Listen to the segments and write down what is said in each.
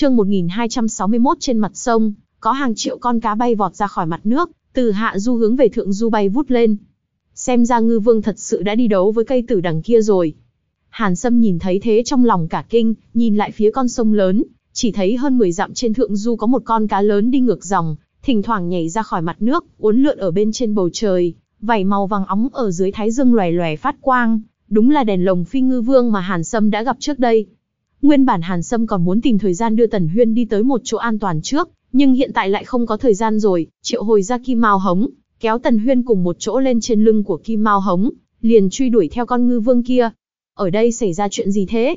Chương 1261 trên mặt sông, có hàng triệu con cá bay vọt ra khỏi mặt nước, từ hạ du hướng về thượng du bay vút lên. Xem ra ngư vương thật sự đã đi đấu với cây tử đằng kia rồi. Hàn Sâm nhìn thấy thế trong lòng cả kinh, nhìn lại phía con sông lớn, chỉ thấy hơn 10 dặm trên thượng du có một con cá lớn đi ngược dòng, thỉnh thoảng nhảy ra khỏi mặt nước, uốn lượn ở bên trên bầu trời, vảy màu vàng óng ở dưới thái dương lòe lòe phát quang, đúng là đèn lồng phi ngư vương mà Hàn Sâm đã gặp trước đây. Nguyên bản Hàn Sâm còn muốn tìm thời gian đưa Tần Huyên đi tới một chỗ an toàn trước, nhưng hiện tại lại không có thời gian rồi, triệu hồi ra Kim Mao Hống, kéo Tần Huyên cùng một chỗ lên trên lưng của Kim Mao Hống, liền truy đuổi theo con ngư vương kia. Ở đây xảy ra chuyện gì thế?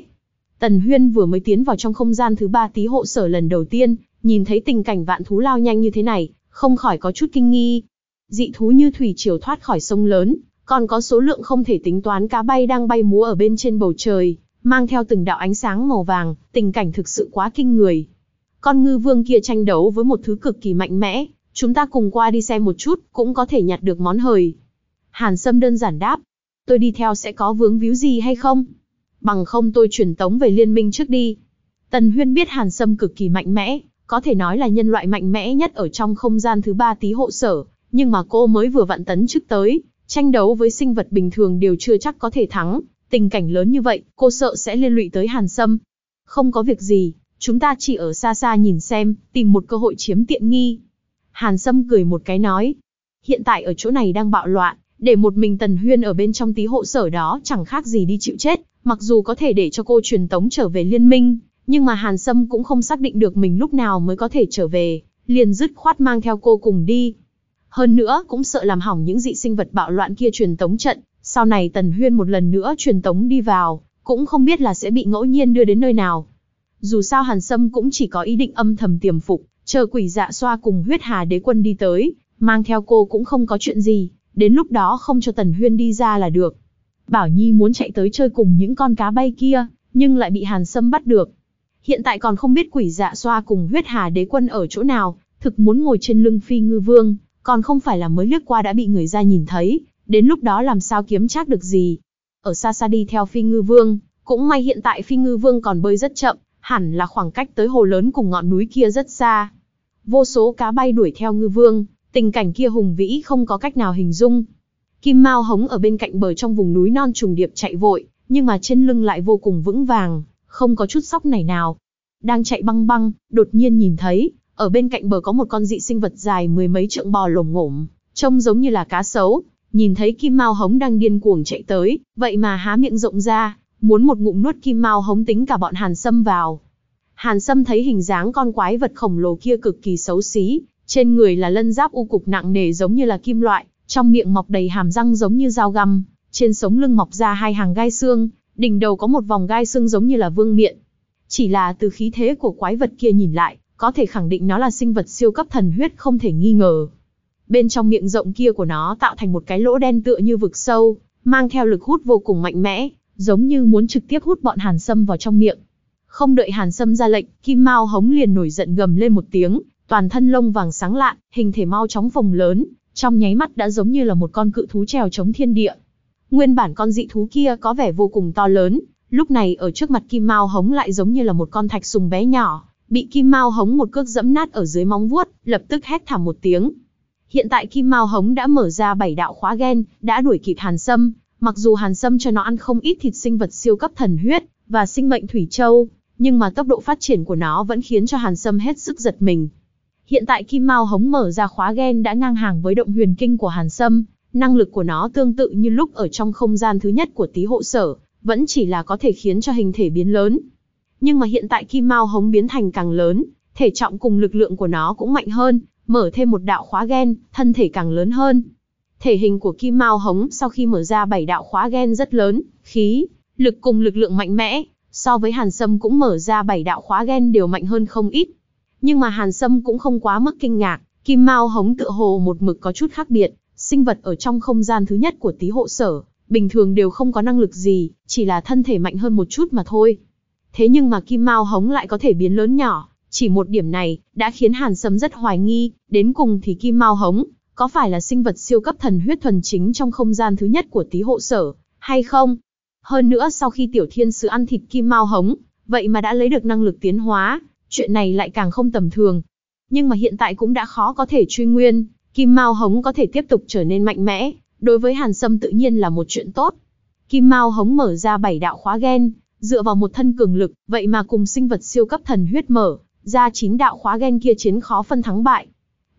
Tần Huyên vừa mới tiến vào trong không gian thứ ba tí hộ sở lần đầu tiên, nhìn thấy tình cảnh vạn thú lao nhanh như thế này, không khỏi có chút kinh nghi. Dị thú như thủy triều thoát khỏi sông lớn, còn có số lượng không thể tính toán cá bay đang bay múa ở bên trên bầu trời, mang theo từng đạo ánh sáng màu vàng, tình cảnh thực sự quá kinh người. Con ngư vương kia tranh đấu với một thứ cực kỳ mạnh mẽ, chúng ta cùng qua đi xem một chút, cũng có thể nhặt được món hời. Hàn Sâm đơn giản đáp, tôi đi theo sẽ có vướng víu gì hay không? Bằng không tôi chuyển tống về liên minh trước đi. Tần Huyên biết Hàn Sâm cực kỳ mạnh mẽ, có thể nói là nhân loại mạnh mẽ nhất ở trong không gian thứ ba tí hộ sở, nhưng mà cô mới vừa vặn tấn trước tới, tranh đấu với sinh vật bình thường đều chưa chắc có thể thắng, tình cảnh lớn như vậy, cô sợ sẽ liên lụy tới Hàn Sâm. Không có việc gì, chúng ta chỉ ở xa xa nhìn xem, tìm một cơ hội chiếm tiện nghi. Hàn Sâm cười một cái nói, hiện tại ở chỗ này đang bạo loạn, để một mình Tần Huyên ở bên trong tí hộ sở đó chẳng khác gì đi chịu chết, mặc dù có thể để cho cô truyền tống trở về liên minh, nhưng mà Hàn Sâm cũng không xác định được mình lúc nào mới có thể trở về, liền dứt khoát mang theo cô cùng đi. Hơn nữa cũng sợ làm hỏng những dị sinh vật bạo loạn kia truyền tống trận, sau này Tần Huyên một lần nữa truyền tống đi vào, cũng không biết là sẽ bị ngẫu nhiên đưa đến nơi nào. Dù sao Hàn Sâm cũng chỉ có ý định âm thầm tiềm phục, chờ quỷ dạ xoa cùng huyết hà đế quân đi tới, mang theo cô cũng không có chuyện gì, đến lúc đó không cho Tần Huyên đi ra là được. Bảo Nhi muốn chạy tới chơi cùng những con cá bay kia, nhưng lại bị Hàn Sâm bắt được. Hiện tại còn không biết quỷ dạ xoa cùng huyết hà đế quân ở chỗ nào, thực muốn ngồi trên lưng phi ngư vương, còn không phải là mới liếc qua đã bị người ra nhìn thấy, đến lúc đó làm sao kiếm chắc được gì. Ở xa xa đi theo phi ngư vương, cũng may hiện tại phi ngư vương còn bơi rất chậm, hẳn là khoảng cách tới hồ lớn cùng ngọn núi kia rất xa. Vô số cá bay đuổi theo ngư vương, tình cảnh kia hùng vĩ không có cách nào hình dung. Kim Mao hống ở bên cạnh bờ trong vùng núi non trùng điệp chạy vội, nhưng mà trên lưng lại vô cùng vững vàng, không có chút sóc này nào. Đang chạy băng băng, đột nhiên nhìn thấy, ở bên cạnh bờ có một con dị sinh vật dài mười mấy trượng bò lổm ngổm, trông giống như là cá sấu. Nhìn thấy Kim Mao hống đang điên cuồng chạy tới, vậy mà há miệng rộng ra, muốn một ngụm nuốt Kim Mao hống tính cả bọn Hàn Sâm vào. Hàn Sâm thấy hình dáng con quái vật khổng lồ kia cực kỳ xấu xí, trên người là lân giáp u cục nặng nề giống như là kim loại, trong miệng mọc đầy hàm răng giống như dao găm, trên sống lưng mọc ra hai hàng gai xương, đỉnh đầu có một vòng gai xương giống như là vương miện. Chỉ là từ khí thế của quái vật kia nhìn lại, có thể khẳng định nó là sinh vật siêu cấp thần huyết không thể nghi ngờ. Bên trong miệng rộng kia của nó tạo thành một cái lỗ đen tựa như vực sâu, mang theo lực hút vô cùng mạnh mẽ, giống như muốn trực tiếp hút bọn Hàn Sâm vào trong miệng. Không đợi Hàn Sâm ra lệnh, Kim Mao hống liền nổi giận gầm lên một tiếng, toàn thân lông vàng sáng lạn, hình thể mau chóng phồng lớn, trong nháy mắt đã giống như là một con cự thú trèo chống thiên địa. Nguyên bản con dị thú kia có vẻ vô cùng to lớn, lúc này ở trước mặt Kim Mao hống lại giống như là một con thạch sùng bé nhỏ, bị Kim Mao hống một cước dẫm nát ở dưới móng vuốt, lập tức hét thảm một tiếng. Hiện tại Kim Mao hống đã mở ra bảy đạo khóa gen, đã đuổi kịp Hàn Sâm, mặc dù Hàn Sâm cho nó ăn không ít thịt sinh vật siêu cấp thần huyết và sinh mệnh thủy châu, nhưng mà tốc độ phát triển của nó vẫn khiến cho Hàn Sâm hết sức giật mình. Hiện tại Kim Mao hống mở ra khóa gen đã ngang hàng với động huyền kinh của Hàn Sâm, năng lực của nó tương tự như lúc ở trong không gian thứ nhất của tí hộ sở, vẫn chỉ là có thể khiến cho hình thể biến lớn. Nhưng mà hiện tại Kim Mao hống biến thành càng lớn, thể trọng cùng lực lượng của nó cũng mạnh hơn, mở thêm một đạo khóa gen, thân thể càng lớn hơn. Thể hình của Kim Mao hống sau khi mở ra bảy đạo khóa gen rất lớn, khí, lực cùng lực lượng mạnh mẽ, so với Hàn Sâm cũng mở ra bảy đạo khóa gen đều mạnh hơn không ít. Nhưng mà Hàn Sâm cũng không quá mức kinh ngạc, Kim Mao hống tựa hồ một mực có chút khác biệt, sinh vật ở trong không gian thứ nhất của tí hộ sở, bình thường đều không có năng lực gì, chỉ là thân thể mạnh hơn một chút mà thôi. Thế nhưng mà Kim Mao hống lại có thể biến lớn nhỏ, chỉ một điểm này, đã khiến Hàn Sâm rất hoài nghi, đến cùng thì Kim Mao hống, có phải là sinh vật siêu cấp thần huyết thuần chính trong không gian thứ nhất của tí hộ sở, hay không? Hơn nữa sau khi tiểu thiên sứ ăn thịt Kim Mao hống, vậy mà đã lấy được năng lực tiến hóa, chuyện này lại càng không tầm thường. Nhưng mà hiện tại cũng đã khó có thể truy nguyên, Kim Mao Hống có thể tiếp tục trở nên mạnh mẽ, đối với Hàn Sâm tự nhiên là một chuyện tốt. Kim Mao Hống mở ra bảy đạo khóa gen, dựa vào một thân cường lực, vậy mà cùng sinh vật siêu cấp thần huyết mở, ra chín đạo khóa gen kia chiến khó phân thắng bại.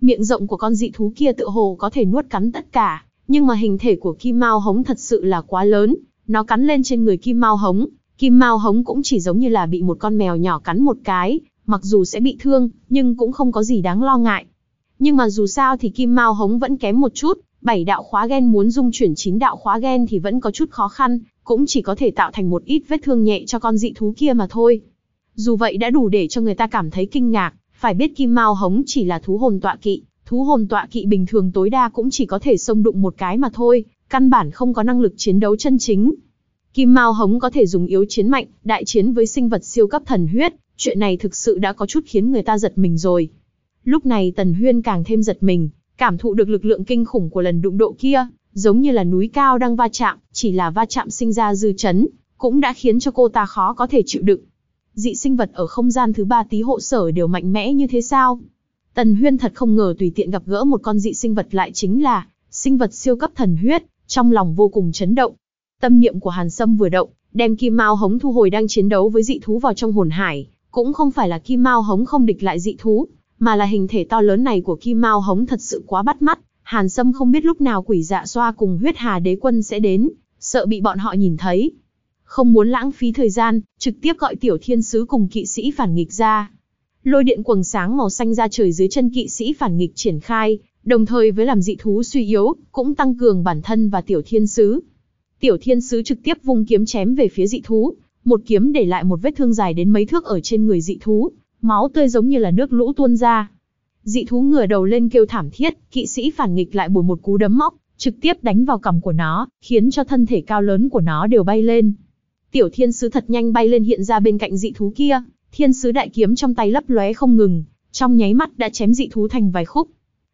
Miệng rộng của con dị thú kia tự hồ có thể nuốt cắn tất cả, nhưng mà hình thể của Kim Mao Hống thật sự là quá lớn, nó cắn lên trên người Kim Mao Hống, Kim Mao Hống cũng chỉ giống như là bị một con mèo nhỏ cắn một cái, mặc dù sẽ bị thương, nhưng cũng không có gì đáng lo ngại. Nhưng mà dù sao thì Kim Mao Hống vẫn kém một chút, bảy đạo khóa gen muốn dung chuyển chín đạo khóa gen thì vẫn có chút khó khăn, cũng chỉ có thể tạo thành một ít vết thương nhẹ cho con dị thú kia mà thôi. Dù vậy đã đủ để cho người ta cảm thấy kinh ngạc, phải biết Kim Mao Hống chỉ là thú hồn tọa kỵ, thú hồn tọa kỵ bình thường tối đa cũng chỉ có thể xông đụng một cái mà thôi, căn bản không có năng lực chiến đấu chân chính. Kim Mao Hống có thể dùng yếu chiến mạnh, đại chiến với sinh vật siêu cấp thần huyết, chuyện này thực sự đã có chút khiến người ta giật mình rồi. Lúc này Tần Huyên càng thêm giật mình, cảm thụ được lực lượng kinh khủng của lần đụng độ kia, giống như là núi cao đang va chạm, chỉ là va chạm sinh ra dư chấn, cũng đã khiến cho cô ta khó có thể chịu đựng. Dị sinh vật ở không gian thứ ba tí hộ sở đều mạnh mẽ như thế sao? Tần Huyên thật không ngờ tùy tiện gặp gỡ một con dị sinh vật lại chính là sinh vật siêu cấp thần huyết, trong lòng vô cùng chấn động. Tâm niệm của Hàn Sâm vừa động, đem Kim Mao Hống thu hồi đang chiến đấu với dị thú vào trong hồn hải, cũng không phải là Kim Mao Hống không địch lại dị thú, mà là hình thể to lớn này của Kim Mao Hống thật sự quá bắt mắt, Hàn Sâm không biết lúc nào quỷ dạ xoa cùng huyết hà đế quân sẽ đến, sợ bị bọn họ nhìn thấy. Không muốn lãng phí thời gian, trực tiếp gọi tiểu thiên sứ cùng kỵ sĩ phản nghịch ra. Lôi điện quầng sáng màu xanh ra trời dưới chân kỵ sĩ phản nghịch triển khai, đồng thời với làm dị thú suy yếu, cũng tăng cường bản thân và tiểu thiên sứ. Tiểu thiên sứ trực tiếp vung kiếm chém về phía dị thú, một kiếm để lại một vết thương dài đến mấy thước ở trên người dị thú, máu tươi giống như là nước lũ tuôn ra. Dị thú ngửa đầu lên kêu thảm thiết, kỵ sĩ phản nghịch lại bùi một cú đấm móc, trực tiếp đánh vào cằm của nó, khiến cho thân thể cao lớn của nó đều bay lên. Tiểu thiên sứ thật nhanh bay lên hiện ra bên cạnh dị thú kia, thiên sứ đại kiếm trong tay lấp lóe không ngừng, trong nháy mắt đã chém dị thú thành vài khúc.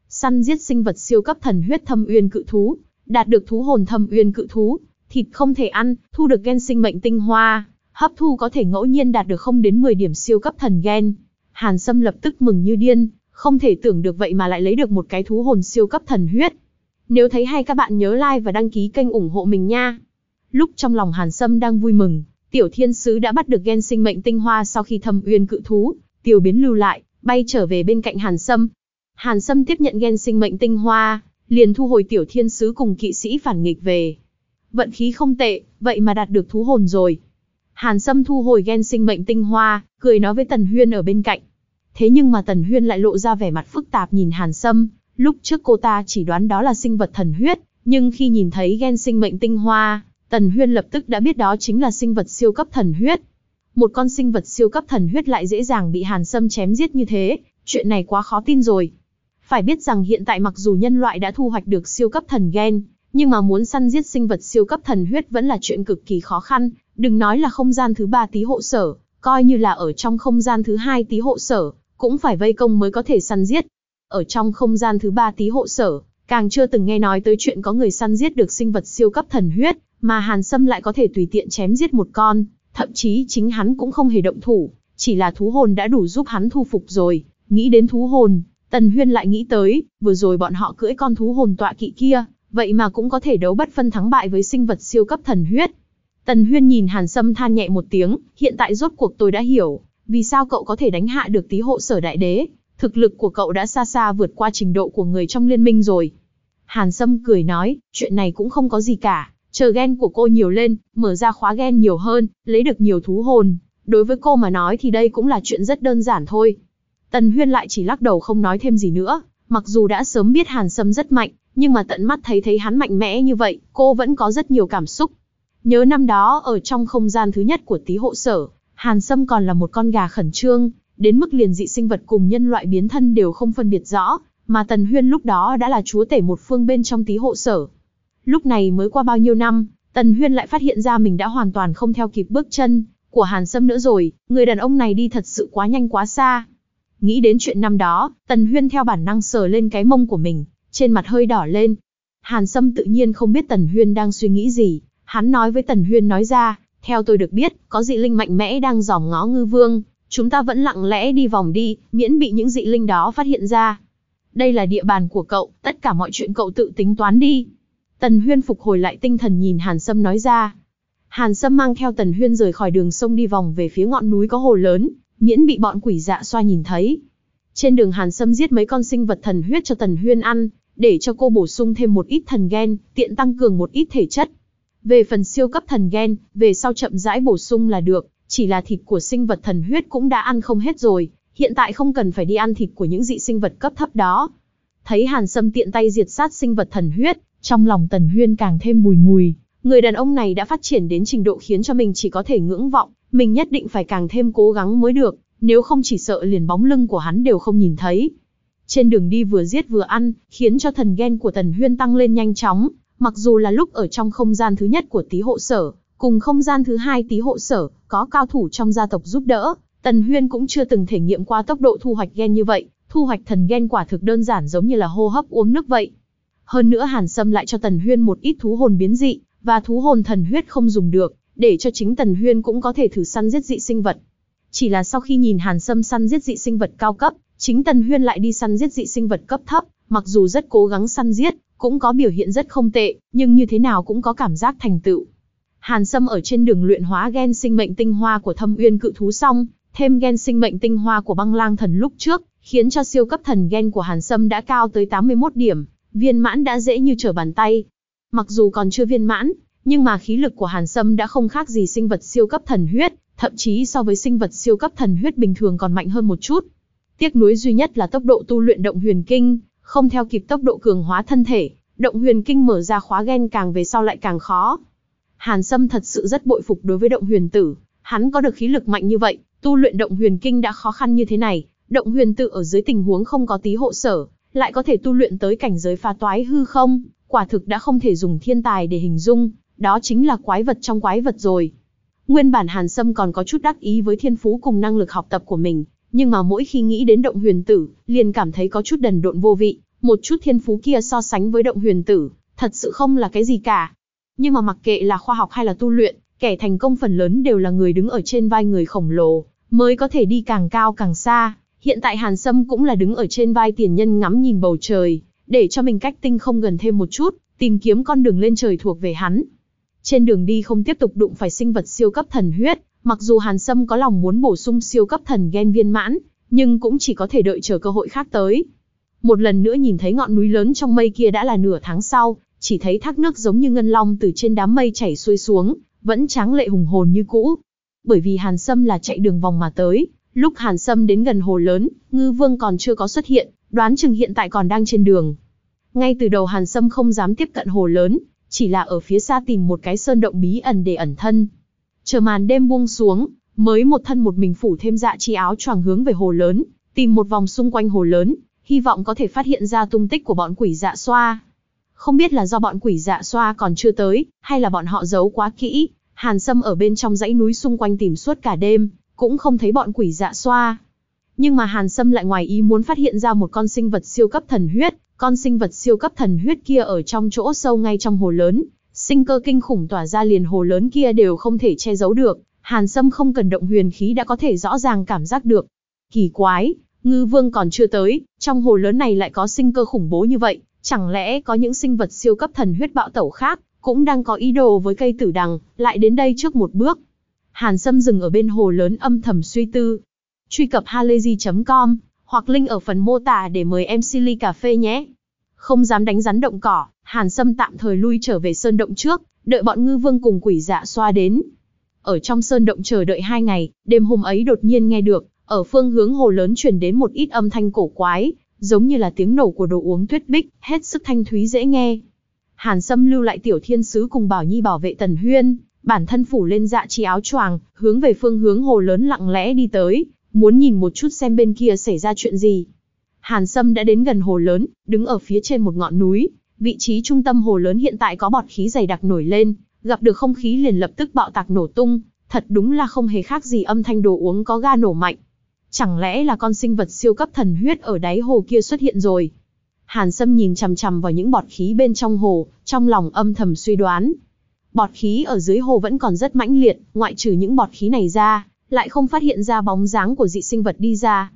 Săn giết sinh vật siêu cấp thần huyết thâm uyên cự thú, đạt được thú hồn thâm uyên cự thú, thịt không thể ăn, thu được gen sinh mệnh tinh hoa, hấp thu có thể ngẫu nhiên đạt được không đến 10 điểm siêu cấp thần gen. Hàn Sâm lập tức mừng như điên, không thể tưởng được vậy mà lại lấy được một cái thú hồn siêu cấp thần huyết. Nếu thấy hay các bạn nhớ like và đăng ký kênh ủng hộ mình nha. Lúc trong lòng Hàn Sâm đang vui mừng, Tiểu Thiên Sứ đã bắt được gen sinh mệnh tinh hoa sau khi thâm uyên cự thú, Tiểu biến lưu lại, bay trở về bên cạnh Hàn Sâm. Hàn Sâm tiếp nhận gen sinh mệnh tinh hoa, liền thu hồi Tiểu Thiên Sứ cùng kỵ sĩ phản nghịch về. Vận khí không tệ, vậy mà đạt được thú hồn rồi. Hàn Sâm thu hồi gen sinh mệnh tinh hoa, cười nói với Tần Huyên ở bên cạnh. Thế nhưng mà Tần Huyên lại lộ ra vẻ mặt phức tạp nhìn Hàn Sâm, lúc trước cô ta chỉ đoán đó là sinh vật thần huyết, nhưng khi nhìn thấy gen sinh mệnh tinh hoa, Tần Huyên lập tức đã biết đó chính là sinh vật siêu cấp thần huyết. Một con sinh vật siêu cấp thần huyết lại dễ dàng bị Hàn Sâm chém giết như thế, chuyện này quá khó tin rồi. Phải biết rằng hiện tại mặc dù nhân loại đã thu hoạch được siêu cấp thần gen, nhưng mà muốn săn giết sinh vật siêu cấp thần huyết vẫn là chuyện cực kỳ khó khăn, đừng nói là không gian thứ ba tí hộ sở, coi như là ở trong không gian thứ hai tí hộ sở, cũng phải vây công mới có thể săn giết. Ở trong không gian thứ ba tí hộ sở, càng chưa từng nghe nói tới chuyện có người săn giết được sinh vật siêu cấp thần huyết, mà Hàn Sâm lại có thể tùy tiện chém giết một con, thậm chí chính hắn cũng không hề động thủ, chỉ là thú hồn đã đủ giúp hắn thu phục rồi. Nghĩ đến thú hồn, Tần Huyên lại nghĩ tới, vừa rồi bọn họ cưỡi con thú hồn tọa kỵ kia, vậy mà cũng có thể đấu bất phân thắng bại với sinh vật siêu cấp thần huyết. Tần Huyên nhìn Hàn Sâm than nhẹ một tiếng, hiện tại rốt cuộc tôi đã hiểu, vì sao cậu có thể đánh hạ được tí hộ sở đại đế, thực lực của cậu đã xa xa vượt qua trình độ của người trong liên minh rồi. Hàn Sâm cười nói, chuyện này cũng không có gì cả, chờ gen của cô nhiều lên, mở ra khóa gen nhiều hơn, lấy được nhiều thú hồn. Đối với cô mà nói thì đây cũng là chuyện rất đơn giản thôi. Tần Huyên lại chỉ lắc đầu không nói thêm gì nữa, mặc dù đã sớm biết Hàn Sâm rất mạnh, nhưng mà tận mắt thấy thấy hắn mạnh mẽ như vậy, cô vẫn có rất nhiều cảm xúc. Nhớ năm đó ở trong không gian thứ nhất của tí hộ sở, Hàn Sâm còn là một con gà khẩn trương, đến mức liền dị sinh vật cùng nhân loại biến thân đều không phân biệt rõ, mà Tần Huyên lúc đó đã là chúa tể một phương bên trong tí hộ sở. Lúc này mới qua bao nhiêu năm, Tần Huyên lại phát hiện ra mình đã hoàn toàn không theo kịp bước chân của Hàn Sâm nữa rồi, người đàn ông này đi thật sự quá nhanh quá xa. Nghĩ đến chuyện năm đó, Tần Huyên theo bản năng sờ lên cái mông của mình, trên mặt hơi đỏ lên. Hàn Sâm tự nhiên không biết Tần Huyên đang suy nghĩ gì, hắn nói với Tần Huyên nói ra, theo tôi được biết, có dị linh mạnh mẽ đang dòm ngó ngư vương, chúng ta vẫn lặng lẽ đi vòng đi, miễn bị những dị linh đó phát hiện ra. Đây là địa bàn của cậu, tất cả mọi chuyện cậu tự tính toán đi. Tần Huyên phục hồi lại tinh thần nhìn Hàn Sâm nói ra. Hàn Sâm mang theo Tần Huyên rời khỏi đường sông đi vòng về phía ngọn núi có hồ lớn, miễn bị bọn quỷ dạ xoa nhìn thấy. Trên đường Hàn Sâm giết mấy con sinh vật thần huyết cho Tần Huyên ăn, để cho cô bổ sung thêm một ít thần gen, tiện tăng cường một ít thể chất. Về phần siêu cấp thần gen, về sau chậm rãi bổ sung là được, chỉ là thịt của sinh vật thần huyết cũng đã ăn không hết rồi, hiện tại không cần phải đi ăn thịt của những dị sinh vật cấp thấp đó. Thấy Hàn Sâm tiện tay diệt sát sinh vật thần huyết, trong lòng Tần Huyên càng thêm bùi ngùi, người đàn ông này đã phát triển đến trình độ khiến cho mình chỉ có thể ngưỡng vọng, mình nhất định phải càng thêm cố gắng mới được, nếu không chỉ sợ liền bóng lưng của hắn đều không nhìn thấy. Trên đường đi vừa giết vừa ăn, khiến cho thần ghen của Tần Huyên tăng lên nhanh chóng, mặc dù là lúc ở trong không gian thứ nhất của tí hộ sở, cùng không gian thứ hai tí hộ sở, có cao thủ trong gia tộc giúp đỡ, Tần Huyên cũng chưa từng thể nghiệm qua tốc độ thu hoạch gen như vậy, thu hoạch thần gen quả thực đơn giản giống như là hô hấp uống nước vậy. Hơn nữa Hàn Sâm lại cho Tần Huyên một ít thú hồn biến dị, và thú hồn thần huyết không dùng được, để cho chính Tần Huyên cũng có thể thử săn giết dị sinh vật. Chỉ là sau khi nhìn Hàn Sâm săn giết dị sinh vật cao cấp, chính Tần Huyên lại đi săn giết dị sinh vật cấp thấp, mặc dù rất cố gắng săn giết, cũng có biểu hiện rất không tệ, nhưng như thế nào cũng có cảm giác thành tựu. Hàn Sâm ở trên đường luyện hóa gen sinh mệnh tinh hoa của Thâm Uyên cự thú xong, thêm gen sinh mệnh tinh hoa của Băng Lang thần lúc trước, khiến cho siêu cấp thần gen của Hàn Sâm đã cao tới 81 điểm, viên mãn đã dễ như trở bàn tay. Mặc dù còn chưa viên mãn, nhưng mà khí lực của Hàn Sâm đã không khác gì sinh vật siêu cấp thần huyết, thậm chí so với sinh vật siêu cấp thần huyết bình thường còn mạnh hơn một chút. Tiếc nuối duy nhất là tốc độ tu luyện động huyền kinh, không theo kịp tốc độ cường hóa thân thể, động huyền kinh mở ra khóa gen càng về sau lại càng khó. Hàn Sâm thật sự rất bội phục đối với động huyền tử, hắn có được khí lực mạnh như vậy, tu luyện động huyền kinh đã khó khăn như thế này, động huyền tử ở dưới tình huống không có tí hộ sở, lại có thể tu luyện tới cảnh giới phá toái hư không, quả thực đã không thể dùng thiên tài để hình dung, đó chính là quái vật trong quái vật rồi. Nguyên bản Hàn Sâm còn có chút đắc ý với thiên phú cùng năng lực học tập của mình, nhưng mà mỗi khi nghĩ đến động huyền tử, liền cảm thấy có chút đần độn vô vị, một chút thiên phú kia so sánh với động huyền tử, thật sự không là cái gì cả. Nhưng mà mặc kệ là khoa học hay là tu luyện, kẻ thành công phần lớn đều là người đứng ở trên vai người khổng lồ, mới có thể đi càng cao càng xa. Hiện tại Hàn Sâm cũng là đứng ở trên vai tiền nhân ngắm nhìn bầu trời, để cho mình cách tinh không gần thêm một chút, tìm kiếm con đường lên trời thuộc về hắn. Trên đường đi không tiếp tục đụng phải sinh vật siêu cấp thần huyết, mặc dù Hàn Sâm có lòng muốn bổ sung siêu cấp thần gen viên mãn, nhưng cũng chỉ có thể đợi chờ cơ hội khác tới. Một lần nữa nhìn thấy ngọn núi lớn trong mây kia đã là nửa tháng sau, chỉ thấy thác nước giống như ngân long từ trên đám mây chảy xuôi xuống, vẫn tráng lệ hùng hồn như cũ. Bởi vì Hàn Sâm là chạy đường vòng mà tới, lúc Hàn Sâm đến gần hồ lớn, ngư vương còn chưa có xuất hiện, đoán chừng hiện tại còn đang trên đường. Ngay từ đầu Hàn Sâm không dám tiếp cận hồ lớn, chỉ là ở phía xa tìm một cái sơn động bí ẩn để ẩn thân. Chờ màn đêm buông xuống, mới một thân một mình phủ thêm dạ chi áo choàng hướng về hồ lớn, tìm một vòng xung quanh hồ lớn, hy vọng có thể phát hiện ra tung tích của bọn quỷ dạ xoa. Không biết là do bọn quỷ dạ xoa còn chưa tới, hay là bọn họ giấu quá kỹ, Hàn Sâm ở bên trong dãy núi xung quanh tìm suốt cả đêm, cũng không thấy bọn quỷ dạ xoa. Nhưng mà Hàn Sâm lại ngoài ý muốn phát hiện ra một con sinh vật siêu cấp thần huyết, con sinh vật siêu cấp thần huyết kia ở trong chỗ sâu ngay trong hồ lớn, sinh cơ kinh khủng tỏa ra liền hồ lớn kia đều không thể che giấu được, Hàn Sâm không cần động huyền khí đã có thể rõ ràng cảm giác được. Kỳ quái, ngư vương còn chưa tới, trong hồ lớn này lại có sinh cơ khủng bố như vậy, chẳng lẽ có những sinh vật siêu cấp thần huyết bạo tẩu khác, cũng đang có ý đồ với cây tử đằng, lại đến đây trước một bước. Hàn Sâm dừng ở bên hồ lớn âm thầm suy tư. Truy cập halayzi.com hoặc link ở phần mô tả để mời em Silly cà phê nhé. Không dám đánh rắn động cỏ, Hàn Sâm tạm thời lui trở về sơn động trước, đợi bọn ngư vương cùng quỷ dạ xoa đến. Ở trong sơn động chờ đợi hai ngày, đêm hôm ấy đột nhiên nghe được, ở phương hướng hồ lớn truyền đến một ít âm thanh cổ quái, giống như là tiếng nổ của đồ uống tuyết bích, hết sức thanh thúy dễ nghe. Hàn Sâm lưu lại tiểu thiên sứ cùng Bảo Nhi bảo vệ Tần Huyên, bản thân phủ lên dạ chi áo choàng, hướng về phương hướng hồ lớn lặng lẽ đi tới, muốn nhìn một chút xem bên kia xảy ra chuyện gì. Hàn Sâm đã đến gần hồ lớn, đứng ở phía trên một ngọn núi, vị trí trung tâm hồ lớn hiện tại có bọt khí dày đặc nổi lên, gặp được không khí liền lập tức bạo tạc nổ tung, thật đúng là không hề khác gì âm thanh đồ uống có ga nổ mạnh. Chẳng lẽ là con sinh vật siêu cấp thần huyết ở đáy hồ kia xuất hiện rồi? Hàn Sâm nhìn chằm chằm vào những bọt khí bên trong hồ, trong lòng âm thầm suy đoán. Bọt khí ở dưới hồ vẫn còn rất mãnh liệt, ngoại trừ những bọt khí này ra, lại không phát hiện ra bóng dáng của dị sinh vật đi ra.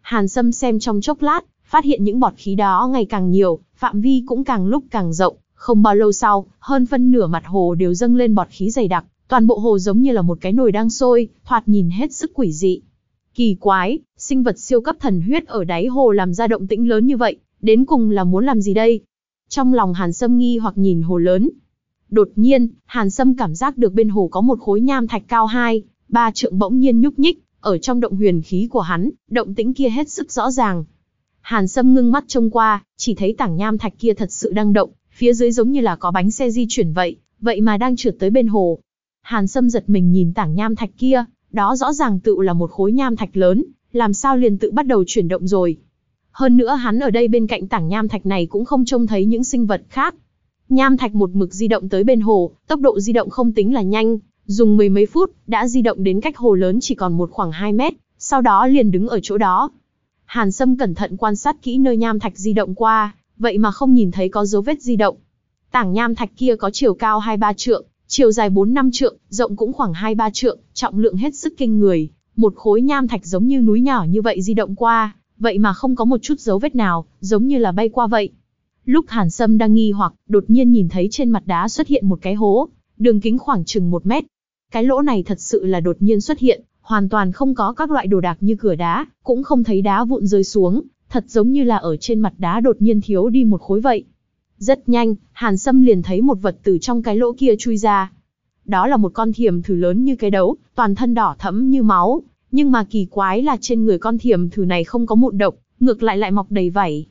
Hàn Sâm xem trong chốc lát, phát hiện những bọt khí đó ngày càng nhiều, phạm vi cũng càng lúc càng rộng, không bao lâu sau, hơn phân nửa mặt hồ đều dâng lên bọt khí dày đặc, toàn bộ hồ giống như là một cái nồi đang sôi, thoạt nhìn hết sức quỷ dị. Kỳ quái, sinh vật siêu cấp thần huyết ở đáy hồ làm ra động tĩnh lớn như vậy, đến cùng là muốn làm gì đây? Trong lòng Hàn Sâm nghi hoặc nhìn hồ lớn. Đột nhiên, Hàn Sâm cảm giác được bên hồ có một khối nham thạch cao 2, 3 trượng bỗng nhiên nhúc nhích, ở trong động huyền khí của hắn, động tĩnh kia hết sức rõ ràng. Hàn Sâm ngưng mắt trông qua, chỉ thấy tảng nham thạch kia thật sự đang động, phía dưới giống như là có bánh xe di chuyển vậy, vậy mà đang trượt tới bên hồ. Hàn Sâm giật mình nhìn tảng nham thạch kia, đó rõ ràng tự là một khối nham thạch lớn, làm sao liền tự bắt đầu chuyển động rồi. Hơn nữa hắn ở đây bên cạnh tảng nham thạch này cũng không trông thấy những sinh vật khác. Nham thạch một mực di động tới bên hồ, tốc độ di động không tính là nhanh, dùng mười mấy phút, đã di động đến cách hồ lớn chỉ còn một khoảng 2 mét, sau đó liền đứng ở chỗ đó. Hàn Sâm cẩn thận quan sát kỹ nơi nham thạch di động qua, vậy mà không nhìn thấy có dấu vết di động. Tảng nham thạch kia có chiều cao 2-3 trượng, chiều dài 4-5 trượng, rộng cũng khoảng 2-3 trượng, trọng lượng hết sức kinh người. Một khối nham thạch giống như núi nhỏ như vậy di động qua, vậy mà không có một chút dấu vết nào, giống như là bay qua vậy. Lúc Hàn Sâm đang nghi hoặc, đột nhiên nhìn thấy trên mặt đá xuất hiện một cái hố, đường kính khoảng chừng một mét. Cái lỗ này thật sự là đột nhiên xuất hiện, hoàn toàn không có các loại đồ đạc như cửa đá, cũng không thấy đá vụn rơi xuống, thật giống như là ở trên mặt đá đột nhiên thiếu đi một khối vậy. Rất nhanh, Hàn Sâm liền thấy một vật từ trong cái lỗ kia chui ra. Đó là một con thiềm thử lớn như cái đấu, toàn thân đỏ thẫm như máu, nhưng mà kỳ quái là trên người con thiềm thử này không có mụn độc, ngược lại lại mọc đầy vảy.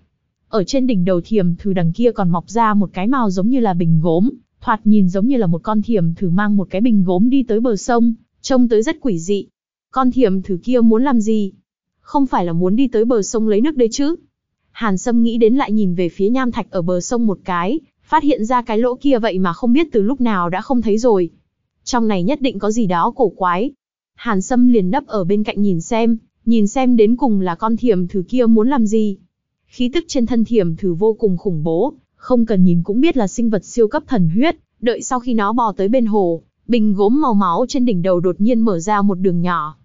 Ở trên đỉnh đầu thiềm thử đằng kia còn mọc ra một cái màu giống như là bình gốm, thoạt nhìn giống như là một con thiềm thử mang một cái bình gốm đi tới bờ sông, trông tới rất quỷ dị. Con thiềm thử kia muốn làm gì? Không phải là muốn đi tới bờ sông lấy nước đấy chứ? Hàn Sâm nghĩ đến lại nhìn về phía nham thạch ở bờ sông một cái, phát hiện ra cái lỗ kia vậy mà không biết từ lúc nào đã không thấy rồi. Trong này nhất định có gì đó cổ quái. Hàn Sâm liền nấp ở bên cạnh nhìn xem, nhìn xem đến cùng là con thiềm thử kia muốn làm gì. Khí tức trên thân thiềm thử vô cùng khủng bố, không cần nhìn cũng biết là sinh vật siêu cấp thần huyết, đợi sau khi nó bò tới bên hồ, bình gốm màu máu trên đỉnh đầu đột nhiên mở ra một đường nhỏ.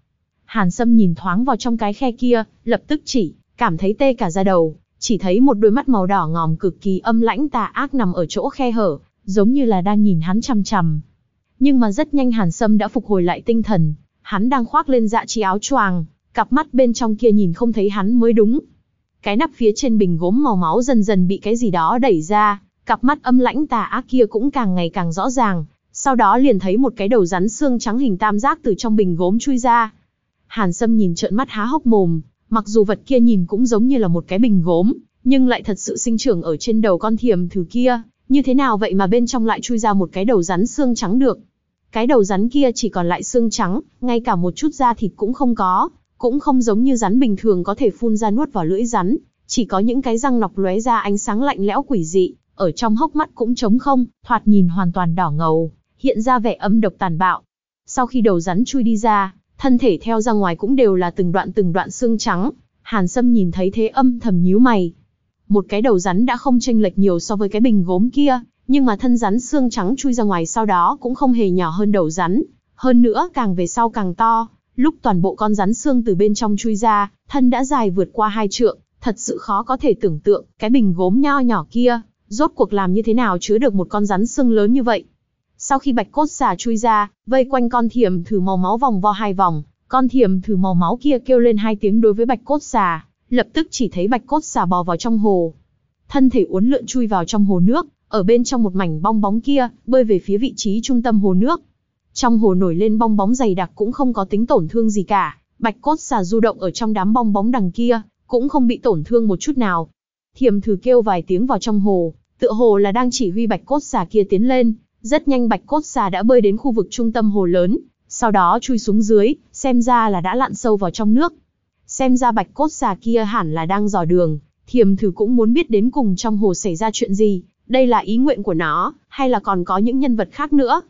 Hàn Sâm nhìn thoáng vào trong cái khe kia, lập tức chỉ, cảm thấy tê cả da đầu, chỉ thấy một đôi mắt màu đỏ ngòm cực kỳ âm lãnh tà ác nằm ở chỗ khe hở, giống như là đang nhìn hắn chằm chằm. Nhưng mà rất nhanh Hàn Sâm đã phục hồi lại tinh thần, hắn đang khoác lên dạ chi áo choàng, cặp mắt bên trong kia nhìn không thấy hắn mới đúng. Cái nắp phía trên bình gốm màu máu dần dần bị cái gì đó đẩy ra, cặp mắt âm lãnh tà ác kia cũng càng ngày càng rõ ràng, sau đó liền thấy một cái đầu rắn xương trắng hình tam giác từ trong bình gốm chui ra. Hàn Sâm nhìn trợn mắt há hốc mồm, mặc dù vật kia nhìn cũng giống như là một cái bình gốm, nhưng lại thật sự sinh trưởng ở trên đầu con thiềm thử kia, như thế nào vậy mà bên trong lại chui ra một cái đầu rắn xương trắng được. Cái đầu rắn kia chỉ còn lại xương trắng, ngay cả một chút da thịt cũng không có, cũng không giống như rắn bình thường có thể phun ra nuốt vào lưỡi rắn, chỉ có những cái răng nọc lóe ra ánh sáng lạnh lẽo quỷ dị, ở trong hốc mắt cũng trống không, thoạt nhìn hoàn toàn đỏ ngầu, hiện ra vẻ âm độc tàn bạo. Sau khi đầu rắn chui đi ra, thân thể theo ra ngoài cũng đều là từng đoạn từng đoạn xương trắng, Hàn Sâm nhìn thấy thế âm thầm nhíu mày. Một cái đầu rắn đã không chênh lệch nhiều so với cái bình gốm kia, nhưng mà thân rắn xương trắng chui ra ngoài sau đó cũng không hề nhỏ hơn đầu rắn, hơn nữa càng về sau càng to, lúc toàn bộ con rắn xương từ bên trong chui ra, thân đã dài vượt qua hai trượng, thật sự khó có thể tưởng tượng, cái bình gốm nho nhỏ kia, rốt cuộc làm như thế nào chứa được một con rắn xương lớn như vậy. Sau khi bạch cốt xà chui ra, vây quanh con thiềm thử màu máu vòng vo hai vòng, con thiềm thử màu máu kia kêu lên hai tiếng đối với bạch cốt xà, lập tức chỉ thấy bạch cốt xà bò vào trong hồ. Thân thể uốn lượn chui vào trong hồ nước, ở bên trong một mảnh bong bóng kia, bơi về phía vị trí trung tâm hồ nước. Trong hồ nổi lên bong bóng dày đặc cũng không có tính tổn thương gì cả, bạch cốt xà du động ở trong đám bong bóng đằng kia, cũng không bị tổn thương một chút nào. Thiềm thử kêu vài tiếng vào trong hồ, tựa hồ là đang chỉ huy bạch cốt xà kia tiến lên. Rất nhanh bạch cốt xà đã bơi đến khu vực trung tâm hồ lớn, sau đó chui xuống dưới, xem ra là đã lặn sâu vào trong nước. Xem ra bạch cốt xà kia hẳn là đang dò đường, thiềm thử cũng muốn biết đến cùng trong hồ xảy ra chuyện gì, đây là ý nguyện của nó, hay là còn có những nhân vật khác nữa.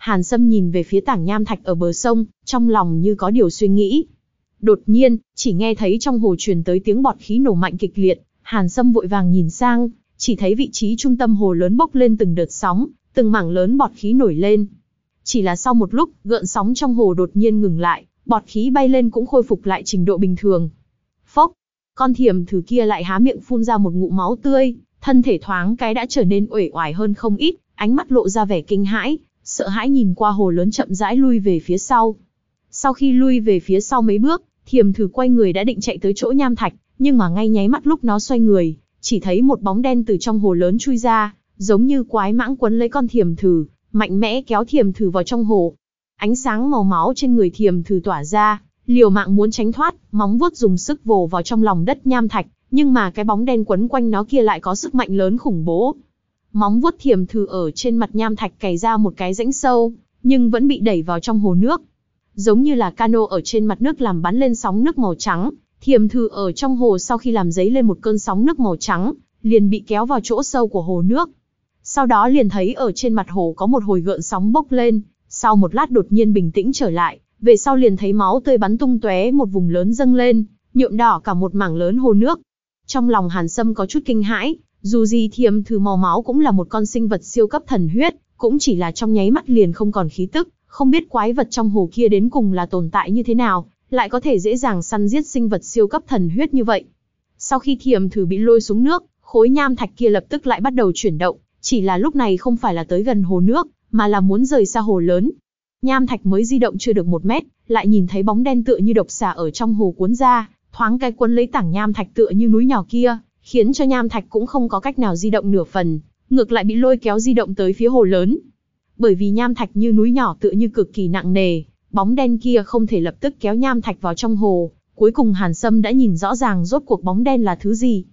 Hàn Sâm nhìn về phía tảng nham thạch ở bờ sông, trong lòng như có điều suy nghĩ. Đột nhiên, chỉ nghe thấy trong hồ truyền tới tiếng bọt khí nổ mạnh kịch liệt, Hàn Sâm vội vàng nhìn sang, chỉ thấy vị trí trung tâm hồ lớn bốc lên từng đợt sóng, từng mảng lớn bọt khí nổi lên. Chỉ là sau một lúc, gợn sóng trong hồ đột nhiên ngừng lại, bọt khí bay lên cũng khôi phục lại trình độ bình thường. Phốc, con thiềm thử kia lại há miệng phun ra một ngụm máu tươi, thân thể thoáng cái đã trở nên uể oải hơn không ít, ánh mắt lộ ra vẻ kinh hãi, sợ hãi nhìn qua hồ lớn chậm rãi lui về phía sau. Sau khi lui về phía sau mấy bước, thiềm thử quay người đã định chạy tới chỗ nham thạch, nhưng mà ngay nháy mắt lúc nó xoay người, chỉ thấy một bóng đen từ trong hồ lớn chui ra, giống như quái mãng quấn lấy con thiềm thử, mạnh mẽ kéo thiềm thử vào trong hồ. Ánh sáng màu máu trên người thiềm thử tỏa ra, liều mạng muốn tránh thoát, móng vuốt dùng sức vồ vào trong lòng đất nham thạch, nhưng mà cái bóng đen quấn quanh nó kia lại có sức mạnh lớn khủng bố. Móng vuốt thiềm thử ở trên mặt nham thạch cày ra một cái rãnh sâu, nhưng vẫn bị đẩy vào trong hồ nước. Giống như là cano ở trên mặt nước làm bắn lên sóng nước màu trắng, thiềm thử ở trong hồ sau khi làm giấy lên một cơn sóng nước màu trắng, liền bị kéo vào chỗ sâu của hồ nước. Sau đó liền thấy ở trên mặt hồ có một hồi gợn sóng bốc lên, sau một lát đột nhiên bình tĩnh trở lại, về sau liền thấy máu tươi bắn tung tóe một vùng lớn dâng lên, nhuộm đỏ cả một mảng lớn hồ nước. Trong lòng Hàn Sâm có chút kinh hãi, dù gì thiềm thử màu máu cũng là một con sinh vật siêu cấp thần huyết, cũng chỉ là trong nháy mắt liền không còn khí tức, không biết quái vật trong hồ kia đến cùng là tồn tại như thế nào, lại có thể dễ dàng săn giết sinh vật siêu cấp thần huyết như vậy. Sau khi thiềm thử bị lôi xuống nước, khối nham thạch kia lập tức lại bắt đầu chuyển động, chỉ là lúc này không phải là tới gần hồ nước, mà là muốn rời xa hồ lớn. Nham thạch mới di động chưa được một mét, lại nhìn thấy bóng đen tựa như độc xà ở trong hồ cuốn ra, thoáng cái cuốn lấy tảng nham thạch tựa như núi nhỏ kia, khiến cho nham thạch cũng không có cách nào di động nửa phần, ngược lại bị lôi kéo di động tới phía hồ lớn. Bởi vì nham thạch như núi nhỏ tựa như cực kỳ nặng nề, bóng đen kia không thể lập tức kéo nham thạch vào trong hồ, cuối cùng Hàn Sâm đã nhìn rõ ràng rốt cuộc bóng đen là thứ gì.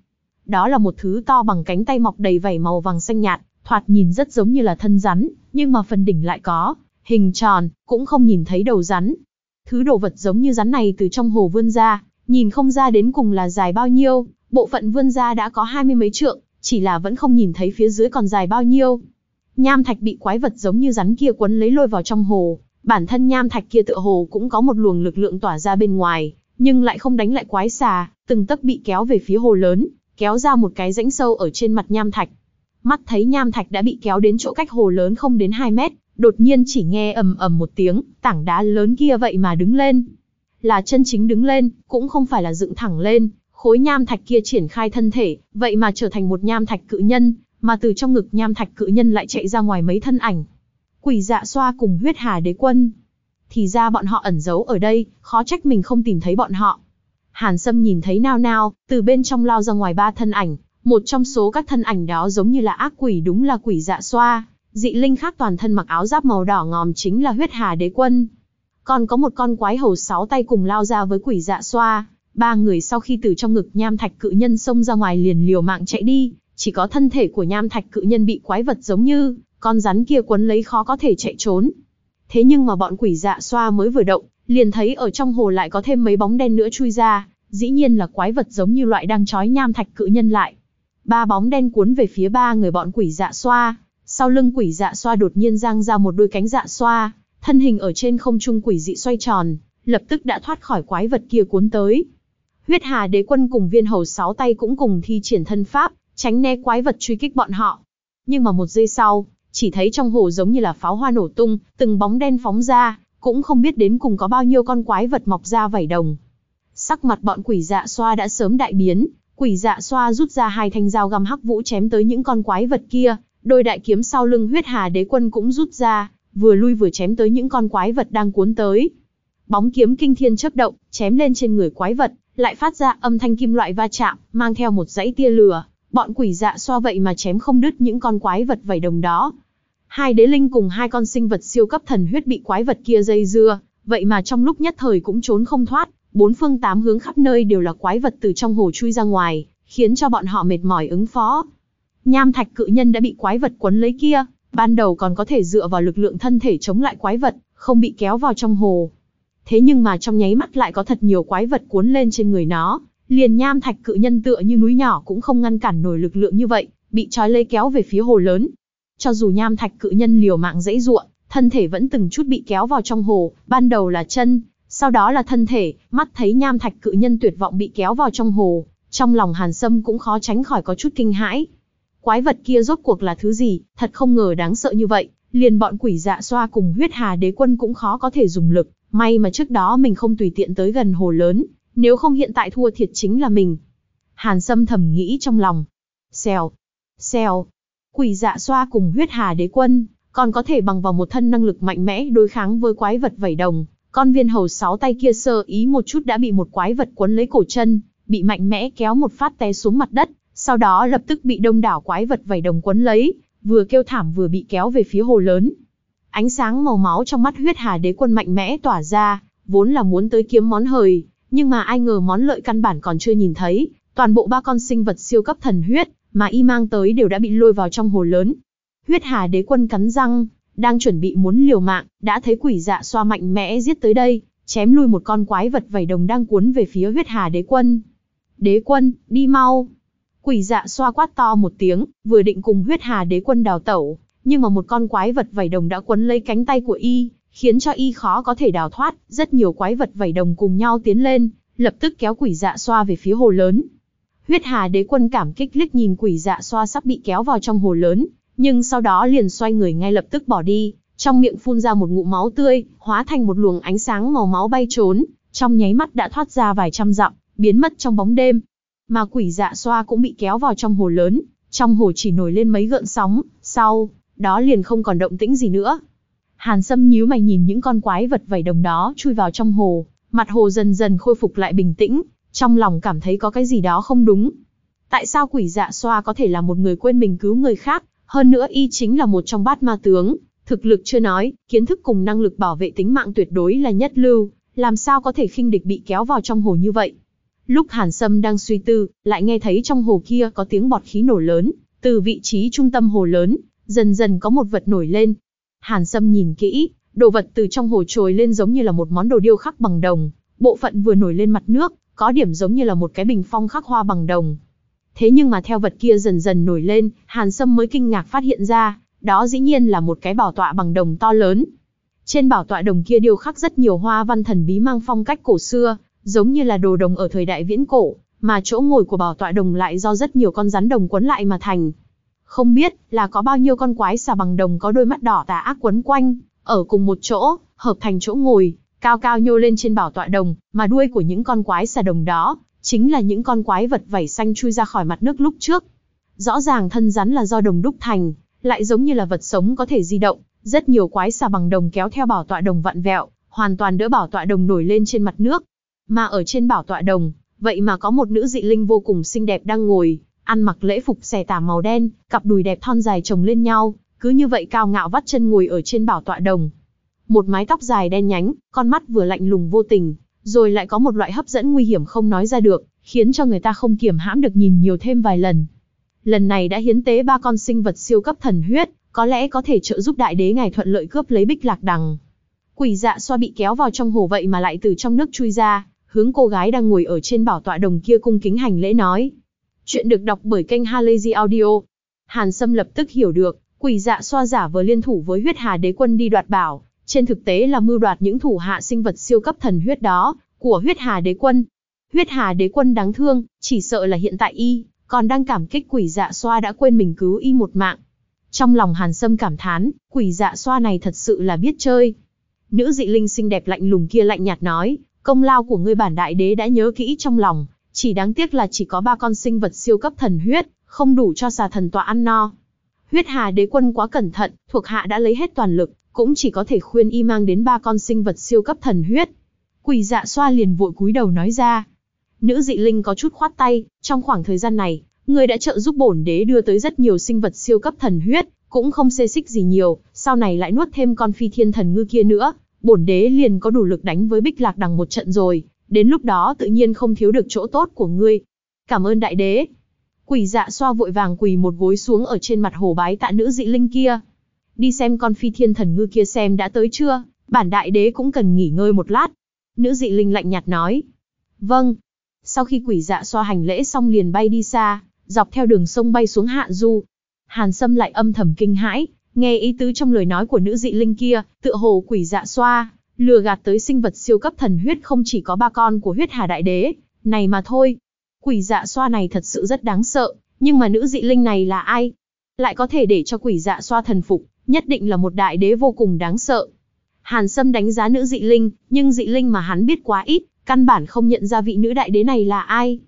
Đó là một thứ to bằng cánh tay mọc đầy vảy màu vàng xanh nhạt, thoạt nhìn rất giống như là thân rắn, nhưng mà phần đỉnh lại có hình tròn, cũng không nhìn thấy đầu rắn. Thứ đồ vật giống như rắn này từ trong hồ vươn ra, nhìn không ra đến cùng là dài bao nhiêu, bộ phận vươn ra đã có hai mươi mấy trượng, chỉ là vẫn không nhìn thấy phía dưới còn dài bao nhiêu. Nham thạch bị quái vật giống như rắn kia quấn lấy lôi vào trong hồ, bản thân nham thạch kia tựa hồ cũng có một luồng lực lượng tỏa ra bên ngoài, nhưng lại không đánh lại quái xà, từng tấc bị kéo về phía hồ lớn, kéo ra một cái rãnh sâu ở trên mặt nham thạch. Mắt thấy nham thạch đã bị kéo đến chỗ cách hồ lớn không đến 2 mét, đột nhiên chỉ nghe ầm ầm một tiếng, tảng đá lớn kia vậy mà đứng lên. Là chân chính đứng lên, cũng không phải là dựng thẳng lên, khối nham thạch kia triển khai thân thể, vậy mà trở thành một nham thạch cự nhân, mà từ trong ngực nham thạch cự nhân lại chạy ra ngoài mấy thân ảnh. Quỷ dạ xoa cùng huyết hà đế quân. Thì ra bọn họ ẩn giấu ở đây, khó trách mình không tìm thấy bọn họ. Hàn Sâm nhìn thấy nao nao, từ bên trong lao ra ngoài ba thân ảnh, một trong số các thân ảnh đó giống như là ác quỷ đúng là quỷ dạ xoa, dị linh khác toàn thân mặc áo giáp màu đỏ ngòm chính là huyết hà đế quân. Còn có một con quái hầu sáu tay cùng lao ra với quỷ dạ xoa, ba người sau khi từ trong ngực nham thạch cự nhân xông ra ngoài liền liều mạng chạy đi, chỉ có thân thể của nham thạch cự nhân bị quái vật giống như con rắn kia quấn lấy khó có thể chạy trốn. Thế nhưng mà bọn quỷ dạ xoa mới vừa động, liền thấy ở trong hồ lại có thêm mấy bóng đen nữa chui ra, dĩ nhiên là quái vật giống như loại đang trói nham thạch cự nhân lại. Ba bóng đen cuốn về phía ba người bọn quỷ dạ xoa, sau lưng quỷ dạ xoa đột nhiên giang ra một đôi cánh dạ xoa, thân hình ở trên không trung quỷ dị xoay tròn, lập tức đã thoát khỏi quái vật kia cuốn tới. Huyết Hà Đế Quân cùng Viên Hầu sáu tay cũng cùng thi triển thân pháp, tránh né quái vật truy kích bọn họ. Nhưng mà một giây sau, chỉ thấy trong hồ giống như là pháo hoa nổ tung, từng bóng đen phóng ra, cũng không biết đến cùng có bao nhiêu con quái vật mọc ra vảy đồng. Sắc mặt bọn quỷ dạ xoa đã sớm đại biến, quỷ dạ xoa rút ra hai thanh dao găm hắc vũ chém tới những con quái vật kia, đôi đại kiếm sau lưng huyết hà đế quân cũng rút ra, vừa lui vừa chém tới những con quái vật đang cuốn tới. Bóng kiếm kinh thiên chớp động, chém lên trên người quái vật, lại phát ra âm thanh kim loại va chạm, mang theo một dãy tia lửa, bọn quỷ dạ xoa vậy mà chém không đứt những con quái vật vảy đồng đó. Hai đế linh cùng hai con sinh vật siêu cấp thần huyết bị quái vật kia dây dưa, vậy mà trong lúc nhất thời cũng trốn không thoát, bốn phương tám hướng khắp nơi đều là quái vật từ trong hồ chui ra ngoài, khiến cho bọn họ mệt mỏi ứng phó. Nham thạch cự nhân đã bị quái vật quấn lấy kia, ban đầu còn có thể dựa vào lực lượng thân thể chống lại quái vật, không bị kéo vào trong hồ. Thế nhưng mà trong nháy mắt lại có thật nhiều quái vật cuốn lên trên người nó, liền nham thạch cự nhân tựa như núi nhỏ cũng không ngăn cản nổi lực lượng như vậy, bị trói lấy kéo về phía hồ lớn. Cho dù nham thạch cự nhân liều mạng dãy ruộng, thân thể vẫn từng chút bị kéo vào trong hồ, ban đầu là chân, sau đó là thân thể, mắt thấy nham thạch cự nhân tuyệt vọng bị kéo vào trong hồ, trong lòng Hàn Sâm cũng khó tránh khỏi có chút kinh hãi. Quái vật kia rốt cuộc là thứ gì, thật không ngờ đáng sợ như vậy, liền bọn quỷ dạ xoa cùng huyết hà đế quân cũng khó có thể dùng lực, May mà trước đó mình không tùy tiện tới gần hồ lớn, nếu không hiện tại thua thiệt chính là mình. Hàn Sâm thầm nghĩ trong lòng. Xèo, xèo, quỷ dạ xoa cùng huyết hà đế quân, còn có thể bằng vào một thân năng lực mạnh mẽ đối kháng với quái vật vảy đồng. Con viên hầu sáu tay kia sơ ý một chút đã bị một quái vật quấn lấy cổ chân, bị mạnh mẽ kéo một phát té xuống mặt đất, sau đó lập tức bị đông đảo quái vật vảy đồng quấn lấy, vừa kêu thảm vừa bị kéo về phía hồ lớn. Ánh sáng màu máu trong mắt huyết hà đế quân mạnh mẽ tỏa ra, vốn là muốn tới kiếm món hời, nhưng mà ai ngờ món lợi căn bản còn chưa nhìn thấy, toàn bộ ba con sinh vật siêu cấp thần huyết, mà y mang tới đều đã bị lôi vào trong hồ lớn. Huyết hà đế quân cắn răng, đang chuẩn bị muốn liều mạng, đã thấy quỷ dạ xoa mạnh mẽ giết tới đây, chém lui một con quái vật vảy đồng đang cuốn về phía huyết hà đế quân. Đế quân, đi mau! Quỷ dạ xoa quát to một tiếng, vừa định cùng huyết hà đế quân đào tẩu, nhưng mà một con quái vật vảy đồng đã quấn lấy cánh tay của y, khiến cho y khó có thể đào thoát, rất nhiều quái vật vảy đồng cùng nhau tiến lên, lập tức kéo quỷ dạ xoa về phía hồ lớn. Huyết Hà Đế Quân cảm kích liếc nhìn quỷ dạ xoa sắp bị kéo vào trong hồ lớn, nhưng sau đó liền xoay người ngay lập tức bỏ đi, trong miệng phun ra một ngụm máu tươi, hóa thành một luồng ánh sáng màu máu bay trốn, trong nháy mắt đã thoát ra vài trăm dặm, biến mất trong bóng đêm. Mà quỷ dạ xoa cũng bị kéo vào trong hồ lớn, trong hồ chỉ nổi lên mấy gợn sóng, sau đó liền không còn động tĩnh gì nữa. Hàn Sâm nhíu mày nhìn những con quái vật vảy đồng đó chui vào trong hồ, mặt hồ dần dần khôi phục lại bình tĩnh, trong lòng cảm thấy có cái gì đó không đúng. Tại sao quỷ dạ xoa có thể là một người quên mình cứu người khác, hơn nữa y chính là một trong bát ma tướng, thực lực chưa nói, kiến thức cùng năng lực bảo vệ tính mạng tuyệt đối là nhất lưu, làm sao có thể khinh địch bị kéo vào trong hồ như vậy. Lúc Hàn Sâm đang suy tư, lại nghe thấy trong hồ kia có tiếng bọt khí nổ lớn, từ vị trí trung tâm hồ lớn, dần dần có một vật nổi lên. Hàn Sâm nhìn kỹ, đồ vật từ trong hồ trồi lên giống như là một món đồ điêu khắc bằng đồng, bộ phận vừa nổi lên mặt nước, có điểm giống như là một cái bình phong khắc hoa bằng đồng. Thế nhưng mà theo vật kia dần dần nổi lên, Hàn Sâm mới kinh ngạc phát hiện ra, đó dĩ nhiên là một cái bảo tọa bằng đồng to lớn. Trên bảo tọa đồng kia điêu khắc rất nhiều hoa văn thần bí mang phong cách cổ xưa, giống như là đồ đồng ở thời đại viễn cổ, mà chỗ ngồi của bảo tọa đồng lại do rất nhiều con rắn đồng quấn lại mà thành. Không biết là có bao nhiêu con quái xà bằng đồng có đôi mắt đỏ tà ác quấn quanh, ở cùng một chỗ, hợp thành chỗ ngồi, cao cao nhô lên trên bảo tọa đồng, mà đuôi của những con quái xà đồng đó, chính là những con quái vật vảy xanh chui ra khỏi mặt nước lúc trước. Rõ ràng thân rắn là do đồng đúc thành, lại giống như là vật sống có thể di động, rất nhiều quái xà bằng đồng kéo theo bảo tọa đồng vặn vẹo, hoàn toàn đỡ bảo tọa đồng nổi lên trên mặt nước. Mà ở trên bảo tọa đồng, vậy mà có một nữ dị linh vô cùng xinh đẹp đang ngồi, ăn mặc lễ phục xẻ tả màu đen, cặp đùi đẹp thon dài chồng lên nhau, cứ như vậy cao ngạo vắt chân ngồi ở trên bảo tọa đồng. Một mái tóc dài đen nhánh, con mắt vừa lạnh lùng vô tình, rồi lại có một loại hấp dẫn nguy hiểm không nói ra được, khiến cho người ta không kiềm hãm được nhìn nhiều thêm vài lần. Lần này đã hiến tế ba con sinh vật siêu cấp thần huyết, có lẽ có thể trợ giúp đại đế ngài thuận lợi cướp lấy bích lạc đằng. Quỷ dạ xoa bị kéo vào trong hồ vậy mà lại từ trong nước chui ra, hướng cô gái đang ngồi ở trên bảo tọa đồng kia cung kính hành lễ nói. Chuyện được đọc bởi kênh Halazy Audio. Hàn Sâm lập tức hiểu được, quỷ dạ xoa giả vờ liên thủ với huyết hà đế quân đi đoạt bảo, trên thực tế là mưu đoạt những thủ hạ sinh vật siêu cấp thần huyết đó, của huyết hà đế quân. Huyết hà đế quân đáng thương, chỉ sợ là hiện tại y, còn đang cảm kích quỷ dạ xoa đã quên mình cứu y một mạng. Trong lòng hàn sâm cảm thán, quỷ dạ xoa này thật sự là biết chơi. Nữ dị linh xinh đẹp lạnh lùng kia lạnh nhạt nói, công lao của ngươi bản đại đế đã nhớ kỹ trong lòng, chỉ đáng tiếc là chỉ có ba con sinh vật siêu cấp thần huyết, không đủ cho xà thần tọa ăn no. Huyết hà đế quân quá cẩn thận, thuộc hạ đã lấy hết toàn lực, cũng chỉ có thể khuyên y mang đến ba con sinh vật siêu cấp thần huyết. Quỷ dạ xoa liền vội cúi đầu nói ra. Nữ dị linh có chút khoát tay, trong khoảng thời gian này, người đã trợ giúp bổn đế đưa tới rất nhiều sinh vật siêu cấp thần huyết, cũng không xê xích gì nhiều, sau này lại nuốt thêm con phi thiên thần ngư kia nữa, bổn đế liền có đủ lực đánh với bích lạc đằng một trận rồi, đến lúc đó tự nhiên không thiếu được chỗ tốt của ngươi. Cảm ơn đại đế. Quỷ dạ xoa vội vàng quỳ một gối xuống ở trên mặt hồ bái tạ nữ dị linh kia đi xem con phi thiên thần ngư kia xem đã tới chưa, bản đại đế cũng cần nghỉ ngơi một lát. Nữ dị linh lạnh nhạt nói. Vâng. Sau khi quỷ dạ xoa hành lễ xong liền bay đi xa, dọc theo đường sông bay xuống hạ du. Hàn Sâm lại âm thầm kinh hãi, nghe ý tứ trong lời nói của nữ dị linh kia, tựa hồ quỷ dạ xoa, lừa gạt tới sinh vật siêu cấp thần huyết không chỉ có ba con của huyết hà đại đế, này mà thôi. Quỷ dạ xoa này thật sự rất đáng sợ, nhưng mà nữ dị linh này là ai? Lại có thể để cho quỷ dạ xoa thần phục, nhất định là một đại đế vô cùng đáng sợ. Hàn Sâm đánh giá nữ dị linh, nhưng dị linh mà hắn biết quá ít, căn bản không nhận ra vị nữ đại đế này là ai.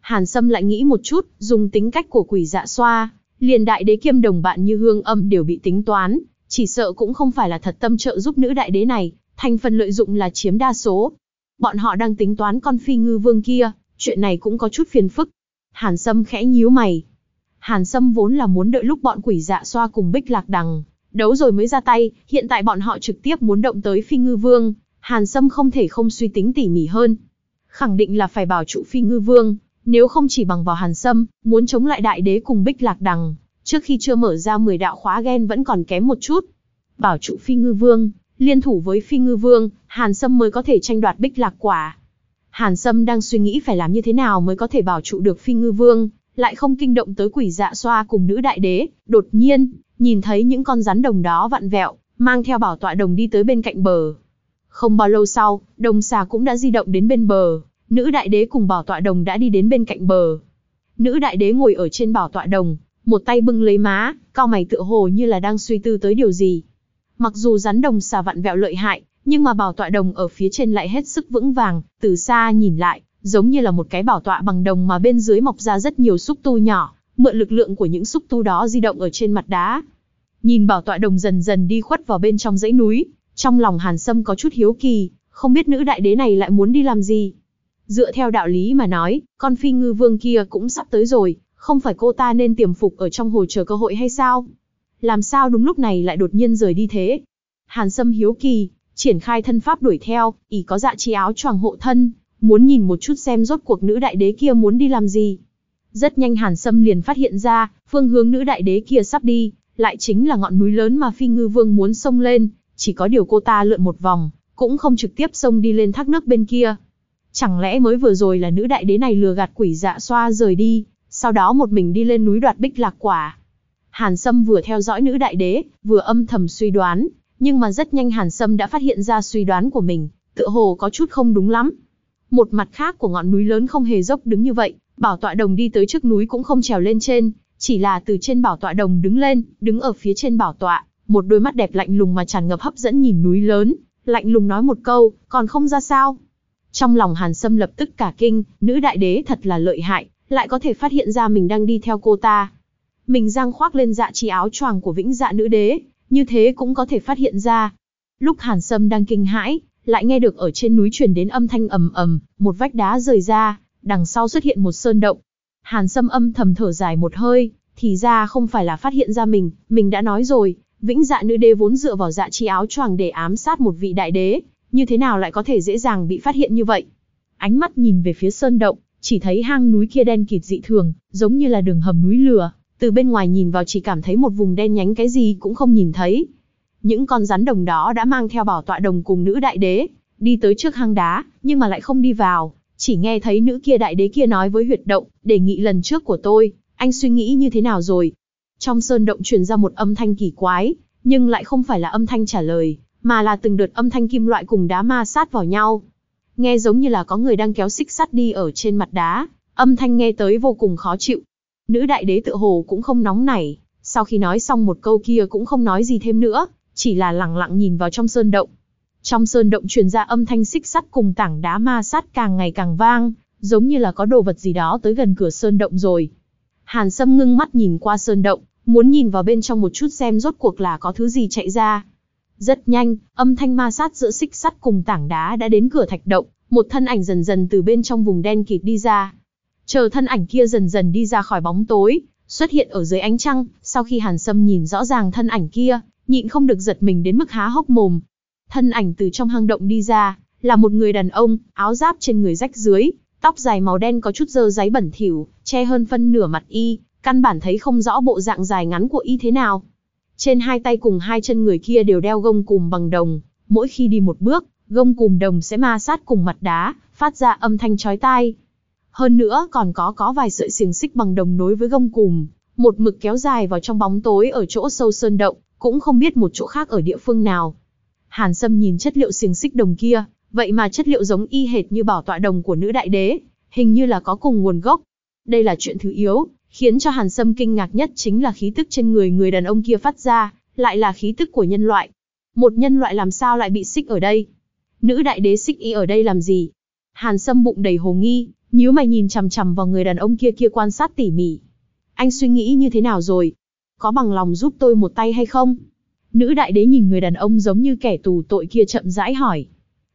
Hàn Sâm lại nghĩ một chút, dùng tính cách của quỷ dạ xoa, liền đại đế kiêm đồng bạn như hương âm đều bị tính toán, chỉ sợ cũng không phải là thật tâm trợ giúp nữ đại đế này, thành phần lợi dụng là chiếm đa số. Bọn họ đang tính toán con phi ngư vương kia, chuyện này cũng có chút phiền phức. Hàn Sâm khẽ nhíu mày. Hàn Sâm vốn là muốn đợi lúc bọn quỷ dạ xoa cùng Bích Lạc Đằng, đấu rồi mới ra tay, hiện tại bọn họ trực tiếp muốn động tới phi ngư vương, Hàn Sâm không thể không suy tính tỉ mỉ hơn. Khẳng định là phải bảo trụ phi ngư vương, nếu không chỉ bằng vào Hàn Sâm, muốn chống lại đại đế cùng Bích Lạc Đằng, trước khi chưa mở ra 10 đạo khóa ghen vẫn còn kém một chút. Bảo trụ phi ngư vương, liên thủ với phi ngư vương, Hàn Sâm mới có thể tranh đoạt Bích Lạc quả. Hàn Sâm đang suy nghĩ phải làm như thế nào mới có thể bảo trụ được phi ngư vương, lại không kinh động tới quỷ dạ xoa cùng nữ đại đế, đột nhiên, nhìn thấy những con rắn đồng đó vặn vẹo, mang theo bảo tọa đồng đi tới bên cạnh bờ. Không bao lâu sau, đồng xà cũng đã di động đến bên bờ, nữ đại đế cùng bảo tọa đồng đã đi đến bên cạnh bờ. Nữ đại đế ngồi ở trên bảo tọa đồng, một tay bưng lấy má, cao mày tựa hồ như là đang suy tư tới điều gì. Mặc dù rắn đồng xà vặn vẹo lợi hại, nhưng mà bảo tọa đồng ở phía trên lại hết sức vững vàng, từ xa nhìn lại, giống như là một cái bảo tọa bằng đồng mà bên dưới mọc ra rất nhiều xúc tu nhỏ, mượn lực lượng của những xúc tu đó di động ở trên mặt đá. Nhìn bảo tọa đồng dần dần đi khuất vào bên trong dãy núi, trong lòng Hàn Sâm có chút hiếu kỳ, không biết nữ đại đế này lại muốn đi làm gì. Dựa theo đạo lý mà nói, con phi ngư vương kia cũng sắp tới rồi, không phải cô ta nên tiềm phục ở trong hồ chờ cơ hội hay sao? Làm sao đúng lúc này lại đột nhiên rời đi thế? Hàn Sâm hiếu kỳ, triển khai thân pháp đuổi theo, ý có dạ chi áo choàng hộ thân, muốn nhìn một chút xem rốt cuộc nữ đại đế kia muốn đi làm gì. Rất nhanh Hàn Sâm liền phát hiện ra, phương hướng nữ đại đế kia sắp đi, lại chính là ngọn núi lớn mà Phi Ngư Vương muốn xông lên, chỉ có điều cô ta lượn một vòng, cũng không trực tiếp xông đi lên thác nước bên kia. Chẳng lẽ mới vừa rồi là nữ đại đế này lừa gạt quỷ dạ xoa rời đi, sau đó một mình đi lên núi đoạt bích lạc quả. Hàn Sâm vừa theo dõi nữ đại đế, vừa âm thầm suy đoán, nhưng mà rất nhanh Hàn Sâm đã phát hiện ra suy đoán của mình, tựa hồ có chút không đúng lắm. Một mặt khác của ngọn núi lớn không hề dốc đứng như vậy, bảo tọa đồng đi tới trước núi cũng không trèo lên trên, chỉ là từ trên bảo tọa đồng đứng lên, đứng ở phía trên bảo tọa, một đôi mắt đẹp lạnh lùng mà tràn ngập hấp dẫn nhìn núi lớn, lạnh lùng nói một câu, còn không ra sao. Trong lòng Hàn Sâm lập tức cả kinh, nữ đại đế thật là lợi hại, lại có thể phát hiện ra mình đang đi theo cô ta. Mình giang khoác lên dạ chi áo choàng của vĩnh dạ nữ đế, như thế cũng có thể phát hiện ra. Lúc Hàn Sâm đang kinh hãi, lại nghe được ở trên núi truyền đến âm thanh ầm ầm, một vách đá rời ra, đằng sau xuất hiện một sơn động. Hàn Sâm âm thầm thở dài một hơi, thì ra không phải là phát hiện ra mình, mình đã nói rồi, vĩnh dạ nữ đế vốn dựa vào dạ chi áo choàng để ám sát một vị đại đế, như thế nào lại có thể dễ dàng bị phát hiện như vậy? Ánh mắt nhìn về phía sơn động, chỉ thấy hang núi kia đen kịt dị thường, giống như là đường hầm núi lửa, từ bên ngoài nhìn vào chỉ cảm thấy một vùng đen nhánh cái gì cũng không nhìn thấy. Những con rắn đồng đó đã mang theo bảo tọa đồng cùng nữ đại đế, đi tới trước hang đá, nhưng mà lại không đi vào, chỉ nghe thấy nữ kia đại đế kia nói với huyệt động, đề nghị lần trước của tôi, anh suy nghĩ như thế nào rồi? Trong sơn động truyền ra một âm thanh kỳ quái, nhưng lại không phải là âm thanh trả lời, mà là từng đợt âm thanh kim loại cùng đá ma sát vào nhau. Nghe giống như là có người đang kéo xích sắt đi ở trên mặt đá, âm thanh nghe tới vô cùng khó chịu. Nữ đại đế tự hồ cũng không nóng nảy, sau khi nói xong một câu kia cũng không nói gì thêm nữa, chỉ là lặng lặng nhìn vào trong sơn động. Trong sơn động truyền ra âm thanh xích sắt cùng tảng đá ma sát càng ngày càng vang, giống như là có đồ vật gì đó tới gần cửa sơn động rồi. Hàn Sâm ngưng mắt nhìn qua sơn động, muốn nhìn vào bên trong một chút xem rốt cuộc là có thứ gì chạy ra. Rất nhanh, âm thanh ma sát giữa xích sắt cùng tảng đá đã đến cửa thạch động, một thân ảnh dần dần từ bên trong vùng đen kịt đi ra. Chờ thân ảnh kia dần dần đi ra khỏi bóng tối, xuất hiện ở dưới ánh trăng, sau khi Hàn Sâm nhìn rõ ràng thân ảnh kia, nhịn không được giật mình đến mức há hốc mồm. Thân ảnh từ trong hang động đi ra, là một người đàn ông, áo giáp trên người rách dưới, tóc dài màu đen có chút dơ giấy bẩn thỉu, che hơn phân nửa mặt y, căn bản thấy không rõ bộ dạng dài ngắn của y thế nào. Trên hai tay cùng hai chân người kia đều đeo gông cùm bằng đồng, mỗi khi đi một bước, gông cùm đồng sẽ ma sát cùng mặt đá, phát ra âm thanh chói tai. Hơn nữa còn có có vài sợi xiềng xích bằng đồng nối với gông cùm, một mực kéo dài vào trong bóng tối ở chỗ sâu sơn động, cũng không biết một chỗ khác ở địa phương nào. Hàn Sâm nhìn chất liệu xiềng xích đồng kia, vậy mà chất liệu giống y hệt như bảo tọa đồng của nữ đại đế, hình như là có cùng nguồn gốc. Đây là chuyện thứ yếu, khiến cho Hàn Sâm kinh ngạc nhất chính là khí tức trên người người đàn ông kia phát ra, lại là khí tức của nhân loại. Một nhân loại làm sao lại bị xích ở đây? Nữ đại đế xích y ở đây làm gì? Hàn Sâm bụng đầy hồ nghi, nhíu mày nhìn chằm chằm vào người đàn ông kia kia quan sát tỉ mỉ. Anh suy nghĩ như thế nào rồi? Có bằng lòng giúp tôi một tay hay không? Nữ đại đế nhìn người đàn ông giống như kẻ tù tội kia chậm rãi hỏi.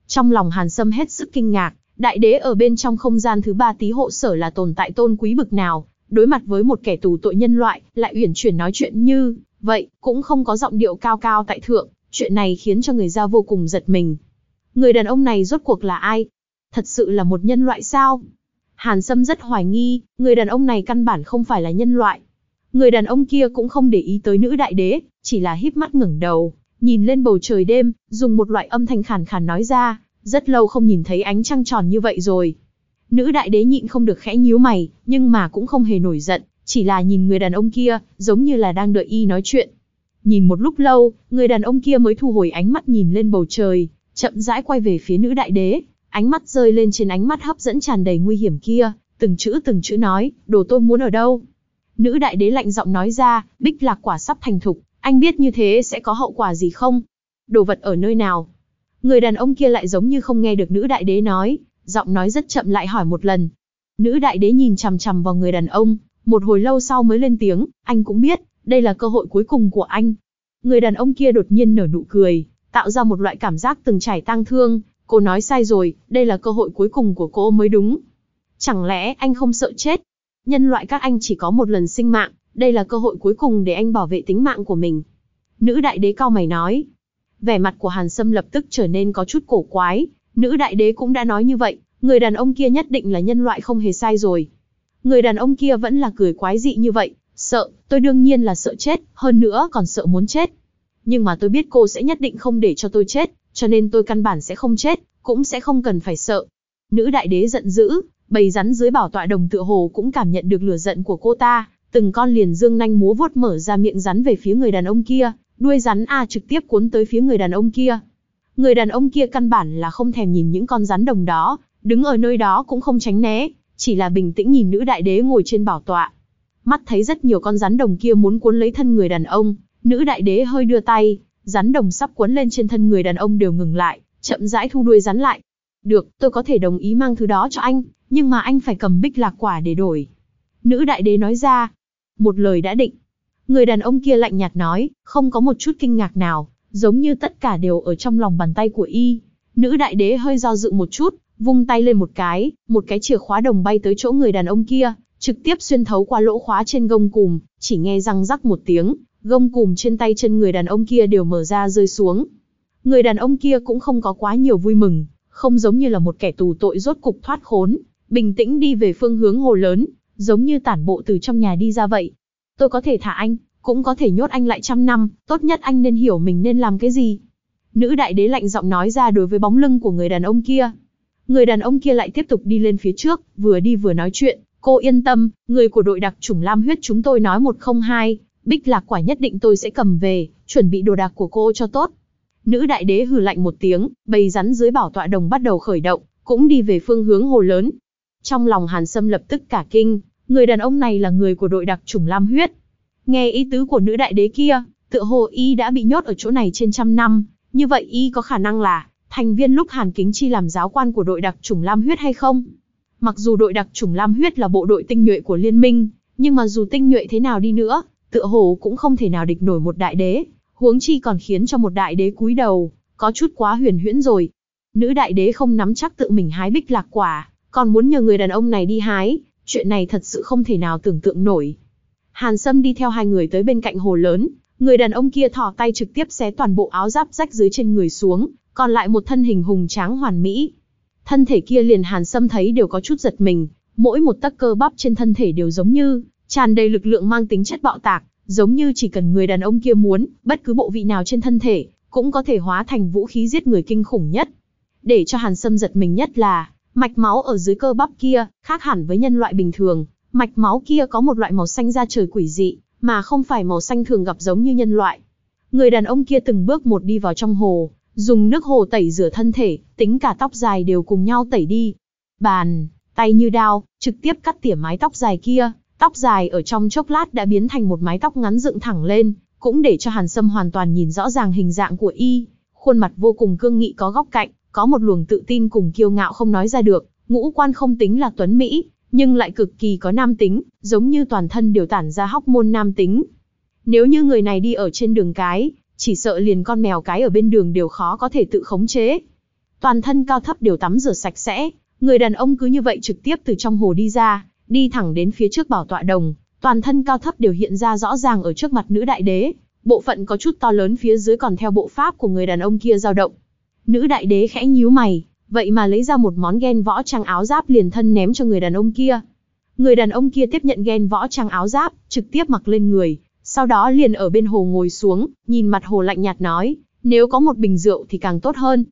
Trong lòng Hàn Sâm hết sức kinh ngạc, đại đế ở bên trong không gian thứ ba tí hộ sở là tồn tại tôn quý bực nào, đối mặt với một kẻ tù tội nhân loại, lại uyển chuyển nói chuyện như, vậy, cũng không có giọng điệu cao cao tại thượng, chuyện này khiến cho người ra vô cùng giật mình. Người đàn ông này rốt cuộc là ai? Thật sự là một nhân loại sao? Hàn Sâm rất hoài nghi, người đàn ông này căn bản không phải là nhân loại. Người đàn ông kia cũng không để ý tới nữ đại đế, chỉ là híp mắt ngẩng đầu, nhìn lên bầu trời đêm, dùng một loại âm thanh khàn khàn nói ra, rất lâu không nhìn thấy ánh trăng tròn như vậy rồi. Nữ đại đế nhịn không được khẽ nhíu mày, nhưng mà cũng không hề nổi giận, chỉ là nhìn người đàn ông kia, giống như là đang đợi y nói chuyện. Nhìn một lúc lâu, người đàn ông kia mới thu hồi ánh mắt nhìn lên bầu trời, chậm rãi quay về phía nữ đại đế, ánh mắt rơi lên trên ánh mắt hấp dẫn tràn đầy nguy hiểm kia, từng chữ từng chữ nói, đồ tôi muốn ở đâu. Nữ đại đế lạnh giọng nói ra, bích lạc quả sắp thành thục, anh biết như thế sẽ có hậu quả gì không? Đồ vật ở nơi nào? Người đàn ông kia lại giống như không nghe được nữ đại đế nói, giọng nói rất chậm lại hỏi một lần. Nữ đại đế nhìn chằm chằm vào người đàn ông, một hồi lâu sau mới lên tiếng, anh cũng biết, đây là cơ hội cuối cùng của anh. Người đàn ông kia đột nhiên nở nụ cười, tạo ra một loại cảm giác từng trải tang thương, cô nói sai rồi, đây là cơ hội cuối cùng của cô mới đúng. Chẳng lẽ anh không sợ chết? Nhân loại các anh chỉ có một lần sinh mạng, đây là cơ hội cuối cùng để anh bảo vệ tính mạng của mình. Nữ đại đế cao mày nói. Vẻ mặt của Hàn Sâm lập tức trở nên có chút cổ quái, nữ đại đế cũng đã nói như vậy, người đàn ông kia nhất định là nhân loại không hề sai rồi. Người đàn ông kia vẫn là cười quái dị như vậy, sợ, tôi đương nhiên là sợ chết, hơn nữa còn sợ muốn chết. Nhưng mà tôi biết cô sẽ nhất định không để cho tôi chết, cho nên tôi căn bản sẽ không chết, cũng sẽ không cần phải sợ. Nữ đại đế giận dữ, bầy rắn dưới bảo tọa đồng tựa hồ cũng cảm nhận được lửa giận của cô ta, từng con liền dương nanh múa vuốt mở ra miệng rắn về phía người đàn ông kia, đuôi rắn A trực tiếp cuốn tới phía người đàn ông kia. Người đàn ông kia căn bản là không thèm nhìn những con rắn đồng đó, đứng ở nơi đó cũng không tránh né, chỉ là bình tĩnh nhìn nữ đại đế ngồi trên bảo tọa. Mắt thấy rất nhiều con rắn đồng kia muốn cuốn lấy thân người đàn ông, nữ đại đế hơi đưa tay, rắn đồng sắp cuốn lên trên thân người đàn ông đều ngừng lại, chậm rãi thu đuôi rắn lại. Được, tôi có thể đồng ý mang thứ đó cho anh, nhưng mà anh phải cầm bích lạc quả để đổi. Nữ đại đế nói ra. Một lời đã định. Người đàn ông kia lạnh nhạt nói, không có một chút kinh ngạc nào, giống như tất cả đều ở trong lòng bàn tay của y. Nữ đại đế hơi do dự một chút, vung tay lên một cái, một cái chìa khóa đồng bay tới chỗ người đàn ông kia, trực tiếp xuyên thấu qua lỗ khóa trên gông cùm, chỉ nghe răng rắc một tiếng, gông cùm trên tay chân người đàn ông kia đều mở ra rơi xuống. Người đàn ông kia cũng không có quá nhiều vui mừng, không giống như là một kẻ tù tội rốt cục thoát khốn, bình tĩnh đi về phương hướng hồ lớn, giống như tản bộ từ trong nhà đi ra vậy. Tôi có thể thả anh, cũng có thể nhốt anh lại trăm năm, tốt nhất anh nên hiểu mình nên làm cái gì. Nữ đại đế lạnh giọng nói ra đối với bóng lưng của người đàn ông kia. Người đàn ông kia lại tiếp tục đi lên phía trước, vừa đi vừa nói chuyện, cô yên tâm, người của đội đặc chủng lam huyết chúng tôi nói một không hai, bích lạc quả nhất định tôi sẽ cầm về, chuẩn bị đồ đạc của cô cho tốt. Nữ đại đế hừ lạnh một tiếng, bầy rắn dưới bảo tọa đồng bắt đầu khởi động, cũng đi về phương hướng hồ lớn. Trong lòng Hàn Sâm lập tức cả kinh, người đàn ông này là người của đội đặc chủng lam huyết. Nghe ý tứ của nữ đại đế kia, tựa hồ y đã bị nhốt ở chỗ này trên trăm năm, như vậy y có khả năng là thành viên lúc Hàn Kính Chi làm giáo quan của đội đặc chủng lam huyết hay không? Mặc dù đội đặc chủng lam huyết là bộ đội tinh nhuệ của liên minh, nhưng mà dù tinh nhuệ thế nào đi nữa, tựa hồ cũng không thể nào địch nổi một đại đế, huống chi còn khiến cho một đại đế cúi đầu, có chút quá huyền huyễn rồi. Nữ đại đế không nắm chắc tự mình hái bích lạc quả, còn muốn nhờ người đàn ông này đi hái, chuyện này thật sự không thể nào tưởng tượng nổi. Hàn Sâm đi theo hai người tới bên cạnh hồ lớn, người đàn ông kia thò tay trực tiếp xé toàn bộ áo giáp rách dưới trên người xuống, còn lại một thân hình hùng tráng hoàn mỹ. Thân thể kia liền Hàn Sâm thấy đều có chút giật mình, mỗi một tấc cơ bắp trên thân thể đều giống như tràn đầy lực lượng mang tính chất bạo tạc, giống như chỉ cần người đàn ông kia muốn, bất cứ bộ vị nào trên thân thể cũng có thể hóa thành vũ khí giết người kinh khủng nhất. Để cho Hàn Sâm giật mình nhất là, mạch máu ở dưới cơ bắp kia, khác hẳn với nhân loại bình thường, mạch máu kia có một loại màu xanh da trời quỷ dị, mà không phải màu xanh thường gặp giống như nhân loại. Người đàn ông kia từng bước một đi vào trong hồ, dùng nước hồ tẩy rửa thân thể, tính cả tóc dài đều cùng nhau tẩy đi. Bàn, tay như đao, trực tiếp cắt tỉa mái tóc dài kia, tóc dài ở trong chốc lát đã biến thành một mái tóc ngắn dựng thẳng lên, cũng để cho Hàn Sâm hoàn toàn nhìn rõ ràng hình dạng của y, khuôn mặt vô cùng cương nghị có góc cạnh, có một luồng tự tin cùng kiêu ngạo không nói ra được, ngũ quan không tính là tuấn mỹ, nhưng lại cực kỳ có nam tính, giống như toàn thân đều tản ra hóc môn nam tính. Nếu như người này đi ở trên đường cái, chỉ sợ liền con mèo cái ở bên đường đều khó có thể tự khống chế. Toàn thân cao thấp đều tắm rửa sạch sẽ, người đàn ông cứ như vậy trực tiếp từ trong hồ đi ra, đi thẳng đến phía trước bảo tọa đồng, toàn thân cao thấp đều hiện ra rõ ràng ở trước mặt nữ đại đế, bộ phận có chút to lớn phía dưới còn theo bộ pháp của người đàn ông kia dao động. Nữ đại đế khẽ nhíu mày, vậy mà lấy ra một món ghen võ trang áo giáp liền thân ném cho người đàn ông kia. Người đàn ông kia tiếp nhận ghen võ trang áo giáp, trực tiếp mặc lên người, sau đó liền ở bên hồ ngồi xuống, nhìn mặt hồ lạnh nhạt nói, nếu có một bình rượu thì càng tốt hơn.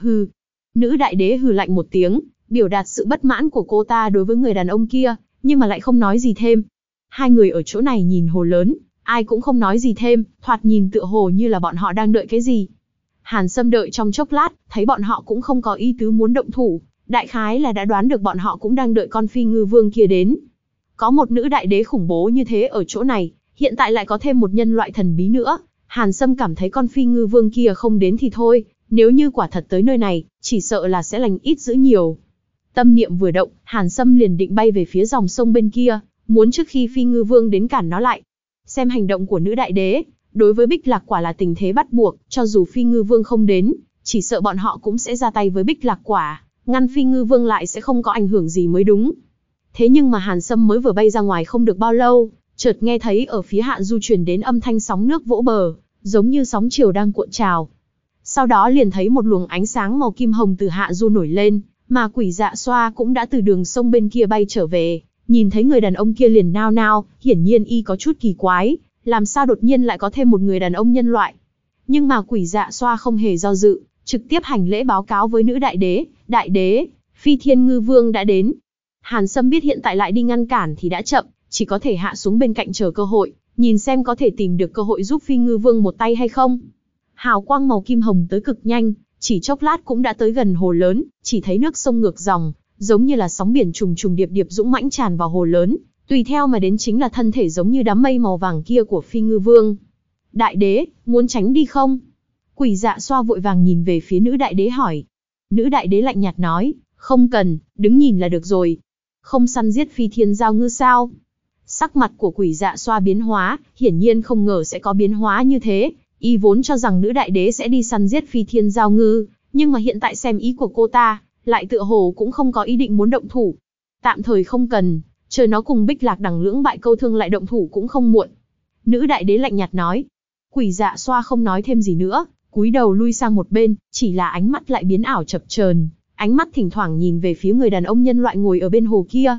Hừ. Nữ đại đế hừ lạnh một tiếng, biểu đạt sự bất mãn của cô ta đối với người đàn ông kia, nhưng mà lại không nói gì thêm. Hai người ở chỗ này nhìn hồ lớn, ai cũng không nói gì thêm, thoạt nhìn tựa hồ như là bọn họ đang đợi cái gì. Hàn Sâm đợi trong chốc lát, thấy bọn họ cũng không có ý tứ muốn động thủ, đại khái là đã đoán được bọn họ cũng đang đợi con phi ngư vương kia đến. Có một nữ đại đế khủng bố như thế ở chỗ này, hiện tại lại có thêm một nhân loại thần bí nữa, Hàn Sâm cảm thấy con phi ngư vương kia không đến thì thôi, nếu như quả thật tới nơi này, chỉ sợ là sẽ lành ít giữ nhiều. Tâm niệm vừa động, Hàn Sâm liền định bay về phía dòng sông bên kia, muốn trước khi phi ngư vương đến cản nó lại. Xem hành động của nữ đại đế, đối với Bích Lạc quả là tình thế bắt buộc, cho dù phi ngư vương không đến, chỉ sợ bọn họ cũng sẽ ra tay với Bích Lạc quả, ngăn phi ngư vương lại sẽ không có ảnh hưởng gì mới đúng. Thế nhưng mà Hàn Sâm mới vừa bay ra ngoài không được bao lâu, chợt nghe thấy ở phía hạ du truyền đến âm thanh sóng nước vỗ bờ, giống như sóng chiều đang cuộn trào. Sau đó liền thấy một luồng ánh sáng màu kim hồng từ hạ du nổi lên, mà quỷ dạ xoa cũng đã từ đường sông bên kia bay trở về, nhìn thấy người đàn ông kia liền nao nao, hiển nhiên y có chút kỳ quái, làm sao đột nhiên lại có thêm một người đàn ông nhân loại. Nhưng mà quỷ dạ xoa không hề do dự, trực tiếp hành lễ báo cáo với nữ đại đế, đại đế, phi thiên ngư vương đã đến. Hàn Sâm biết hiện tại lại đi ngăn cản thì đã chậm, chỉ có thể hạ xuống bên cạnh chờ cơ hội, nhìn xem có thể tìm được cơ hội giúp phi ngư vương một tay hay không. Hào quang màu kim hồng tới cực nhanh, chỉ chốc lát cũng đã tới gần hồ lớn, chỉ thấy nước sông ngược dòng, giống như là sóng biển trùng trùng điệp điệp dũng mãnh tràn vào hồ lớn, tùy theo mà đến chính là thân thể giống như đám mây màu vàng kia của phi ngư vương. Đại đế, muốn tránh đi không? Quỷ dạ xoa vội vàng nhìn về phía nữ đại đế hỏi. Nữ đại đế lạnh nhạt nói, không cần, đứng nhìn là được rồi. Không săn giết phi thiên giao ngư sao? Sắc mặt của quỷ dạ xoa biến hóa, hiển nhiên không ngờ sẽ có biến hóa như thế. Y vốn cho rằng nữ đại đế sẽ đi săn giết phi thiên giao ngư, nhưng mà hiện tại xem ý của cô ta, lại tựa hồ cũng không có ý định muốn động thủ. Tạm thời không cần, chờ nó cùng bích lạc đẳng lưỡng bại câu thương lại động thủ cũng không muộn. Nữ đại đế lạnh nhạt nói. Quỷ dạ xoa không nói thêm gì nữa, cúi đầu lui sang một bên, chỉ là ánh mắt lại biến ảo chập chờn, ánh mắt thỉnh thoảng nhìn về phía người đàn ông nhân loại ngồi ở bên hồ kia.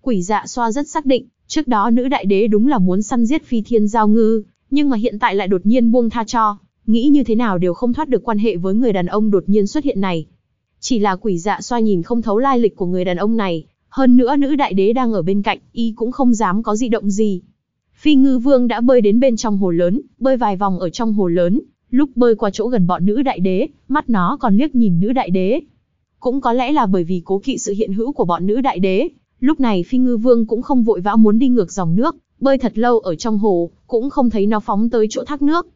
Quỷ dạ xoa rất xác định, trước đó nữ đại đế đúng là muốn săn giết phi thiên giao ngư, nhưng mà hiện tại lại đột nhiên buông tha cho, nghĩ như thế nào đều không thoát được quan hệ với người đàn ông đột nhiên xuất hiện này. Chỉ là quỷ dạ xoa nhìn không thấu lai lịch của người đàn ông này, hơn nữa nữ đại đế đang ở bên cạnh, y cũng không dám có dị động gì. Phi ngư vương đã bơi đến bên trong hồ lớn, bơi vài vòng ở trong hồ lớn, lúc bơi qua chỗ gần bọn nữ đại đế, mắt nó còn liếc nhìn nữ đại đế. Cũng có lẽ là bởi vì cố kỵ sự hiện hữu của bọn nữ đại đế, lúc này phi ngư vương cũng không vội vã muốn đi ngược dòng nước, bơi thật lâu ở trong hồ, cũng không thấy nó phóng tới chỗ thác nước.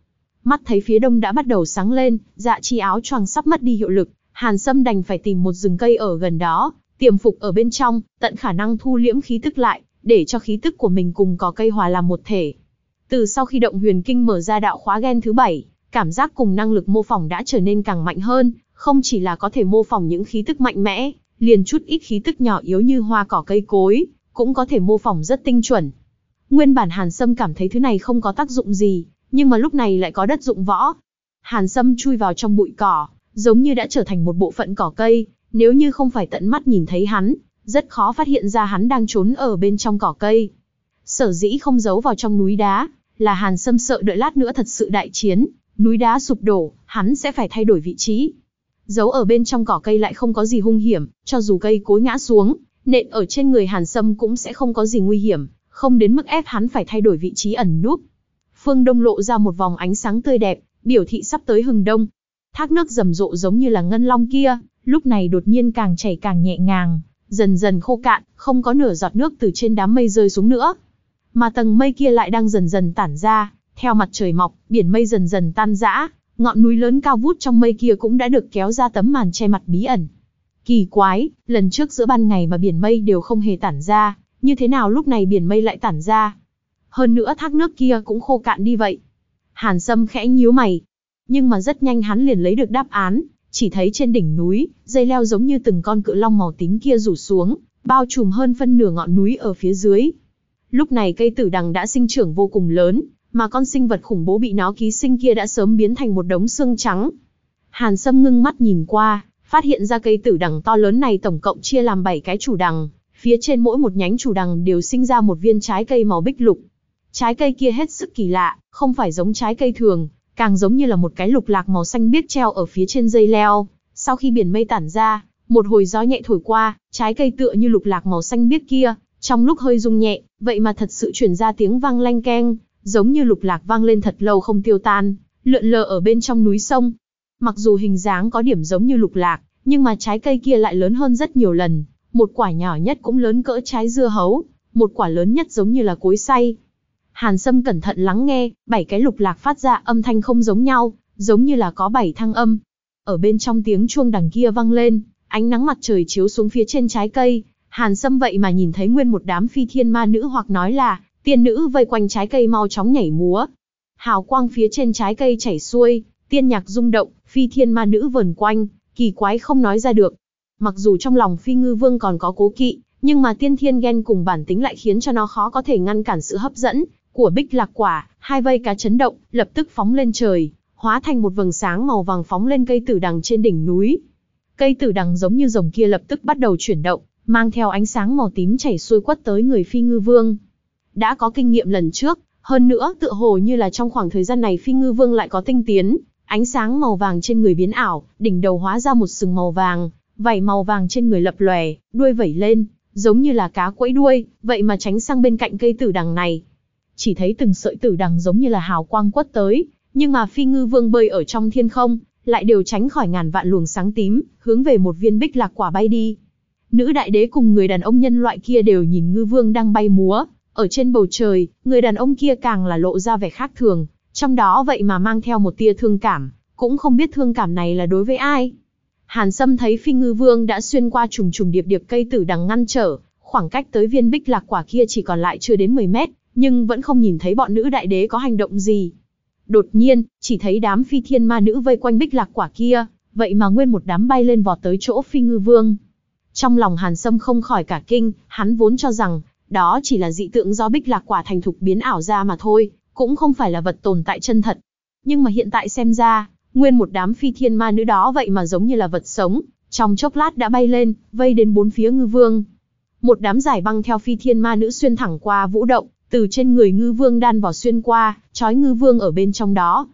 Mắt thấy phía đông đã bắt đầu sáng lên, dạ chi áo choàng sắp mất đi hiệu lực, Hàn Sâm đành phải tìm một rừng cây ở gần đó, tiềm phục ở bên trong, tận khả năng thu liễm khí tức lại, để cho khí tức của mình cùng có cây hòa làm một thể. Từ sau khi động huyền kinh mở ra đạo khóa gen thứ bảy, cảm giác cùng năng lực mô phỏng đã trở nên càng mạnh hơn, không chỉ là có thể mô phỏng những khí tức mạnh mẽ, liền chút ít khí tức nhỏ yếu như hoa cỏ cây cối, cũng có thể mô phỏng rất tinh chuẩn. Nguyên bản Hàn Sâm cảm thấy thứ này không có tác dụng gì, nhưng mà lúc này lại có đất dụng võ. Hàn Sâm chui vào trong bụi cỏ, giống như đã trở thành một bộ phận cỏ cây, nếu như không phải tận mắt nhìn thấy hắn, rất khó phát hiện ra hắn đang trốn ở bên trong cỏ cây. Sở dĩ không giấu vào trong núi đá, là Hàn Sâm sợ đợi lát nữa thật sự đại chiến, núi đá sụp đổ, hắn sẽ phải thay đổi vị trí. Giấu ở bên trong cỏ cây lại không có gì hung hiểm, cho dù cây cối ngã xuống, nện ở trên người Hàn Sâm cũng sẽ không có gì nguy hiểm, không đến mức ép hắn phải thay đổi vị trí ẩn núp. Phương Đông lộ ra một vòng ánh sáng tươi đẹp, biểu thị sắp tới hừng đông. Thác nước rầm rộ giống như là ngân long kia, lúc này đột nhiên càng chảy càng nhẹ nhàng, dần dần khô cạn, không có nửa giọt nước từ trên đám mây rơi xuống nữa. Mà tầng mây kia lại đang dần dần tản ra, Theo mặt trời mọc, biển mây dần dần tan rã, ngọn núi lớn cao vút trong mây kia cũng đã được kéo ra tấm màn che mặt bí ẩn. Kỳ quái, lần trước giữa ban ngày mà biển mây đều không hề tản ra, như thế nào lúc này biển mây lại tản ra? Hơn nữa thác nước kia cũng khô cạn đi vậy. Hàn Sâm khẽ nhíu mày. Nhưng mà rất nhanh hắn liền lấy được đáp án, chỉ thấy trên đỉnh núi, dây leo giống như từng con cự long màu tím kia rủ xuống, bao trùm hơn phân nửa ngọn núi ở phía dưới. Lúc này cây tử đằng đã sinh trưởng vô cùng lớn, mà con sinh vật khủng bố bị nó ký sinh kia đã sớm biến thành một đống xương trắng. Hàn Sâm ngưng mắt nhìn qua, phát hiện ra cây tử đằng to lớn này tổng cộng chia làm 7 cái chủ đằng, phía trên mỗi một nhánh chủ đằng đều sinh ra một viên trái cây màu bích lục. Trái cây kia hết sức kỳ lạ, không phải giống trái cây thường, càng giống như là một cái lục lạc màu xanh biếc treo ở phía trên dây leo. Sau khi biển mây tản ra, một hồi gió nhẹ thổi qua, trái cây tựa như lục lạc màu xanh biếc kia, trong lúc hơi rung nhẹ, vậy mà thật sự chuyển ra tiếng vang lanh keng, giống như lục lạc vang lên thật lâu không tiêu tan, lượn lờ ở bên trong núi sông. Mặc dù hình dáng có điểm giống như lục lạc, nhưng mà trái cây kia lại lớn hơn rất nhiều lần, một quả nhỏ nhất cũng lớn cỡ trái dưa hấu, một quả lớn nhất giống như là cối xay. Hàn Sâm cẩn thận lắng nghe, bảy cái lục lạc phát ra âm thanh không giống nhau, giống như là có bảy thăng âm. Ở bên trong tiếng chuông đằng kia vang lên, ánh nắng mặt trời chiếu xuống phía trên trái cây, Hàn Sâm vậy mà nhìn thấy nguyên một đám phi thiên ma nữ hoặc nói là tiên nữ vây quanh trái cây mau chóng nhảy múa. Hào quang phía trên trái cây chảy xuôi, tiên nhạc rung động, phi thiên ma nữ vần quanh, kỳ quái không nói ra được. Mặc dù trong lòng phi ngư vương còn có cố kỵ, nhưng mà tiên thiên ghen cùng bản tính lại khiến cho nó khó có thể ngăn cản sự hấp dẫn của bích lạc quả, hai vây cá chấn động, lập tức phóng lên trời, hóa thành một vầng sáng màu vàng phóng lên cây tử đằng trên đỉnh núi. Cây tử đằng giống như rồng kia lập tức bắt đầu chuyển động, mang theo ánh sáng màu tím chảy xuôi quất tới người phi ngư vương. Đã có kinh nghiệm lần trước, hơn nữa tựa hồ như là trong khoảng thời gian này phi ngư vương lại có tinh tiến, ánh sáng màu vàng trên người biến ảo, đỉnh đầu hóa ra một sừng màu vàng, vảy màu vàng trên người lập lòe, đuôi vẩy lên, giống như là cá quẫy đuôi, vậy mà tránh sang bên cạnh cây tử đằng này. Chỉ thấy từng sợi tử đằng giống như là hào quang quất tới, nhưng mà phi ngư vương bơi ở trong thiên không, lại đều tránh khỏi ngàn vạn luồng sáng tím, hướng về một viên bích lạc quả bay đi. Nữ đại đế cùng người đàn ông nhân loại kia đều nhìn ngư vương đang bay múa, ở trên bầu trời, người đàn ông kia càng là lộ ra vẻ khác thường, trong đó vậy mà mang theo một tia thương cảm, cũng không biết thương cảm này là đối với ai. Hàn Sâm thấy phi ngư vương đã xuyên qua trùng trùng điệp điệp cây tử đằng ngăn trở, khoảng cách tới viên bích lạc quả kia chỉ còn lại chưa đến 10 mét, nhưng vẫn không nhìn thấy bọn nữ đại đế có hành động gì. Đột nhiên, chỉ thấy đám phi thiên ma nữ vây quanh bích lạc quả kia, vậy mà nguyên một đám bay lên vọt tới chỗ phi ngư vương. Trong lòng Hàn Sâm không khỏi cả kinh, hắn vốn cho rằng, đó chỉ là dị tượng do bích lạc quả thành thục biến ảo ra mà thôi, cũng không phải là vật tồn tại chân thật. Nhưng mà hiện tại xem ra, nguyên một đám phi thiên ma nữ đó vậy mà giống như là vật sống, trong chốc lát đã bay lên, vây đến bốn phía ngư vương. Một đám giải băng theo phi thiên ma nữ xuyên thẳng qua vũ động, từ trên người ngư vương đan vào xuyên qua, trói ngư vương ở bên trong đó.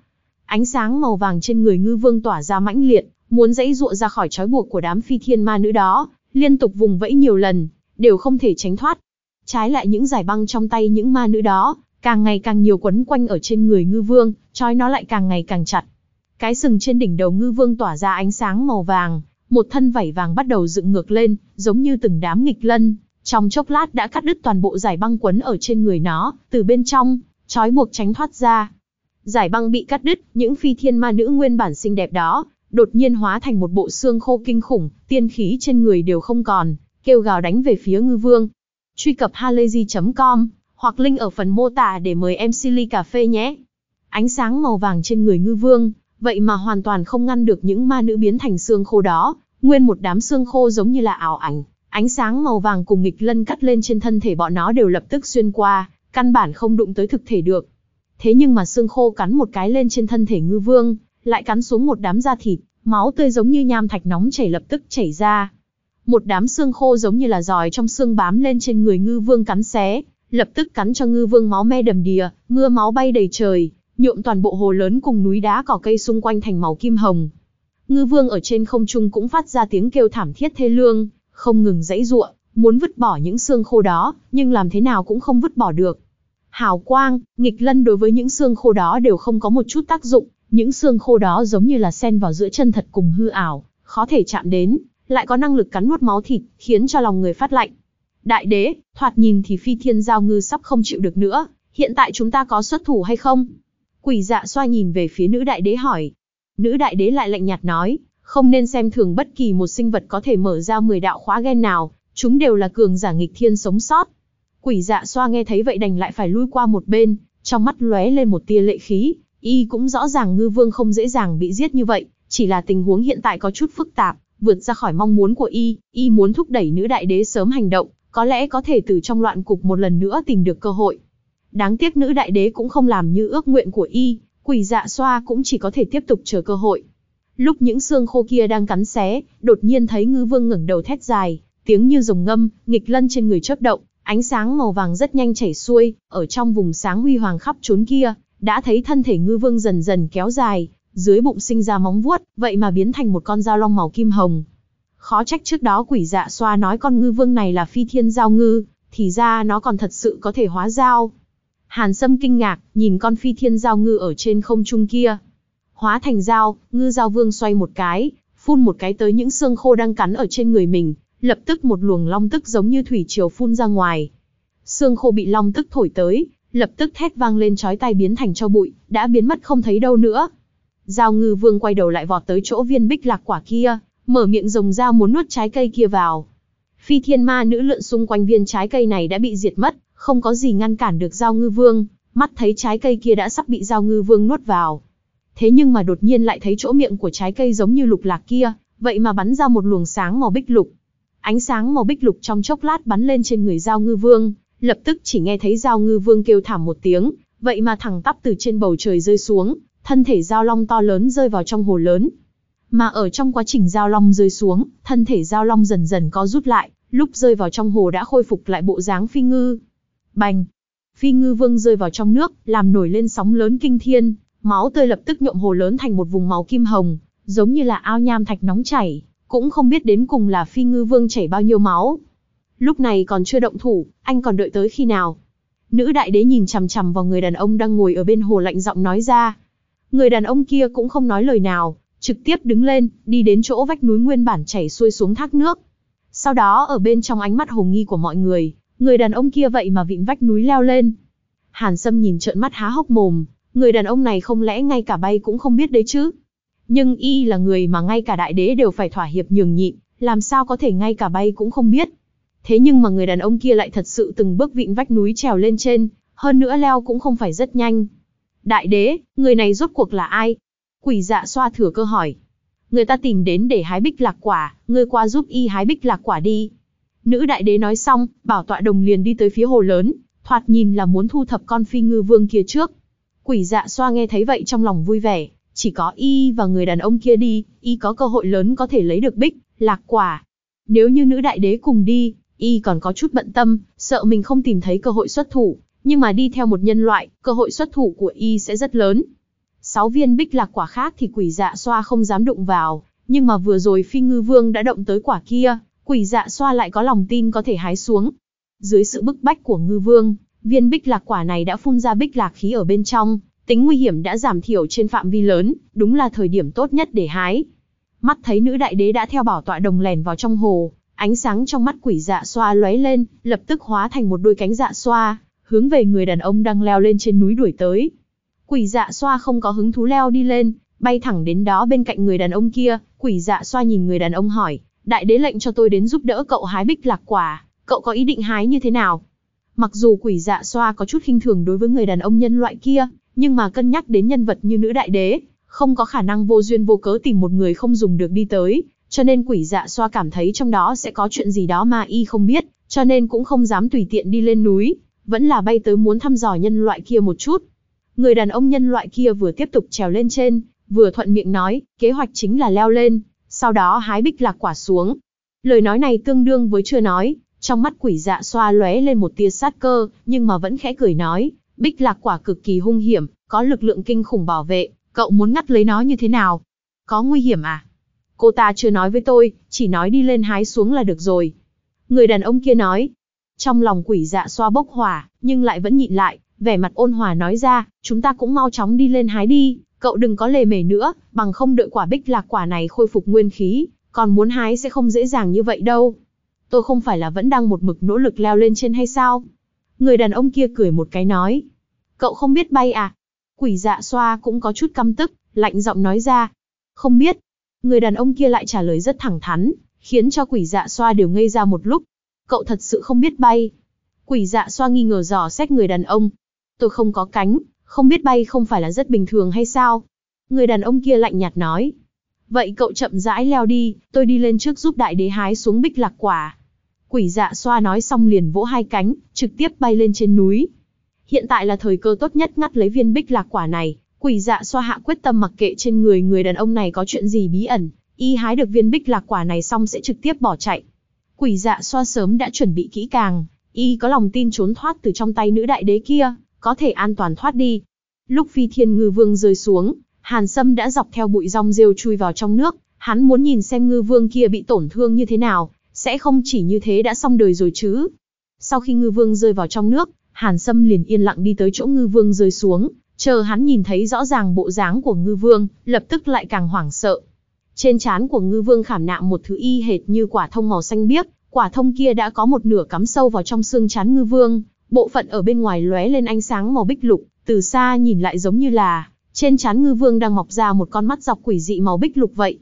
Ánh sáng màu vàng trên người ngư vương tỏa ra mãnh liệt, muốn dãy dụa ra khỏi trói buộc của đám phi thiên ma nữ đó, liên tục vùng vẫy nhiều lần, đều không thể tránh thoát. Trái lại những giải băng trong tay những ma nữ đó, càng ngày càng nhiều quấn quanh ở trên người ngư vương, trói nó lại càng ngày càng chặt. Cái sừng trên đỉnh đầu ngư vương tỏa ra ánh sáng màu vàng, một thân vảy vàng bắt đầu dựng ngược lên, giống như từng đám nghịch lân, trong chốc lát đã cắt đứt toàn bộ giải băng quấn ở trên người nó, từ bên trong, trói buộc tránh thoát ra. Giải băng bị cắt đứt, những phi thiên ma nữ nguyên bản xinh đẹp đó, đột nhiên hóa thành một bộ xương khô kinh khủng, tiên khí trên người đều không còn, kêu gào đánh về phía ngư vương. Truy cập halayzi.com, hoặc link ở phần mô tả để mời em Silly Cà Phê nhé. Ánh sáng màu vàng trên người ngư vương, vậy mà hoàn toàn không ngăn được những ma nữ biến thành xương khô đó, nguyên một đám xương khô giống như là ảo ảnh, Ánh sáng màu vàng cùng nghịch lân cắt lên trên thân thể bọn nó đều lập tức xuyên qua, căn bản không đụng tới thực thể được. Thế nhưng mà xương khô cắn một cái lên trên thân thể ngư vương, lại cắn xuống một đám da thịt, máu tươi giống như nham thạch nóng chảy lập tức chảy ra. Một đám xương khô giống như là giòi trong xương bám lên trên người ngư vương cắn xé, lập tức cắn cho ngư vương máu me đầm đìa, mưa máu bay đầy trời, nhuộm toàn bộ hồ lớn cùng núi đá cỏ cây xung quanh thành màu kim hồng. Ngư vương ở trên không trung cũng phát ra tiếng kêu thảm thiết thê lương, không ngừng dãy ruộng, muốn vứt bỏ những xương khô đó, nhưng làm thế nào cũng không vứt bỏ được. Hào quang, nghịch lân đối với những xương khô đó đều không có một chút tác dụng, những xương khô đó giống như là sen vào giữa chân thật cùng hư ảo, khó thể chạm đến, lại có năng lực cắn nuốt máu thịt, khiến cho lòng người phát lạnh. Đại đế, thoạt nhìn thì phi thiên giao ngư sắp không chịu được nữa, hiện tại chúng ta có xuất thủ hay không? Quỷ dạ xoa nhìn về phía nữ đại đế hỏi. Nữ đại đế lại lạnh nhạt nói, không nên xem thường bất kỳ một sinh vật có thể mở ra 10 đạo khóa gen nào, chúng đều là cường giả nghịch thiên sống sót. Quỷ dạ xoa nghe thấy vậy đành lại phải lui qua một bên, trong mắt lóe lên một tia lệ khí, y cũng rõ ràng ngư vương không dễ dàng bị giết như vậy, chỉ là tình huống hiện tại có chút phức tạp, vượt ra khỏi mong muốn của y, y muốn thúc đẩy nữ đại đế sớm hành động, có lẽ có thể từ trong loạn cục một lần nữa tìm được cơ hội. Đáng tiếc nữ đại đế cũng không làm như ước nguyện của y, quỷ dạ xoa cũng chỉ có thể tiếp tục chờ cơ hội. Lúc những xương khô kia đang cắn xé, đột nhiên thấy ngư vương ngẩng đầu thét dài, tiếng như rồng ngâm, nghịch lân trên người chớp động, ánh sáng màu vàng rất nhanh chảy xuôi, ở trong vùng sáng huy hoàng khắp trốn kia, đã thấy thân thể ngư vương dần dần kéo dài, dưới bụng sinh ra móng vuốt, vậy mà biến thành một con dao long màu kim hồng. Khó trách trước đó quỷ dạ xoa nói con ngư vương này là phi thiên giao ngư, thì ra nó còn thật sự có thể hóa dao. Hàn Sâm kinh ngạc, nhìn con phi thiên giao ngư ở trên không trung kia. Hóa thành dao, ngư giao vương xoay một cái, phun một cái tới những xương khô đang cắn ở trên người mình, lập tức một luồng long tức giống như thủy triều phun ra ngoài. Xương khô bị long tức thổi tới, lập tức thét vang lên chói tai biến thành cho bụi, đã biến mất không thấy đâu nữa. Giao ngư vương quay đầu lại vọt tới chỗ viên bích lạc quả kia, mở miệng rồng dao muốn nuốt trái cây kia vào. Phi thiên ma nữ lượn xung quanh viên trái cây này đã bị diệt mất, không có gì ngăn cản được giao ngư vương, mắt thấy trái cây kia đã sắp bị giao ngư vương nuốt vào. Thế nhưng mà đột nhiên lại thấy chỗ miệng của trái cây giống như lục lạc kia, vậy mà bắn ra một luồng sáng màu bích lục. Ánh sáng màu bích lục trong chốc lát bắn lên trên người giao ngư vương, lập tức chỉ nghe thấy giao ngư vương kêu thảm một tiếng, vậy mà thẳng tắp từ trên bầu trời rơi xuống, thân thể giao long to lớn rơi vào trong hồ lớn. Mà ở trong quá trình giao long rơi xuống, thân thể giao long dần dần co rút lại, lúc rơi vào trong hồ đã khôi phục lại bộ dáng phi ngư. Bành! Phi ngư vương rơi vào trong nước, làm nổi lên sóng lớn kinh thiên, máu tươi lập tức nhuộm hồ lớn thành một vùng máu kim hồng, giống như là ao nham thạch nóng chảy, cũng không biết đến cùng là phi ngư vương chảy bao nhiêu máu. Lúc này còn chưa động thủ, anh còn đợi tới khi nào? Nữ đại đế nhìn chằm chằm vào người đàn ông đang ngồi ở bên hồ lạnh giọng nói ra. Người đàn ông kia cũng không nói lời nào, trực tiếp đứng lên, đi đến chỗ vách núi nguyên bản chảy xuôi xuống thác nước. Sau đó ở bên trong ánh mắt hồ nghi của mọi người, người đàn ông kia vậy mà vịn vách núi leo lên. Hàn Sâm nhìn trợn mắt há hốc mồm, người đàn ông này không lẽ ngay cả bay cũng không biết đấy chứ? Nhưng y là người mà ngay cả đại đế đều phải thỏa hiệp nhường nhịn, làm sao có thể ngay cả bay cũng không biết. Thế nhưng mà người đàn ông kia lại thật sự từng bước vịn vách núi trèo lên trên, hơn nữa leo cũng không phải rất nhanh. Đại đế, người này rốt cuộc là ai? Quỷ dạ xoa thừa cơ hỏi. Người ta tìm đến để hái bích lạc quả, ngươi qua giúp y hái bích lạc quả đi. Nữ đại đế nói xong, bảo tọa đồng liền đi tới phía hồ lớn, thoạt nhìn là muốn thu thập con phi ngư vương kia trước. Quỷ dạ xoa nghe thấy vậy trong lòng vui vẻ, chỉ có y và người đàn ông kia đi, y có cơ hội lớn có thể lấy được bích, lạc quả. Nếu như nữ đại đế cùng đi, y còn có chút bận tâm, sợ mình không tìm thấy cơ hội xuất thủ, nhưng mà đi theo một nhân loại, cơ hội xuất thủ của y sẽ rất lớn. Sáu viên bích lạc quả khác thì quỷ dạ xoa không dám đụng vào, nhưng mà vừa rồi phi ngư vương đã động tới quả kia, quỷ dạ xoa lại có lòng tin có thể hái xuống. Dưới sự bức bách của ngư vương, viên bích lạc quả này đã phun ra bích lạc khí ở bên trong, tính nguy hiểm đã giảm thiểu trên phạm vi lớn, đúng là thời điểm tốt nhất để hái. Mắt thấy nữ đại đế đã theo bảo tọa đồng lèn vào trong hồ, ánh sáng trong mắt quỷ dạ xoa lóe lên, lập tức hóa thành một đôi cánh dạ xoa, hướng về người đàn ông đang leo lên trên núi đuổi tới. Quỷ dạ xoa không có hứng thú leo đi lên, bay thẳng đến đó bên cạnh người đàn ông kia, quỷ dạ xoa nhìn người đàn ông hỏi, đại đế lệnh cho tôi đến giúp đỡ cậu hái bích lạc quả, cậu có ý định hái như thế nào? Mặc dù quỷ dạ xoa có chút khinh thường đối với người đàn ông nhân loại kia, nhưng mà cân nhắc đến nhân vật như nữ đại đế, không có khả năng vô duyên vô cớ tìm một người không dùng được đi tới, cho nên quỷ dạ xoa cảm thấy trong đó sẽ có chuyện gì đó mà y không biết, cho nên cũng không dám tùy tiện đi lên núi, vẫn là bay tới muốn thăm dò nhân loại kia một chút. Người đàn ông nhân loại kia vừa tiếp tục trèo lên trên, vừa thuận miệng nói, kế hoạch chính là leo lên, sau đó hái bích lạc quả xuống. Lời nói này tương đương với chưa nói, trong mắt quỷ dạ xoa lóe lên một tia sát cơ, nhưng mà vẫn khẽ cười nói, bích lạc quả cực kỳ hung hiểm, có lực lượng kinh khủng bảo vệ, cậu muốn ngắt lấy nó như thế nào? Có nguy hiểm à? Cô ta chưa nói với tôi, chỉ nói đi lên hái xuống là được rồi. Người đàn ông kia nói. Trong lòng quỷ dạ xoa bốc hỏa, nhưng lại vẫn nhịn lại, vẻ mặt ôn hòa nói ra, chúng ta cũng mau chóng đi lên hái đi, cậu đừng có lề mề nữa, bằng không đợi quả bích lạc quả này khôi phục nguyên khí, còn muốn hái sẽ không dễ dàng như vậy đâu. Tôi không phải là vẫn đang một mực nỗ lực leo lên trên hay sao? Người đàn ông kia cười một cái nói. Cậu không biết bay à? Quỷ dạ xoa cũng có chút căm tức, lạnh giọng nói ra. Không biết. Người đàn ông kia lại trả lời rất thẳng thắn, khiến cho quỷ dạ xoa đều ngây ra một lúc. Cậu thật sự không biết bay. Quỷ dạ xoa nghi ngờ dò xét người đàn ông. Tôi không có cánh, không biết bay không phải là rất bình thường hay sao? Người đàn ông kia lạnh nhạt nói. Vậy cậu chậm rãi leo đi, tôi đi lên trước giúp đại đế hái xuống bích lạc quả. Quỷ dạ xoa nói xong liền vỗ hai cánh, trực tiếp bay lên trên núi. Hiện tại là thời cơ tốt nhất ngắt lấy viên bích lạc quả này, quỷ dạ xoa hạ quyết tâm mặc kệ trên người người đàn ông này có chuyện gì bí ẩn, y hái được viên bích lạc quả này xong sẽ trực tiếp bỏ chạy. Quỷ dạ xoa sớm đã chuẩn bị kỹ càng, y có lòng tin trốn thoát từ trong tay nữ đại đế kia, có thể an toàn thoát đi. Lúc phi thiên ngư vương rơi xuống, Hàn Sâm đã dọc theo bụi rong rêu chui vào trong nước, hắn muốn nhìn xem ngư vương kia bị tổn thương như thế nào, sẽ không chỉ như thế đã xong đời rồi chứ. Sau khi ngư vương rơi vào trong nước, Hàn Sâm liền yên lặng đi tới chỗ ngư vương rơi xuống, chờ hắn nhìn thấy rõ ràng bộ dáng của ngư vương, lập tức lại càng hoảng sợ. Trên trán của ngư vương khảm nạm một thứ y hệt như quả thông màu xanh biếc, quả thông kia đã có một nửa cắm sâu vào trong xương trán ngư vương, bộ phận ở bên ngoài lóe lên ánh sáng màu bích lục, từ xa nhìn lại giống như là trên trán ngư vương đang mọc ra một con mắt dọc quỷ dị màu bích lục vậy.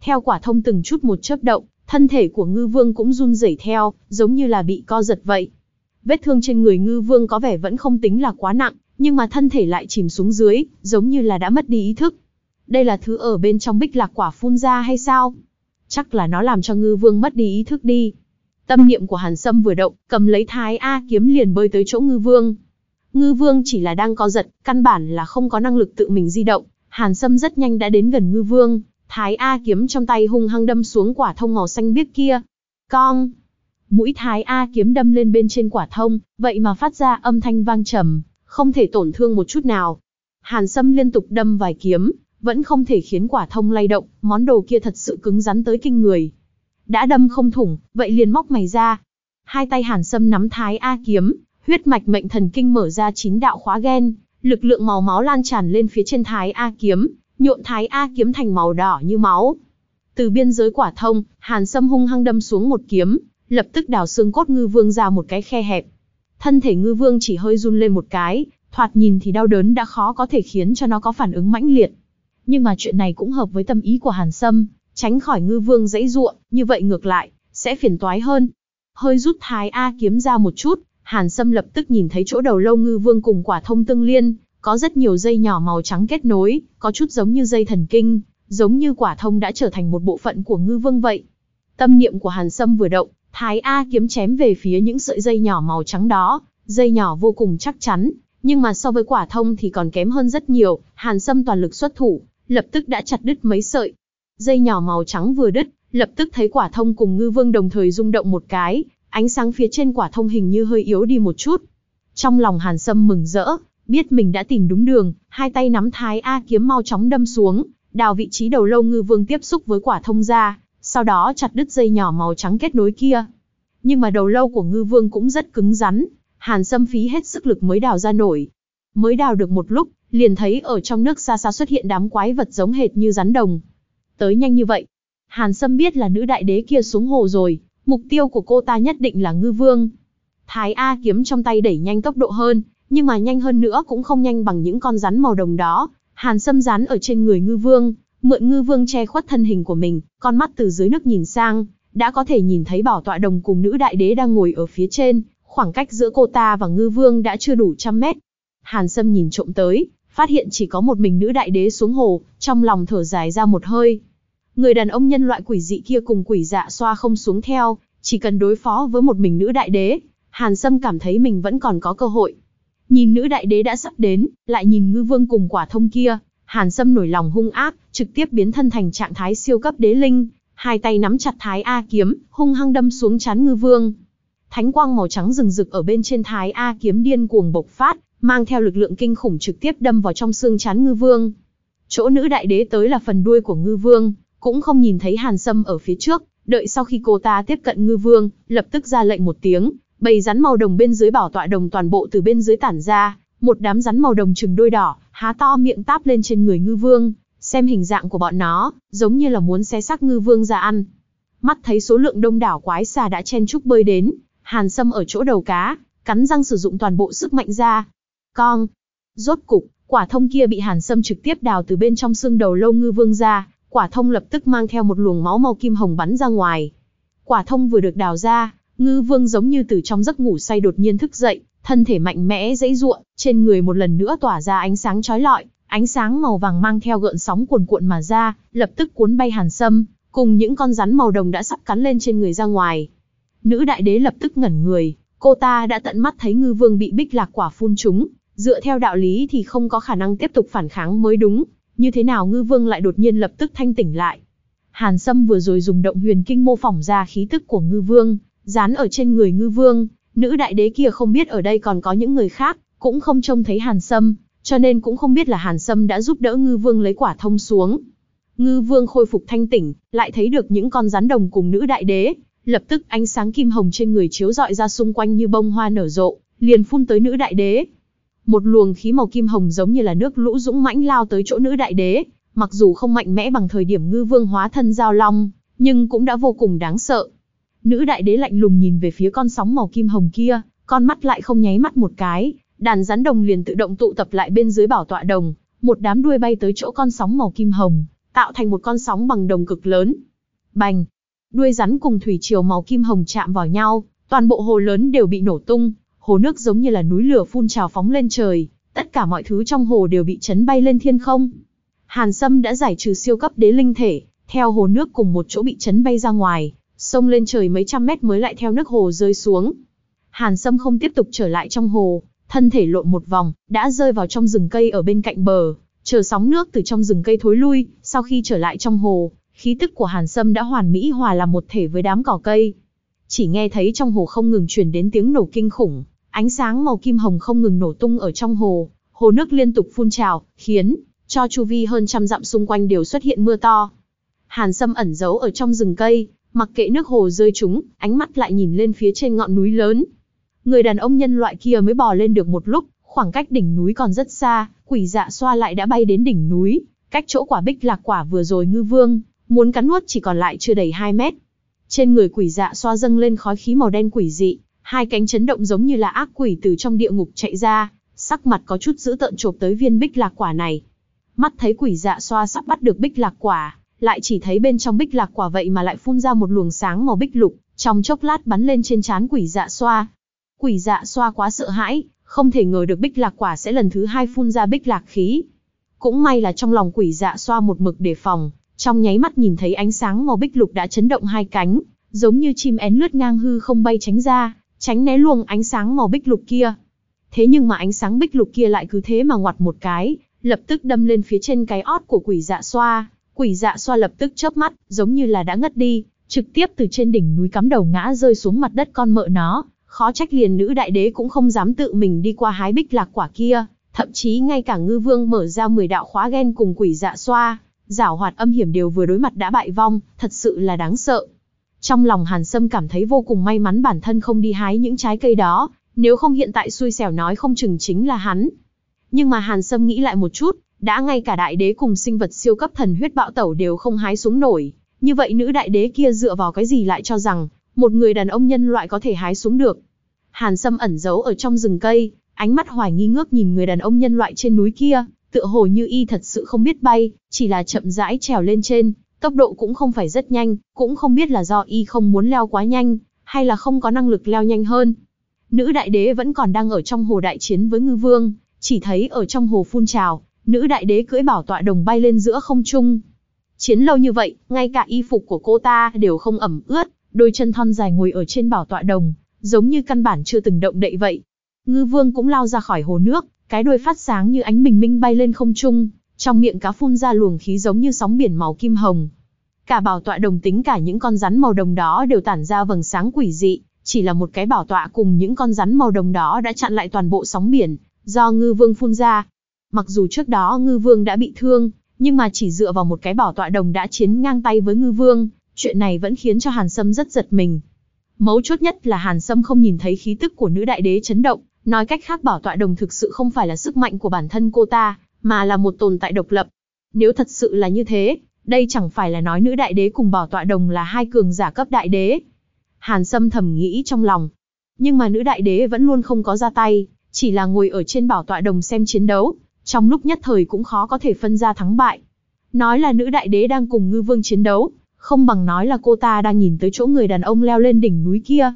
Theo quả thông từng chút một chớp động, thân thể của ngư vương cũng run rẩy theo, giống như là bị co giật vậy. Vết thương trên người ngư vương có vẻ vẫn không tính là quá nặng, nhưng mà thân thể lại chìm xuống dưới, giống như là đã mất đi ý thức. Đây là thứ ở bên trong bích lạc quả phun ra hay sao? Chắc là nó làm cho ngư vương mất đi ý thức đi. Tâm niệm của Hàn Sâm vừa động, cầm lấy thái A kiếm liền bơi tới chỗ ngư vương. Ngư vương chỉ là đang co giật, căn bản là không có năng lực tự mình di động. Hàn Sâm rất nhanh đã đến gần ngư vương, thái A kiếm trong tay hung hăng đâm xuống quả thông màu xanh biếc kia. Cong! Mũi thái A kiếm đâm lên bên trên quả thông, vậy mà phát ra âm thanh vang trầm, không thể tổn thương một chút nào. Hàn Sâm liên tục đâm vài kiếm, vẫn không thể khiến quả thông lay động, món đồ kia thật sự cứng rắn tới kinh người. Đã đâm không thủng, vậy liền móc mày ra. Hai tay Hàn Sâm nắm thái A kiếm, huyết mạch mệnh thần kinh mở ra chín đạo khóa gen, lực lượng màu máu lan tràn lên phía trên thái A kiếm, nhuộn thái A kiếm thành màu đỏ như máu. Từ biên giới quả thông, Hàn Sâm hung hăng đâm xuống một kiếm, lập tức đào xương cốt ngư vương ra một cái khe hẹp. Thân thể ngư vương chỉ hơi run lên một cái, thoạt nhìn thì đau đớn đã khó có thể khiến cho nó có phản ứng mãnh liệt. Nhưng mà chuyện này cũng hợp với tâm ý của Hàn Sâm, tránh khỏi ngư vương dãy ruộng, như vậy ngược lại, sẽ phiền toái hơn. Hơi rút thái A kiếm ra một chút, Hàn Sâm lập tức nhìn thấy chỗ đầu lâu ngư vương cùng quả thông tương liên, có rất nhiều dây nhỏ màu trắng kết nối, có chút giống như dây thần kinh, giống như quả thông đã trở thành một bộ phận của ngư vương vậy. Tâm niệm của Hàn Sâm vừa động, Thái A kiếm chém về phía những sợi dây nhỏ màu trắng đó, dây nhỏ vô cùng chắc chắn, nhưng mà so với quả thông thì còn kém hơn rất nhiều, Hàn Sâm toàn lực xuất thủ, lập tức đã chặt đứt mấy sợi. Dây nhỏ màu trắng vừa đứt, lập tức thấy quả thông cùng ngư vương đồng thời rung động một cái, ánh sáng phía trên quả thông hình như hơi yếu đi một chút. Trong lòng Hàn Sâm mừng rỡ, biết mình đã tìm đúng đường, hai tay nắm thái A kiếm mau chóng đâm xuống, đào vị trí đầu lâu ngư vương tiếp xúc với quả thông ra, sau đó chặt đứt dây nhỏ màu trắng kết nối kia. Nhưng mà đầu lâu của ngư vương cũng rất cứng rắn, Hàn Sâm phí hết sức lực mới đào ra nổi. Mới đào được một lúc, liền thấy ở trong nước xa xa xuất hiện đám quái vật giống hệt như rắn đồng. Tới nhanh như vậy. Hàn Sâm biết là nữ đại đế kia xuống hồ rồi, mục tiêu của cô ta nhất định là ngư vương. Thái A kiếm trong tay đẩy nhanh tốc độ hơn, nhưng mà nhanh hơn nữa cũng không nhanh bằng những con rắn màu đồng đó. Hàn Sâm rắn ở trên người ngư vương, mượn ngư vương che khuất thân hình của mình, con mắt từ dưới nước nhìn sang, đã có thể nhìn thấy bảo tọa đồng cùng nữ đại đế đang ngồi ở phía trên, khoảng cách giữa cô ta và ngư vương đã chưa đủ trăm mét. Hàn Sâm nhìn trộm tới, phát hiện chỉ có một mình nữ đại đế xuống hồ, trong lòng thở dài ra một hơi. Người đàn ông nhân loại quỷ dị kia cùng quỷ dạ xoa không xuống theo, chỉ cần đối phó với một mình nữ đại đế, Hàn Sâm cảm thấy mình vẫn còn có cơ hội. Nhìn nữ đại đế đã sắp đến, lại nhìn ngư vương cùng quả thông kia, Hàn Sâm nổi lòng hung ác, trực tiếp biến thân thành trạng thái siêu cấp đế linh, hai tay nắm chặt thái A kiếm, hung hăng đâm xuống chán ngư vương. Thánh quang màu trắng rừng rực ở bên trên thái A kiếm điên cuồng bộc phát, mang theo lực lượng kinh khủng trực tiếp đâm vào trong xương chán ngư vương. Chỗ nữ đại đế tới là phần đuôi của ngư vương, cũng không nhìn thấy Hàn Sâm ở phía trước, đợi sau khi cô ta tiếp cận ngư vương, lập tức ra lệnh một tiếng, bầy rắn màu đồng bên dưới bảo tọa đồng toàn bộ từ bên dưới tản ra, một đám rắn màu đồng chừng đôi đỏ, há to miệng táp lên trên người ngư vương, xem hình dạng của bọn nó, giống như là muốn xé xác ngư vương ra ăn. Mắt thấy số lượng đông đảo quái xà đã chen chúc bơi đến, Hàn Sâm ở chỗ đầu cá, cắn răng sử dụng toàn bộ sức mạnh ra. Con! Rốt cục, Quả thông kia bị Hàn Sâm trực tiếp đào từ bên trong xương đầu lâu ngư vương ra, quả thông lập tức mang theo một luồng máu màu kim hồng bắn ra ngoài. Quả thông vừa được đào ra, ngư vương giống như từ trong giấc ngủ say đột nhiên thức dậy, thân thể mạnh mẽ dãy ruộng, trên người một lần nữa tỏa ra ánh sáng chói lọi, ánh sáng màu vàng mang theo gợn sóng cuồn cuộn mà ra, lập tức cuốn bay Hàn Sâm, cùng những con rắn màu đồng đã sắp cắn lên trên người ra ngoài. Nữ đại đế lập tức ngẩn người, cô ta đã tận mắt thấy ngư vương bị bích lạc quả phun trúng, dựa theo đạo lý thì không có khả năng tiếp tục phản kháng mới đúng, như thế nào ngư vương lại đột nhiên lập tức thanh tỉnh lại. Hàn Sâm vừa rồi dùng động huyền kinh mô phỏng ra khí tức của ngư vương, dán ở trên người ngư vương, nữ đại đế kia không biết ở đây còn có những người khác, cũng không trông thấy Hàn Sâm, cho nên cũng không biết là Hàn Sâm đã giúp đỡ ngư vương lấy quả thông xuống. Ngư vương khôi phục thanh tỉnh, lại thấy được những con rắn đồng cùng nữ đại đế, lập tức ánh sáng kim hồng trên người chiếu rọi ra xung quanh như bông hoa nở rộ, liền phun tới nữ đại đế. Một luồng khí màu kim hồng giống như là nước lũ dũng mãnh lao tới chỗ nữ đại đế, mặc dù không mạnh mẽ bằng thời điểm ngư vương hóa thân giao long, nhưng cũng đã vô cùng đáng sợ. Nữ đại đế lạnh lùng nhìn về phía con sóng màu kim hồng kia, con mắt lại không nháy mắt một cái, đàn rắn đồng liền tự động tụ tập lại bên dưới bảo tọa đồng, một đám đuôi bay tới chỗ con sóng màu kim hồng, tạo thành một con sóng bằng đồng cực lớn. Bành! Đuôi rắn cùng thủy triều màu kim hồng chạm vào nhau, toàn bộ hồ lớn đều bị nổ tung, hồ nước giống như là núi lửa phun trào phóng lên trời, tất cả mọi thứ trong hồ đều bị chấn bay lên thiên không. Hàn Sâm đã giải trừ siêu cấp đế linh thể, theo hồ nước cùng một chỗ bị chấn bay ra ngoài, sông lên trời mấy trăm mét mới lại theo nước hồ rơi xuống. Hàn Sâm không tiếp tục trở lại trong hồ, thân thể lộn một vòng, đã rơi vào trong rừng cây ở bên cạnh bờ, chờ sóng nước từ trong rừng cây thối lui, sau khi trở lại trong hồ, khí tức của Hàn Sâm đã hoàn mỹ hòa làm một thể với đám cỏ cây. Chỉ nghe thấy trong hồ không ngừng truyền đến tiếng nổ kinh khủng, ánh sáng màu kim hồng không ngừng nổ tung ở trong hồ, hồ nước liên tục phun trào, khiến cho chu vi hơn trăm dặm xung quanh đều xuất hiện mưa to. Hàn Sâm ẩn giấu ở trong rừng cây, mặc kệ nước hồ rơi trúng, ánh mắt lại nhìn lên phía trên ngọn núi lớn. Người đàn ông nhân loại kia mới bò lên được một lúc, khoảng cách đỉnh núi còn rất xa, quỷ dạ xoa lại đã bay đến đỉnh núi, cách chỗ quả bích lạc quả vừa rồi ngư vương, muốn cắn nuốt chỉ còn lại chưa đầy 2 mét. Trên người quỷ dạ xoa dâng lên khói khí màu đen quỷ dị, hai cánh chấn động giống như là ác quỷ từ trong địa ngục chạy ra, sắc mặt có chút dữ tợn chộp tới viên bích lạc quả này. Mắt thấy quỷ dạ xoa sắp bắt được bích lạc quả, lại chỉ thấy bên trong bích lạc quả vậy mà lại phun ra một luồng sáng màu bích lục, trong chốc lát bắn lên trên trán quỷ dạ xoa. Quỷ dạ xoa quá sợ hãi, không thể ngờ được bích lạc quả sẽ lần thứ hai phun ra bích lạc khí. Cũng may là trong lòng quỷ dạ xoa một mực đề phòng, trong nháy mắt nhìn thấy ánh sáng màu bích lục đã chấn động hai cánh, giống như chim én lướt ngang hư không bay tránh ra, tránh né luồng ánh sáng màu bích lục kia. Thế nhưng mà ánh sáng bích lục kia lại cứ thế mà ngoặt một cái, lập tức đâm lên phía trên cái ót của quỷ dạ xoa. Quỷ dạ xoa lập tức chớp mắt, giống như là đã ngất đi, trực tiếp từ trên đỉnh núi cắm đầu ngã rơi xuống mặt đất con mợ nó. Khó trách liền nữ đại đế cũng không dám tự mình đi qua hái bích lạc quả kia, thậm chí ngay cả ngư vương mở ra 10 đạo khóa ghen cùng quỷ dạ xoa, giảo hoạt âm hiểm đều vừa đối mặt đã bại vong, thật sự là đáng sợ. Trong lòng Hàn Sâm cảm thấy vô cùng may mắn bản thân không đi hái những trái cây đó, nếu không hiện tại xui xẻo nói không chừng chính là hắn. Nhưng mà Hàn Sâm nghĩ lại một chút, đã ngay cả đại đế cùng sinh vật siêu cấp thần huyết bạo tẩu đều không hái xuống nổi, như vậy nữ đại đế kia dựa vào cái gì lại cho rằng, một người đàn ông nhân loại có thể hái xuống được. Hàn Sâm ẩn giấu ở trong rừng cây, ánh mắt hoài nghi ngước nhìn người đàn ông nhân loại trên núi kia, tựa hồ như y thật sự không biết bay, chỉ là chậm rãi trèo lên trên, tốc độ cũng không phải rất nhanh, cũng không biết là do y không muốn leo quá nhanh, hay là không có năng lực leo nhanh hơn. Nữ đại đế vẫn còn đang ở trong hồ đại chiến với ngư vương, chỉ thấy ở trong hồ phun trào, nữ đại đế cưỡi bảo tọa đồng bay lên giữa không trung. Chiến lâu như vậy, ngay cả y phục của cô ta đều không ẩm ướt, đôi chân thon dài ngồi ở trên bảo tọa đồng, giống như căn bản chưa từng động đậy vậy. Ngư vương cũng lao ra khỏi hồ nước, cái đuôi phát sáng như ánh bình minh bay lên không trung, trong miệng cá phun ra luồng khí giống như sóng biển màu kim hồng. Cả bảo tọa đồng tính cả những con rắn màu đồng đó đều tản ra vầng sáng quỷ dị, chỉ là một cái bảo tọa cùng những con rắn màu đồng đó đã chặn lại toàn bộ sóng biển, do ngư vương phun ra. Mặc dù trước đó ngư vương đã bị thương, nhưng mà chỉ dựa vào một cái bảo tọa đồng đã chiến ngang tay với ngư vương, chuyện này vẫn khiến cho Hàn Sâm rất giật mình. Mấu chốt nhất là Hàn Sâm không nhìn thấy khí tức của nữ đại đế chấn động, nói cách khác bảo tọa đồng thực sự không phải là sức mạnh của bản thân cô ta, mà là một tồn tại độc lập. Nếu thật sự là như thế, đây chẳng phải là nói nữ đại đế cùng bảo tọa đồng là hai cường giả cấp đại đế. Hàn Sâm thầm nghĩ trong lòng. Nhưng mà nữ đại đế vẫn luôn không có ra tay, chỉ là ngồi ở trên bảo tọa đồng xem chiến đấu. Trong lúc nhất thời cũng khó có thể phân ra thắng bại. Nói là nữ đại đế đang cùng ngư vương chiến đấu, không bằng nói là cô ta đang nhìn tới chỗ người đàn ông leo lên đỉnh núi kia.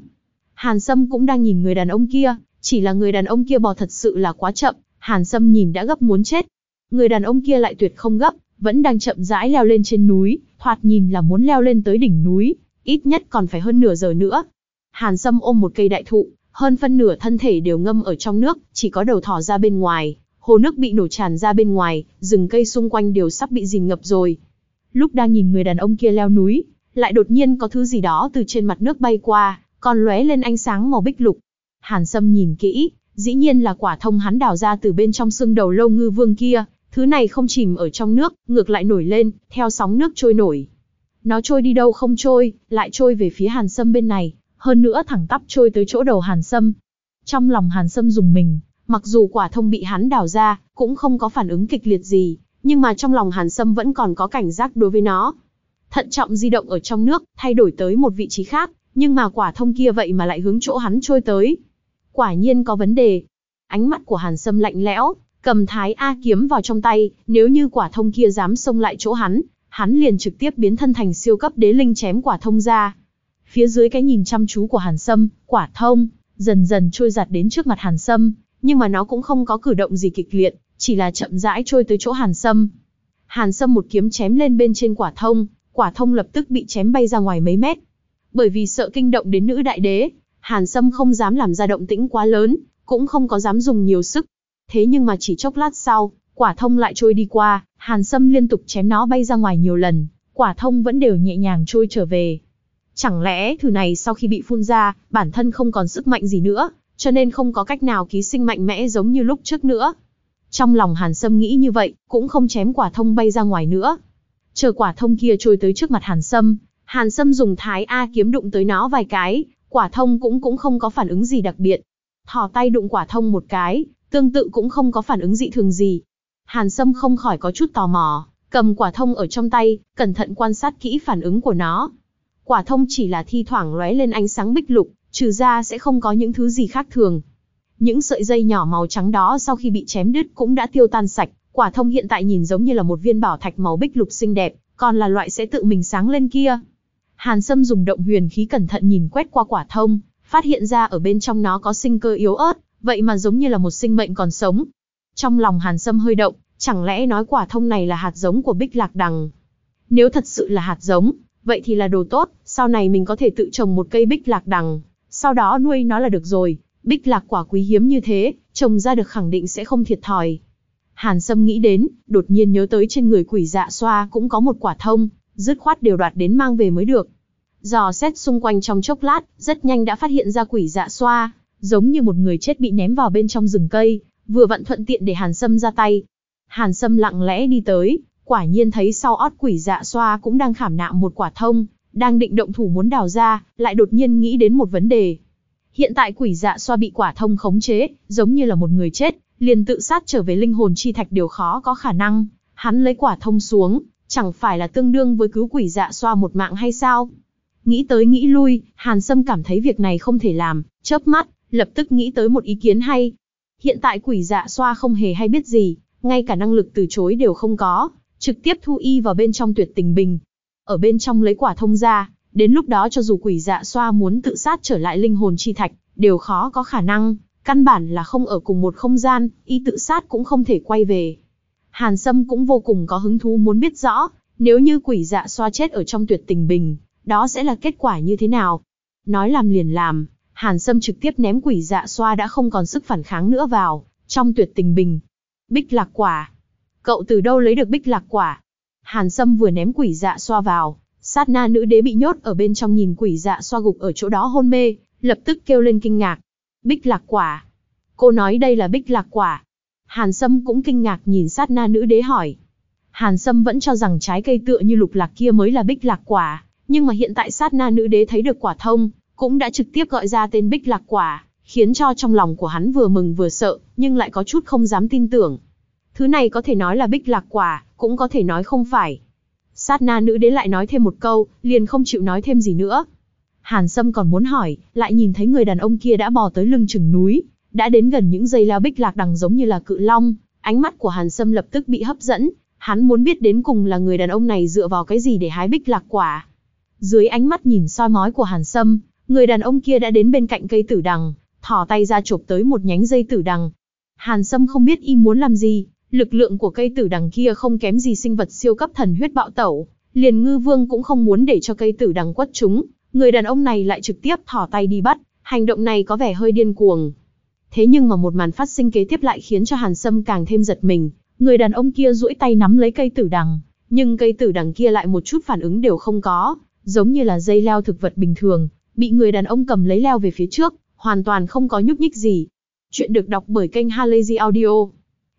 Hàn Sâm cũng đang nhìn người đàn ông kia, chỉ là người đàn ông kia bò thật sự là quá chậm, Hàn Sâm nhìn đã gấp muốn chết. Người đàn ông kia lại tuyệt không gấp, vẫn đang chậm rãi leo lên trên núi, thoạt nhìn là muốn leo lên tới đỉnh núi, ít nhất còn phải hơn nửa giờ nữa. Hàn Sâm ôm một cây đại thụ, hơn phân nửa thân thể đều ngâm ở trong nước, chỉ có đầu thỏ ra bên ngoài, hồ nước bị nổ tràn ra bên ngoài, rừng cây xung quanh đều sắp bị dìm ngập rồi. Lúc đang nhìn người đàn ông kia leo núi, lại đột nhiên có thứ gì đó từ trên mặt nước bay qua, còn lóe lên ánh sáng màu bích lục. Hàn Sâm nhìn kỹ, dĩ nhiên là quả thông hắn đào ra từ bên trong xương đầu lâu ngư vương kia, thứ này không chìm ở trong nước, ngược lại nổi lên, theo sóng nước trôi nổi. Nó trôi đi đâu không trôi, lại trôi về phía Hàn Sâm bên này, hơn nữa thẳng tắp trôi tới chỗ đầu Hàn Sâm. Trong lòng Hàn Sâm dùng mình, mặc dù quả thông bị hắn đào ra, cũng không có phản ứng kịch liệt gì, nhưng mà trong lòng Hàn Sâm vẫn còn có cảnh giác đối với nó. Thận trọng di động ở trong nước, thay đổi tới một vị trí khác, nhưng mà quả thông kia vậy mà lại hướng chỗ hắn trôi tới. Quả nhiên có vấn đề. Ánh mắt của Hàn Sâm lạnh lẽo, cầm thái A kiếm vào trong tay, nếu như quả thông kia dám xông lại chỗ hắn, hắn liền trực tiếp biến thân thành siêu cấp đế linh chém quả thông ra. Phía dưới cái nhìn chăm chú của Hàn Sâm, quả thông, dần dần trôi giặt đến trước mặt Hàn Sâm, nhưng mà nó cũng không có cử động gì kịch liệt, chỉ là chậm rãi trôi tới chỗ Hàn Sâm. Hàn Sâm một kiếm chém lên bên trên quả thông, quả thông lập tức bị chém bay ra ngoài mấy mét. Bởi vì sợ kinh động đến nữ đại đế, Hàn Sâm không dám làm ra động tĩnh quá lớn, cũng không có dám dùng nhiều sức. Thế nhưng mà chỉ chốc lát sau, quả thông lại trôi đi qua, Hàn Sâm liên tục chém nó bay ra ngoài nhiều lần, quả thông vẫn đều nhẹ nhàng trôi trở về. Chẳng lẽ thứ này sau khi bị phun ra, bản thân không còn sức mạnh gì nữa, cho nên không có cách nào ký sinh mạnh mẽ giống như lúc trước nữa. Trong lòng Hàn Sâm nghĩ như vậy, cũng không chém quả thông bay ra ngoài nữa. Chờ quả thông kia trôi tới trước mặt Hàn Sâm, Hàn Sâm dùng thái A kiếm đụng tới nó vài cái, quả thông cũng cũng không có phản ứng gì đặc biệt. Thò tay đụng quả thông một cái, tương tự cũng không có phản ứng dị thường gì. Hàn Sâm không khỏi có chút tò mò, cầm quả thông ở trong tay, cẩn thận quan sát kỹ phản ứng của nó. Quả thông chỉ là thi thoảng lóe lên ánh sáng bích lục, trừ ra sẽ không có những thứ gì khác thường. Những sợi dây nhỏ màu trắng đó sau khi bị chém đứt cũng đã tiêu tan sạch, quả thông hiện tại nhìn giống như là một viên bảo thạch màu bích lục xinh đẹp, còn là loại sẽ tự mình sáng lên kia. Hàn Sâm dùng động huyền khí cẩn thận nhìn quét qua quả thông, phát hiện ra ở bên trong nó có sinh cơ yếu ớt, vậy mà giống như là một sinh mệnh còn sống. Trong lòng Hàn Sâm hơi động, chẳng lẽ nói quả thông này là hạt giống của Bích Lạc Đằng? Nếu thật sự là hạt giống, vậy thì là đồ tốt, sau này mình có thể tự trồng một cây Bích Lạc Đằng, sau đó nuôi nó là được rồi. Bích Lạc quả quý hiếm như thế, trồng ra được khẳng định sẽ không thiệt thòi. Hàn Sâm nghĩ đến, đột nhiên nhớ tới trên người quỷ dạ xoa cũng có một quả thông, dứt khoát đều đoạt đến mang về mới được. Dò xét xung quanh trong chốc lát, rất nhanh đã phát hiện ra quỷ dạ xoa, giống như một người chết bị ném vào bên trong rừng cây, vừa vặn thuận tiện để Hàn Sâm ra tay. Hàn Sâm lặng lẽ đi tới, quả nhiên thấy sau ót quỷ dạ xoa cũng đang khảm nạm một quả thông, đang định động thủ muốn đào ra, lại đột nhiên nghĩ đến một vấn đề. Hiện tại quỷ dạ xoa bị quả thông khống chế, giống như là một người chết, liền tự sát trở về linh hồn chi thạch điều khó có khả năng. Hắn lấy quả thông xuống, chẳng phải là tương đương với cứu quỷ dạ xoa một mạng hay sao? Nghĩ tới nghĩ lui, Hàn Sâm cảm thấy việc này không thể làm, chớp mắt, lập tức nghĩ tới một ý kiến hay. Hiện tại quỷ dạ xoa không hề hay biết gì, ngay cả năng lực từ chối đều không có, trực tiếp thu y vào bên trong tuyệt tình bình. Ở bên trong lấy quả thông ra, đến lúc đó cho dù quỷ dạ xoa muốn tự sát trở lại linh hồn chi thạch, đều khó có khả năng, căn bản là không ở cùng một không gian, y tự sát cũng không thể quay về. Hàn Sâm cũng vô cùng có hứng thú muốn biết rõ, nếu như quỷ dạ xoa chết ở trong tuyệt tình bình, đó sẽ là kết quả như thế nào. Nói làm liền làm, Hàn Sâm trực tiếp ném quỷ dạ xoa đã không còn sức phản kháng nữa vào, trong tuyệt tình bình. Bích lạc quả. Cậu từ đâu lấy được bích lạc quả? Hàn Sâm vừa ném quỷ dạ xoa vào, sát na nữ đế bị nhốt ở bên trong nhìn quỷ dạ xoa gục ở chỗ đó hôn mê, lập tức kêu lên kinh ngạc. Bích lạc quả. Cô nói đây là bích lạc quả. Hàn Sâm cũng kinh ngạc nhìn sát na nữ đế hỏi. Hàn Sâm vẫn cho rằng trái cây tựa như lục lạc kia mới là bích lạc quả, nhưng mà hiện tại sát na nữ đế thấy được quả thông, cũng đã trực tiếp gọi ra tên bích lạc quả, khiến cho trong lòng của hắn vừa mừng vừa sợ, nhưng lại có chút không dám tin tưởng. Thứ này có thể nói là bích lạc quả, cũng có thể nói không phải. Sát na nữ đế lại nói thêm một câu, liền không chịu nói thêm gì nữa. Hàn Sâm còn muốn hỏi, lại nhìn thấy người đàn ông kia đã bò tới lưng chừng núi, đã đến gần những dây leo bích lạc đằng giống như là cự long, Ánh mắt của Hàn Sâm lập tức bị hấp dẫn, hắn muốn biết đến cùng là người đàn ông này dựa vào cái gì để hái bích lạc quả. Dưới ánh mắt nhìn soi mói của Hàn Sâm, người đàn ông kia đã đến bên cạnh cây tử đằng, thò tay ra chộp tới một nhánh dây tử đằng. Hàn Sâm không biết y muốn làm gì, lực lượng của cây tử đằng kia không kém gì sinh vật siêu cấp thần huyết bạo tẩu, liền ngư vương cũng không muốn để cho cây tử đằng quất chúng, người đàn ông này lại trực tiếp thò tay đi bắt, hành động này có vẻ hơi điên cuồng. Thế nhưng mà một màn phát sinh kế tiếp lại khiến cho Hàn Sâm càng thêm giật mình, người đàn ông kia duỗi tay nắm lấy cây tử đằng, nhưng cây tử đằng kia lại một chút phản ứng đều không có, giống như là dây leo thực vật bình thường, bị người đàn ông cầm lấy leo về phía trước, hoàn toàn không có nhúc nhích gì. Chuyện được đọc bởi kênh Halazy Audio.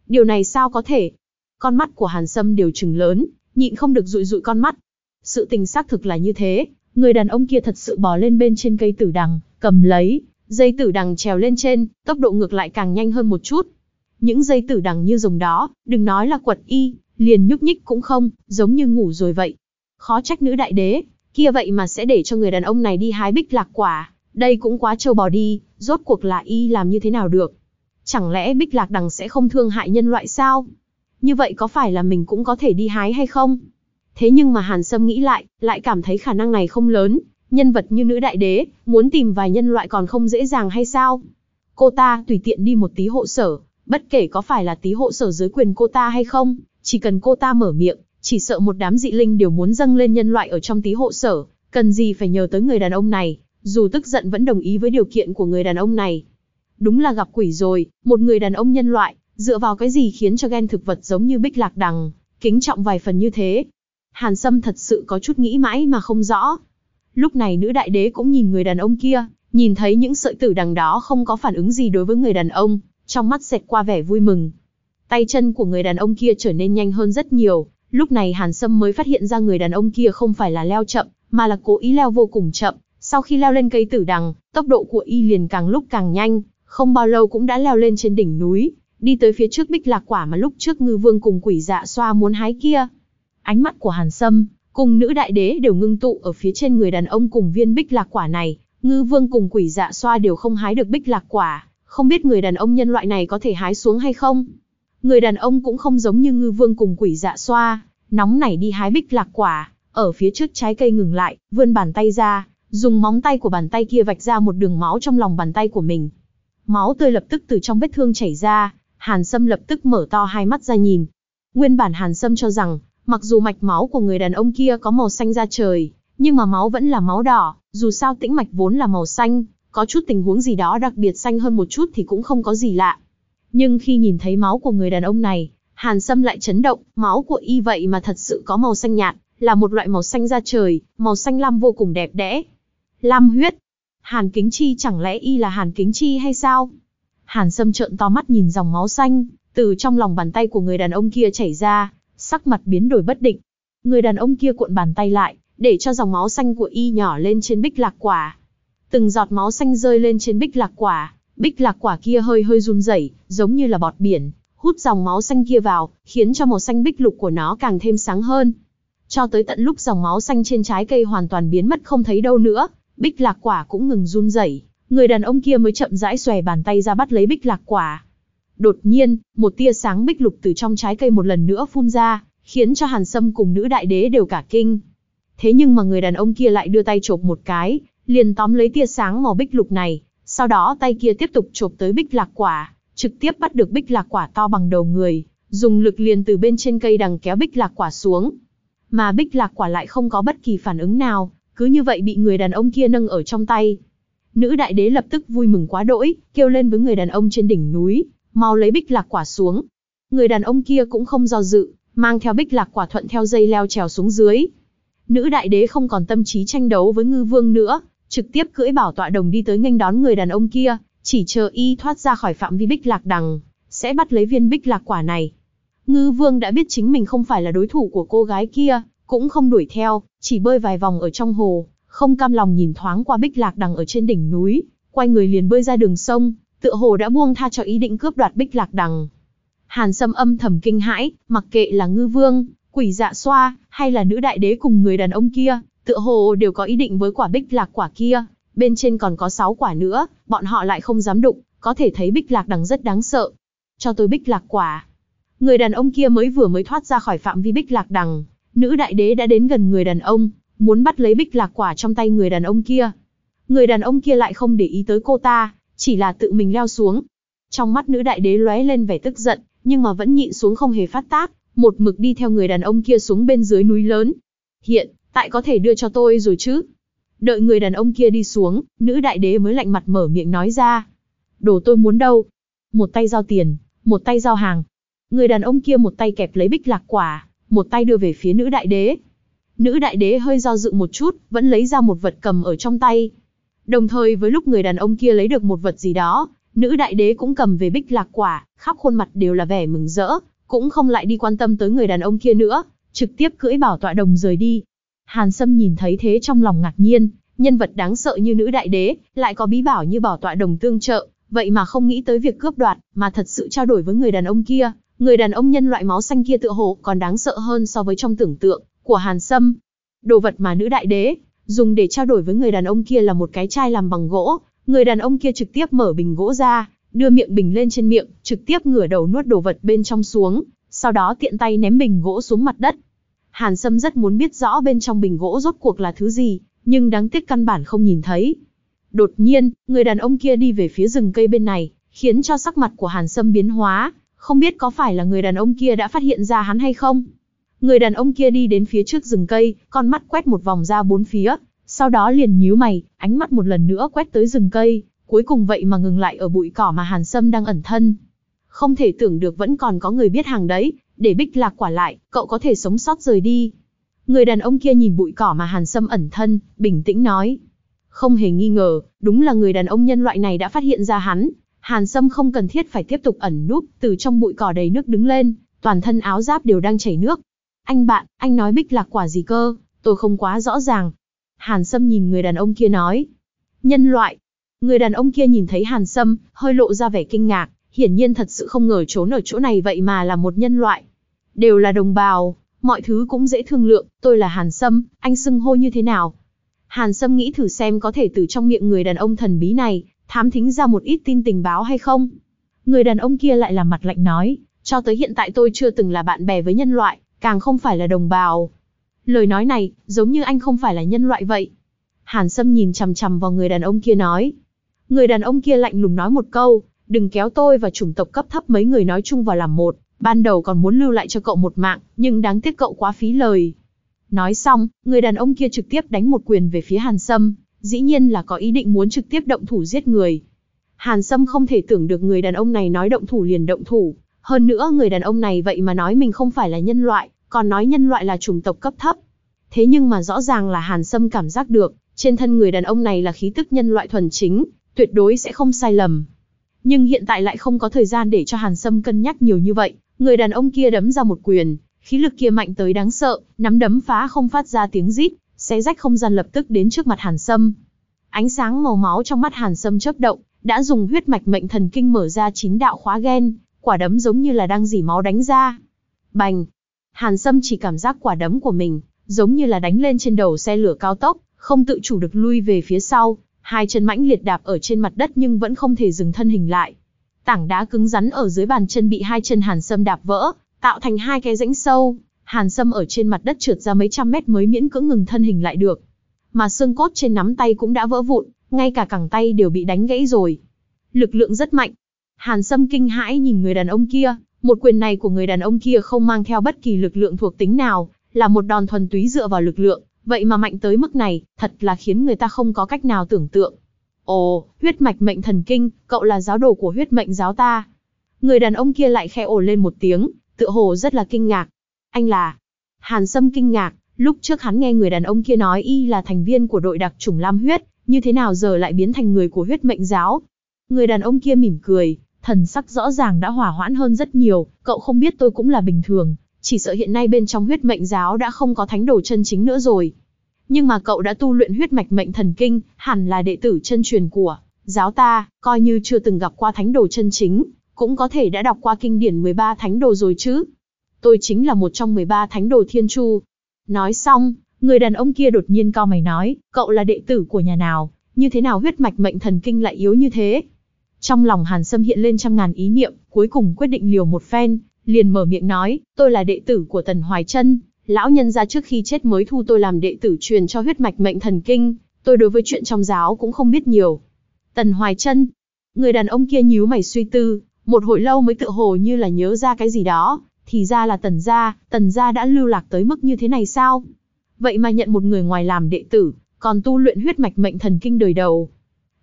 Điều này sao có thể? Con mắt của Hàn Sâm đều trừng lớn, nhịn không được dụi dụi con mắt. Sự tình xác thực là như thế, người đàn ông kia thật sự bò lên bên trên cây tử đằng, cầm lấy, dây tử đằng trèo lên trên, tốc độ ngược lại càng nhanh hơn một chút. Những dây tử đằng như rồng đó, đừng nói là quật y, liền nhúc nhích cũng không, giống như ngủ rồi vậy. Khó trách nữ đại đế, kia vậy mà sẽ để cho người đàn ông này đi hái bích lạc quả, đây cũng quá trâu bò đi, rốt cuộc là y làm như thế nào được. Chẳng lẽ bích lạc đằng sẽ không thương hại nhân loại sao? Như vậy có phải là mình cũng có thể đi hái hay không? Thế nhưng mà Hàn Sâm nghĩ lại, lại cảm thấy khả năng này không lớn, nhân vật như nữ đại đế, muốn tìm vài nhân loại còn không dễ dàng hay sao? Cô ta tùy tiện đi một tí hộ sở, bất kể có phải là tí hộ sở dưới quyền cô ta hay không, chỉ cần cô ta mở miệng, chỉ sợ một đám dị linh đều muốn dâng lên nhân loại ở trong tí hộ sở, cần gì phải nhờ tới người đàn ông này, dù tức giận vẫn đồng ý với điều kiện của người đàn ông này. Đúng là gặp quỷ rồi, một người đàn ông nhân loại, dựa vào cái gì khiến cho ghen thực vật giống như bích lạc đằng, kính trọng vài phần như thế. Hàn Sâm thật sự có chút nghĩ mãi mà không rõ. Lúc này nữ đại đế cũng nhìn người đàn ông kia, nhìn thấy những sợi tử đằng đó không có phản ứng gì đối với người đàn ông, trong mắt xẹt qua vẻ vui mừng. Tay chân của người đàn ông kia trở nên nhanh hơn rất nhiều, lúc này Hàn Sâm mới phát hiện ra người đàn ông kia không phải là leo chậm, mà là cố ý leo vô cùng chậm. Sau khi leo lên cây tử đằng, tốc độ của y liền càng lúc càng nhanh, không bao lâu cũng đã leo lên trên đỉnh núi, đi tới phía trước bích lạc quả mà lúc trước ngư vương cùng quỷ dạ xoa muốn hái kia. Ánh mắt của Hàn Sâm, cùng nữ đại đế đều ngưng tụ ở phía trên người đàn ông cùng viên bích lạc quả này, ngư vương cùng quỷ dạ xoa đều không hái được bích lạc quả, không biết người đàn ông nhân loại này có thể hái xuống hay không. Người đàn ông cũng không giống như ngư vương cùng quỷ dạ xoa, nóng nảy đi hái bích lạc quả, ở phía trước trái cây ngừng lại, vươn bàn tay ra, dùng móng tay của bàn tay kia vạch ra một đường máu trong lòng bàn tay của mình. Máu tươi lập tức từ trong vết thương chảy ra, Hàn Sâm lập tức mở to hai mắt ra nhìn. Nguyên bản Hàn Sâm cho rằng, mặc dù mạch máu của người đàn ông kia có màu xanh da trời, nhưng mà máu vẫn là máu đỏ, dù sao tĩnh mạch vốn là màu xanh, có chút tình huống gì đó đặc biệt xanh hơn một chút thì cũng không có gì lạ. Nhưng khi nhìn thấy máu của người đàn ông này, Hàn Sâm lại chấn động, máu của y vậy mà thật sự có màu xanh nhạt, là một loại màu xanh da trời, màu xanh lam vô cùng đẹp đẽ. Lam huyết. Hàn Kính Chi chẳng lẽ y là Hàn Kính Chi hay sao? Hàn Sâm trợn to mắt nhìn dòng máu xanh, từ trong lòng bàn tay của người đàn ông kia chảy ra, sắc mặt biến đổi bất định. Người đàn ông kia cuộn bàn tay lại, để cho dòng máu xanh của y nhỏ lên trên bích lạc quả. Từng giọt máu xanh rơi lên trên bích lạc quả, bích lạc quả kia hơi hơi run rẩy, giống như là bọt biển, hút dòng máu xanh kia vào, khiến cho màu xanh bích lục của nó càng thêm sáng hơn. Cho tới tận lúc dòng máu xanh trên trái cây hoàn toàn biến mất không thấy đâu nữa, bích lạc quả cũng ngừng run rẩy, người đàn ông kia mới chậm rãi xòe bàn tay ra bắt lấy bích lạc quả. Đột nhiên, một tia sáng bích lục từ trong trái cây một lần nữa phun ra, khiến cho Hàn Sâm cùng nữ đại đế đều cả kinh. Thế nhưng mà người đàn ông kia lại đưa tay chộp một cái, liền tóm lấy tia sáng màu bích lục này, sau đó tay kia tiếp tục chộp tới bích lạc quả, trực tiếp bắt được bích lạc quả to bằng đầu người, dùng lực liền từ bên trên cây đằng kéo bích lạc quả xuống. Mà bích lạc quả lại không có bất kỳ phản ứng nào, cứ như vậy bị người đàn ông kia nâng ở trong tay. Nữ đại đế lập tức vui mừng quá đỗi, kêu lên với người đàn ông trên đỉnh núi, mau lấy bích lạc quả xuống. Người đàn ông kia cũng không do dự, mang theo bích lạc quả thuận theo dây leo trèo xuống dưới. Nữ đại đế không còn tâm trí tranh đấu với ngư vương nữa, trực tiếp cưỡi bảo tọa đồng đi tới nghênh đón người đàn ông kia, chỉ chờ y thoát ra khỏi phạm vi bích lạc đằng, sẽ bắt lấy viên bích lạc quả này. Ngư vương đã biết chính mình không phải là đối thủ của cô gái kia, cũng không đuổi theo, chỉ bơi vài vòng ở trong hồ, không cam lòng nhìn thoáng qua bích lạc đằng ở trên đỉnh núi, quay người liền bơi ra đường sông, tựa hồ đã buông tha cho ý định cướp đoạt bích lạc đằng. Hàn Sâm âm thầm kinh hãi, mặc kệ là ngư vương, quỷ dạ xoa, hay là nữ đại đế cùng người đàn ông kia, tựa hồ đều có ý định với quả bích lạc quả kia, bên trên còn có 6 quả nữa, bọn họ lại không dám đụng, có thể thấy bích lạc đằng rất đáng sợ. Cho tôi bích lạc quả. Người đàn ông kia mới vừa mới thoát ra khỏi phạm vi bích lạc đằng, nữ đại đế đã đến gần người đàn ông, muốn bắt lấy bích lạc quả trong tay người đàn ông kia. Người đàn ông kia lại không để ý tới cô ta, chỉ là tự mình leo xuống. Trong mắt nữ đại đế lóe lên vẻ tức giận, nhưng mà vẫn nhịn xuống không hề phát tác, một mực đi theo người đàn ông kia xuống bên dưới núi lớn. Hiện, tại có thể đưa cho tôi rồi chứ? Đợi người đàn ông kia đi xuống, nữ đại đế mới lạnh mặt mở miệng nói ra. Đồ tôi muốn đâu? Một tay giao tiền, một tay giao hàng. Người đàn ông kia một tay kẹp lấy bích lạc quả, một tay đưa về phía nữ đại đế. Nữ đại đế hơi do dự một chút, vẫn lấy ra một vật cầm ở trong tay. Đồng thời với lúc người đàn ông kia lấy được một vật gì đó, nữ đại đế cũng cầm về bích lạc quả, khắp khuôn mặt đều là vẻ mừng rỡ, cũng không lại đi quan tâm tới người đàn ông kia nữa, trực tiếp cưỡi bảo tọa đồng rời đi. Hàn Sâm nhìn thấy thế trong lòng ngạc nhiên, nhân vật đáng sợ như nữ đại đế, lại có bí bảo như bảo tọa đồng tương trợ, vậy mà không nghĩ tới việc cướp đoạt, mà thật sự trao đổi với người đàn ông kia, người đàn ông nhân loại máu xanh kia tựa hồ còn đáng sợ hơn so với trong tưởng tượng của Hàn Sâm. Đồ vật mà nữ đại đế dùng để trao đổi với người đàn ông kia là một cái chai làm bằng gỗ, người đàn ông kia trực tiếp mở bình gỗ ra, đưa miệng bình lên trên miệng, trực tiếp ngửa đầu nuốt đồ vật bên trong xuống, sau đó tiện tay ném bình gỗ xuống mặt đất. Hàn Sâm rất muốn biết rõ bên trong bình gỗ rốt cuộc là thứ gì, nhưng đáng tiếc căn bản không nhìn thấy. Đột nhiên, người đàn ông kia đi về phía rừng cây bên này, khiến cho sắc mặt của Hàn Sâm biến hóa, không biết có phải là người đàn ông kia đã phát hiện ra hắn hay không. Người đàn ông kia đi đến phía trước rừng cây, con mắt quét một vòng ra bốn phía, sau đó liền nhíu mày, ánh mắt một lần nữa quét tới rừng cây, cuối cùng vậy mà ngừng lại ở bụi cỏ mà Hàn Sâm đang ẩn thân. Không thể tưởng được vẫn còn có người biết hàng đấy, để bích lạc quả lại, cậu có thể sống sót rời đi. Người đàn ông kia nhìn bụi cỏ mà Hàn Sâm ẩn thân, bình tĩnh nói. Không hề nghi ngờ, đúng là người đàn ông nhân loại này đã phát hiện ra hắn. Hàn Sâm không cần thiết phải tiếp tục ẩn núp, từ trong bụi cỏ đầy nước đứng lên, toàn thân áo giáp đều đang chảy nước. Anh bạn, anh nói bích lạc quả gì cơ, tôi không quá rõ ràng. Hàn Sâm nhìn người đàn ông kia nói. Nhân loại. Người đàn ông kia nhìn thấy Hàn Sâm, hơi lộ ra vẻ kinh ngạc, hiển nhiên thật sự không ngờ trốn ở chỗ này vậy mà là một nhân loại. Đều là đồng bào, mọi thứ cũng dễ thương lượng, tôi là Hàn Sâm, anh xưng hô như thế nào? Hàn Sâm nghĩ thử xem có thể từ trong miệng người đàn ông thần bí này, thám thính ra một ít tin tình báo hay không. Người đàn ông kia lại là mặt lạnh nói, cho tới hiện tại tôi chưa từng là bạn bè với nhân loại, càng không phải là đồng bào. Lời nói này, giống như anh không phải là nhân loại vậy. Hàn Sâm nhìn chằm chằm vào người đàn ông kia nói. Người đàn ông kia lạnh lùng nói một câu, đừng kéo tôi và chủng tộc cấp thấp mấy người nói chung vào làm một, ban đầu còn muốn lưu lại cho cậu một mạng, nhưng đáng tiếc cậu quá phí lời. Nói xong, người đàn ông kia trực tiếp đánh một quyền về phía Hàn Sâm, dĩ nhiên là có ý định muốn trực tiếp động thủ giết người. Hàn Sâm không thể tưởng được người đàn ông này nói động thủ liền động thủ, hơn nữa người đàn ông này vậy mà nói mình không phải là nhân loại, còn nói nhân loại là chủng tộc cấp thấp. Thế nhưng mà rõ ràng là Hàn Sâm cảm giác được, trên thân người đàn ông này là khí tức nhân loại thuần chính, tuyệt đối sẽ không sai lầm. Nhưng hiện tại lại không có thời gian để cho Hàn Sâm cân nhắc nhiều như vậy, người đàn ông kia đấm ra một quyền, khí lực kia mạnh tới đáng sợ, nắm đấm phá không phát ra tiếng rít, xé rách không gian lập tức đến trước mặt Hàn Sâm. Ánh sáng màu máu trong mắt Hàn Sâm chớp động, đã dùng huyết mạch mệnh thần kinh mở ra chín đạo khóa gen, quả đấm giống như là đang dỉ máu đánh ra. Bành! Hàn Sâm chỉ cảm giác quả đấm của mình, giống như là đánh lên trên đầu xe lửa cao tốc, không tự chủ được lui về phía sau, hai chân mãnh liệt đạp ở trên mặt đất nhưng vẫn không thể dừng thân hình lại. Tảng đá cứng rắn ở dưới bàn chân bị hai chân Hàn Sâm đạp vỡ, tạo thành hai cái rãnh sâu. Hàn Sâm ở trên mặt đất trượt ra mấy trăm mét mới miễn cưỡng ngừng thân hình lại được. Mà xương cốt trên nắm tay cũng đã vỡ vụn, ngay cả cẳng tay đều bị đánh gãy rồi. Lực lượng rất mạnh. Hàn Sâm kinh hãi nhìn người đàn ông kia, một quyền này của người đàn ông kia không mang theo bất kỳ lực lượng thuộc tính nào, là một đòn thuần túy dựa vào lực lượng, vậy mà mạnh tới mức này, thật là khiến người ta không có cách nào tưởng tượng. Ồ, huyết mạch mệnh thần kinh, cậu là giáo đồ của huyết mệnh giáo ta. Người đàn ông kia lại khẽ ồ lên một tiếng, tựa hồ rất là kinh ngạc. Anh là... Hàn Sâm kinh ngạc, lúc trước hắn nghe người đàn ông kia nói y là thành viên của đội đặc chủng Lam huyết, như thế nào giờ lại biến thành người của huyết mệnh giáo. Người đàn ông kia mỉm cười, thần sắc rõ ràng đã hỏa hoãn hơn rất nhiều, cậu không biết tôi cũng là bình thường, chỉ sợ hiện nay bên trong huyết mệnh giáo đã không có thánh đồ chân chính nữa rồi. Nhưng mà cậu đã tu luyện huyết mạch mệnh thần kinh, hẳn là đệ tử chân truyền của giáo ta, coi như chưa từng gặp qua thánh đồ chân chính, cũng có thể đã đọc qua kinh điển 13 thánh đồ rồi chứ. Tôi chính là một trong 13 thánh đồ thiên chu. Nói xong, người đàn ông kia đột nhiên cao mày nói, cậu là đệ tử của nhà nào, như thế nào huyết mạch mệnh thần kinh lại yếu như thế? Trong lòng Hàn Sâm hiện lên trăm ngàn ý niệm, cuối cùng quyết định liều một phen, liền mở miệng nói, tôi là đệ tử của Tần Hoài Trân, lão nhân gia trước khi chết mới thu tôi làm đệ tử truyền cho huyết mạch mệnh thần kinh, tôi đối với chuyện trong giáo cũng không biết nhiều. Tần Hoài Trân, người đàn ông kia nhíu mày suy tư, một hồi lâu mới tự hồ như là nhớ ra cái gì đó, thì ra là Tần gia, Tần gia đã lưu lạc tới mức như thế này sao? Vậy mà nhận một người ngoài làm đệ tử, còn tu luyện huyết mạch mệnh thần kinh đời đầu.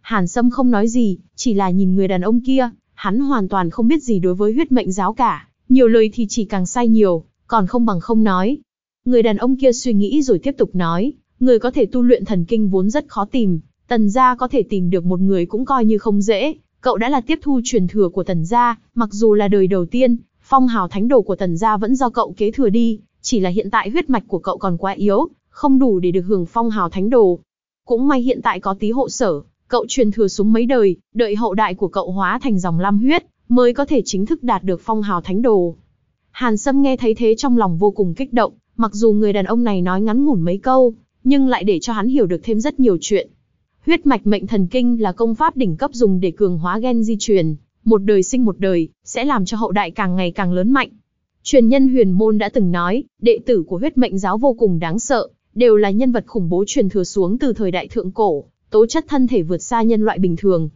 Hàn Sâm không nói gì, chỉ là nhìn người đàn ông kia, hắn hoàn toàn không biết gì đối với huyết mệnh giáo cả, nhiều lời thì chỉ càng sai nhiều, còn không bằng không nói. Người đàn ông kia suy nghĩ rồi tiếp tục nói, người có thể tu luyện thần kinh vốn rất khó tìm, tần gia có thể tìm được một người cũng coi như không dễ, cậu đã là tiếp thu truyền thừa của tần gia, mặc dù là đời đầu tiên, phong hào thánh đồ của tần gia vẫn do cậu kế thừa đi, chỉ là hiện tại huyết mạch của cậu còn quá yếu, không đủ để được hưởng phong hào thánh đồ. Cũng may hiện tại có tí hộ sở, cậu truyền thừa xuống mấy đời, đợi hậu đại của cậu hóa thành dòng lam huyết, mới có thể chính thức đạt được phong hào thánh đồ. Hàn Sâm nghe thấy thế trong lòng vô cùng kích động, mặc dù người đàn ông này nói ngắn ngủn mấy câu, nhưng lại để cho hắn hiểu được thêm rất nhiều chuyện. Huyết mạch mệnh thần kinh là công pháp đỉnh cấp dùng để cường hóa gen di truyền, một đời sinh một đời, sẽ làm cho hậu đại càng ngày càng lớn mạnh. Truyền nhân huyền môn đã từng nói, đệ tử của huyết mệnh giáo vô cùng đáng sợ, đều là nhân vật khủng bố truyền thừa xuống từ thời đại thượng cổ, tố chất thân thể vượt xa nhân loại bình thường.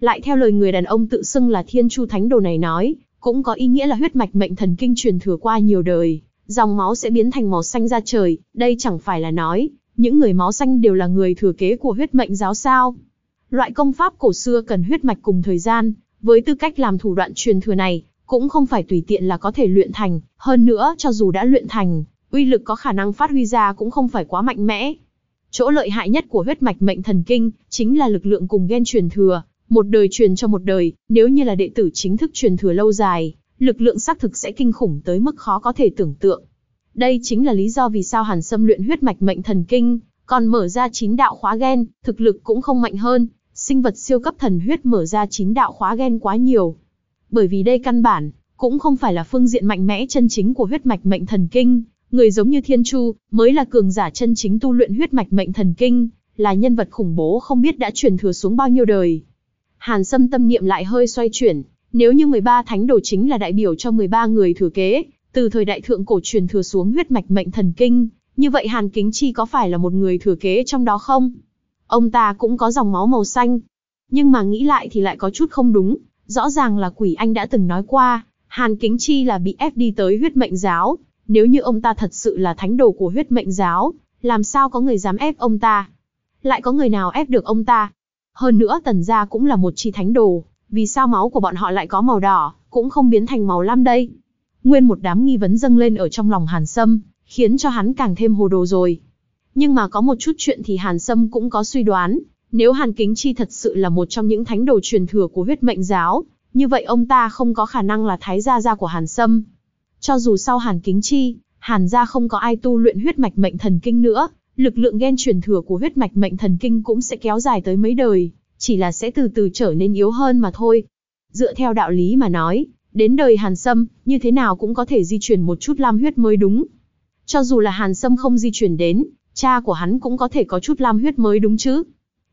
Lại theo lời người đàn ông tự xưng là Thiên Chu Thánh Đồ này nói, cũng có ý nghĩa là huyết mạch mệnh thần kinh truyền thừa qua nhiều đời, dòng máu sẽ biến thành màu xanh ra trời, đây chẳng phải là nói, những người máu xanh đều là người thừa kế của huyết mệnh giáo sao. Loại công pháp cổ xưa cần huyết mạch cùng thời gian, với tư cách làm thủ đoạn truyền thừa này, cũng không phải tùy tiện là có thể luyện thành, hơn nữa cho dù đã luyện thành, uy lực có khả năng phát huy ra cũng không phải quá mạnh mẽ. Chỗ lợi hại nhất của huyết mạch mệnh thần kinh, chính là lực lượng cùng gen truyền thừa, một đời truyền cho một đời, nếu như là đệ tử chính thức truyền thừa lâu dài, lực lượng xác thực sẽ kinh khủng tới mức khó có thể tưởng tượng. Đây chính là lý do vì sao Hàn Sâm luyện huyết mạch mệnh thần kinh, còn mở ra chín đạo khóa gen, thực lực cũng không mạnh hơn, sinh vật siêu cấp thần huyết mở ra chín đạo khóa gen quá nhiều. Bởi vì đây căn bản, cũng không phải là phương diện mạnh mẽ chân chính của huyết mạch mệnh thần kinh, người giống như Thiên Chu, mới là cường giả chân chính tu luyện huyết mạch mệnh thần kinh, là nhân vật khủng bố không biết đã truyền thừa xuống bao nhiêu đời. Hàn Sâm tâm niệm lại hơi xoay chuyển, nếu như 13 thánh đồ chính là đại biểu cho 13 người thừa kế, từ thời đại thượng cổ truyền thừa xuống huyết mạch mệnh thần kinh, như vậy Hàn Kính Chi có phải là một người thừa kế trong đó không? Ông ta cũng có dòng máu màu xanh. Nhưng mà nghĩ lại thì lại có chút không đúng, rõ ràng là quỷ anh đã từng nói qua, Hàn Kính Chi là bị ép đi tới huyết mệnh giáo, nếu như ông ta thật sự là thánh đồ của huyết mệnh giáo, làm sao có người dám ép ông ta? Lại có người nào ép được ông ta? Hơn nữa tần gia cũng là một chi thánh đồ, vì sao máu của bọn họ lại có màu đỏ, cũng không biến thành màu lam đây? Nguyên một đám nghi vấn dâng lên ở trong lòng Hàn Sâm, khiến cho hắn càng thêm hồ đồ rồi. Nhưng mà có một chút chuyện thì Hàn Sâm cũng có suy đoán, nếu Hàn Kính Chi thật sự là một trong những thánh đồ truyền thừa của huyết mệnh giáo, như vậy ông ta không có khả năng là thái gia gia của Hàn Sâm. Cho dù sau Hàn Kính Chi, Hàn gia không có ai tu luyện huyết mạch mệnh thần kinh nữa, lực lượng gen truyền thừa của huyết mạch mệnh thần kinh cũng sẽ kéo dài tới mấy đời, chỉ là sẽ từ từ trở nên yếu hơn mà thôi. Dựa theo đạo lý mà nói, đến đời Hàn Sâm, như thế nào cũng có thể di chuyển một chút lam huyết mới đúng. Cho dù là Hàn Sâm không di chuyển đến, cha của hắn cũng có thể có chút lam huyết mới đúng chứ.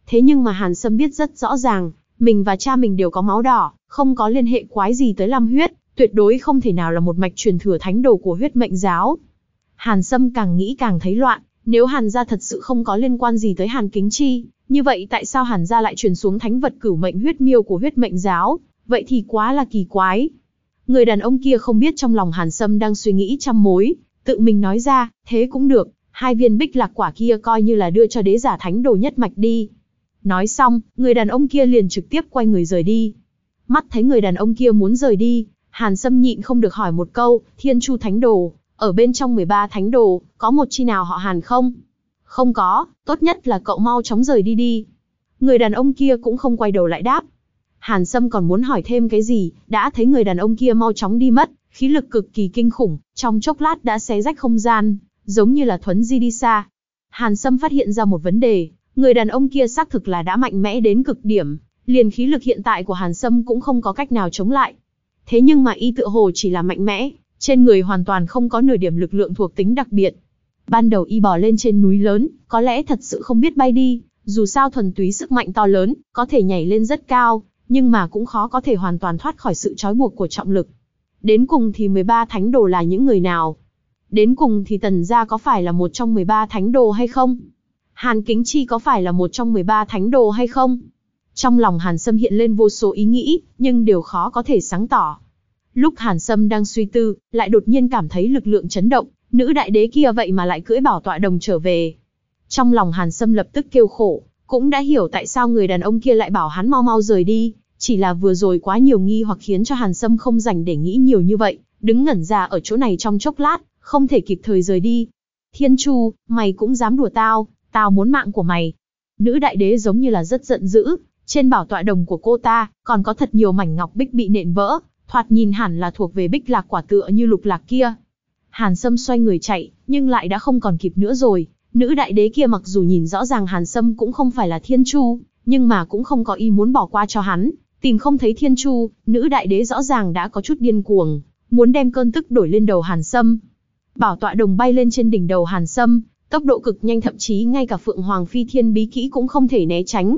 Thế nhưng mà Hàn Sâm biết rất rõ ràng, mình và cha mình đều có máu đỏ, không có liên hệ quái gì tới lam huyết, tuyệt đối không thể nào là một mạch truyền thừa thánh đồ của huyết mệnh giáo. Hàn Sâm càng nghĩ càng thấy loạn, nếu Hàn gia thật sự không có liên quan gì tới Hàn Kính Chi, như vậy tại sao Hàn gia lại truyền xuống thánh vật cửu mệnh huyết miêu của huyết mệnh giáo? Vậy thì quá là kỳ quái. Người đàn ông kia không biết trong lòng Hàn Sâm đang suy nghĩ trăm mối, tự mình nói ra, thế cũng được, hai viên bích lạc quả kia coi như là đưa cho đế giả thánh đồ nhất mạch đi. Nói xong, người đàn ông kia liền trực tiếp quay người rời đi. Mắt thấy người đàn ông kia muốn rời đi, Hàn Sâm nhịn không được hỏi một câu, Thiên Chu Thánh Đồ, ở bên trong 13 Thánh Đồ, có một chi nào họ Hàn không? Không có, tốt nhất là cậu mau chóng rời đi đi. Người đàn ông kia cũng không quay đầu lại đáp. Hàn Sâm còn muốn hỏi thêm cái gì, đã thấy người đàn ông kia mau chóng đi mất, khí lực cực kỳ kinh khủng, trong chốc lát đã xé rách không gian, giống như là thuấn di đi xa. Hàn Sâm phát hiện ra một vấn đề, người đàn ông kia xác thực là đã mạnh mẽ đến cực điểm, liền khí lực hiện tại của Hàn Sâm cũng không có cách nào chống lại. Thế nhưng mà y tựa hồ chỉ là mạnh mẽ, trên người hoàn toàn không có nửa điểm lực lượng thuộc tính đặc biệt. Ban đầu y bò lên trên núi lớn, có lẽ thật sự không biết bay đi, dù sao thuần túy sức mạnh to lớn, có thể nhảy lên rất cao, nhưng mà cũng khó có thể hoàn toàn thoát khỏi sự trói buộc của trọng lực. Đến cùng thì 13 thánh đồ là những người nào? Đến cùng thì tần gia có phải là một trong 13 thánh đồ hay không? Hàn Kính Chi có phải là một trong 13 thánh đồ hay không? Trong lòng Hàn Sâm hiện lên vô số ý nghĩ, nhưng đều khó có thể sáng tỏ. Lúc Hàn Sâm đang suy tư, lại đột nhiên cảm thấy lực lượng chấn động, nữ đại đế kia vậy mà lại cưỡi bảo tọa đồng trở về. Trong lòng Hàn Sâm lập tức kêu khổ, cũng đã hiểu tại sao người đàn ông kia lại bảo hắn mau mau rời đi, chỉ là vừa rồi quá nhiều nghi hoặc khiến cho Hàn Sâm không dành để nghĩ nhiều như vậy, đứng ngẩn ra ở chỗ này trong chốc lát, không thể kịp thời rời đi. Thiên Chu, mày cũng dám đùa tao, tao muốn mạng của mày. Nữ đại đế giống như là rất giận dữ, trên bảo tọa đồng của cô ta, còn có thật nhiều mảnh ngọc bích bị nện vỡ, thoạt nhìn hẳn là thuộc về bích lạc quả tựa như lục lạc kia. Hàn Sâm xoay người chạy, nhưng lại đã không còn kịp nữa rồi. Nữ đại đế kia mặc dù nhìn rõ ràng Hàn Sâm cũng không phải là thiên chu, nhưng mà cũng không có ý muốn bỏ qua cho hắn. Tìm không thấy thiên chu, nữ đại đế rõ ràng đã có chút điên cuồng, muốn đem cơn tức đổi lên đầu Hàn Sâm. Bảo tọa đồng bay lên trên đỉnh đầu Hàn Sâm, tốc độ cực nhanh thậm chí ngay cả Phượng Hoàng Phi Thiên bí kỹ cũng không thể né tránh.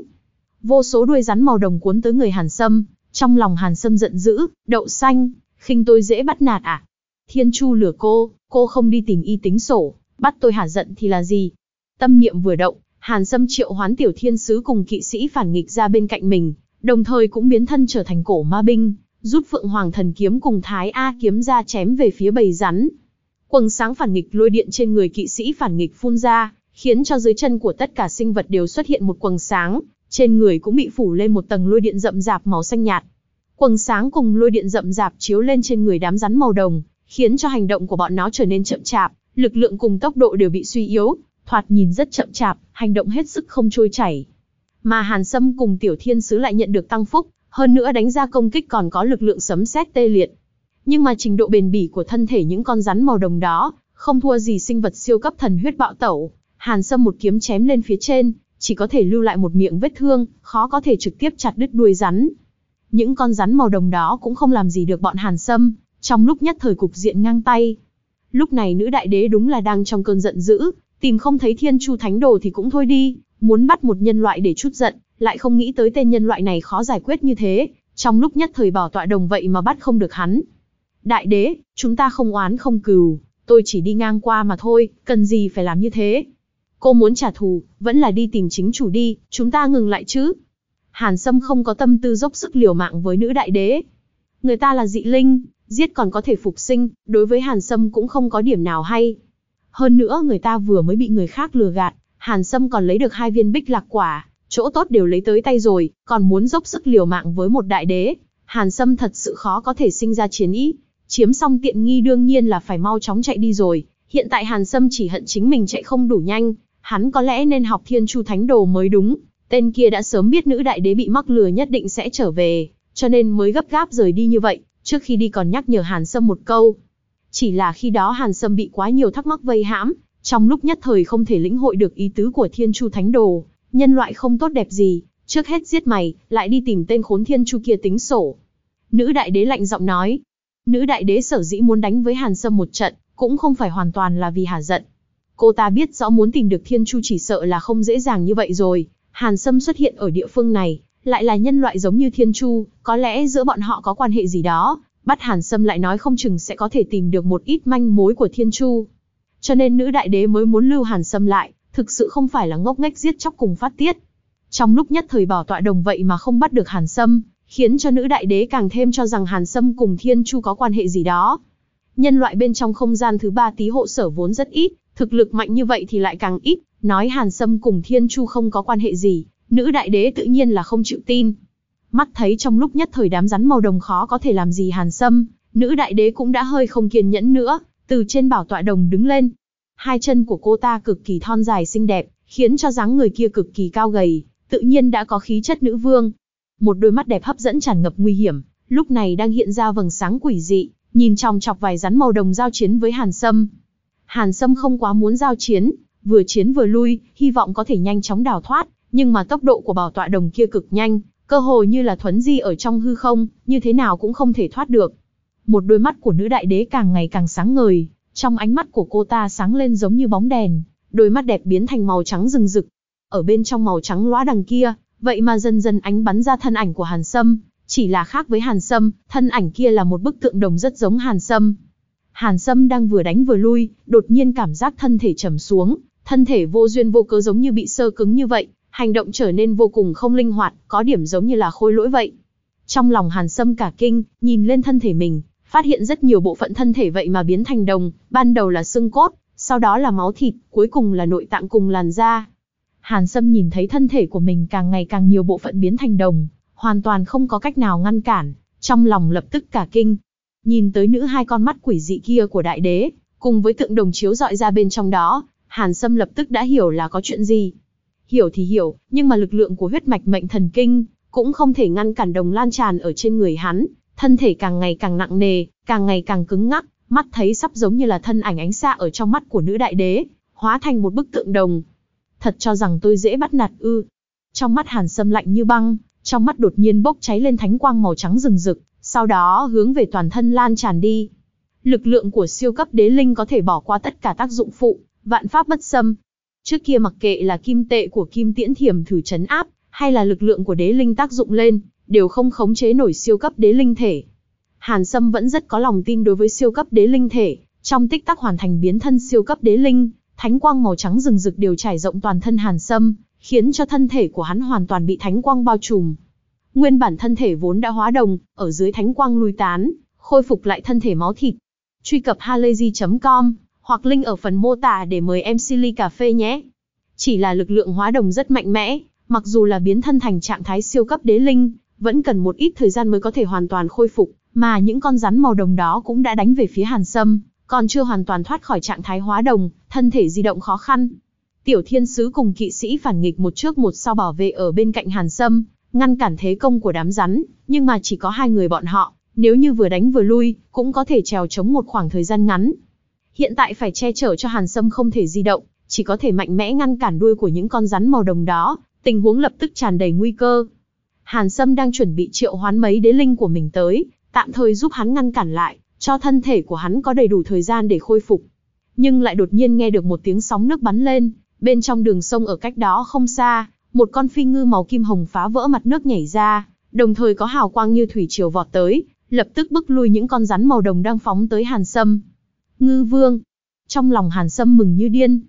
Vô số đuôi rắn màu đồng cuốn tới người Hàn Sâm, trong lòng Hàn Sâm giận dữ, đậu xanh, khinh tôi dễ bắt nạt à? Thiên Chu lừa cô, cô không đi tìm y tính sổ, bắt tôi hả giận thì là gì? Tâm niệm vừa động, Hàn Sâm triệu hoán tiểu thiên sứ cùng kỵ sĩ phản nghịch ra bên cạnh mình, đồng thời cũng biến thân trở thành cổ ma binh, rút Phượng Hoàng thần kiếm cùng Thái A kiếm ra chém về phía bầy rắn. Quầng sáng phản nghịch lôi điện trên người kỵ sĩ phản nghịch phun ra, khiến cho dưới chân của tất cả sinh vật đều xuất hiện một quầng sáng, trên người cũng bị phủ lên một tầng lôi điện rậm rạp màu xanh nhạt. Quầng sáng cùng lôi điện rậm rạp chiếu lên trên người đám rắn màu đồng, khiến cho hành động của bọn nó trở nên chậm chạp, lực lượng cùng tốc độ đều bị suy yếu, thoạt nhìn rất chậm chạp, hành động hết sức không trôi chảy. Mà Hàn Sâm cùng Tiểu Thiên Sứ lại nhận được tăng phúc, hơn nữa đánh ra công kích còn có lực lượng sấm sét tê liệt. Nhưng mà trình độ bền bỉ của thân thể những con rắn màu đồng đó, không thua gì sinh vật siêu cấp thần huyết bạo tẩu. Hàn Sâm một kiếm chém lên phía trên, chỉ có thể lưu lại một miệng vết thương, khó có thể trực tiếp chặt đứt đuôi rắn. Những con rắn màu đồng đó cũng không làm gì được bọn Hàn Sâm, trong lúc nhất thời cục diện ngang tay. Lúc này nữ đại đế đúng là đang trong cơn giận dữ, tìm không thấy thiên chu thánh đồ thì cũng thôi đi, muốn bắt một nhân loại để chút giận, lại không nghĩ tới tên nhân loại này khó giải quyết như thế, trong lúc nhất thời bảo tọa đồng vậy mà bắt không được hắn. Đại đế, chúng ta không oán không cừu, tôi chỉ đi ngang qua mà thôi, cần gì phải làm như thế. Cô muốn trả thù, vẫn là đi tìm chính chủ đi, chúng ta ngừng lại chứ. Hàn Sâm không có tâm tư dốc sức liều mạng với nữ đại đế. Người ta là dị linh, giết còn có thể phục sinh, đối với Hàn Sâm cũng không có điểm nào hay. Hơn nữa người ta vừa mới bị người khác lừa gạt, Hàn Sâm còn lấy được hai viên bích lạc quả, chỗ tốt đều lấy tới tay rồi, còn muốn dốc sức liều mạng với một đại đế. Hàn Sâm thật sự khó có thể sinh ra chiến ý, chiếm xong tiện nghi đương nhiên là phải mau chóng chạy đi rồi. Hiện tại Hàn Sâm chỉ hận chính mình chạy không đủ nhanh, hắn có lẽ nên học Thiên Chu Thánh Đồ mới đúng. Tên kia đã sớm biết nữ đại đế bị mắc lừa nhất định sẽ trở về, cho nên mới gấp gáp rời đi như vậy, trước khi đi còn nhắc nhở Hàn Sâm một câu. Chỉ là khi đó Hàn Sâm bị quá nhiều thắc mắc vây hãm, trong lúc nhất thời không thể lĩnh hội được ý tứ của Thiên Chu Thánh Đồ, nhân loại không tốt đẹp gì, trước hết giết mày, lại đi tìm tên khốn Thiên Chu kia tính sổ. Nữ đại đế lạnh giọng nói. Nữ đại đế sở dĩ muốn đánh với Hàn Sâm một trận, cũng không phải hoàn toàn là vì hà giận. Cô ta biết rõ muốn tìm được Thiên Chu chỉ sợ là không dễ dàng như vậy rồi. Hàn Sâm xuất hiện ở địa phương này, lại là nhân loại giống như Thiên Chu, có lẽ giữa bọn họ có quan hệ gì đó, bắt Hàn Sâm lại nói không chừng sẽ có thể tìm được một ít manh mối của Thiên Chu. Cho nên nữ đại đế mới muốn lưu Hàn Sâm lại, thực sự không phải là ngốc nghếch giết chóc cùng phát tiết. Trong lúc nhất thời bỏ tọa đồng vậy mà không bắt được Hàn Sâm, khiến cho nữ đại đế càng thêm cho rằng Hàn Sâm cùng Thiên Chu có quan hệ gì đó. Nhân loại bên trong không gian thứ ba tí hộ sở vốn rất ít, thực lực mạnh như vậy thì lại càng ít, nói Hàn Sâm cùng Thiên Chu không có quan hệ gì, nữ đại đế tự nhiên là không chịu tin. Mắt thấy trong lúc nhất thời đám rắn màu đồng khó có thể làm gì Hàn Sâm, nữ đại đế cũng đã hơi không kiên nhẫn nữa, từ trên bảo tọa đồng đứng lên. Hai chân của cô ta cực kỳ thon dài xinh đẹp, khiến cho dáng người kia cực kỳ cao gầy, tự nhiên đã có khí chất nữ vương. Một đôi mắt đẹp hấp dẫn tràn ngập nguy hiểm, lúc này đang hiện ra vầng sáng quỷ dị, nhìn trong chọc vài rắn màu đồng giao chiến với Hàn Sâm. Hàn Sâm không quá muốn giao chiến, vừa chiến vừa lui, hy vọng có thể nhanh chóng đào thoát, nhưng mà tốc độ của bảo tọa đồng kia cực nhanh, cơ hồ như là thuấn di ở trong hư không, như thế nào cũng không thể thoát được. Một đôi mắt của nữ đại đế càng ngày càng sáng ngời, trong ánh mắt của cô ta sáng lên giống như bóng đèn, đôi mắt đẹp biến thành màu trắng rừng rực. Ở bên trong màu trắng lóa đằng kia, vậy mà dần dần ánh bắn ra thân ảnh của Hàn Sâm, Chỉ là khác với Hàn Sâm, thân ảnh kia là một bức tượng đồng rất giống Hàn Sâm. Hàn Sâm đang vừa đánh vừa lui, đột nhiên cảm giác thân thể trầm xuống, thân thể vô duyên vô cớ giống như bị sơ cứng như vậy, hành động trở nên vô cùng không linh hoạt, có điểm giống như là khôi lỗi vậy. Trong lòng Hàn Sâm cả kinh, nhìn lên thân thể mình, phát hiện rất nhiều bộ phận thân thể vậy mà biến thành đồng, ban đầu là xương cốt, sau đó là máu thịt, cuối cùng là nội tạng cùng làn da. Hàn Sâm nhìn thấy thân thể của mình càng ngày càng nhiều bộ phận biến thành đồng, hoàn toàn không có cách nào ngăn cản, trong lòng lập tức cả kinh. Nhìn tới nữ hai con mắt quỷ dị kia của đại đế, cùng với tượng đồng chiếu dọi ra bên trong đó, Hàn Sâm lập tức đã hiểu là có chuyện gì. Hiểu thì hiểu, nhưng mà lực lượng của huyết mạch mệnh thần kinh, cũng không thể ngăn cản đồng lan tràn ở trên người hắn, thân thể càng ngày càng nặng nề, càng ngày càng cứng ngắc, mắt thấy sắp giống như là thân ảnh ánh xa ở trong mắt của nữ đại đế, hóa thành một bức tượng đồng. Thật cho rằng tôi dễ bắt nạt ư. Trong mắt hàn sâm lạnh như băng, trong mắt đột nhiên bốc cháy lên thánh quang màu trắng rừng rực, sau đó hướng về toàn thân lan tràn đi. Lực lượng của siêu cấp đế linh có thể bỏ qua tất cả tác dụng phụ, vạn pháp bất xâm. Trước kia mặc kệ là kim tệ của kim tiễn thiểm thử chấn áp, hay là lực lượng của đế linh tác dụng lên, đều không khống chế nổi siêu cấp đế linh thể. Hàn Sâm vẫn rất có lòng tin đối với siêu cấp đế linh thể, trong tích tắc hoàn thành biến thân siêu cấp đế linh, thánh quang màu trắng rừng rực đều trải rộng toàn thân Hàn Sâm, khiến cho thân thể của hắn hoàn toàn bị thánh quang bao trùm. Nguyên bản thân thể vốn đã hóa đồng, ở dưới thánh quang lui tán, khôi phục lại thân thể máu thịt. Truy cập halayzi.com hoặc link ở phần mô tả để mời em Silly cà phê nhé. Chỉ là lực lượng hóa đồng rất mạnh mẽ, mặc dù là biến thân thành trạng thái siêu cấp đế linh, vẫn cần một ít thời gian mới có thể hoàn toàn khôi phục, mà những con rắn màu đồng đó cũng đã đánh về phía Hàn Sâm, còn chưa hoàn toàn thoát khỏi trạng thái hóa đồng, thân thể di động khó khăn. Tiểu Thiên Sứ cùng kỵ sĩ phản nghịch một trước một sau bảo vệ ở bên cạnh Hàn Sâm, ngăn cản thế công của đám rắn, nhưng mà chỉ có hai người bọn họ, nếu như vừa đánh vừa lui, cũng có thể trèo chống một khoảng thời gian ngắn. Hiện tại phải che chở cho Hàn Sâm không thể di động, chỉ có thể mạnh mẽ ngăn cản đuôi của những con rắn màu đồng đó, tình huống lập tức tràn đầy nguy cơ. Hàn Sâm đang chuẩn bị triệu hoán mấy đế linh của mình tới, tạm thời giúp hắn ngăn cản lại, cho thân thể của hắn có đầy đủ thời gian để khôi phục. Nhưng lại đột nhiên nghe được một tiếng sóng nước bắn lên, bên trong đường sông ở cách đó không xa, một con phi ngư màu kim hồng phá vỡ mặt nước nhảy ra, đồng thời có hào quang như thủy triều vọt tới, lập tức bức lui những con rắn màu đồng đang phóng tới Hàn Sâm. Ngư Vương. Trong lòng Hàn Sâm mừng như điên.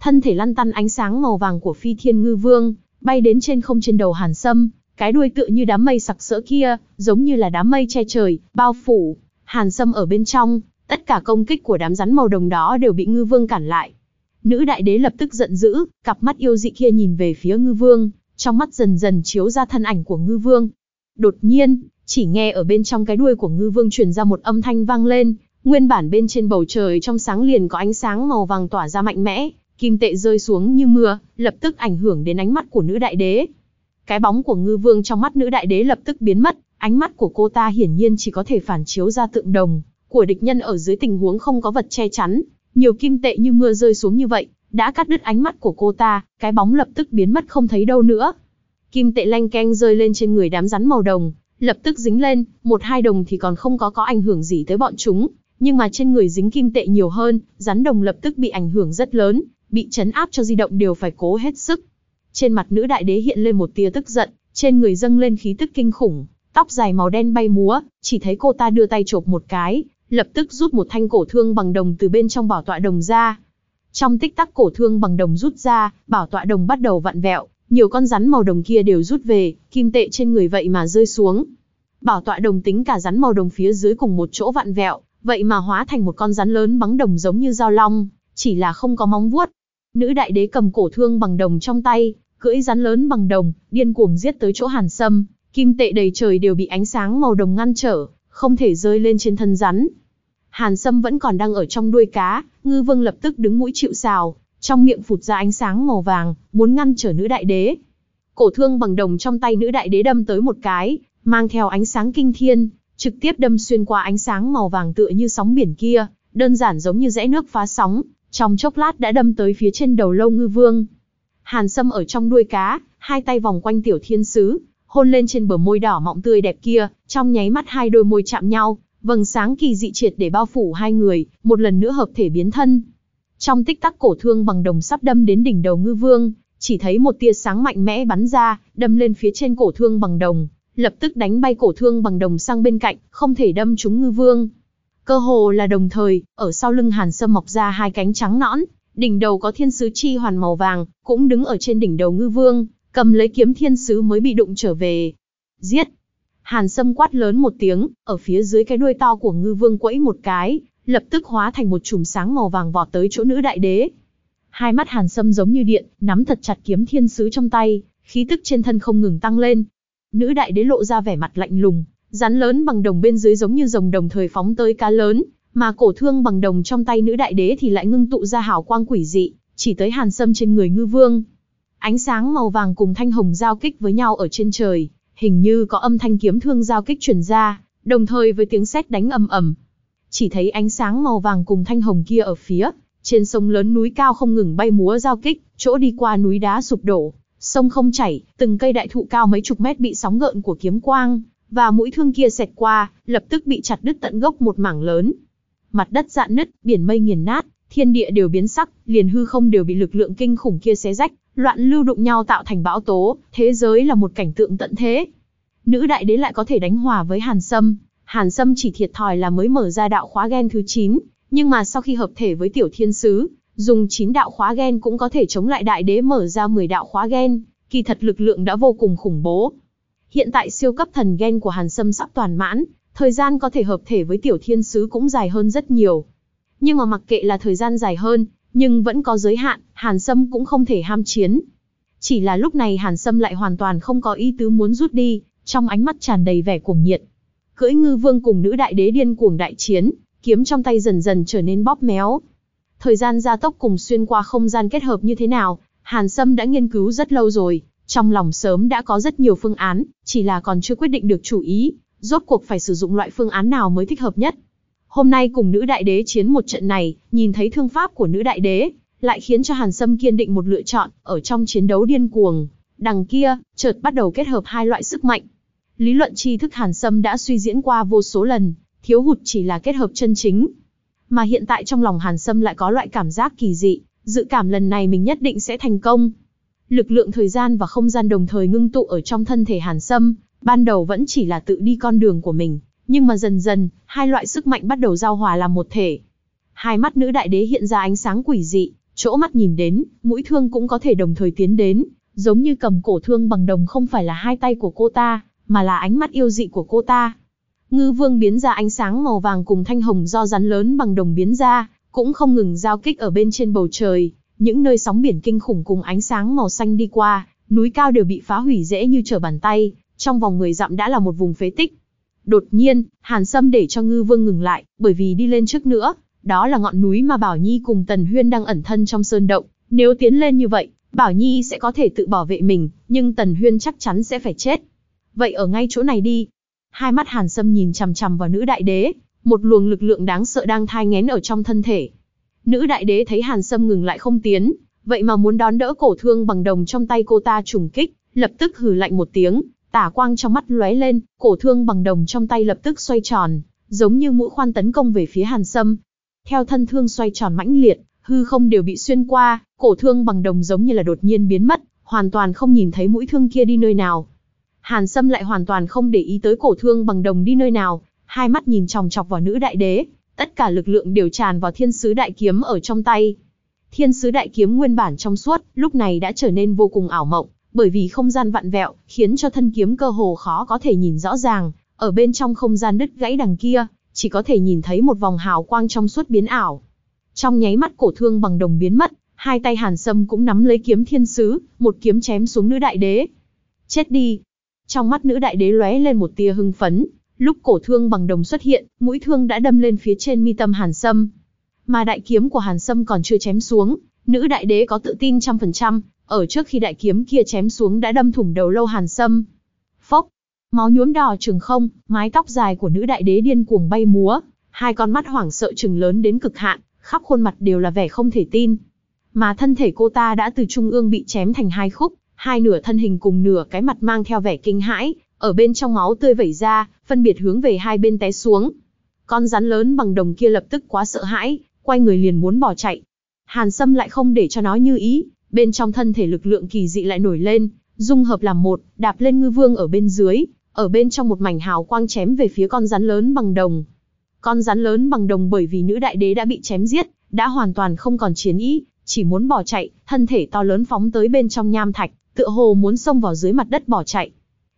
Thân thể lăn tăn ánh sáng màu vàng của Phi Thiên Ngư Vương, bay đến trên không trên đầu Hàn Sâm, cái đuôi tựa như đám mây sặc sỡ kia, giống như là đám mây che trời, bao phủ. Hàn Sâm ở bên trong, tất cả công kích của đám rắn màu đồng đó đều bị Ngư Vương cản lại. Nữ đại đế lập tức giận dữ, cặp mắt yêu dị kia nhìn về phía Ngư Vương, trong mắt dần dần chiếu ra thân ảnh của Ngư Vương. Đột nhiên, chỉ nghe ở bên trong cái đuôi của Ngư Vương truyền ra một âm thanh vang lên, nguyên bản bên trên bầu trời trong sáng liền có ánh sáng màu vàng tỏa ra mạnh mẽ, kim tệ rơi xuống như mưa, lập tức ảnh hưởng đến ánh mắt của nữ đại đế. Cái bóng của ngư vương trong mắt nữ đại đế lập tức biến mất, ánh mắt của cô ta hiển nhiên chỉ có thể phản chiếu ra tượng đồng của địch nhân ở dưới tình huống không có vật che chắn, nhiều kim tệ như mưa rơi xuống như vậy, đã cắt đứt ánh mắt của cô ta, cái bóng lập tức biến mất không thấy đâu nữa. Kim tệ lanh keng rơi lên trên người đám rắn màu đồng, lập tức dính lên, một hai đồng thì còn không có có ảnh hưởng gì tới bọn chúng, nhưng mà trên người dính kim tệ nhiều hơn, rắn đồng lập tức bị ảnh hưởng rất lớn, bị chấn áp cho di động đều phải cố hết sức. Trên mặt nữ đại đế hiện lên một tia tức giận, trên người dâng lên khí tức kinh khủng, tóc dài màu đen bay múa, chỉ thấy cô ta đưa tay chộp một cái, lập tức rút một thanh cổ thương bằng đồng từ bên trong bảo tọa đồng ra. Trong tích tắc cổ thương bằng đồng rút ra, bảo tọa đồng bắt đầu vặn vẹo, nhiều con rắn màu đồng kia đều rút về, kim tệ trên người vậy mà rơi xuống. Bảo tọa đồng tính cả rắn màu đồng phía dưới cùng một chỗ vặn vẹo, vậy mà hóa thành một con rắn lớn bắn đồng giống như dao long, chỉ là không có móng vuốt. Nữ đại đế cầm cổ thương bằng đồng trong tay, cưỡi rắn lớn bằng đồng, điên cuồng giết tới chỗ Hàn Sâm, kim tệ đầy trời đều bị ánh sáng màu đồng ngăn trở, không thể rơi lên trên thân rắn. Hàn Sâm vẫn còn đang ở trong đuôi cá, ngư vương lập tức đứng mũi chịu sào, trong miệng phụt ra ánh sáng màu vàng, muốn ngăn trở nữ đại đế. Cổ thương bằng đồng trong tay nữ đại đế đâm tới một cái, mang theo ánh sáng kinh thiên, trực tiếp đâm xuyên qua ánh sáng màu vàng tựa như sóng biển kia, đơn giản giống như rẽ nước phá sóng, trong chốc lát đã đâm tới phía trên đầu lâu ngư vương. Hàn Sâm ở trong đuôi cá, hai tay vòng quanh tiểu thiên sứ, hôn lên trên bờ môi đỏ mọng tươi đẹp kia, trong nháy mắt hai đôi môi chạm nhau, vầng sáng kỳ dị triệt để bao phủ hai người, một lần nữa hợp thể biến thân. Trong tích tắc cổ thương bằng đồng sắp đâm đến đỉnh đầu ngư vương, chỉ thấy một tia sáng mạnh mẽ bắn ra, đâm lên phía trên cổ thương bằng đồng, lập tức đánh bay cổ thương bằng đồng sang bên cạnh, không thể đâm trúng ngư vương. Cơ hồ là đồng thời, ở sau lưng Hàn Sâm mọc ra hai cánh trắng nõn, đỉnh đầu có thiên sứ chi hoàn màu vàng, cũng đứng ở trên đỉnh đầu ngư vương, cầm lấy kiếm thiên sứ mới bị đụng trở về. Giết! Hàn Sâm quát lớn một tiếng, ở phía dưới cái đuôi to của ngư vương quẫy một cái, lập tức hóa thành một chùm sáng màu vàng vọt tới chỗ nữ đại đế. Hai mắt Hàn Sâm giống như điện, nắm thật chặt kiếm thiên sứ trong tay, khí tức trên thân không ngừng tăng lên. Nữ đại đế lộ ra vẻ mặt lạnh lùng, rắn lớn bằng đồng bên dưới giống như rồng đồng thời phóng tới cá lớn, mà cổ thương bằng đồng trong tay nữ đại đế thì lại ngưng tụ ra hào quang quỷ dị, chỉ tới Hàn Sâm trên người ngư vương. Ánh sáng màu vàng cùng thanh hồng giao kích với nhau ở trên trời, hình như có âm thanh kiếm thương giao kích truyền ra, đồng thời với tiếng sét đánh ầm ầm. Chỉ thấy ánh sáng màu vàng cùng thanh hồng kia ở phía trên sông lớn núi cao không ngừng bay múa giao kích, chỗ đi qua núi đá sụp đổ, sông không chảy, từng cây đại thụ cao mấy chục mét bị sóng gợn của kiếm quang và mũi thương kia xẹt qua, lập tức bị chặt đứt tận gốc một mảng lớn. Mặt đất dạn nứt, biển mây nghiền nát, thiên địa đều biến sắc, liền hư không đều bị lực lượng kinh khủng kia xé rách, loạn lưu đụng nhau tạo thành bão tố, thế giới là một cảnh tượng tận thế. Nữ đại đế lại có thể đánh hòa với Hàn Sâm, Hàn Sâm chỉ thiệt thòi là mới mở ra đạo khóa gen thứ 9, nhưng mà sau khi hợp thể với tiểu thiên sứ, dùng 9 đạo khóa gen cũng có thể chống lại đại đế mở ra 10 đạo khóa gen, kỳ thật lực lượng đã vô cùng khủng bố. Hiện tại siêu cấp thần gen của Hàn Sâm sắp toàn mãn, thời gian có thể hợp thể với tiểu thiên sứ cũng dài hơn rất nhiều. Nhưng mà mặc kệ là thời gian dài hơn, nhưng vẫn có giới hạn, Hàn Sâm cũng không thể ham chiến. Chỉ là lúc này Hàn Sâm lại hoàn toàn không có ý tứ muốn rút đi, trong ánh mắt tràn đầy vẻ cuồng nhiệt. Cưỡi ngư vương cùng nữ đại đế điên cuồng đại chiến, kiếm trong tay dần dần trở nên bóp méo. Thời gian gia tốc cùng xuyên qua không gian kết hợp như thế nào, Hàn Sâm đã nghiên cứu rất lâu rồi, trong lòng sớm đã có rất nhiều phương án, chỉ là còn chưa quyết định được chủ ý, rốt cuộc phải sử dụng loại phương án nào mới thích hợp nhất. Hôm nay cùng nữ đại đế chiến một trận này, nhìn thấy thương pháp của nữ đại đế, lại khiến cho Hàn Sâm kiên định một lựa chọn, ở trong chiến đấu điên cuồng. Đằng kia, chợt bắt đầu kết hợp hai loại sức mạnh. Lý luận tri thức Hàn Sâm đã suy diễn qua vô số lần, thiếu hụt chỉ là kết hợp chân chính. Mà hiện tại trong lòng Hàn Sâm lại có loại cảm giác kỳ dị, dự cảm lần này mình nhất định sẽ thành công. Lực lượng thời gian và không gian đồng thời ngưng tụ ở trong thân thể Hàn Sâm, ban đầu vẫn chỉ là tự đi con đường của mình, nhưng mà dần dần, hai loại sức mạnh bắt đầu giao hòa làm một thể. Hai mắt nữ đại đế hiện ra ánh sáng quỷ dị, chỗ mắt nhìn đến, mũi thương cũng có thể đồng thời tiến đến, giống như cầm cổ thương bằng đồng không phải là hai tay của cô ta, mà là ánh mắt yêu dị của cô ta. Ngư vương biến ra ánh sáng màu vàng cùng thanh hồng do rắn lớn bằng đồng biến ra, cũng không ngừng giao kích ở bên trên bầu trời, những nơi sóng biển kinh khủng cùng ánh sáng màu xanh đi qua, núi cao đều bị phá hủy dễ như trở bàn tay, trong vòng 10 dặm đã là một vùng phế tích. Đột nhiên, Hàn Sâm để cho Ngư Vương ngừng lại, bởi vì đi lên trước nữa, đó là ngọn núi mà Bảo Nhi cùng Tần Huyên đang ẩn thân trong sơn động, nếu tiến lên như vậy, Bảo Nhi sẽ có thể tự bảo vệ mình, nhưng Tần Huyên chắc chắn sẽ phải chết. Vậy ở ngay chỗ này đi. Hai mắt Hàn Sâm nhìn chằm chằm vào nữ đại đế, một luồng lực lượng đáng sợ đang thai ngén ở trong thân thể. Nữ đại đế thấy Hàn Sâm ngừng lại không tiến, vậy mà muốn đón đỡ cổ thương bằng đồng trong tay cô ta trùng kích, lập tức hừ lạnh một tiếng, tả quang trong mắt lóe lên, cổ thương bằng đồng trong tay lập tức xoay tròn, giống như mũi khoan tấn công về phía Hàn Sâm. Theo thân thương xoay tròn mãnh liệt, hư không đều bị xuyên qua, cổ thương bằng đồng giống như là đột nhiên biến mất, hoàn toàn không nhìn thấy mũi thương kia đi nơi nào. Hàn Sâm lại hoàn toàn không để ý tới cổ thương bằng đồng đi nơi nào, hai mắt nhìn chòng chọc vào nữ đại đế, tất cả lực lượng đều tràn vào thiên sứ đại kiếm ở trong tay. Thiên sứ đại kiếm nguyên bản trong suốt, lúc này đã trở nên vô cùng ảo mộng, bởi vì không gian vặn vẹo, khiến cho thân kiếm cơ hồ khó có thể nhìn rõ ràng, ở bên trong không gian đứt gãy đằng kia, chỉ có thể nhìn thấy một vòng hào quang trong suốt biến ảo. Trong nháy mắt cổ thương bằng đồng biến mất, hai tay Hàn Sâm cũng nắm lấy kiếm thiên sứ, một kiếm chém xuống nữ đại đế. Chết đi! Trong mắt nữ đại đế lóe lên một tia hưng phấn, lúc cổ thương bằng đồng xuất hiện, mũi thương đã đâm lên phía trên mi tâm Hàn Sâm. Mà đại kiếm của Hàn Sâm còn chưa chém xuống, nữ đại đế có tự tin trăm phần trăm, ở trước khi đại kiếm kia chém xuống đã đâm thủng đầu lâu Hàn Sâm. Phốc, máu nhuốm đỏ trường không, mái tóc dài của nữ đại đế điên cuồng bay múa, hai con mắt hoảng sợ trừng lớn đến cực hạn, khắp khuôn mặt đều là vẻ không thể tin. Mà thân thể cô ta đã từ trung ương bị chém thành hai khúc, hai nửa thân hình cùng nửa cái mặt mang theo vẻ kinh hãi, ở bên trong máu tươi vẩy ra, phân biệt hướng về hai bên té xuống. Con rắn lớn bằng đồng kia lập tức quá sợ hãi, quay người liền muốn bỏ chạy. Hàn Sâm lại không để cho nó như ý, bên trong thân thể lực lượng kỳ dị lại nổi lên, dung hợp làm một, đạp lên ngư vương ở bên dưới, ở bên trong một mảnh hào quang chém về phía con rắn lớn bằng đồng. Con rắn lớn bằng đồng bởi vì nữ đại đế đã bị chém giết, đã hoàn toàn không còn chiến ý, chỉ muốn bỏ chạy, thân thể to lớn phóng tới bên trong nham thạch, tựa hồ muốn xông vào dưới mặt đất bỏ chạy.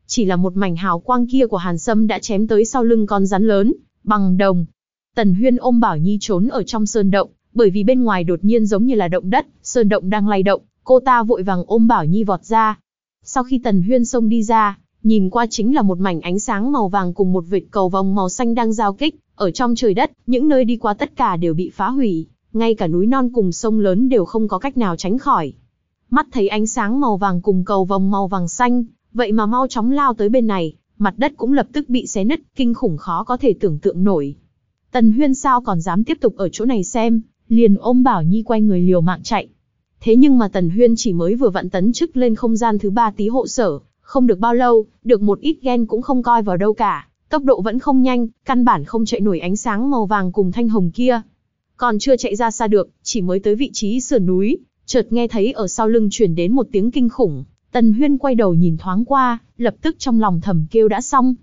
Chỉ là một mảnh hào quang kia của Hàn Sâm đã chém tới sau lưng con rắn lớn, bằng đồng. Tần Huyên ôm Bảo Nhi trốn ở trong sơn động, bởi vì bên ngoài đột nhiên giống như là động đất, sơn động đang lay động, cô ta vội vàng ôm Bảo Nhi vọt ra. Sau khi Tần Huyên xông đi ra, nhìn qua chính là một mảnh ánh sáng màu vàng cùng một vệt cầu vòng màu xanh đang giao kích, ở trong trời đất, những nơi đi qua tất cả đều bị phá hủy, ngay cả núi non cùng sông lớn đều không có cách nào tránh khỏi. Mắt thấy ánh sáng màu vàng cùng cầu vòng màu vàng xanh, vậy mà mau chóng lao tới bên này, mặt đất cũng lập tức bị xé nứt, kinh khủng khó có thể tưởng tượng nổi. Tần Huyên sao còn dám tiếp tục ở chỗ này xem, liền ôm Bảo Nhi quay người liều mạng chạy. Thế nhưng mà Tần Huyên chỉ mới vừa vặn tấn chức lên không gian thứ ba tí hộ sở, không được bao lâu, được một ít ghen cũng không coi vào đâu cả, tốc độ vẫn không nhanh, căn bản không chạy nổi ánh sáng màu vàng cùng thanh hồng kia. Còn chưa chạy ra xa được, chỉ mới tới vị trí sườn núi, chợt nghe thấy ở sau lưng chuyển đến một tiếng kinh khủng. Tần Huyên quay đầu nhìn thoáng qua, lập tức trong lòng thầm kêu đã xong.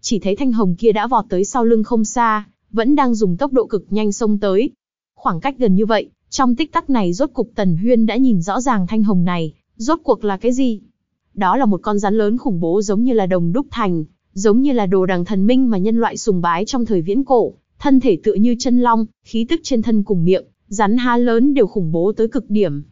Chỉ thấy thanh hồng kia đã vọt tới sau lưng không xa, vẫn đang dùng tốc độ cực nhanh xông tới. Khoảng cách gần như vậy, trong tích tắc này rốt cục Tần Huyên đã nhìn rõ ràng thanh hồng này, rốt cuộc là cái gì? Đó là một con rắn lớn khủng bố giống như là đồng đúc thành, giống như là đồ đằng thần minh mà nhân loại sùng bái trong thời viễn cổ, thân thể tựa như chân long, khí tức trên thân cùng miệng, rắn há lớn đều khủng bố tới cực điểm.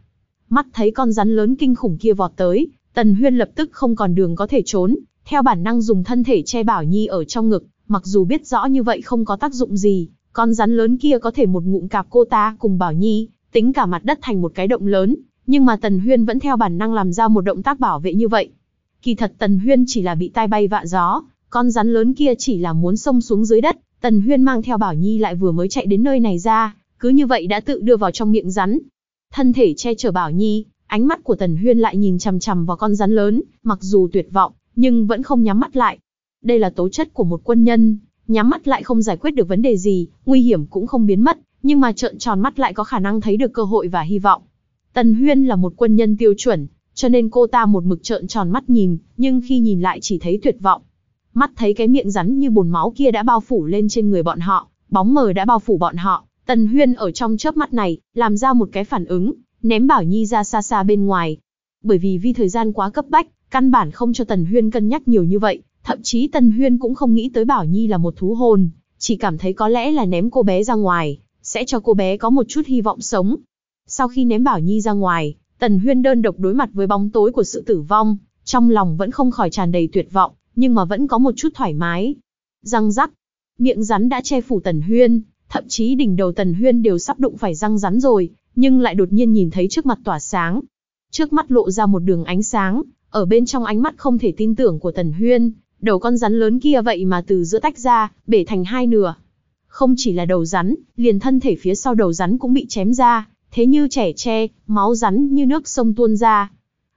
Mắt thấy con rắn lớn kinh khủng kia vọt tới, Tần Huyên lập tức không còn đường có thể trốn, theo bản năng dùng thân thể che Bảo Nhi ở trong ngực, mặc dù biết rõ như vậy không có tác dụng gì, con rắn lớn kia có thể một ngụm cạp cô ta cùng Bảo Nhi, tính cả mặt đất thành một cái động lớn, nhưng mà Tần Huyên vẫn theo bản năng làm ra một động tác bảo vệ như vậy. Kỳ thật Tần Huyên chỉ là bị tai bay vạ gió, con rắn lớn kia chỉ là muốn xông xuống dưới đất, Tần Huyên mang theo Bảo Nhi lại vừa mới chạy đến nơi này ra, cứ như vậy đã tự đưa vào trong miệng rắn. Thân thể che chở Bảo Nhi, ánh mắt của Tần Huyên lại nhìn chằm chằm vào con rắn lớn, mặc dù tuyệt vọng, nhưng vẫn không nhắm mắt lại. Đây là tố chất của một quân nhân, nhắm mắt lại không giải quyết được vấn đề gì, nguy hiểm cũng không biến mất, nhưng mà trợn tròn mắt lại có khả năng thấy được cơ hội và hy vọng. Tần Huyên là một quân nhân tiêu chuẩn, cho nên cô ta một mực trợn tròn mắt nhìn, nhưng khi nhìn lại chỉ thấy tuyệt vọng. Mắt thấy cái miệng rắn như bồn máu kia đã bao phủ lên trên người bọn họ, bóng mờ đã bao phủ bọn họ, Tần Huyên ở trong chớp mắt này, làm ra một cái phản ứng, ném Bảo Nhi ra xa xa bên ngoài. Bởi vì vì thời gian quá cấp bách, căn bản không cho Tần Huyên cân nhắc nhiều như vậy, thậm chí Tần Huyên cũng không nghĩ tới Bảo Nhi là một thú hồn, chỉ cảm thấy có lẽ là ném cô bé ra ngoài, sẽ cho cô bé có một chút hy vọng sống. Sau khi ném Bảo Nhi ra ngoài, Tần Huyên đơn độc đối mặt với bóng tối của sự tử vong, trong lòng vẫn không khỏi tràn đầy tuyệt vọng, nhưng mà vẫn có một chút thoải mái. Răng rắc, miệng rắn đã che phủ Tần Huyên, thậm chí đỉnh đầu Tần Huyên đều sắp đụng phải răng rắn rồi, nhưng lại đột nhiên nhìn thấy trước mặt tỏa sáng. Trước mắt lộ ra một đường ánh sáng, ở bên trong ánh mắt không thể tin tưởng của Tần Huyên, đầu con rắn lớn kia vậy mà từ giữa tách ra, bể thành hai nửa. Không chỉ là đầu rắn, liền thân thể phía sau đầu rắn cũng bị chém ra, thế như trẻ tre, máu rắn như nước sông tuôn ra.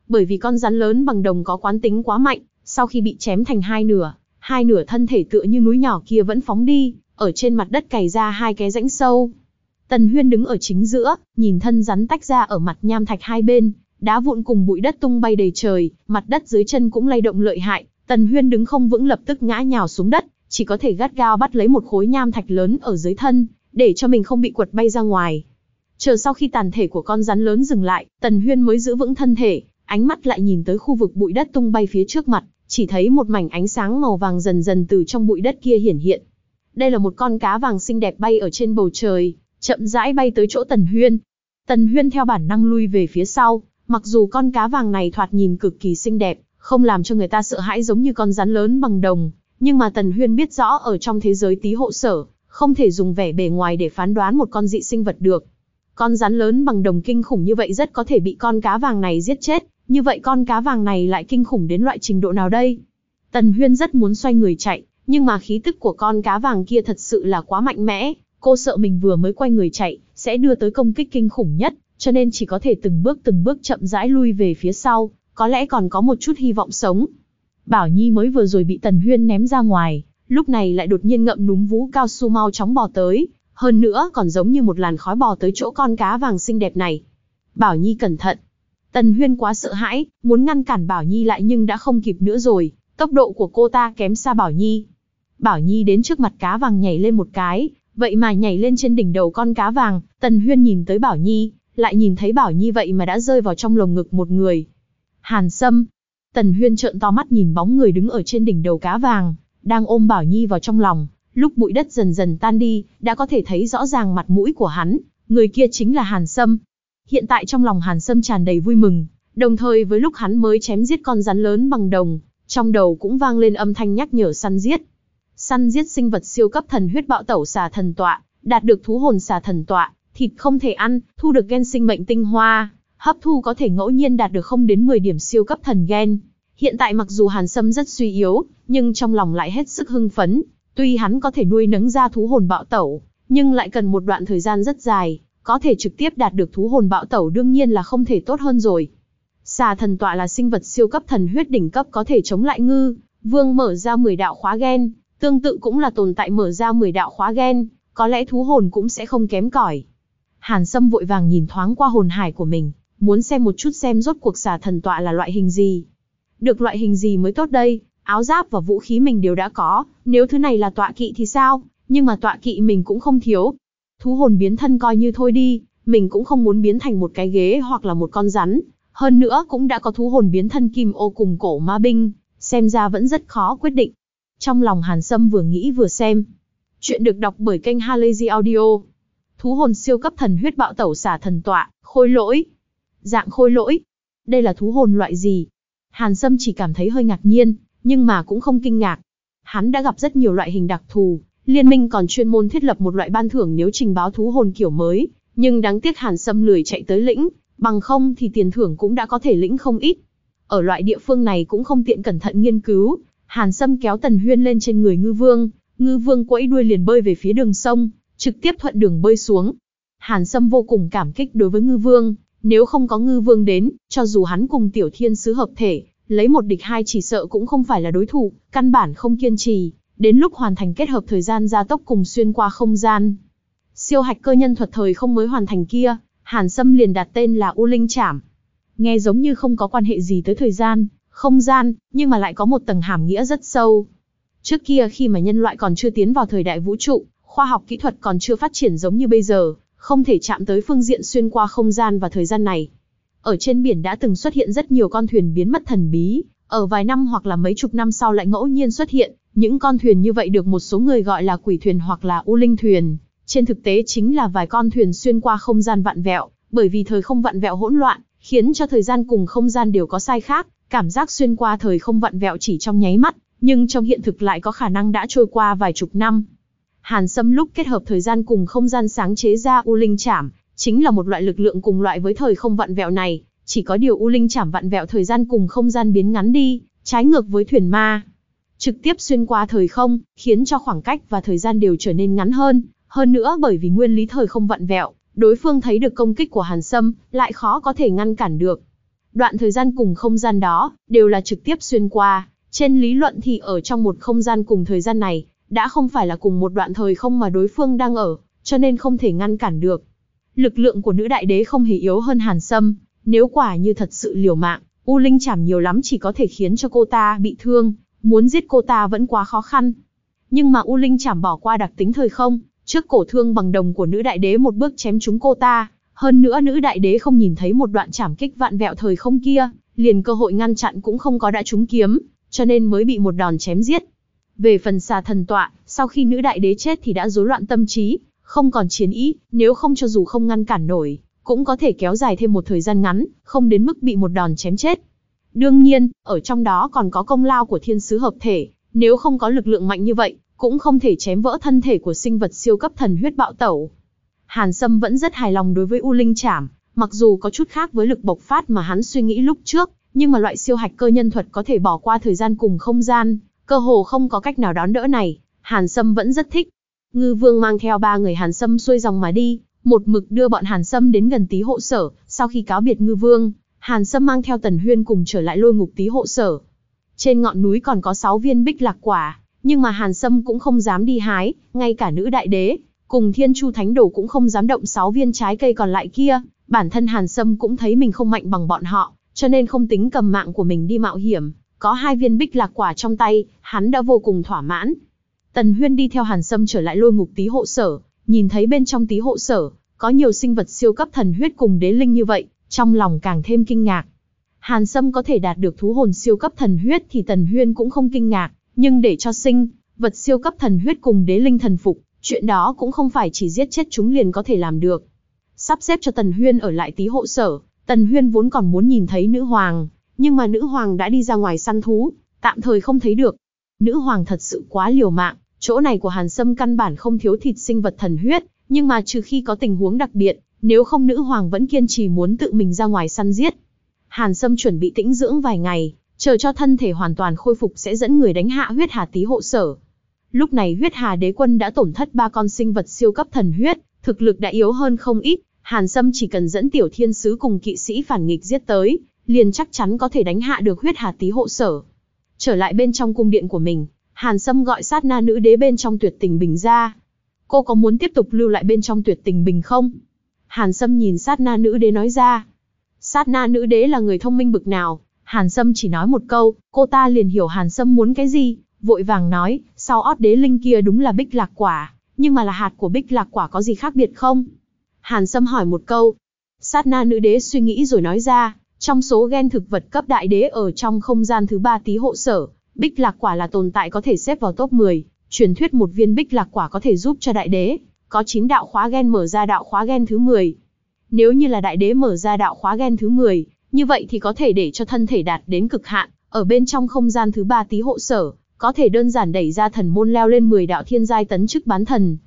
Bởi vì con rắn lớn bằng đồng có quán tính quá mạnh, sau khi bị chém thành hai nửa, hai nửa thân thể tựa như núi nhỏ kia vẫn phóng đi, ở trên mặt đất cày ra hai cái rãnh sâu. Tần Huyên đứng ở chính giữa, nhìn thân rắn tách ra ở mặt nham thạch hai bên, đá vụn cùng bụi đất tung bay đầy trời, mặt đất dưới chân cũng lay động lợi hại, Tần Huyên đứng không vững lập tức ngã nhào xuống đất, chỉ có thể gắt gao bắt lấy một khối nham thạch lớn ở dưới thân, để cho mình không bị quật bay ra ngoài. Chờ sau khi tàn thể của con rắn lớn dừng lại, Tần Huyên mới giữ vững thân thể, ánh mắt lại nhìn tới khu vực bụi đất tung bay phía trước mặt, chỉ thấy một mảnh ánh sáng màu vàng dần dần từ trong bụi đất kia hiển hiện. Đây là một con cá vàng xinh đẹp bay ở trên bầu trời, chậm rãi bay tới chỗ Tần Huyên. Tần Huyên theo bản năng lui về phía sau, mặc dù con cá vàng này thoạt nhìn cực kỳ xinh đẹp, không làm cho người ta sợ hãi giống như con rắn lớn bằng đồng, nhưng mà Tần Huyên biết rõ ở trong thế giới tí hộ sở, không thể dùng vẻ bề ngoài để phán đoán một con dị sinh vật được. Con rắn lớn bằng đồng kinh khủng như vậy rất có thể bị con cá vàng này giết chết, như vậy con cá vàng này lại kinh khủng đến loại trình độ nào đây? Tần Huyên rất muốn xoay người chạy, nhưng mà khí tức của con cá vàng kia thật sự là quá mạnh mẽ, cô sợ mình vừa mới quay người chạy, sẽ đưa tới công kích kinh khủng nhất, cho nên chỉ có thể từng bước từng bước chậm rãi lui về phía sau, có lẽ còn có một chút hy vọng sống. Bảo Nhi mới vừa rồi bị Tần Huyên ném ra ngoài, lúc này lại đột nhiên ngậm núm vú cao su mau chóng bò tới, hơn nữa còn giống như một làn khói bò tới chỗ con cá vàng xinh đẹp này. Bảo Nhi cẩn thận. Tần Huyên quá sợ hãi, muốn ngăn cản Bảo Nhi lại nhưng đã không kịp nữa rồi, Tốc độ của cô ta kém xa Bảo Nhi. Bảo Nhi đến trước mặt cá vàng nhảy lên một cái, vậy mà nhảy lên trên đỉnh đầu con cá vàng, Tần Huyên nhìn tới Bảo Nhi, lại nhìn thấy Bảo Nhi vậy mà đã rơi vào trong lồng ngực một người. Hàn Sâm. Tần Huyên trợn to mắt nhìn bóng người đứng ở trên đỉnh đầu cá vàng, đang ôm Bảo Nhi vào trong lòng, lúc bụi đất dần dần tan đi, đã có thể thấy rõ ràng mặt mũi của hắn, người kia chính là Hàn Sâm. Hiện tại trong lòng Hàn Sâm tràn đầy vui mừng, đồng thời với lúc hắn mới chém giết con rắn lớn bằng đồng, trong đầu cũng vang lên âm thanh nhắc nhở săn giết. Săn giết sinh vật siêu cấp thần huyết bạo tẩu xà thần tọa, đạt được thú hồn xà thần tọa, thịt không thể ăn, thu được gen sinh mệnh tinh hoa, hấp thu có thể ngẫu nhiên đạt được không đến 10 điểm siêu cấp thần gen. Hiện tại mặc dù Hàn Sâm rất suy yếu, nhưng trong lòng lại hết sức hưng phấn, tuy hắn có thể nuôi nấng ra thú hồn bạo tẩu, nhưng lại cần một đoạn thời gian rất dài, có thể trực tiếp đạt được thú hồn bạo tẩu đương nhiên là không thể tốt hơn rồi. Xà thần tọa là sinh vật siêu cấp thần huyết đỉnh cấp có thể chống lại ngư, vương mở ra 10 đạo khóa gen, tương tự cũng là tồn tại mở ra 10 đạo khóa gen, có lẽ thú hồn cũng sẽ không kém cỏi. Hàn Sâm vội vàng nhìn thoáng qua hồn hải của mình, muốn xem một chút xem rốt cuộc xà thần tọa là loại hình gì. Được loại hình gì mới tốt đây, áo giáp và vũ khí mình đều đã có, nếu thứ này là tọa kỵ thì sao, nhưng mà tọa kỵ mình cũng không thiếu. Thú hồn biến thân coi như thôi đi, mình cũng không muốn biến thành một cái ghế hoặc là một con rắn, hơn nữa cũng đã có thú hồn biến thân kim ô cùng cổ ma binh, xem ra vẫn rất khó quyết định. Trong lòng Hàn Sâm vừa nghĩ vừa xem. Chuyện được đọc bởi kênh Halazy Audio. Thú hồn siêu cấp thần huyết bạo tẩu xả thần tọa, khôi lỗi. Dạng khôi lỗi. Đây là thú hồn loại gì? Hàn Sâm chỉ cảm thấy hơi ngạc nhiên, nhưng mà cũng không kinh ngạc. Hắn đã gặp rất nhiều loại hình đặc thù, liên minh còn chuyên môn thiết lập một loại ban thưởng nếu trình báo thú hồn kiểu mới, nhưng đáng tiếc Hàn Sâm lười chạy tới lĩnh, bằng không thì tiền thưởng cũng đã có thể lĩnh không ít. Ở loại địa phương này cũng không tiện cẩn thận nghiên cứu, Hàn Sâm kéo Tần Huyên lên trên người ngư vương, ngư vương quẫy đuôi liền bơi về phía đường sông, trực tiếp thuận đường bơi xuống. Hàn Sâm vô cùng cảm kích đối với ngư vương, nếu không có ngư vương đến, cho dù hắn cùng tiểu thiên sứ hợp thể, lấy một địch hai chỉ sợ cũng không phải là đối thủ, căn bản không kiên trì, đến lúc hoàn thành kết hợp thời gian gia tốc cùng xuyên qua không gian. Siêu hạch cơ nhân thuật thời không mới hoàn thành kia, Hàn Sâm liền đặt tên là U Linh Trảm. Nghe giống như không có quan hệ gì tới thời gian, không gian, nhưng mà lại có một tầng hàm nghĩa rất sâu. Trước kia khi mà nhân loại còn chưa tiến vào thời đại vũ trụ, khoa học kỹ thuật còn chưa phát triển giống như bây giờ, không thể chạm tới phương diện xuyên qua không gian và thời gian này. Ở trên biển đã từng xuất hiện rất nhiều con thuyền biến mất thần bí, ở vài năm hoặc là mấy chục năm sau lại ngẫu nhiên xuất hiện, những con thuyền như vậy được một số người gọi là quỷ thuyền hoặc là u linh thuyền. Trên thực tế chính là vài con thuyền xuyên qua không gian vạn vẹo, bởi vì thời không vạn vẹo hỗn loạn, khiến cho thời gian cùng không gian đều có sai khác, cảm giác xuyên qua thời không vặn vẹo chỉ trong nháy mắt, nhưng trong hiện thực lại có khả năng đã trôi qua vài chục năm. Hàn Sâm lúc kết hợp thời gian cùng không gian sáng chế ra U Linh Chảm, chính là một loại lực lượng cùng loại với thời không vặn vẹo này, chỉ có điều U Linh Chảm vặn vẹo thời gian cùng không gian biến ngắn đi, trái ngược với thuyền ma. Trực tiếp xuyên qua thời không, khiến cho khoảng cách và thời gian đều trở nên ngắn hơn, hơn nữa bởi vì nguyên lý thời không vặn vẹo, đối phương thấy được công kích của Hàn Sâm, lại khó có thể ngăn cản được. Đoạn thời gian cùng không gian đó, đều là trực tiếp xuyên qua, trên lý luận thì ở trong một không gian cùng thời gian này, đã không phải là cùng một đoạn thời không mà đối phương đang ở, cho nên không thể ngăn cản được. Lực lượng của nữ đại đế không hề yếu hơn Hàn Sâm, nếu quả như thật sự liều mạng, U Linh chảm nhiều lắm chỉ có thể khiến cho cô ta bị thương, muốn giết cô ta vẫn quá khó khăn. Nhưng mà U Linh chảm bỏ qua đặc tính thời không, trước cổ thương bằng đồng của nữ đại đế một bước chém trúng cô ta, hơn nữa nữ đại đế không nhìn thấy một đoạn chảm kích vạn vẹo thời không kia, liền cơ hội ngăn chặn cũng không có đã trúng kiếm, cho nên mới bị một đòn chém giết. Về phần xà thần tọa, sau khi nữ đại đế chết thì đã rối loạn tâm trí, không còn chiến ý, nếu không cho dù không ngăn cản nổi, cũng có thể kéo dài thêm một thời gian ngắn, không đến mức bị một đòn chém chết. Đương nhiên, ở trong đó còn có công lao của thiên sứ hợp thể, nếu không có lực lượng mạnh như vậy, cũng không thể chém vỡ thân thể của sinh vật siêu cấp thần huyết bạo tẩu. Hàn Sâm vẫn rất hài lòng đối với U Linh Trảm, mặc dù có chút khác với lực bộc phát mà hắn suy nghĩ lúc trước, nhưng mà loại siêu hạch cơ nhân thuật có thể bỏ qua thời gian cùng không gian, cơ hồ không có cách nào đón đỡ này, Hàn Sâm vẫn rất thích. Ngư Vương mang theo ba người Hàn Sâm xuôi dòng mà đi, một mực đưa bọn Hàn Sâm đến gần tí hộ sở, sau khi cáo biệt Ngư Vương, Hàn Sâm mang theo Tần Huyên cùng trở lại lôi ngục tí hộ sở. Trên ngọn núi còn có 6 viên bích lạc quả, nhưng mà Hàn Sâm cũng không dám đi hái, ngay cả nữ đại đế, cùng Thiên Chu Thánh Đồ cũng không dám động 6 viên trái cây còn lại kia, bản thân Hàn Sâm cũng thấy mình không mạnh bằng bọn họ, cho nên không tính cầm mạng của mình đi mạo hiểm, có hai viên bích lạc quả trong tay, hắn đã vô cùng thỏa mãn. Tần Huyên đi theo Hàn Sâm trở lại lôi ngục tí hộ sở, nhìn thấy bên trong tí hộ sở, có nhiều sinh vật siêu cấp thần huyết cùng đế linh như vậy, trong lòng càng thêm kinh ngạc. Hàn Sâm có thể đạt được thú hồn siêu cấp thần huyết thì Tần Huyên cũng không kinh ngạc, nhưng để cho sinh, vật siêu cấp thần huyết cùng đế linh thần phục, chuyện đó cũng không phải chỉ giết chết chúng liền có thể làm được. Sắp xếp cho Tần Huyên ở lại tí hộ sở, Tần Huyên vốn còn muốn nhìn thấy nữ hoàng, nhưng mà nữ hoàng đã đi ra ngoài săn thú, tạm thời không thấy được. Nữ hoàng thật sự quá liều mạng, chỗ này của Hàn Sâm căn bản không thiếu thịt sinh vật thần huyết, nhưng mà trừ khi có tình huống đặc biệt, nếu không nữ hoàng vẫn kiên trì muốn tự mình ra ngoài săn giết. Hàn Sâm chuẩn bị tĩnh dưỡng vài ngày, chờ cho thân thể hoàn toàn khôi phục sẽ dẫn người đánh hạ huyết hà tí hộ sở. Lúc này huyết hà đế quân đã tổn thất ba con sinh vật siêu cấp thần huyết, thực lực đã yếu hơn không ít, Hàn Sâm chỉ cần dẫn tiểu thiên sứ cùng kỵ sĩ phản nghịch giết tới, liền chắc chắn có thể đánh hạ được huyết hà tí hộ sở. Trở lại bên trong cung điện của mình, Hàn Sâm gọi sát na nữ đế bên trong tuyệt tình bình ra. Cô có muốn tiếp tục lưu lại bên trong tuyệt tình bình không? Hàn Sâm nhìn sát na nữ đế nói ra. Sát na nữ đế là người thông minh bực nào, Hàn Sâm chỉ nói một câu, cô ta liền hiểu Hàn Sâm muốn cái gì, vội vàng nói, sau ót đế linh kia đúng là bích lạc quả, nhưng mà là hạt của bích lạc quả có gì khác biệt không? Hàn Sâm hỏi một câu. Sát na nữ đế suy nghĩ rồi nói ra, trong số gen thực vật cấp đại đế ở trong không gian thứ ba tí hộ sở, bích lạc quả là tồn tại có thể xếp vào top 10, truyền thuyết một viên bích lạc quả có thể giúp cho đại đế, có 9 đạo khóa gen mở ra đạo khóa gen thứ 10. Nếu như là đại đế mở ra đạo khóa gen thứ 10, như vậy thì có thể để cho thân thể đạt đến cực hạn, ở bên trong không gian thứ ba tí hộ sở, có thể đơn giản đẩy ra thần môn leo lên 10 đạo thiên giai tấn chức bán thần.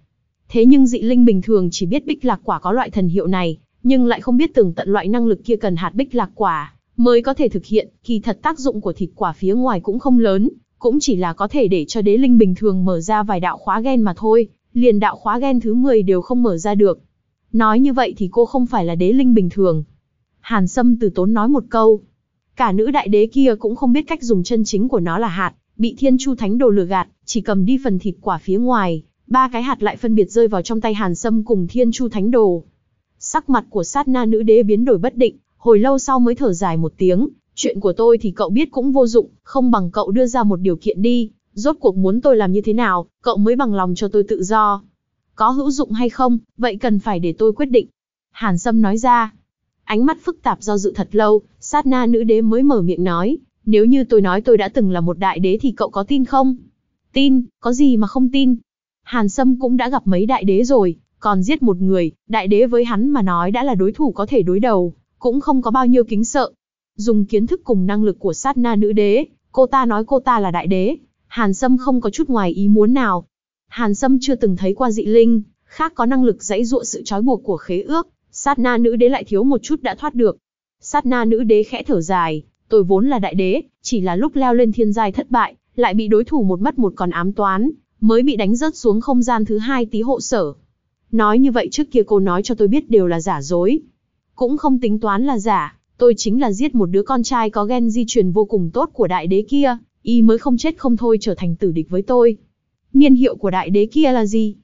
Thế nhưng dị linh bình thường chỉ biết bích lạc quả có loại thần hiệu này, nhưng lại không biết tường tận loại năng lực kia cần hạt bích lạc quả mới có thể thực hiện, kỳ thật tác dụng của thịt quả phía ngoài cũng không lớn, cũng chỉ là có thể để cho đế linh bình thường mở ra vài đạo khóa gen mà thôi, liền đạo khóa gen thứ 10 đều không mở ra được. Nói như vậy thì cô không phải là đế linh bình thường. Hàn Sâm từ tốn nói một câu. Cả nữ đại đế kia cũng không biết cách dùng chân chính của nó là hạt, bị thiên chu thánh đồ lừa gạt, chỉ cầm đi phần thịt quả phía ngoài, ba cái hạt lại phân biệt rơi vào trong tay Hàn Sâm cùng thiên chu thánh đồ. Sắc mặt của sát na nữ đế biến đổi bất định, hồi lâu sau mới thở dài một tiếng, chuyện của tôi thì cậu biết cũng vô dụng, không bằng cậu đưa ra một điều kiện đi, rốt cuộc muốn tôi làm như thế nào, cậu mới bằng lòng cho tôi tự do. Có hữu dụng hay không, vậy cần phải để tôi quyết định. Hàn Sâm nói ra. Ánh mắt phức tạp do dự thật lâu, sát na nữ đế mới mở miệng nói, nếu như tôi nói tôi đã từng là một đại đế thì cậu có tin không? Tin, có gì mà không tin? Hàn Sâm cũng đã gặp mấy đại đế rồi, còn giết một người, đại đế với hắn mà nói đã là đối thủ có thể đối đầu, cũng không có bao nhiêu kính sợ. Dùng kiến thức cùng năng lực của sát na nữ đế, cô ta nói cô ta là đại đế, Hàn Sâm không có chút ngoài ý muốn nào. Hàn Sâm chưa từng thấy qua dị linh, khác có năng lực dãy dụa sự trói buộc của khế ước, sát na nữ đế lại thiếu một chút đã thoát được. Sát na nữ đế khẽ thở dài, tôi vốn là đại đế, chỉ là lúc leo lên thiên giai thất bại, lại bị đối thủ một mất một còn ám toán, mới bị đánh rớt xuống không gian thứ hai tí hộ sở. Nói như vậy trước kia cô nói cho tôi biết đều là giả dối. Cũng không tính toán là giả, tôi chính là giết một đứa con trai có gen di truyền vô cùng tốt của đại đế kia, y mới không chết không thôi trở thành tử địch với tôi. Niên hiệu của đại đế kia là gì?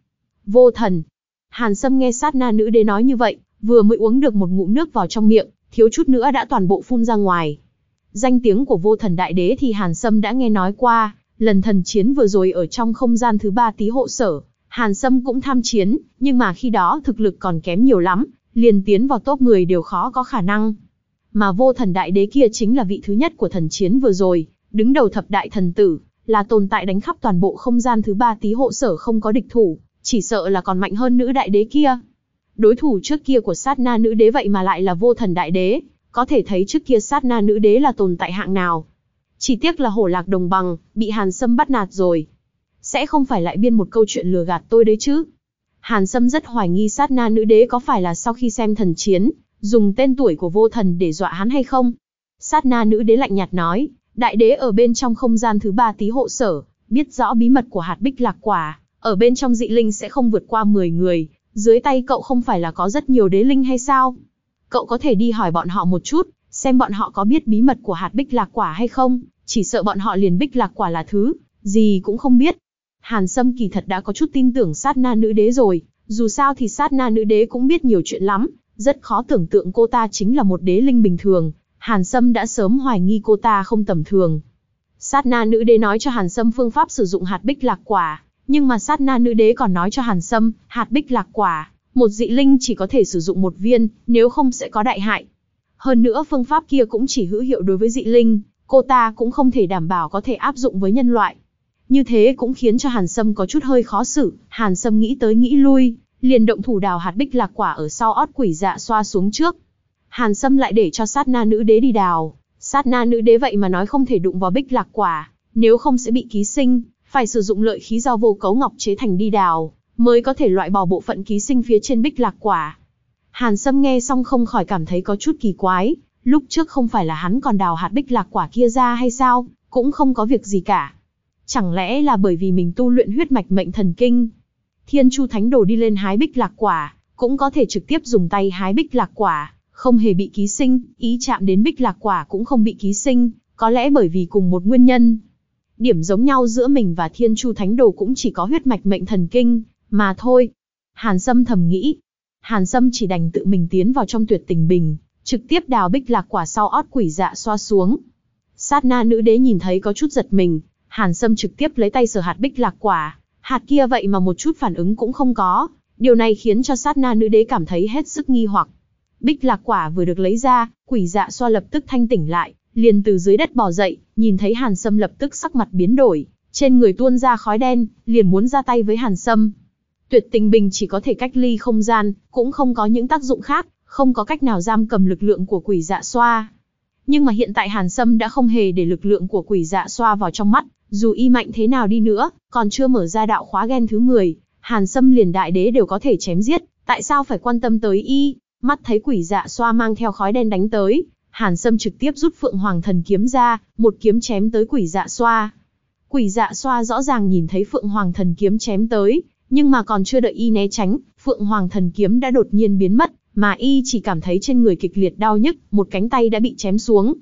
Vô thần. Hàn Sâm nghe sát na nữ đế nói như vậy, vừa mới uống được một ngụm nước vào trong miệng, thiếu chút nữa đã toàn bộ phun ra ngoài. Danh tiếng của vô thần đại đế thì Hàn Sâm đã nghe nói qua, lần thần chiến vừa rồi ở trong không gian thứ ba tí hộ sở, Hàn Sâm cũng tham chiến, nhưng mà khi đó thực lực còn kém nhiều lắm, liền tiến vào top 10 đều khó có khả năng. Mà vô thần đại đế kia chính là vị thứ nhất của thần chiến vừa rồi, đứng đầu thập đại thần tử, là tồn tại đánh khắp toàn bộ không gian thứ ba tí hộ sở không có địch thủ, chỉ sợ là còn mạnh hơn nữ đại đế kia. Đối thủ trước kia của sát na nữ đế vậy mà lại là vô thần đại đế, có thể thấy trước kia sát na nữ đế là tồn tại hạng nào. Chỉ tiếc là hổ lạc đồng bằng, bị Hàn Sâm bắt nạt rồi. Sẽ không phải lại biên một câu chuyện lừa gạt tôi đấy chứ. Hàn Sâm rất hoài nghi sát na nữ đế có phải là sau khi xem thần chiến, dùng tên tuổi của vô thần để dọa hắn hay không. Sát na nữ đế lạnh nhạt nói, đại đế ở bên trong không gian thứ ba tí hộ sở, biết rõ bí mật của hạt bích lạc quả, ở bên trong dị linh sẽ không vượt qua 10 người, dưới tay cậu không phải là có rất nhiều đế linh hay sao? Cậu có thể đi hỏi bọn họ một chút, xem bọn họ có biết bí mật của hạt bích lạc quả hay không, chỉ sợ bọn họ liền bích lạc quả là thứ, gì cũng không biết. Hàn Sâm kỳ thật đã có chút tin tưởng sát na nữ đế rồi, dù sao thì sát na nữ đế cũng biết nhiều chuyện lắm, rất khó tưởng tượng cô ta chính là một đế linh bình thường, Hàn Sâm đã sớm hoài nghi cô ta không tầm thường. Sát na nữ đế nói cho Hàn Sâm phương pháp sử dụng hạt bích lạc quả, nhưng mà sát na nữ đế còn nói cho Hàn Sâm, hạt bích lạc quả, một dị linh chỉ có thể sử dụng một viên, nếu không sẽ có đại hại. Hơn nữa phương pháp kia cũng chỉ hữu hiệu đối với dị linh, cô ta cũng không thể đảm bảo có thể áp dụng với nhân loại. Như thế cũng khiến cho Hàn Sâm có chút hơi khó xử, Hàn Sâm nghĩ tới nghĩ lui, liền động thủ đào hạt bích lạc quả ở sau ót quỷ dạ xoa xuống trước. Hàn Sâm lại để cho sát na nữ đế đi đào, sát na nữ đế vậy mà nói không thể đụng vào bích lạc quả, nếu không sẽ bị ký sinh, phải sử dụng lợi khí do vô cấu ngọc chế thành đi đào, mới có thể loại bỏ bộ phận ký sinh phía trên bích lạc quả. Hàn Sâm nghe xong không khỏi cảm thấy có chút kỳ quái, lúc trước không phải là hắn còn đào hạt bích lạc quả kia ra hay sao, cũng không có việc gì cả. Chẳng lẽ là bởi vì mình tu luyện huyết mạch mệnh thần kinh? Thiên Chu Thánh Đồ đi lên hái bích lạc quả, cũng có thể trực tiếp dùng tay hái bích lạc quả, không hề bị ký sinh, ý chạm đến bích lạc quả cũng không bị ký sinh, có lẽ bởi vì cùng một nguyên nhân. Điểm giống nhau giữa mình và Thiên Chu Thánh Đồ cũng chỉ có huyết mạch mệnh thần kinh, mà thôi. Hàn Sâm thầm nghĩ. Hàn Sâm chỉ đành tự mình tiến vào trong tuyệt tình bình, trực tiếp đào bích lạc quả sau ót quỷ dạ xoa xuống. Sát na nữ đế nhìn thấy có chút giật mình, Hàn Sâm trực tiếp lấy tay sờ hạt bích lạc quả, hạt kia vậy mà một chút phản ứng cũng không có, điều này khiến cho sát na nữ đế cảm thấy hết sức nghi hoặc. Bích lạc quả vừa được lấy ra, quỷ dạ xoa lập tức thanh tỉnh lại, liền từ dưới đất bò dậy, nhìn thấy Hàn Sâm lập tức sắc mặt biến đổi, trên người tuôn ra khói đen, liền muốn ra tay với Hàn Sâm. Tuyệt tình bình chỉ có thể cách ly không gian, cũng không có những tác dụng khác, không có cách nào giam cầm lực lượng của quỷ dạ xoa. Nhưng mà hiện tại Hàn Sâm đã không hề để lực lượng của quỷ dạ xoa vào trong mắt, dù y mạnh thế nào đi nữa, còn chưa mở ra đạo khóa gen thứ 10, Hàn Sâm liền đại đế đều có thể chém giết, tại sao phải quan tâm tới y? Mắt thấy quỷ dạ xoa mang theo khói đen đánh tới, Hàn Sâm trực tiếp rút Phượng Hoàng Thần kiếm ra, một kiếm chém tới quỷ dạ xoa. Quỷ dạ xoa rõ ràng nhìn thấy Phượng Hoàng Thần kiếm chém tới, nhưng mà còn chưa đợi y né tránh, Phượng Hoàng Thần kiếm đã đột nhiên biến mất, mà y chỉ cảm thấy trên người kịch liệt đau nhức, một cánh tay đã bị chém xuống.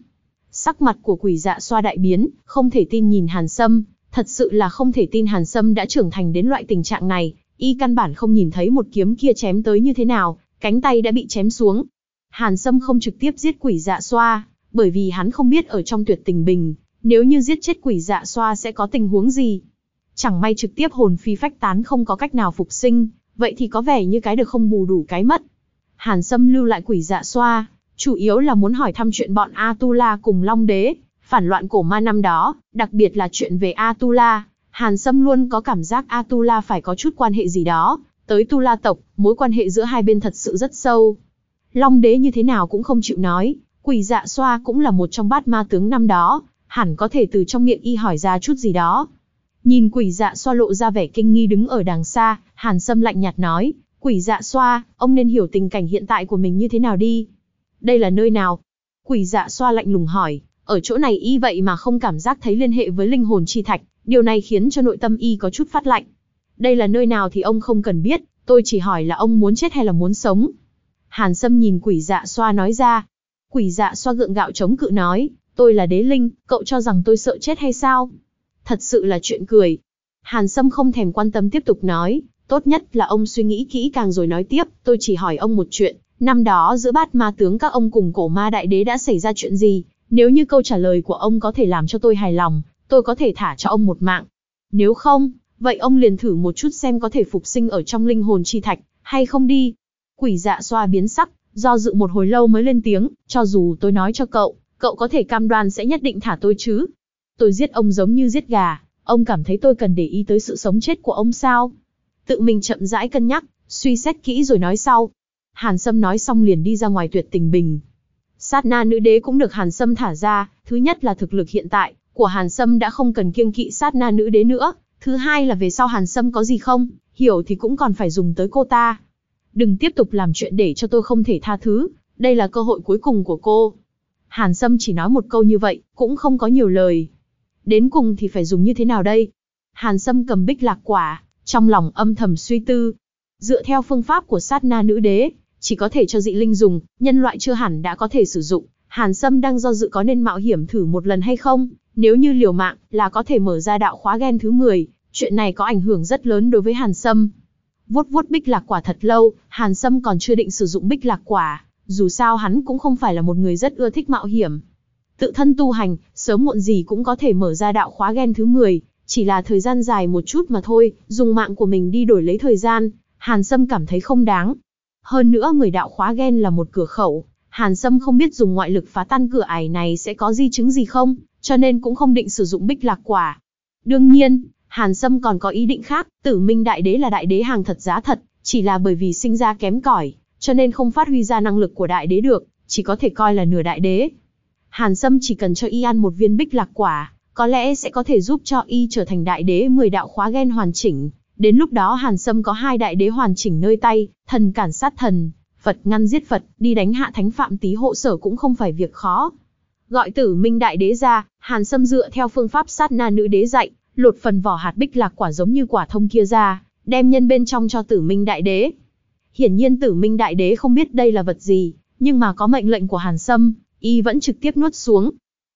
Sắc mặt của quỷ dạ xoa đại biến, không thể tin nhìn Hàn Sâm, thật sự là không thể tin Hàn Sâm đã trưởng thành đến loại tình trạng này, y căn bản không nhìn thấy một kiếm kia chém tới như thế nào, cánh tay đã bị chém xuống. Hàn Sâm không trực tiếp giết quỷ dạ xoa, bởi vì hắn không biết ở trong tuyệt tình bình, nếu như giết chết quỷ dạ xoa sẽ có tình huống gì. Chẳng may trực tiếp hồn phi phách tán không có cách nào phục sinh, vậy thì có vẻ như cái được không bù đủ cái mất. Hàn Sâm lưu lại quỷ dạ xoa, chủ yếu là muốn hỏi thăm chuyện bọn Atula cùng Long Đế, phản loạn cổ ma năm đó, đặc biệt là chuyện về Atula. Hàn Sâm luôn có cảm giác Atula phải có chút quan hệ gì đó, tới Tu La tộc, mối quan hệ giữa hai bên thật sự rất sâu. Long Đế như thế nào cũng không chịu nói, quỷ dạ xoa cũng là một trong bát ma tướng năm đó, hẳn có thể từ trong miệng y hỏi ra chút gì đó. Nhìn quỷ dạ xoa lộ ra vẻ kinh nghi đứng ở đằng xa, Hàn Sâm lạnh nhạt nói, quỷ dạ xoa, ông nên hiểu tình cảnh hiện tại của mình như thế nào đi. Đây là nơi nào? Quỷ dạ xoa lạnh lùng hỏi, ở chỗ này y vậy mà không cảm giác thấy liên hệ với linh hồn chi thạch, điều này khiến cho nội tâm y có chút phát lạnh. Đây là nơi nào thì ông không cần biết, tôi chỉ hỏi là ông muốn chết hay là muốn sống. Hàn Sâm nhìn quỷ dạ xoa nói ra. Quỷ dạ xoa gượng gạo chống cự nói, tôi là đế linh, cậu cho rằng tôi sợ chết hay sao? Thật sự là chuyện cười. Hàn Sâm không thèm quan tâm tiếp tục nói, tốt nhất là ông suy nghĩ kỹ càng rồi nói tiếp, tôi chỉ hỏi ông một chuyện, năm đó giữa bát ma tướng các ông cùng cổ ma đại đế đã xảy ra chuyện gì, nếu như câu trả lời của ông có thể làm cho tôi hài lòng, tôi có thể thả cho ông một mạng. Nếu không, vậy ông liền thử một chút xem có thể phục sinh ở trong linh hồn chi thạch, hay không đi. Quỷ dạ xoa biến sắc, do dự một hồi lâu mới lên tiếng, cho dù tôi nói cho cậu, cậu có thể cam đoan sẽ nhất định thả tôi chứ. Tôi giết ông giống như giết gà, ông cảm thấy tôi cần để ý tới sự sống chết của ông sao? Tự mình chậm rãi cân nhắc, suy xét kỹ rồi nói sau. Hàn Sâm nói xong liền đi ra ngoài tuyệt tình bình. Sát na nữ đế cũng được Hàn Sâm thả ra, thứ nhất là thực lực hiện tại, của Hàn Sâm đã không cần kiêng kỵ sát na nữ đế nữa, thứ hai là về sau Hàn Sâm có gì không, hiểu thì cũng còn phải dùng tới cô ta. Đừng tiếp tục làm chuyện để cho tôi không thể tha thứ, đây là cơ hội cuối cùng của cô. Hàn Sâm chỉ nói một câu như vậy, cũng không có nhiều lời. Đến cùng thì phải dùng như thế nào đây? Hàn Sâm cầm bích lạc quả, trong lòng âm thầm suy tư. Dựa theo phương pháp của sát na nữ đế, chỉ có thể cho dị linh dùng, nhân loại chưa hẳn đã có thể sử dụng. Hàn Sâm đang do dự có nên mạo hiểm thử một lần hay không, nếu như liều mạng là có thể mở ra đạo khóa gen thứ 10, chuyện này có ảnh hưởng rất lớn đối với Hàn Sâm. Vuốt vuốt bích lạc quả thật lâu, Hàn Sâm còn chưa định sử dụng bích lạc quả, dù sao hắn cũng không phải là một người rất ưa thích mạo hiểm. tự thân tu hành, sớm muộn gì cũng có thể mở ra đạo khóa gen thứ 10, chỉ là thời gian dài một chút mà thôi, dùng mạng của mình đi đổi lấy thời gian, Hàn Sâm cảm thấy không đáng. Hơn nữa người đạo khóa ghen là một cửa khẩu, Hàn Sâm không biết dùng ngoại lực phá tan cửa ải này sẽ có di chứng gì không, cho nên cũng không định sử dụng bích lạc quả. Đương nhiên, Hàn Sâm còn có ý định khác, tử minh đại đế là đại đế hàng thật giá thật, chỉ là bởi vì sinh ra kém cỏi, cho nên không phát huy ra năng lực của đại đế được, chỉ có thể coi là nửa đại đế. Hàn Sâm chỉ cần cho y ăn một viên bích lạc quả, có lẽ sẽ có thể giúp cho y trở thành đại đế 10 đạo khóa ghen hoàn chỉnh. Đến lúc đó Hàn Sâm có hai đại đế hoàn chỉnh nơi tay, thần cản sát thần, Phật ngăn giết Phật, đi đánh hạ thánh phạm tí hộ sở cũng không phải việc khó. Gọi tử minh đại đế ra, Hàn Sâm dựa theo phương pháp sát na nữ đế dạy, lột phần vỏ hạt bích lạc quả giống như quả thông kia ra, đem nhân bên trong cho tử minh đại đế. Hiển nhiên tử minh đại đế không biết đây là vật gì, nhưng mà có mệnh lệnh của Hàn Sâm, y vẫn trực tiếp nuốt xuống.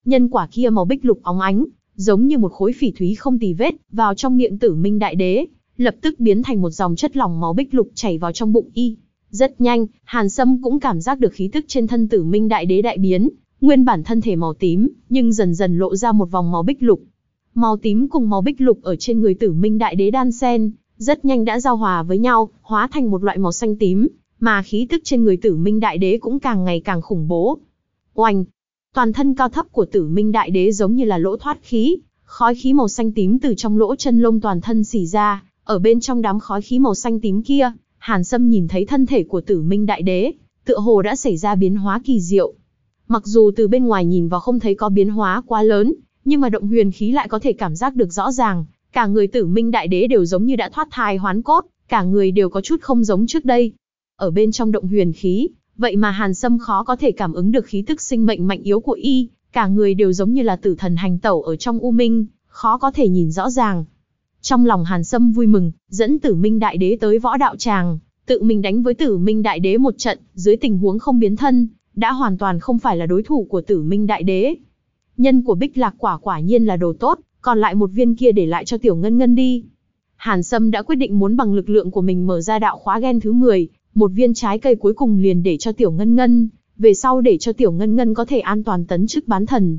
Nhân quả kia màu bích lục óng ánh, giống như một khối phỉ thúy không tì vết, vào trong miệng tử minh đại đế, lập tức biến thành một dòng chất lỏng máu bích lục chảy vào trong bụng y. Rất nhanh, Hàn Sâm cũng cảm giác được khí tức trên thân tử minh đại đế đại biến, nguyên bản thân thể màu tím, nhưng dần dần lộ ra một vòng máu bích lục. Màu tím cùng màu bích lục ở trên người tử minh đại đế đan sen, rất nhanh đã giao hòa với nhau, hóa thành một loại màu xanh tím, mà khí tức trên người tử minh đại đế cũng càng ngày càng khủng bố. Oanh! Toàn thân cao thấp của tử minh đại đế giống như là lỗ thoát khí, khói khí màu xanh tím từ trong lỗ chân lông toàn thân xì ra, ở bên trong đám khói khí màu xanh tím kia, Hàn Sâm nhìn thấy thân thể của tử minh đại đế, tựa hồ đã xảy ra biến hóa kỳ diệu. Mặc dù từ bên ngoài nhìn vào không thấy có biến hóa quá lớn, nhưng mà động huyền khí lại có thể cảm giác được rõ ràng, cả người tử minh đại đế đều giống như đã thoát thai hoán cốt, cả người đều có chút không giống trước đây. Ở bên trong động huyền khí, vậy mà Hàn Sâm khó có thể cảm ứng được khí tức sinh mệnh mạnh yếu của y, cả người đều giống như là tử thần hành tẩu ở trong u minh, khó có thể nhìn rõ ràng. Trong lòng Hàn Sâm vui mừng, dẫn Tử Minh Đại Đế tới võ đạo tràng, tự mình đánh với Tử Minh Đại Đế một trận, dưới tình huống không biến thân, đã hoàn toàn không phải là đối thủ của Tử Minh Đại Đế. Nhân của Bích Lạc quả quả nhiên là đồ tốt, còn lại một viên kia để lại cho Tiểu Ngân Ngân đi. Hàn Sâm đã quyết định muốn bằng lực lượng của mình mở ra đạo khóa gen thứ 10, một viên trái cây cuối cùng liền để cho Tiểu Ngân Ngân, về sau để cho Tiểu Ngân Ngân có thể an toàn tấn chức bán thần.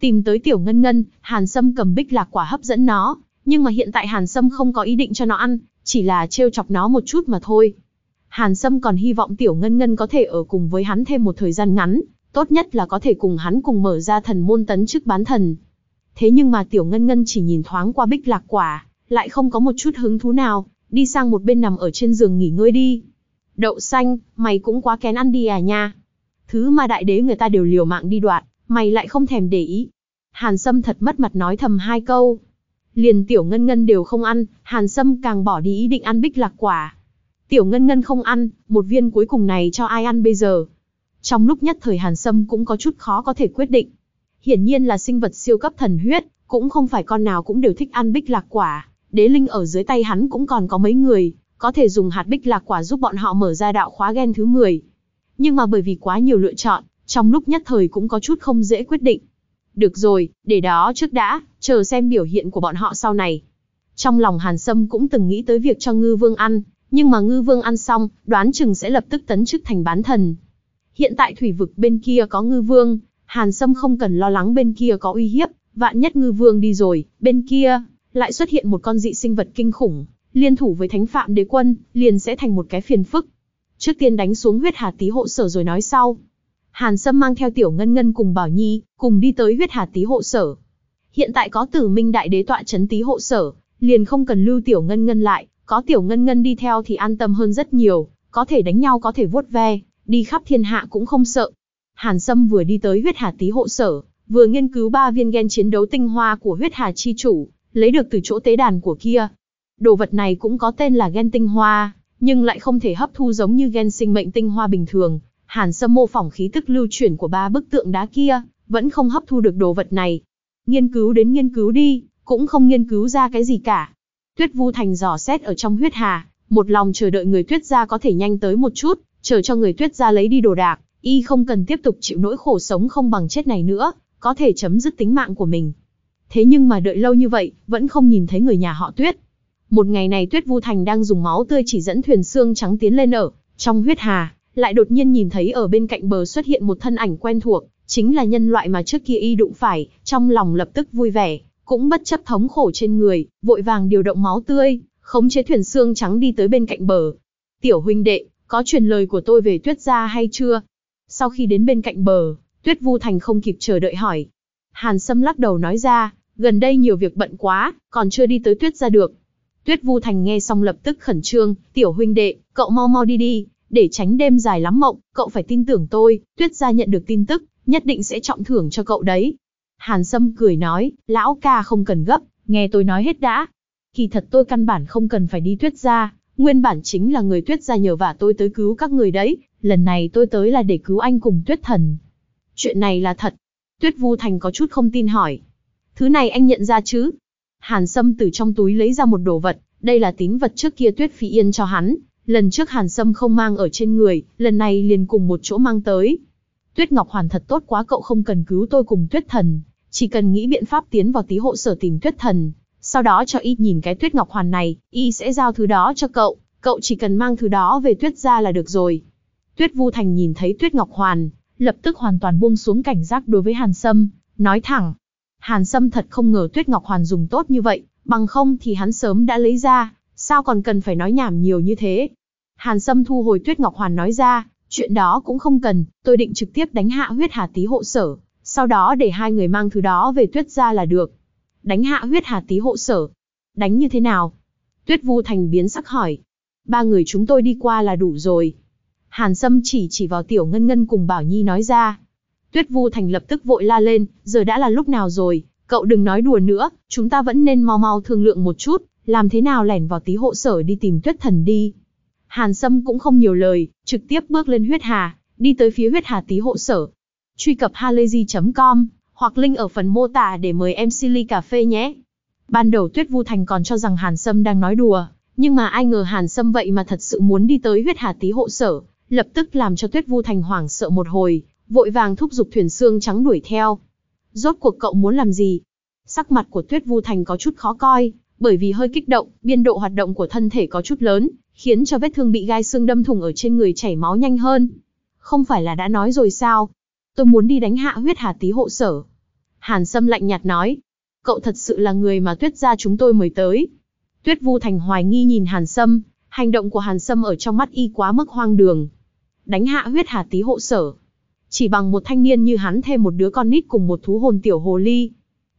Tìm tới Tiểu Ngân Ngân, Hàn Sâm cầm Bích Lạc quả hấp dẫn nó, nhưng mà hiện tại Hàn Sâm không có ý định cho nó ăn, chỉ là trêu chọc nó một chút mà thôi. Hàn Sâm còn hy vọng Tiểu Ngân Ngân có thể ở cùng với hắn thêm một thời gian ngắn, tốt nhất là có thể cùng hắn cùng mở ra thần môn tấn chức bán thần. Thế nhưng mà Tiểu Ngân Ngân chỉ nhìn thoáng qua bích lạc quả, lại không có một chút hứng thú nào, đi sang một bên nằm ở trên giường nghỉ ngơi đi. Đậu xanh, mày cũng quá kén ăn đi à nha. Thứ mà đại đế người ta đều liều mạng đi đoạt, mày lại không thèm để ý. Hàn Sâm thật mất mặt nói thầm hai câu. Liền tiểu ngân ngân đều không ăn, Hàn Sâm càng bỏ đi ý định ăn bích lạc quả. Tiểu ngân ngân không ăn, một viên cuối cùng này cho ai ăn bây giờ? Trong lúc nhất thời Hàn Sâm cũng có chút khó có thể quyết định. Hiển nhiên là sinh vật siêu cấp thần huyết, cũng không phải con nào cũng đều thích ăn bích lạc quả. Đế linh ở dưới tay hắn cũng còn có mấy người, có thể dùng hạt bích lạc quả giúp bọn họ mở ra đạo khóa gen thứ 10. Nhưng mà bởi vì quá nhiều lựa chọn, trong lúc nhất thời cũng có chút không dễ quyết định. Được rồi, để đó trước đã, chờ xem biểu hiện của bọn họ sau này. Trong lòng Hàn Sâm cũng từng nghĩ tới việc cho ngư vương ăn, nhưng mà ngư vương ăn xong, đoán chừng sẽ lập tức tấn chức thành bán thần. Hiện tại thủy vực bên kia có ngư vương, Hàn Sâm không cần lo lắng bên kia có uy hiếp, vạn nhất ngư vương đi rồi, bên kia, lại xuất hiện một con dị sinh vật kinh khủng, liên thủ với thánh phạm đế quân, liền sẽ thành một cái phiền phức. Trước tiên đánh xuống huyết hà tí hộ sở rồi nói sau. Hàn Sâm mang theo Tiểu Ngân Ngân cùng Bảo Nhi, cùng đi tới huyết hà tí hộ sở. Hiện tại có tử minh đại đế tọa chấn tí hộ sở, liền không cần lưu Tiểu Ngân Ngân lại, có Tiểu Ngân Ngân đi theo thì an tâm hơn rất nhiều, có thể đánh nhau có thể vuốt ve, đi khắp thiên hạ cũng không sợ. Hàn Sâm vừa đi tới huyết hà tí hộ sở, vừa nghiên cứu ba viên gen chiến đấu tinh hoa của huyết hà chi chủ, lấy được từ chỗ tế đàn của kia. Đồ vật này cũng có tên là gen tinh hoa, nhưng lại không thể hấp thu giống như gen sinh mệnh tinh hoa bình thường, Hàn Sâm mô phỏng khí tức lưu chuyển của ba bức tượng đá kia, vẫn không hấp thu được đồ vật này. Nghiên cứu đến nghiên cứu đi, cũng không nghiên cứu ra cái gì cả. Tuyết Vu Thành dò xét ở trong huyết hà, một lòng chờ đợi người Tuyết gia có thể nhanh tới một chút, chờ cho người Tuyết gia lấy đi đồ đạc, y không cần tiếp tục chịu nỗi khổ sống không bằng chết này nữa, có thể chấm dứt tính mạng của mình. Thế nhưng mà đợi lâu như vậy, vẫn không nhìn thấy người nhà họ Tuyết. Một ngày này Tuyết Vu Thành đang dùng máu tươi chỉ dẫn thuyền xương trắng tiến lên ở trong huyết hà, lại đột nhiên nhìn thấy ở bên cạnh bờ xuất hiện một thân ảnh quen thuộc, Chính là nhân loại mà trước kia y đụng phải, trong lòng lập tức vui vẻ, cũng bất chấp thống khổ trên người, vội vàng điều động máu tươi, khống chế thuyền xương trắng đi tới bên cạnh bờ. Tiểu huynh đệ, có truyền lời của tôi về tuyết gia hay chưa? Sau khi đến bên cạnh bờ, tuyết vu thành không kịp chờ đợi hỏi. Hàn Sâm lắc đầu nói ra, gần đây nhiều việc bận quá, còn chưa đi tới tuyết gia được. Tuyết vu thành nghe xong lập tức khẩn trương, tiểu huynh đệ, cậu mau mau đi đi, để tránh đêm dài lắm mộng, cậu phải tin tưởng tôi, tuyết gia nhận được tin tức, nhất định sẽ trọng thưởng cho cậu đấy. Hàn Sâm cười nói, lão ca không cần gấp, nghe tôi nói hết đã. Kỳ thật tôi căn bản không cần phải đi tuyết gia, nguyên bản chính là người tuyết gia nhờ vả tôi tới cứu các người đấy, lần này tôi tới là để cứu anh cùng tuyết thần. Chuyện này là thật. Tuyết Vu Thành có chút không tin hỏi. Thứ này anh nhận ra chứ? Hàn Sâm từ trong túi lấy ra một đồ vật, đây là tín vật trước kia Tuyết Phi Yên cho hắn. Lần trước Hàn Sâm không mang ở trên người, lần này liền cùng một chỗ mang tới. Tuyết Ngọc Hoàn thật tốt quá cậu không cần cứu tôi cùng Tuyết Thần, chỉ cần nghĩ biện pháp tiến vào tí hộ sở tìm Tuyết Thần, sau đó cho y nhìn cái Tuyết Ngọc Hoàn này, y sẽ giao thứ đó cho cậu, cậu chỉ cần mang thứ đó về Tuyết gia là được rồi. Tuyết Vu Thành nhìn thấy Tuyết Ngọc Hoàn, lập tức hoàn toàn buông xuống cảnh giác đối với Hàn Sâm, nói thẳng. Hàn Sâm thật không ngờ Tuyết Ngọc Hoàn dùng tốt như vậy, bằng không thì hắn sớm đã lấy ra, sao còn cần phải nói nhảm nhiều như thế. Hàn Sâm thu hồi Tuyết Ngọc Hoàn nói ra, chuyện đó cũng không cần, tôi định trực tiếp đánh hạ huyết hà tí hộ sở, sau đó để hai người mang thứ đó về tuyết ra là được. Đánh hạ huyết hà tí hộ sở. Đánh như thế nào? Tuyết Vu Thành biến sắc hỏi. Ba người chúng tôi đi qua là đủ rồi. Hàn Sâm chỉ chỉ vào Tiểu Ngân Ngân cùng Bảo Nhi nói ra. Tuyết Vu Thành lập tức vội la lên, giờ đã là lúc nào rồi, cậu đừng nói đùa nữa, chúng ta vẫn nên mau mau thương lượng một chút, làm thế nào lẻn vào tí hộ sở đi tìm Tuyết Thần đi. Hàn Sâm cũng không nhiều lời, trực tiếp bước lên huyết hà, đi tới phía huyết hà tí hộ sở. Truy cập halayzi.com, hoặc link ở phần mô tả để mời em Silly Cà Phê nhé. Ban đầu Tuyết Vu Thành còn cho rằng Hàn Sâm đang nói đùa, nhưng mà ai ngờ Hàn Sâm vậy mà thật sự muốn đi tới huyết hà tí hộ sở, lập tức làm cho Tuyết Vu Thành hoảng sợ một hồi, vội vàng thúc giục thuyền xương trắng đuổi theo. Rốt cuộc cậu muốn làm gì? Sắc mặt của Tuyết Vu Thành có chút khó coi, bởi vì hơi kích động, biên độ hoạt động của thân thể có chút lớn, khiến cho vết thương bị gai xương đâm thủng ở trên người chảy máu nhanh hơn. Không phải là đã nói rồi sao? Tôi muốn đi đánh hạ huyết hà tí hộ sở. Hàn Sâm lạnh nhạt nói. Cậu thật sự là người mà tuyết gia chúng tôi mời tới. Tuyết Vu Thành hoài nghi nhìn Hàn Sâm, hành động của Hàn Sâm ở trong mắt y quá mức hoang đường. Đánh hạ huyết hà tí hộ sở. Chỉ bằng một thanh niên như hắn thêm một đứa con nít cùng một thú hồn tiểu hồ ly.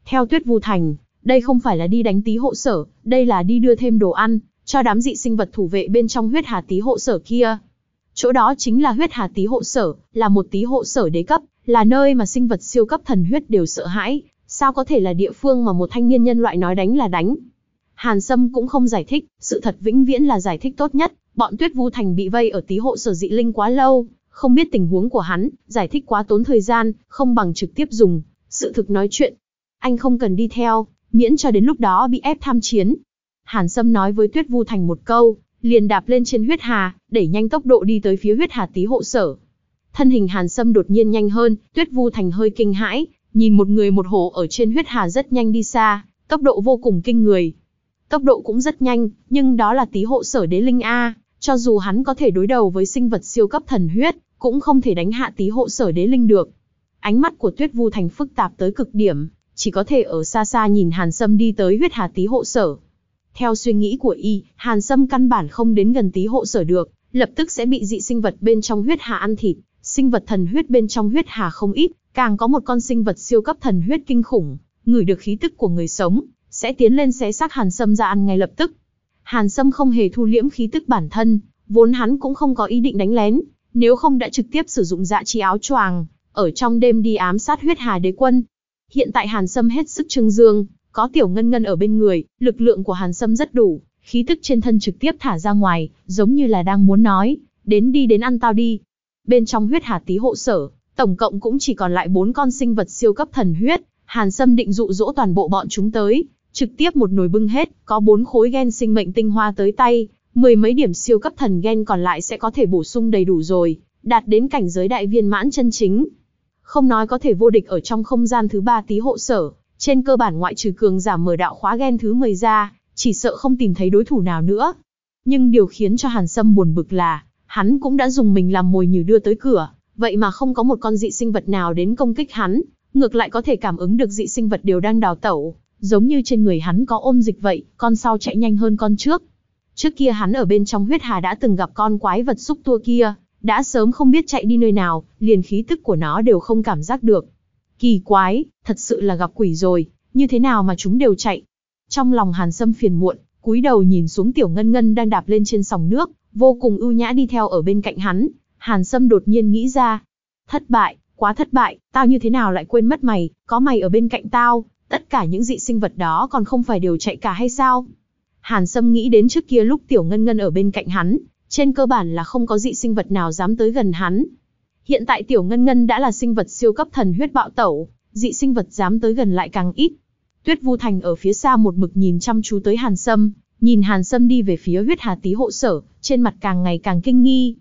Theo Tuyết Vu Thành, đây không phải là đi đánh tí hộ sở, đây là đi đưa thêm đồ ăn, cho đám dị sinh vật thủ vệ bên trong huyết hà tí hộ sở kia. Chỗ đó chính là huyết hà tí hộ sở, là một tí hộ sở đế cấp, là nơi mà sinh vật siêu cấp thần huyết đều sợ hãi, sao có thể là địa phương mà một thanh niên nhân loại nói đánh là đánh. Hàn Sâm cũng không giải thích, sự thật vĩnh viễn là giải thích tốt nhất, bọn Tuyết Vu Thành bị vây ở tí hộ sở dị linh quá lâu, không biết tình huống của hắn, giải thích quá tốn thời gian, không bằng trực tiếp dùng, sự thực nói chuyện. Anh không cần đi theo, miễn cho đến lúc đó bị ép tham chiến, Hàn Sâm nói với Tuyết Vu Thành một câu, liền đạp lên trên huyết hà, đẩy nhanh tốc độ đi tới phía huyết hà tí hộ sở. Thân hình Hàn Sâm đột nhiên nhanh hơn, Tuyết Vu Thành hơi kinh hãi, nhìn một người một hổ ở trên huyết hà rất nhanh đi xa, tốc độ vô cùng kinh người. Tốc độ cũng rất nhanh, nhưng đó là tí hộ sở đế linh A, cho dù hắn có thể đối đầu với sinh vật siêu cấp thần huyết, cũng không thể đánh hạ tí hộ sở đế linh được. Ánh mắt của Tuyết Vu Thành phức tạp tới cực điểm, chỉ có thể ở xa xa nhìn Hàn Sâm đi tới huyết hà tí hộ sở. Theo suy nghĩ của y, Hàn Sâm căn bản không đến gần tí hộ sở được, lập tức sẽ bị dị sinh vật bên trong huyết hà ăn thịt, sinh vật thần huyết bên trong huyết hà không ít, càng có một con sinh vật siêu cấp thần huyết kinh khủng, ngửi được khí tức của người sống, sẽ tiến lên xé xác Hàn Sâm ra ăn ngay lập tức. Hàn Sâm không hề thu liễm khí tức bản thân, vốn hắn cũng không có ý định đánh lén, nếu không đã trực tiếp sử dụng dạ chi áo choàng, ở trong đêm đi ám sát huyết hà đế quân. Hiện tại Hàn Sâm hết sức trưng dương, có tiểu ngân ngân ở bên người, lực lượng của Hàn Sâm rất đủ, khí tức trên thân trực tiếp thả ra ngoài, giống như là đang muốn nói, đến đi đến ăn tao đi. Bên trong huyết hà tí hộ sở, tổng cộng cũng chỉ còn lại bốn con sinh vật siêu cấp thần huyết, Hàn Sâm định dụ dỗ toàn bộ bọn chúng tới, trực tiếp một nồi bưng hết, có bốn khối gen sinh mệnh tinh hoa tới tay, mười mấy điểm siêu cấp thần gen còn lại sẽ có thể bổ sung đầy đủ rồi, đạt đến cảnh giới đại viên mãn chân chính. Không nói có thể vô địch ở trong không gian thứ ba tí hộ sở, trên cơ bản ngoại trừ cường giả mở đạo khóa gen thứ 10 ra, chỉ sợ không tìm thấy đối thủ nào nữa. Nhưng điều khiến cho Hàn Sâm buồn bực là, hắn cũng đã dùng mình làm mồi nhử đưa tới cửa, vậy mà không có một con dị sinh vật nào đến công kích hắn, ngược lại có thể cảm ứng được dị sinh vật đều đang đào tẩu, giống như trên người hắn có ôm dịch vậy, con sau chạy nhanh hơn con trước. Trước kia hắn ở bên trong huyết hà đã từng gặp con quái vật xúc tua kia, đã sớm không biết chạy đi nơi nào, liền khí tức của nó đều không cảm giác được. Kỳ quái, thật sự là gặp quỷ rồi, như thế nào mà chúng đều chạy. Trong lòng Hàn Sâm phiền muộn, cúi đầu nhìn xuống Tiểu Ngân Ngân đang đạp lên trên sòng nước, vô cùng ưu nhã đi theo ở bên cạnh hắn. Hàn Sâm đột nhiên nghĩ ra, thất bại, quá thất bại, tao như thế nào lại quên mất mày, có mày ở bên cạnh tao, tất cả những dị sinh vật đó còn không phải đều chạy cả hay sao? Hàn Sâm nghĩ đến trước kia lúc Tiểu Ngân Ngân ở bên cạnh hắn, trên cơ bản là không có dị sinh vật nào dám tới gần hắn. Hiện tại Tiểu Ngân Ngân đã là sinh vật siêu cấp thần huyết bạo tẩu, dị sinh vật dám tới gần lại càng ít. Tuyết Vu Thành ở phía xa một mực nhìn chăm chú tới Hàn Sâm, nhìn Hàn Sâm đi về phía huyết hà tí hộ sở, trên mặt càng ngày càng kinh nghi.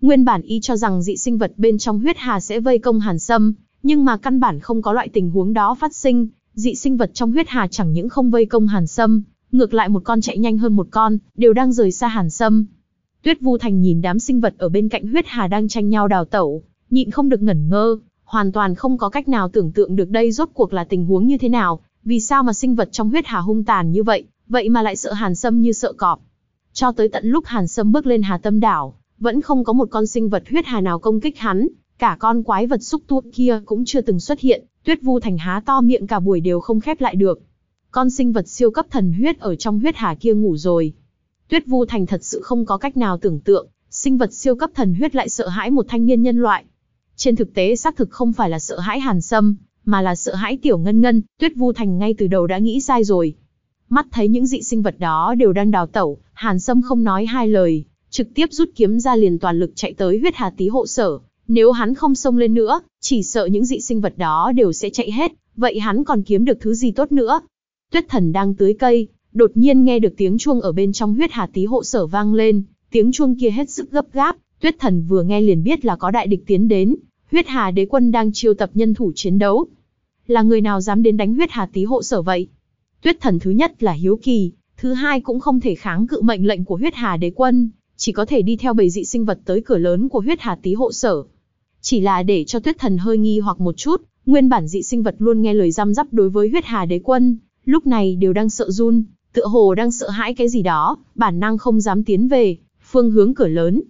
Nguyên bản y cho rằng dị sinh vật bên trong huyết hà sẽ vây công Hàn Sâm, nhưng mà căn bản không có loại tình huống đó phát sinh, dị sinh vật trong huyết hà chẳng những không vây công Hàn Sâm, ngược lại một con chạy nhanh hơn một con, đều đang rời xa Hàn Sâm. Tuyết Vu Thành nhìn đám sinh vật ở bên cạnh huyết hà đang tranh nhau đào tẩu, nhịn không được ngẩn ngơ, hoàn toàn không có cách nào tưởng tượng được đây rốt cuộc là tình huống như thế nào, vì sao mà sinh vật trong huyết hà hung tàn như vậy, vậy mà lại sợ Hàn Sâm như sợ cọp. Cho tới tận lúc Hàn Sâm bước lên Hà Tâm đảo, vẫn không có một con sinh vật huyết hà nào công kích hắn, cả con quái vật xúc tuộc kia cũng chưa từng xuất hiện, Tuyết Vu Thành há to miệng cả buổi đều không khép lại được. Con sinh vật siêu cấp thần huyết ở trong huyết hà kia ngủ rồi. Tuyết Vu Thành thật sự không có cách nào tưởng tượng, sinh vật siêu cấp thần huyết lại sợ hãi một thanh niên nhân loại. Trên thực tế xác thực không phải là sợ hãi Hàn Sâm, mà là sợ hãi Tiểu Ngân Ngân, Tuyết Vu Thành ngay từ đầu đã nghĩ sai rồi. Mắt thấy những dị sinh vật đó đều đang đào tẩu, Hàn Sâm không nói hai lời, trực tiếp rút kiếm ra liền toàn lực chạy tới huyết hà tí hộ sở. Nếu hắn không xông lên nữa, chỉ sợ những dị sinh vật đó đều sẽ chạy hết, vậy hắn còn kiếm được thứ gì tốt nữa. Tuyết thần đang tưới cây, đột nhiên nghe được tiếng chuông ở bên trong huyết hà tí hộ sở vang lên, tiếng chuông kia hết sức gấp gáp, tuyết thần vừa nghe liền biết là có đại địch tiến đến, huyết hà đế quân đang chiêu tập nhân thủ chiến đấu. Là người nào dám đến đánh huyết hà tí hộ sở vậy? Tuyết thần thứ nhất là hiếu kỳ, thứ hai cũng không thể kháng cự mệnh lệnh của huyết hà đế quân, chỉ có thể đi theo bầy dị sinh vật tới cửa lớn của huyết hà tí hộ sở. Chỉ là để cho tuyết thần hơi nghi hoặc một chút, nguyên bản dị sinh vật luôn nghe lời răm rắp đối với huyết hà đế quân, lúc này đều đang sợ run, tựa hồ đang sợ hãi cái gì đó, bản năng không dám tiến về, phương hướng cửa lớn.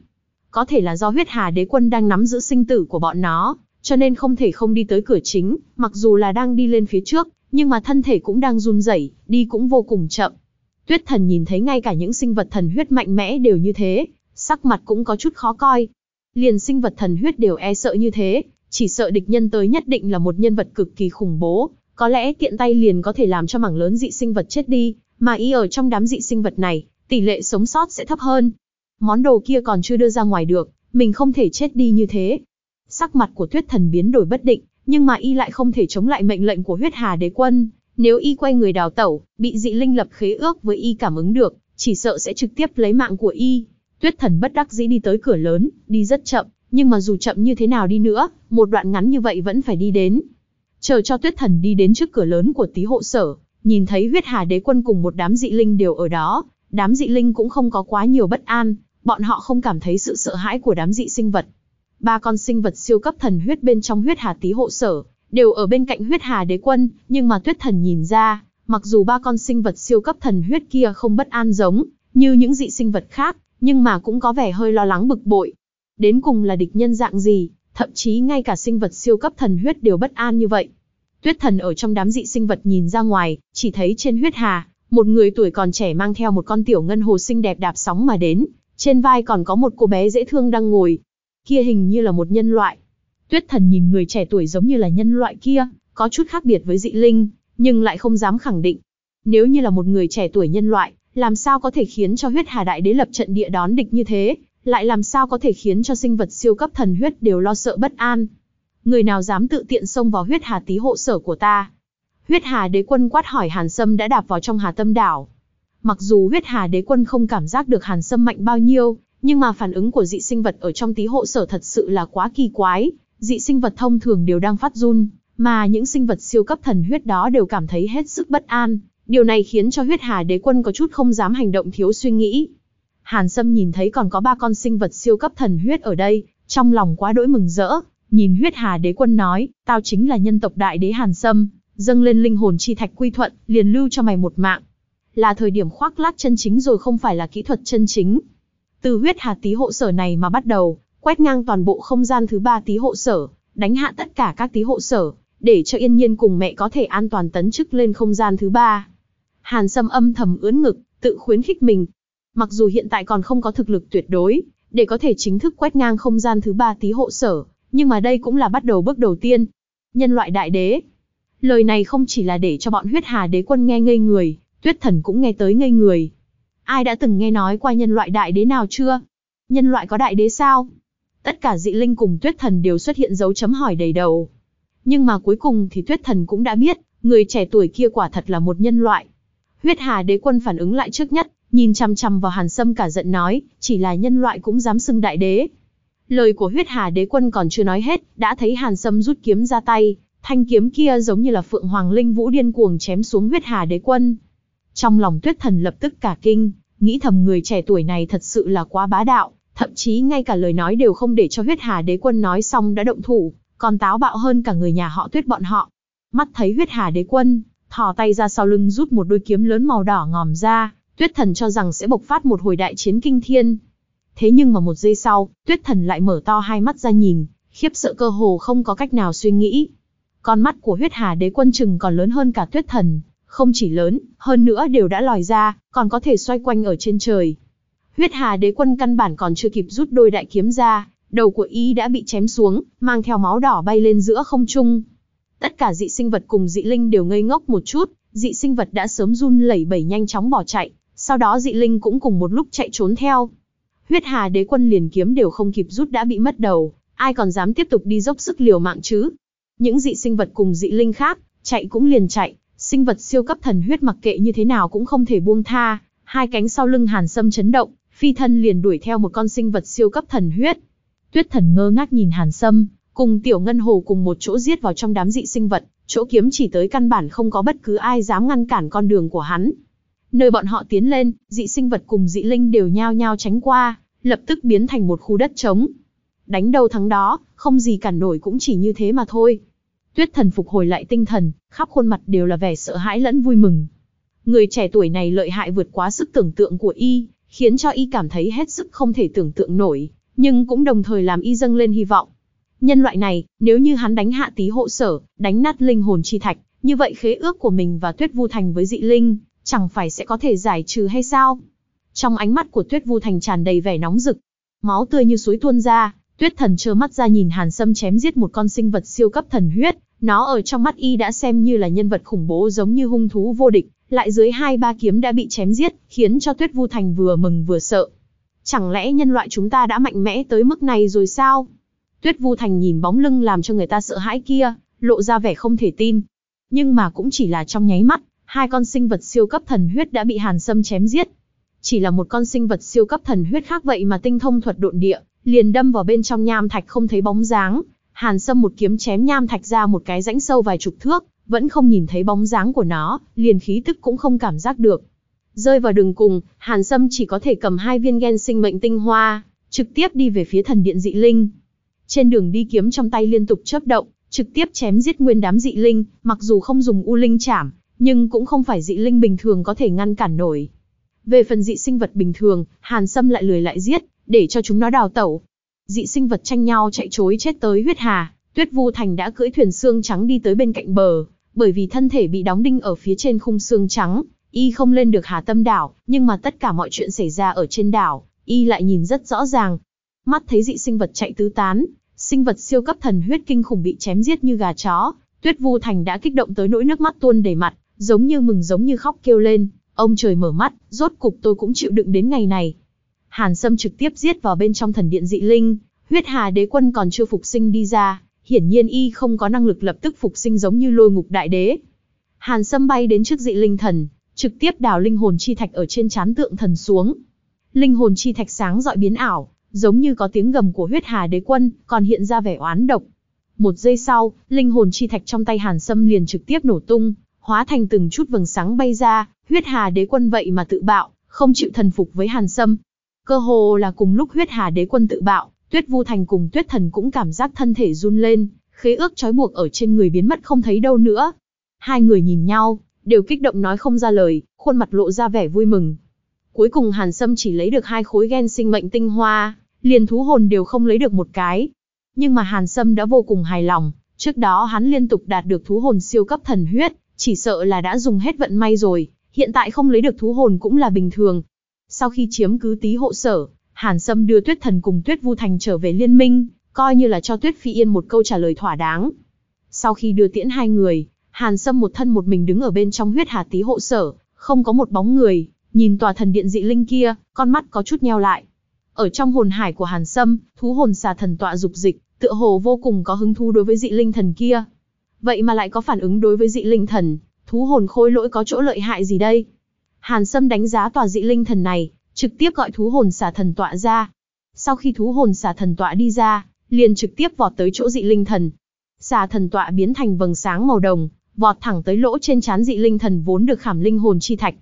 Có thể là do huyết hà đế quân đang nắm giữ sinh tử của bọn nó, cho nên không thể không đi tới cửa chính, mặc dù là đang đi lên phía trước, nhưng mà thân thể cũng đang run rẩy, đi cũng vô cùng chậm. Tuyết thần nhìn thấy ngay cả những sinh vật thần huyết mạnh mẽ đều như thế, sắc mặt cũng có chút khó coi. Liền sinh vật thần huyết đều e sợ như thế, chỉ sợ địch nhân tới nhất định là một nhân vật cực kỳ khủng bố, có lẽ tiện tay liền có thể làm cho mảng lớn dị sinh vật chết đi, mà y ở trong đám dị sinh vật này, tỷ lệ sống sót sẽ thấp hơn. Món đồ kia còn chưa đưa ra ngoài được, mình không thể chết đi như thế. Sắc mặt của tuyết thần biến đổi bất định, nhưng mà y lại không thể chống lại mệnh lệnh của huyết hà đế quân. Nếu y quay người đào tẩu, bị dị linh lập khế ước với y cảm ứng được, chỉ sợ sẽ trực tiếp lấy mạng của y. Tuyết thần bất đắc dĩ đi tới cửa lớn, đi rất chậm, nhưng mà dù chậm như thế nào đi nữa, một đoạn ngắn như vậy vẫn phải đi đến. Chờ cho tuyết thần đi đến trước cửa lớn của tí hộ sở, nhìn thấy huyết hà đế quân cùng một đám dị linh đều ở đó, đám dị linh cũng không có quá nhiều bất an, bọn họ không cảm thấy sự sợ hãi của đám dị sinh vật. Ba con sinh vật siêu cấp thần huyết bên trong huyết hà tí hộ sở, đều ở bên cạnh huyết hà đế quân, nhưng mà tuyết thần nhìn ra, mặc dù ba con sinh vật siêu cấp thần huyết kia không bất an giống, như những dị sinh vật khác, nhưng mà cũng có vẻ hơi lo lắng bực bội. Đến cùng là địch nhân dạng gì, thậm chí ngay cả sinh vật siêu cấp thần huyết đều bất an như vậy. Tuyết thần ở trong đám dị sinh vật nhìn ra ngoài, chỉ thấy trên huyết hà, một người tuổi còn trẻ mang theo một con tiểu ngân hồ xinh đẹp đạp sóng mà đến, trên vai còn có một cô bé dễ thương đang ngồi. Kia hình như là một nhân loại. Tuyết thần nhìn người trẻ tuổi giống như là nhân loại kia, có chút khác biệt với dị linh, nhưng lại không dám khẳng định. Nếu như là một người trẻ tuổi nhân loại, làm sao có thể khiến cho huyết hà đại đế lập trận địa đón địch như thế, lại làm sao có thể khiến cho sinh vật siêu cấp thần huyết đều lo sợ bất an. Người nào dám tự tiện xông vào huyết hà tí hộ sở của ta? Huyết hà đế quân quát hỏi Hàn Sâm đã đạp vào trong hà tâm đảo. Mặc dù huyết hà đế quân không cảm giác được Hàn Sâm mạnh bao nhiêu, nhưng mà phản ứng của dị sinh vật ở trong tí hộ sở thật sự là quá kỳ quái. Dị sinh vật thông thường đều đang phát run, mà những sinh vật siêu cấp thần huyết đó đều cảm thấy hết sức bất an. Điều này khiến cho huyết hà đế quân có chút không dám hành động thiếu suy nghĩ. Hàn Sâm nhìn thấy còn có ba con sinh vật siêu cấp thần huyết ở đây, Trong lòng quá đỗi mừng rỡ, nhìn huyết hà đế quân nói, tao chính là nhân tộc đại đế Hàn Sâm, dâng lên linh hồn chi thạch quy thuận, liền lưu cho mày một mạng. Là thời điểm khoác lác chân chính rồi không phải là kỹ thuật chân chính. Từ huyết hà tí hộ sở này mà bắt đầu, quét ngang toàn bộ không gian thứ ba tí hộ sở, đánh hạ tất cả các tí hộ sở, để cho yên nhiên cùng mẹ có thể an toàn tấn chức lên không gian thứ ba. Hàn Sâm âm thầm ướn ngực, tự khuyến khích mình. Mặc dù hiện tại còn không có thực lực tuyệt đối, để có thể chính thức quét ngang không gian thứ ba tí hộ sở, nhưng mà đây cũng là bắt đầu bước đầu tiên. Nhân loại đại đế. Lời này không chỉ là để cho bọn huyết hà đế quân nghe ngây người, tuyết thần cũng nghe tới ngây người. Ai đã từng nghe nói qua nhân loại đại đế nào chưa? Nhân loại có đại đế sao? Tất cả dị linh cùng tuyết thần đều xuất hiện dấu chấm hỏi đầy đầu. Nhưng mà cuối cùng thì tuyết thần cũng đã biết, người trẻ tuổi kia quả thật là một nhân loại. Huyết hà đế quân phản ứng lại trước nhất, nhìn chằm chằm vào hàn sâm cả giận nói, chỉ là nhân loại cũng dám xưng đại đế. Lời của huyết hà đế quân còn chưa nói hết, đã thấy hàn sâm rút kiếm ra tay, thanh kiếm kia giống như là phượng hoàng linh vũ điên cuồng chém xuống huyết hà đế quân. Trong lòng tuyết thần lập tức cả kinh, nghĩ thầm người trẻ tuổi này thật sự là quá bá đạo, thậm chí ngay cả lời nói đều không để cho huyết hà đế quân nói xong đã động thủ, còn táo bạo hơn cả người nhà họ tuyết bọn họ. Mắt thấy huyết hà đế quân, thò tay ra sau lưng rút một đôi kiếm lớn màu đỏ ngòm ra, tuyết thần cho rằng sẽ bộc phát một hồi đại chiến kinh thiên. Thế nhưng mà một giây sau, tuyết thần lại mở to hai mắt ra nhìn, khiếp sợ cơ hồ không có cách nào suy nghĩ. Con mắt của huyết hà đế quân chừng còn lớn hơn cả tuyết thần, không chỉ lớn, hơn nữa đều đã lòi ra, còn có thể xoay quanh ở trên trời. Huyết hà đế quân căn bản còn chưa kịp rút đôi đại kiếm ra, đầu của y đã bị chém xuống, mang theo máu đỏ bay lên giữa không trung. Tất cả dị sinh vật cùng dị linh đều ngây ngốc một chút, dị sinh vật đã sớm run lẩy bẩy nhanh chóng bỏ chạy, sau đó dị linh cũng cùng một lúc chạy trốn theo. Huyết hà đế quân liền kiếm đều không kịp rút đã bị mất đầu, ai còn dám tiếp tục đi dốc sức liều mạng chứ? Những dị sinh vật cùng dị linh khác, chạy cũng liền chạy, sinh vật siêu cấp thần huyết mặc kệ như thế nào cũng không thể buông tha, hai cánh sau lưng hàn sâm chấn động, phi thân liền đuổi theo một con sinh vật siêu cấp thần huyết. Tuyết thần ngơ ngác nhìn hàn sâm, cùng tiểu ngân hồ cùng một chỗ giết vào trong đám dị sinh vật, chỗ kiếm chỉ tới căn bản không có bất cứ ai dám ngăn cản con đường của hắn. Nơi bọn họ tiến lên, dị sinh vật cùng dị linh đều nhao nhao tránh qua, lập tức biến thành một khu đất trống. Đánh đầu thắng đó, không gì cản nổi cũng chỉ như thế mà thôi. Tuyết thần phục hồi lại tinh thần, khắp khuôn mặt đều là vẻ sợ hãi lẫn vui mừng. Người trẻ tuổi này lợi hại vượt quá sức tưởng tượng của y, khiến cho y cảm thấy hết sức không thể tưởng tượng nổi, nhưng cũng đồng thời làm y dâng lên hy vọng. Nhân loại này, nếu như hắn đánh hạ tí hộ sở, đánh nát linh hồn chi thạch, như vậy khế ước của mình và Tuyết Vu Thành với dị linh, chẳng phải sẽ có thể giải trừ hay sao? Trong ánh mắt của Tuyết Vu Thành tràn đầy vẻ nóng rực, máu tươi như suối tuôn ra, Tuyết Thần trơ mắt ra nhìn Hàn Sâm chém giết một con sinh vật siêu cấp thần huyết, nó ở trong mắt y đã xem như là nhân vật khủng bố giống như hung thú vô địch, lại dưới hai ba kiếm đã bị chém giết, khiến cho Tuyết Vu Thành vừa mừng vừa sợ. Chẳng lẽ nhân loại chúng ta đã mạnh mẽ tới mức này rồi sao? Tuyết Vu Thành nhìn bóng lưng làm cho người ta sợ hãi kia, lộ ra vẻ không thể tin. Nhưng mà cũng chỉ là trong nháy mắt, hai con sinh vật siêu cấp thần huyết đã bị Hàn Sâm chém giết. Chỉ là một con sinh vật siêu cấp thần huyết khác vậy mà tinh thông thuật độn địa, liền đâm vào bên trong nham thạch không thấy bóng dáng. Hàn Sâm một kiếm chém nham thạch ra một cái rãnh sâu vài chục thước, vẫn không nhìn thấy bóng dáng của nó, liền khí tức cũng không cảm giác được. Rơi vào đường cùng, Hàn Sâm chỉ có thể cầm hai viên gen sinh mệnh tinh hoa, trực tiếp đi về phía thần điện dị linh. Trên đường đi kiếm trong tay liên tục chớp động, trực tiếp chém giết nguyên đám dị linh, mặc dù không dùng u linh chảm, nhưng cũng không phải dị linh bình thường có thể ngăn cản nổi. Về phần dị sinh vật bình thường, Hàn Sâm lại lười lại giết, để cho chúng nó đào tẩu. Dị sinh vật tranh nhau chạy trối chết tới huyết hà, Tuyết Vu Thành đã cưỡi thuyền xương trắng đi tới bên cạnh bờ, bởi vì thân thể bị đóng đinh ở phía trên khung xương trắng, y không lên được Hà Tâm đảo, nhưng mà tất cả mọi chuyện xảy ra ở trên đảo, y lại nhìn rất rõ ràng. Mắt thấy dị sinh vật chạy tứ tán, sinh vật siêu cấp thần huyết kinh khủng bị chém giết như gà chó, Tuyết Vu Thành đã kích động tới nỗi nước mắt tuôn đầy mặt, giống như mừng giống như khóc kêu lên, ông trời mở mắt, rốt cục tôi cũng chịu đựng đến ngày này. Hàn Sâm trực tiếp giết vào bên trong thần điện dị linh, huyết hà đế quân còn chưa phục sinh đi ra, hiển nhiên y không có năng lực lập tức phục sinh giống như lôi ngục đại đế. Hàn Sâm bay đến trước dị linh thần, trực tiếp đào linh hồn chi thạch ở trên chán tượng thần xuống. Linh hồn chi thạch sáng dọi biến ảo, giống như có tiếng gầm của huyết hà đế quân, còn hiện ra vẻ oán độc. Một giây sau, linh hồn chi thạch trong tay Hàn Sâm liền trực tiếp nổ tung, hóa thành từng chút vầng sáng bay ra, huyết hà đế quân vậy mà tự bạo, không chịu thần phục với Hàn Sâm. Cơ hồ là cùng lúc huyết hà đế quân tự bạo, Tuyết Vu Thành cùng Tuyết Thần cũng cảm giác thân thể run lên, khế ước trói buộc ở trên người biến mất không thấy đâu nữa. Hai người nhìn nhau, đều kích động nói không ra lời, khuôn mặt lộ ra vẻ vui mừng. Cuối cùng Hàn Sâm chỉ lấy được hai khối gen sinh mệnh tinh hoa, liền thú hồn đều không lấy được một cái. Nhưng mà Hàn Sâm đã vô cùng hài lòng, trước đó hắn liên tục đạt được thú hồn siêu cấp thần huyết, chỉ sợ là đã dùng hết vận may rồi, hiện tại không lấy được thú hồn cũng là bình thường. Sau khi chiếm cứ tí hộ sở, Hàn Sâm đưa Tuyết Thần cùng Tuyết Vu Thành trở về liên minh, coi như là cho Tuyết Phi Yên một câu trả lời thỏa đáng. Sau khi đưa tiễn hai người, Hàn Sâm một thân một mình đứng ở bên trong huyết hà tí hộ sở, không có một bóng người, nhìn tòa thần điện dị linh kia, con mắt có chút nheo lại. Ở trong hồn hải của Hàn Sâm, thú hồn xà thần tọa dục dịch, tựa hồ vô cùng có hứng thú đối với dị linh thần kia. Vậy mà lại có phản ứng đối với dị linh thần, thú hồn khôi lỗi có chỗ lợi hại gì đây? Hàn Sâm đánh giá tòa dị linh thần này, trực tiếp gọi thú hồn xà thần tọa ra. Sau khi thú hồn xà thần tọa đi ra, liền trực tiếp vọt tới chỗ dị linh thần. Xà thần tọa biến thành vầng sáng màu đồng, vọt thẳng tới lỗ trên trán dị linh thần vốn được khảm linh hồn chi thạch.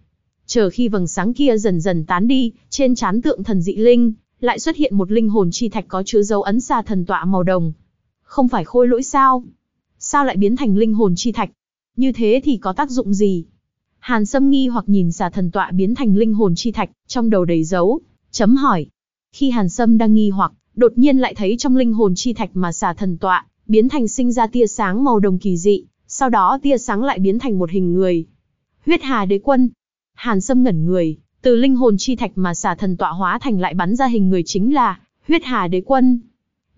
Chờ khi vầng sáng kia dần dần tán đi, trên trán tượng thần dị linh, lại xuất hiện một linh hồn chi thạch có chứa dấu ấn xà thần tọa màu đồng. Không phải khôi lỗi sao? Sao lại biến thành linh hồn chi thạch? Như thế thì có tác dụng gì? Hàn Sâm nghi hoặc nhìn xà thần tọa biến thành linh hồn chi thạch, trong đầu đầy dấu, chấm hỏi. Khi Hàn Sâm đang nghi hoặc, đột nhiên lại thấy trong linh hồn chi thạch mà xà thần tọa, biến thành sinh ra tia sáng màu đồng kỳ dị, sau đó tia sáng lại biến thành một hình người. Huyết Hà Đế Quân. Hàn Sâm ngẩn người, từ linh hồn chi thạch mà xà thần tọa hóa thành lại bắn ra hình người chính là Huyết Hà Đế Quân.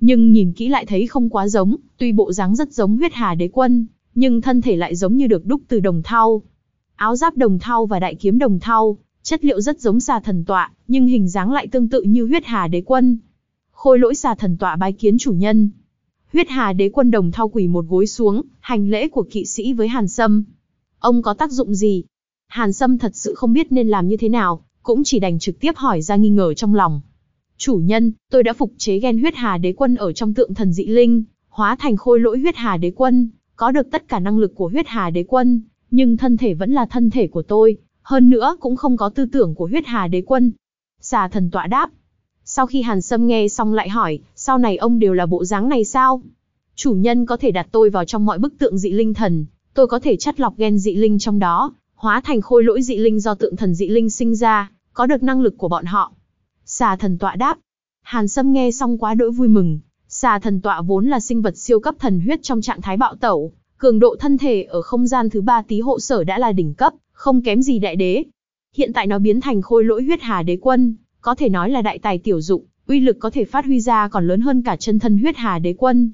Nhưng nhìn kỹ lại thấy không quá giống, tuy bộ dáng rất giống Huyết Hà Đế Quân, nhưng thân thể lại giống như được đúc từ đồng thau. Áo giáp đồng thau và đại kiếm đồng thau, chất liệu rất giống xà thần tọa, nhưng hình dáng lại tương tự như Huyết Hà Đế Quân. Khôi lỗi xà thần tọa bái kiến chủ nhân. Huyết Hà Đế Quân đồng thau quỳ một gối xuống, hành lễ của kỵ sĩ với Hàn Sâm. Ông có tác dụng gì? Hàn Sâm thật sự không biết nên làm như thế nào, cũng chỉ đành trực tiếp hỏi ra nghi ngờ trong lòng. Chủ nhân, tôi đã phục chế gen huyết hà đế quân ở trong tượng thần dị linh, hóa thành khôi lỗi huyết hà đế quân, có được tất cả năng lực của huyết hà đế quân, nhưng thân thể vẫn là thân thể của tôi, hơn nữa cũng không có tư tưởng của huyết hà đế quân. Xà thần tọa đáp. Sau khi Hàn Sâm nghe xong lại hỏi, sau này ông đều là bộ dáng này sao? Chủ nhân có thể đặt tôi vào trong mọi bức tượng dị linh thần, tôi có thể chắt lọc gen dị linh trong đó, hóa thành khôi lỗi dị linh do tượng thần dị linh sinh ra, có được năng lực của bọn họ. Xà thần tọa đáp. Hàn Sâm nghe xong quá đỗi vui mừng. Xà thần tọa vốn là sinh vật siêu cấp thần huyết trong trạng thái bạo tẩu, cường độ thân thể ở không gian thứ ba tí hộ sở đã là đỉnh cấp, không kém gì đại đế. Hiện tại nó biến thành khôi lỗi huyết hà đế quân, có thể nói là đại tài tiểu dụng, uy lực có thể phát huy ra còn lớn hơn cả chân thân huyết hà đế quân.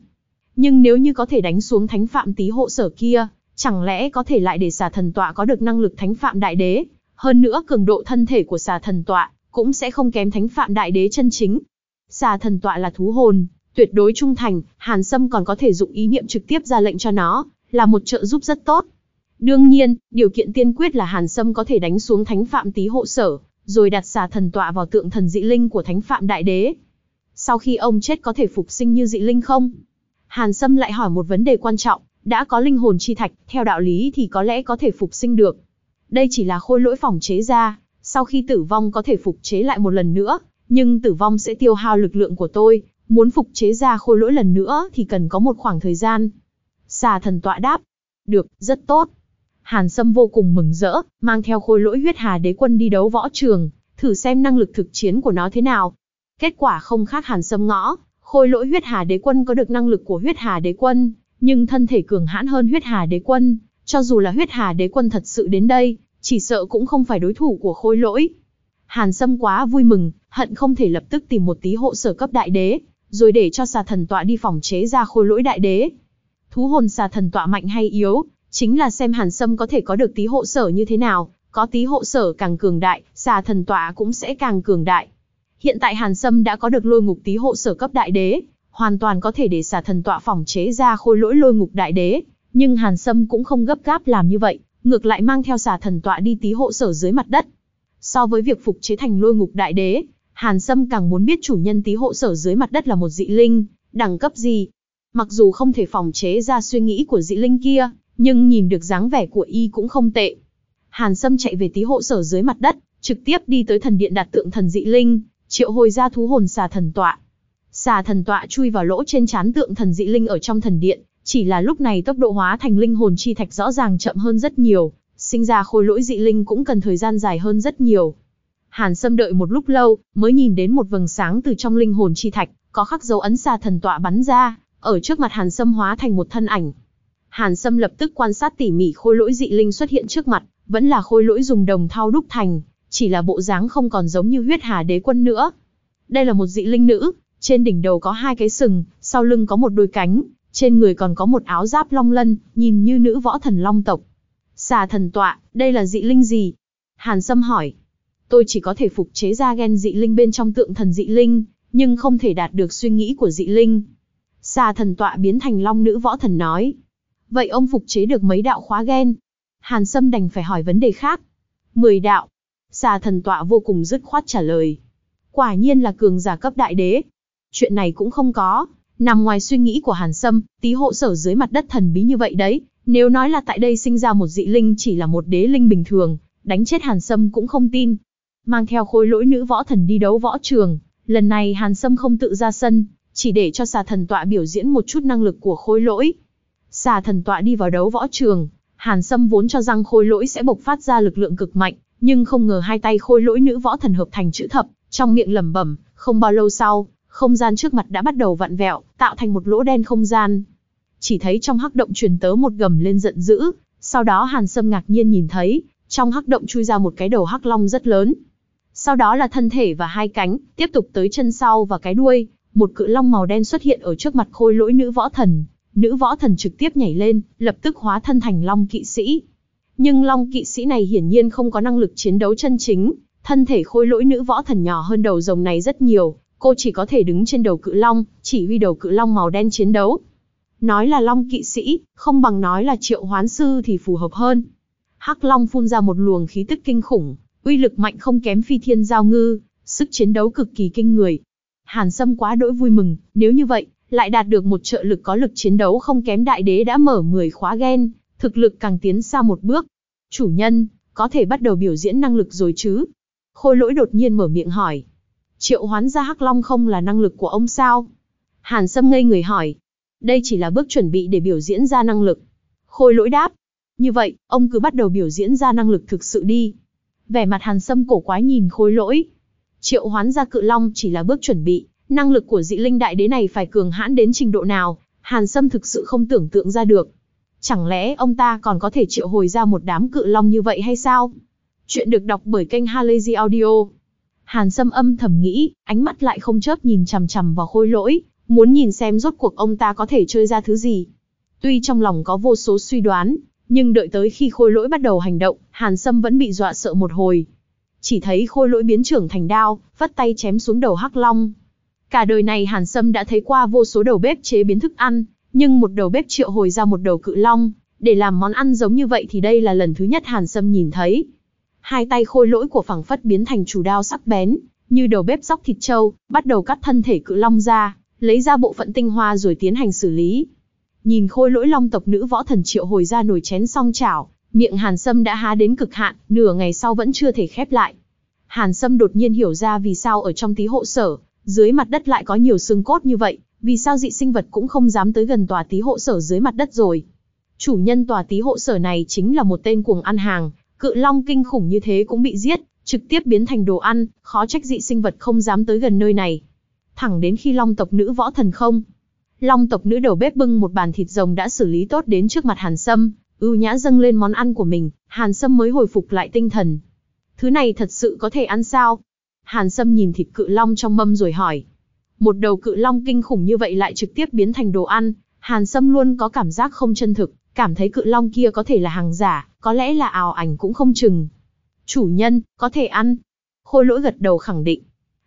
Nhưng nếu như có thể đánh xuống thánh phạm tí hộ sở kia, chẳng lẽ có thể lại để xà thần tọa có được năng lực thánh phạm đại đế? Hơn nữa cường độ thân thể của xà thần tọa cũng sẽ không kém thánh phạm đại đế chân chính. Xà thần tọa là thú hồn, tuyệt đối trung thành, Hàn Sâm còn có thể dụng ý niệm trực tiếp ra lệnh cho nó, là một trợ giúp rất tốt. Đương nhiên, điều kiện tiên quyết là Hàn Sâm có thể đánh xuống thánh phạm tí hộ sở, rồi đặt xà thần tọa vào tượng thần dị linh của thánh phạm đại đế. Sau khi ông chết có thể phục sinh như dị linh không? Hàn Sâm lại hỏi một vấn đề quan trọng, đã có linh hồn chi thạch, theo đạo lý thì có lẽ có thể phục sinh được. Đây chỉ là khôi lỗi phòng chế ra, sau khi tử vong có thể phục chế lại một lần nữa, nhưng tử vong sẽ tiêu hao lực lượng của tôi, muốn phục chế ra khôi lỗi lần nữa thì cần có một khoảng thời gian. Xà thần tọa đáp, được, rất tốt. Hàn Sâm vô cùng mừng rỡ, mang theo khôi lỗi huyết hà đế quân đi đấu võ trường, thử xem năng lực thực chiến của nó thế nào. Kết quả không khác Hàn Sâm ngõ, khôi lỗi huyết hà đế quân có được năng lực của huyết hà đế quân, nhưng thân thể cường hãn hơn huyết hà đế quân, cho dù là huyết hà đế quân thật sự đến đây, chỉ sợ cũng không phải đối thủ của khôi lỗi. Hàn Sâm quá vui mừng, hận không thể lập tức tìm một tí hộ sở cấp đại đế, rồi để cho xà thần tọa đi phòng chế ra khôi lỗi đại đế. Thú hồn xà thần tọa mạnh hay yếu, chính là xem Hàn Sâm có thể có được tí hộ sở như thế nào, có tí hộ sở càng cường đại, xà thần tọa cũng sẽ càng cường đại. Hiện tại Hàn Sâm đã có được lôi ngục tí hộ sở cấp đại đế, hoàn toàn có thể để xà thần tọa phòng chế ra khôi lỗi lôi ngục đại đế, nhưng Hàn Sâm cũng không gấp gáp làm như vậy, ngược lại mang theo xà thần tọa đi tí hộ sở dưới mặt đất. So với việc phục chế thành lôi ngục đại đế, Hàn Sâm càng muốn biết chủ nhân tí hộ sở dưới mặt đất là một dị linh, đẳng cấp gì. Mặc dù không thể phòng chế ra suy nghĩ của dị linh kia, nhưng nhìn được dáng vẻ của y cũng không tệ. Hàn Sâm chạy về tí hộ sở dưới mặt đất, trực tiếp đi tới thần điện đặt tượng thần dị linh, triệu hồi ra thú hồn xà thần tọa. Xà thần tọa chui vào lỗ trên trán tượng thần dị linh ở trong thần điện, chỉ là lúc này tốc độ hóa thành linh hồn chi thạch rõ ràng chậm hơn rất nhiều, sinh ra khối lỗi dị linh cũng cần thời gian dài hơn rất nhiều. Hàn Sâm đợi một lúc lâu, mới nhìn đến một vầng sáng từ trong linh hồn chi thạch, có khắc dấu ấn xa thần tọa bắn ra, ở trước mặt Hàn Sâm hóa thành một thân ảnh. Hàn Sâm lập tức quan sát tỉ mỉ khối lỗi dị linh xuất hiện trước mặt, vẫn là khối lỗi dùng đồng thau đúc thành, chỉ là bộ dáng không còn giống như huyết hà đế quân nữa. Đây là một dị linh nữ, trên đỉnh đầu có hai cái sừng, sau lưng có một đôi cánh, trên người còn có một áo giáp long lân, nhìn như nữ võ thần long tộc. Xà thần tọa, đây là dị linh gì? Hàn Sâm hỏi. Tôi chỉ có thể phục chế ra gen dị linh bên trong tượng thần dị linh, nhưng không thể đạt được suy nghĩ của dị linh. Xà thần tọa biến thành long nữ võ thần nói. Vậy ông phục chế được mấy đạo khóa gen? Hàn Sâm đành phải hỏi vấn đề khác. Mười đạo. Xà thần tọa vô cùng dứt khoát trả lời. Quả nhiên là cường giả cấp đại đế. Chuyện này cũng không có, nằm ngoài suy nghĩ của Hàn Sâm, tí hộ sở dưới mặt đất thần bí như vậy đấy. Nếu nói là tại đây sinh ra một dị linh chỉ là một đế linh bình thường, đánh chết Hàn Sâm cũng không tin. Mang theo khối lỗi nữ võ thần đi đấu võ trường, lần này Hàn Sâm không tự ra sân, chỉ để cho xà thần tọa biểu diễn một chút năng lực của khối lỗi. Xà thần tọa đi vào đấu võ trường, Hàn Sâm vốn cho rằng khối lỗi sẽ bộc phát ra lực lượng cực mạnh, nhưng không ngờ hai tay khối lỗi nữ võ thần hợp thành chữ thập, trong miệng lẩm bẩm, không bao lâu sau, không gian trước mặt đã bắt đầu vặn vẹo, tạo thành một lỗ đen không gian. Chỉ thấy trong hắc động truyền tớ một gầm lên giận dữ, sau đó Hàn Sâm ngạc nhiên nhìn thấy, trong hắc động chui ra một cái đầu hắc long rất lớn. Sau đó là thân thể và hai cánh, tiếp tục tới chân sau và cái đuôi, một cự long màu đen xuất hiện ở trước mặt khôi lỗi nữ võ thần. Nữ võ thần trực tiếp nhảy lên, lập tức hóa thân thành long kỵ sĩ. Nhưng long kỵ sĩ này hiển nhiên không có năng lực chiến đấu chân chính, thân thể khôi lỗi nữ võ thần nhỏ hơn đầu rồng này rất nhiều, cô chỉ có thể đứng trên đầu cự long, chỉ huy đầu cự long màu đen chiến đấu. Nói là long kỵ sĩ, không bằng nói là triệu hoán sư thì phù hợp hơn. Hắc long phun ra một luồng khí tức kinh khủng, uy lực mạnh không kém phi thiên giao ngư, sức chiến đấu cực kỳ kinh người. Hàn Sâm quá đỗi vui mừng, nếu như vậy, lại đạt được một trợ lực có lực chiến đấu không kém đại đế đã mở 10 khóa gen, thực lực càng tiến xa một bước. Chủ nhân, có thể bắt đầu biểu diễn năng lực rồi chứ? Khôi lỗi đột nhiên mở miệng hỏi. Triệu hoán ra Hắc Long không là năng lực của ông sao? Hàn Sâm ngây người hỏi. Đây chỉ là bước chuẩn bị để biểu diễn ra năng lực. Khôi lỗi đáp. Như vậy, ông cứ bắt đầu biểu diễn ra năng lực thực sự đi. Vẻ mặt Hàn Sâm cổ quái nhìn khôi lỗi. Triệu hoán ra cự long chỉ là bước chuẩn bị, năng lực của dị linh đại đế này phải cường hãn đến trình độ nào, Hàn Sâm thực sự không tưởng tượng ra được. Chẳng lẽ ông ta còn có thể triệu hồi ra một đám cự long như vậy hay sao? Chuyện được đọc bởi kênh Halazy Audio. Hàn Sâm âm thầm nghĩ, ánh mắt lại không chớp nhìn chằm chằm vào khôi lỗi, muốn nhìn xem rốt cuộc ông ta có thể chơi ra thứ gì. Tuy trong lòng có vô số suy đoán, nhưng đợi tới khi khôi lỗi bắt đầu hành động, Hàn Sâm vẫn bị dọa sợ một hồi. Chỉ thấy khôi lỗi biến trưởng thành đao, vắt tay chém xuống đầu hắc long. Cả đời này Hàn Sâm đã thấy qua vô số đầu bếp chế biến thức ăn, nhưng một đầu bếp triệu hồi ra một đầu cự long, để làm món ăn giống như vậy thì đây là lần thứ nhất Hàn Sâm nhìn thấy. Hai tay khôi lỗi của phẳng phất biến thành chủ đao sắc bén, như đầu bếp róc thịt trâu, bắt đầu cắt thân thể cự long ra, lấy ra bộ phận tinh hoa rồi tiến hành xử lý. Nhìn khôi lỗi long tộc nữ võ thần triệu hồi ra nồi chén song chảo, miệng Hàn Sâm đã há đến cực hạn, nửa ngày sau vẫn chưa thể khép lại. Hàn Sâm đột nhiên hiểu ra vì sao ở trong tí hộ sở, dưới mặt đất lại có nhiều xương cốt như vậy, vì sao dị sinh vật cũng không dám tới gần tòa tí hộ sở dưới mặt đất rồi. Chủ nhân tòa tí hộ sở này chính là một tên cuồng ăn hàng, cự long kinh khủng như thế cũng bị giết, trực tiếp biến thành đồ ăn, khó trách dị sinh vật không dám tới gần nơi này. Thẳng đến khi long tộc nữ võ thần không. Long tộc nữ đầu bếp bưng một bàn thịt rồng đã xử lý tốt đến trước mặt Hàn Sâm, ưu nhã dâng lên món ăn của mình, Hàn Sâm mới hồi phục lại tinh thần. Thứ này thật sự có thể ăn sao? Hàn Sâm nhìn thịt cự long trong mâm rồi hỏi. Một đầu cự long kinh khủng như vậy lại trực tiếp biến thành đồ ăn, Hàn Sâm luôn có cảm giác không chân thực, cảm thấy cự long kia có thể là hàng giả, có lẽ là ảo ảnh cũng không chừng. Chủ nhân, có thể ăn. Khôi lỗi gật đầu khẳng định.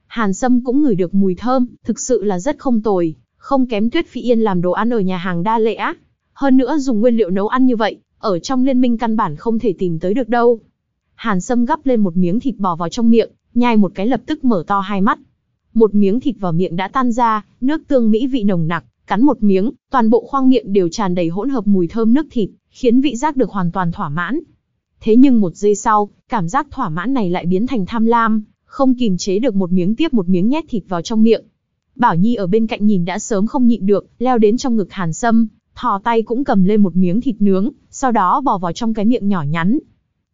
Hàn Sâm cũng ngửi được mùi thơm, thực sự là rất không tồi, không kém Tuyết Phi Yên làm đồ ăn ở nhà hàng đa lệ á Hơn nữa dùng nguyên liệu nấu ăn như vậy, ở trong liên minh căn bản không thể tìm tới được đâu. Hàn Sâm gắp lên một miếng thịt bò vào trong miệng, nhai một cái lập tức mở to hai mắt. Một miếng thịt vào miệng đã tan ra, nước tương mỹ vị nồng nặc, cắn một miếng, toàn bộ khoang miệng đều tràn đầy hỗn hợp mùi thơm nước thịt, khiến vị giác được hoàn toàn thỏa mãn. Thế nhưng một giây sau, cảm giác thỏa mãn này lại biến thành tham lam, không kìm chế được một miếng tiếp một miếng nhét thịt vào trong miệng. Bảo Nhi ở bên cạnh nhìn đã sớm không nhịn được, leo đến trong ngực Hàn Sâm, thò tay cũng cầm lên một miếng thịt nướng, sau đó bỏ vào trong cái miệng nhỏ nhắn.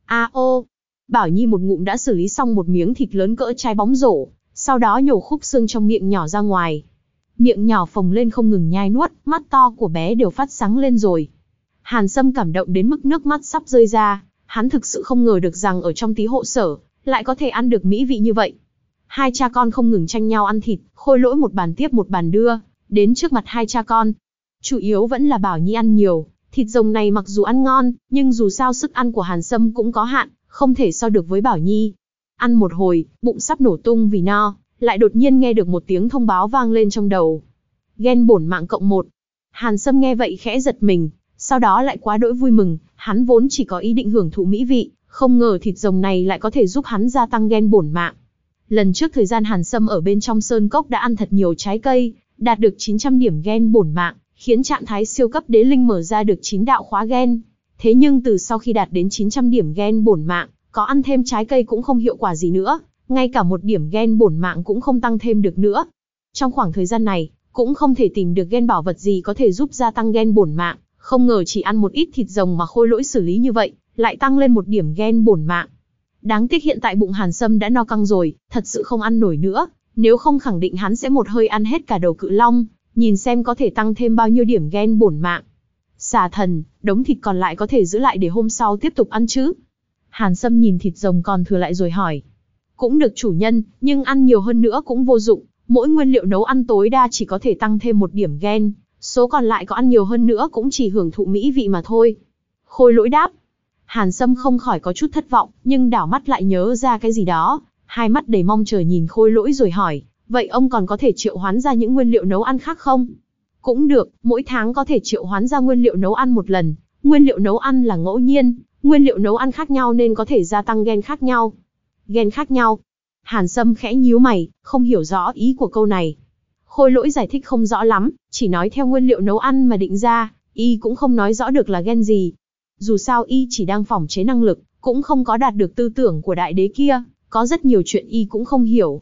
A ô, Bảo Nhi một ngụm đã xử lý xong một miếng thịt lớn cỡ trái bóng rổ, sau đó nhổ khúc xương trong miệng nhỏ ra ngoài. Miệng nhỏ phồng lên không ngừng nhai nuốt, mắt to của bé đều phát sáng lên rồi. Hàn Sâm cảm động đến mức nước mắt sắp rơi ra, hắn thực sự không ngờ được rằng ở trong tí hộ sở, lại có thể ăn được mỹ vị như vậy. Hai cha con không ngừng tranh nhau ăn thịt, khôi lỗi một bàn tiếp một bàn đưa, đến trước mặt hai cha con. Chủ yếu vẫn là Bảo Nhi ăn nhiều, thịt rồng này mặc dù ăn ngon, nhưng dù sao sức ăn của Hàn Sâm cũng có hạn, không thể so được với Bảo Nhi. Ăn một hồi, bụng sắp nổ tung vì no, lại đột nhiên nghe được một tiếng thông báo vang lên trong đầu. Ghen bổn mạng cộng một. Hàn Sâm nghe vậy khẽ giật mình, sau đó lại quá đỗi vui mừng, hắn vốn chỉ có ý định hưởng thụ mỹ vị, không ngờ thịt rồng này lại có thể giúp hắn gia tăng ghen bổn mạng. Lần trước thời gian Hàn Sâm ở bên trong sơn cốc đã ăn thật nhiều trái cây, đạt được 900 điểm ghen bổn mạng, khiến trạng thái siêu cấp đế linh mở ra được 9 đạo khóa ghen. Thế nhưng từ sau khi đạt đến 900 điểm ghen bổn mạng, có ăn thêm trái cây cũng không hiệu quả gì nữa, ngay cả một điểm ghen bổn mạng cũng không tăng thêm được nữa. Trong khoảng thời gian này, cũng không thể tìm được ghen bảo vật gì có thể giúp gia tăng ghen bổn mạng, không ngờ chỉ ăn một ít thịt rồng mà khôi lỗi xử lý như vậy, lại tăng lên một điểm ghen bổn mạng. Đáng tiếc hiện tại bụng Hàn Sâm đã no căng rồi, thật sự không ăn nổi nữa, nếu không khẳng định hắn sẽ một hơi ăn hết cả đầu cự long, nhìn xem có thể tăng thêm bao nhiêu điểm ghen bổn mạng. Xà thần, đống thịt còn lại có thể giữ lại để hôm sau tiếp tục ăn chứ? Hàn Sâm nhìn thịt rồng còn thừa lại rồi hỏi. Cũng được chủ nhân, nhưng ăn nhiều hơn nữa cũng vô dụng, mỗi nguyên liệu nấu ăn tối đa chỉ có thể tăng thêm một điểm ghen, số còn lại có ăn nhiều hơn nữa cũng chỉ hưởng thụ mỹ vị mà thôi. Khôi lỗi đáp. Hàn Sâm không khỏi có chút thất vọng, nhưng đảo mắt lại nhớ ra cái gì đó, hai mắt đầy mong chờ nhìn khôi lỗi rồi hỏi, vậy ông còn có thể triệu hoán ra những nguyên liệu nấu ăn khác không? Cũng được, mỗi tháng có thể triệu hoán ra nguyên liệu nấu ăn một lần, nguyên liệu nấu ăn là ngẫu nhiên, nguyên liệu nấu ăn khác nhau nên có thể gia tăng gen khác nhau. Gen khác nhau. Hàn Sâm khẽ nhíu mày, không hiểu rõ ý của câu này. Khôi lỗi giải thích không rõ lắm, chỉ nói theo nguyên liệu nấu ăn mà định ra, y cũng không nói rõ được là gen gì. Dù sao y chỉ đang phỏng chế năng lực, cũng không có đạt được tư tưởng của đại đế kia, có rất nhiều chuyện y cũng không hiểu.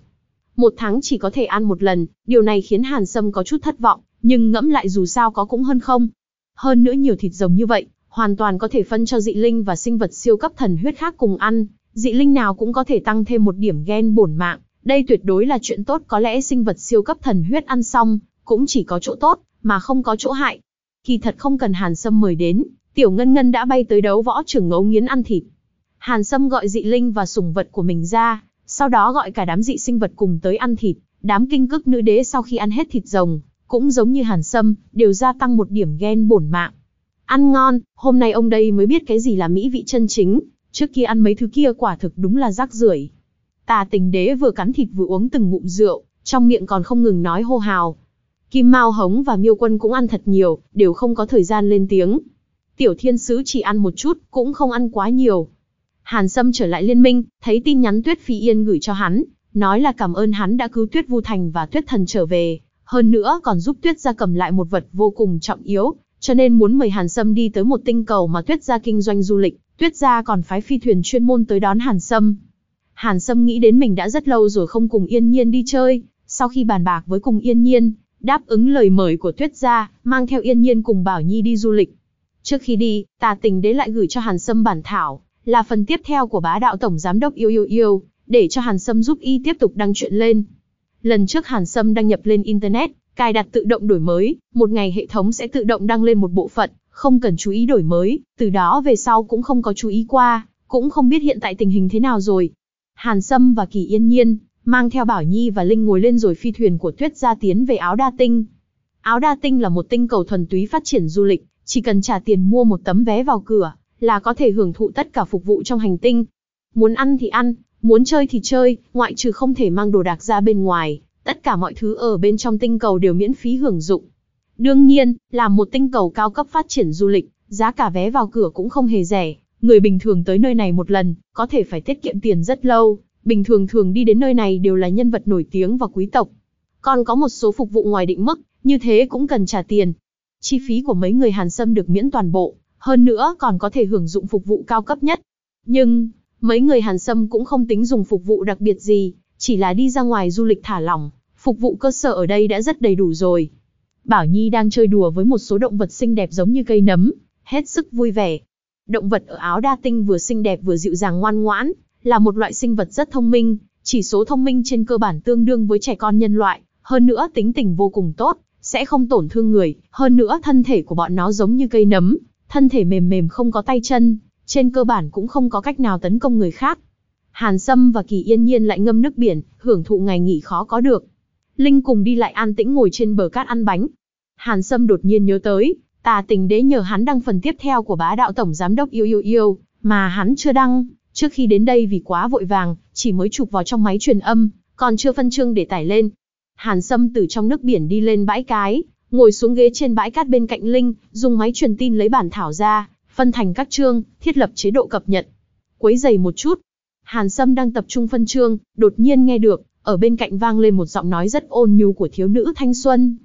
Một tháng chỉ có thể ăn một lần, điều này khiến Hàn Sâm có chút thất vọng, nhưng ngẫm lại dù sao có cũng hơn không. Hơn nữa nhiều thịt rồng như vậy, hoàn toàn có thể phân cho dị linh và sinh vật siêu cấp thần huyết khác cùng ăn, dị linh nào cũng có thể tăng thêm một điểm gen bổn mạng, đây tuyệt đối là chuyện tốt có lẽ sinh vật siêu cấp thần huyết ăn xong, cũng chỉ có chỗ tốt, mà không có chỗ hại. Kỳ thật không cần Hàn Sâm mời đến, Tiểu Ngân Ngân đã bay tới đấu võ trưởng ngấu nghiến ăn thịt. Hàn Sâm gọi dị linh và sủng vật của mình ra, sau đó gọi cả đám dị sinh vật cùng tới ăn thịt. Đám kinh cức nữ đế sau khi ăn hết thịt rồng, cũng giống như Hàn Sâm, đều gia tăng một điểm ghen bổn mạng. Ăn ngon, hôm nay ông đây mới biết cái gì là mỹ vị chân chính, trước kia ăn mấy thứ kia quả thực đúng là rác rưởi. Tà tình đế vừa cắn thịt vừa uống từng ngụm rượu, trong miệng còn không ngừng nói hô hào. Kim Mao Hống và Miêu Quân cũng ăn thật nhiều, đều không có thời gian lên tiếng. Tiểu Thiên Sứ chỉ ăn một chút, cũng không ăn quá nhiều. Hàn Sâm trở lại liên minh, thấy tin nhắn Tuyết Phi Yên gửi cho hắn, nói là cảm ơn hắn đã cứu Tuyết Vu Thành và Tuyết Thần trở về, hơn nữa còn giúp Tuyết gia cầm lại một vật vô cùng trọng yếu, cho nên muốn mời Hàn Sâm đi tới một tinh cầu mà Tuyết gia kinh doanh du lịch, Tuyết gia còn phái phi thuyền chuyên môn tới đón Hàn Sâm. Hàn Sâm nghĩ đến mình đã rất lâu rồi không cùng Yên Nhiên đi chơi, sau khi bàn bạc với cùng Yên Nhiên, đáp ứng lời mời của Tuyết gia, mang theo Yên Nhiên cùng Bảo Nhi đi du lịch. Trước khi đi, Tà Tình Đế lại gửi cho Hàn Sâm bản thảo, là phần tiếp theo của bá đạo tổng giám đốc yêu yêu yêu, để cho Hàn Sâm giúp y tiếp tục đăng chuyện lên. Lần trước Hàn Sâm đăng nhập lên Internet, cài đặt tự động đổi mới, một ngày hệ thống sẽ tự động đăng lên một bộ phận, không cần chú ý đổi mới, từ đó về sau cũng không có chú ý qua, cũng không biết hiện tại tình hình thế nào rồi. Hàn Sâm và Kỳ Yên Nhiên, mang theo Bảo Nhi và Linh ngồi lên rồi phi thuyền của Tuyết gia tiến về Áo Đa Tinh. Áo Đa Tinh là một tinh cầu thuần túy phát triển du lịch, chỉ cần trả tiền mua một tấm vé vào cửa, là có thể hưởng thụ tất cả phục vụ trong hành tinh. Muốn ăn thì ăn, muốn chơi thì chơi, ngoại trừ không thể mang đồ đạc ra bên ngoài, tất cả mọi thứ ở bên trong tinh cầu đều miễn phí hưởng dụng. Đương nhiên, là một tinh cầu cao cấp phát triển du lịch, giá cả vé vào cửa cũng không hề rẻ. Người bình thường tới nơi này một lần, có thể phải tiết kiệm tiền rất lâu. Bình thường thường đi đến nơi này đều là nhân vật nổi tiếng và quý tộc. Còn có một số phục vụ ngoài định mức, như thế cũng cần trả tiền. Chi phí của mấy người Hàn Sâm được miễn toàn bộ, hơn nữa còn có thể hưởng dụng phục vụ cao cấp nhất. Nhưng, mấy người Hàn Sâm cũng không tính dùng phục vụ đặc biệt gì, chỉ là đi ra ngoài du lịch thả lỏng, Phục vụ cơ sở ở đây đã rất đầy đủ rồi. Bảo Nhi đang chơi đùa với một số động vật xinh đẹp giống như cây nấm, hết sức vui vẻ. Động vật ở áo đa tinh vừa xinh đẹp vừa dịu dàng ngoan ngoãn, là một loại sinh vật rất thông minh, chỉ số thông minh trên cơ bản tương đương với trẻ con nhân loại, hơn nữa tính tình vô cùng tốt, sẽ không tổn thương người, hơn nữa thân thể của bọn nó giống như cây nấm, thân thể mềm mềm không có tay chân, trên cơ bản cũng không có cách nào tấn công người khác. Hàn Sâm và Kỳ Yên Nhiên lại ngâm nước biển, hưởng thụ ngày nghỉ khó có được. Linh cùng đi lại an tĩnh ngồi trên bờ cát ăn bánh. Hàn Sâm đột nhiên nhớ tới, tà tình đế nhờ hắn đăng phần tiếp theo của bá đạo tổng giám đốc yêu yêu yêu, mà hắn chưa đăng, trước khi đến đây vì quá vội vàng, chỉ mới chụp vào trong máy truyền âm, còn chưa phân chương để tải lên. Hàn Sâm từ trong nước biển đi lên bãi cái, ngồi xuống ghế trên bãi cát bên cạnh Linh, dùng máy truyền tin lấy bản thảo ra, phân thành các chương, thiết lập chế độ cập nhật. Quấy giày một chút. Hàn Sâm đang tập trung phân chương, đột nhiên nghe được, ở bên cạnh vang lên một giọng nói rất ôn nhu của thiếu nữ thanh xuân.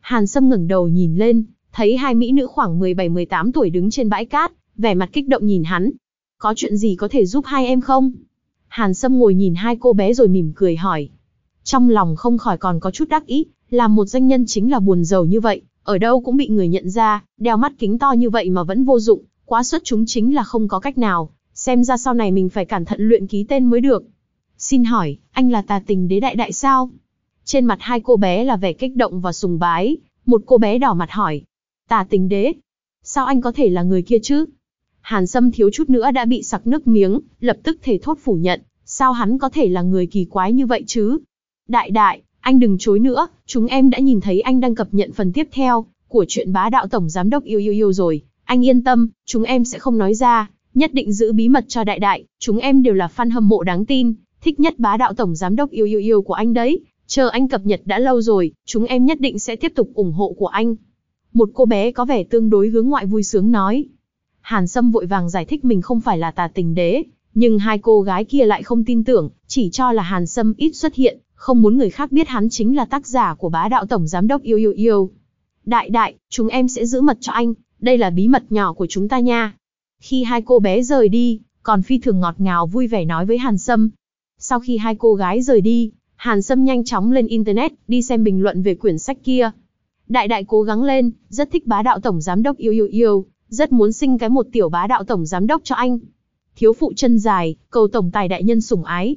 Hàn Sâm ngẩng đầu nhìn lên, thấy hai mỹ nữ khoảng 17-18 tuổi đứng trên bãi cát, vẻ mặt kích động nhìn hắn. Có chuyện gì có thể giúp hai em không? Hàn Sâm ngồi nhìn hai cô bé rồi mỉm cười hỏi. Trong lòng không khỏi còn có chút đắc ý, làm một danh nhân chính là buồn giàu như vậy, ở đâu cũng bị người nhận ra, đeo mắt kính to như vậy mà vẫn vô dụng, quá xuất chúng chính là không có cách nào, xem ra sau này mình phải cẩn thận luyện ký tên mới được. Xin hỏi, anh là tà tình đế đại đại sao? Trên mặt hai cô bé là vẻ kích động và sùng bái, một cô bé đỏ mặt hỏi. Tà tình đế? Sao anh có thể là người kia chứ? Hàn Sâm thiếu chút nữa đã bị sặc nước miếng, lập tức thể thốt phủ nhận, sao hắn có thể là người kỳ quái như vậy chứ? Đại đại, anh đừng chối nữa, chúng em đã nhìn thấy anh đang cập nhận phần tiếp theo của chuyện bá đạo tổng giám đốc yêu yêu yêu rồi. Anh yên tâm, chúng em sẽ không nói ra, nhất định giữ bí mật cho đại đại, chúng em đều là fan hâm mộ đáng tin, thích nhất bá đạo tổng giám đốc yêu yêu yêu của anh đấy. Chờ anh cập nhật đã lâu rồi, chúng em nhất định sẽ tiếp tục ủng hộ của anh. Một cô bé có vẻ tương đối hướng ngoại vui sướng nói. Hàn Sâm vội vàng giải thích mình không phải là tà tình đế, nhưng hai cô gái kia lại không tin tưởng, chỉ cho là Hàn Sâm ít xuất hiện, không muốn người khác biết hắn chính là tác giả của bá đạo tổng giám đốc yêu yêu yêu. Đại đại, chúng em sẽ giữ mật cho anh, đây là bí mật nhỏ của chúng ta nha. Khi hai cô bé rời đi, còn phi thường ngọt ngào vui vẻ nói với Hàn Sâm. Sau khi hai cô gái rời đi, Hàn Sâm nhanh chóng lên Internet, đi xem bình luận về quyển sách kia. Đại đại cố gắng lên, rất thích bá đạo tổng giám đốc yêu yêu yêu, rất muốn sinh cái một tiểu bá đạo tổng giám đốc cho anh. Thiếu phụ chân dài, cầu tổng tài đại nhân sủng ái.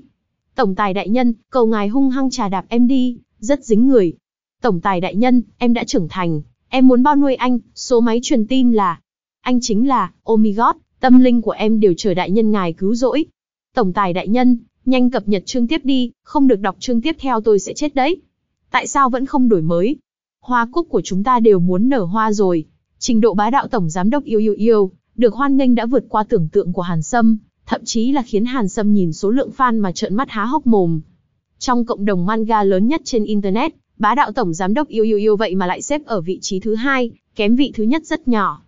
Tổng tài đại nhân, cầu ngài hung hăng trà đạp em đi, rất dính người. Tổng tài đại nhân, em đã trưởng thành, em muốn bao nuôi anh, số máy truyền tin là. Anh chính là, oh my god, tâm linh của em đều chờ đại nhân ngài cứu rỗi. Tổng tài đại nhân, nhanh cập nhật chương tiếp đi, không được đọc chương tiếp theo tôi sẽ chết đấy. Tại sao vẫn không đổi mới? Hoa cúc của chúng ta đều muốn nở hoa rồi. Trình độ bá đạo tổng giám đốc yêu yêu yêu, được hoan nghênh đã vượt qua tưởng tượng của Hàn Sâm, thậm chí là khiến Hàn Sâm nhìn số lượng fan mà trợn mắt há hốc mồm. Trong cộng đồng manga lớn nhất trên Internet, bá đạo tổng giám đốc yêu yêu yêu vậy mà lại xếp ở vị trí thứ hai, kém vị thứ nhất rất nhỏ.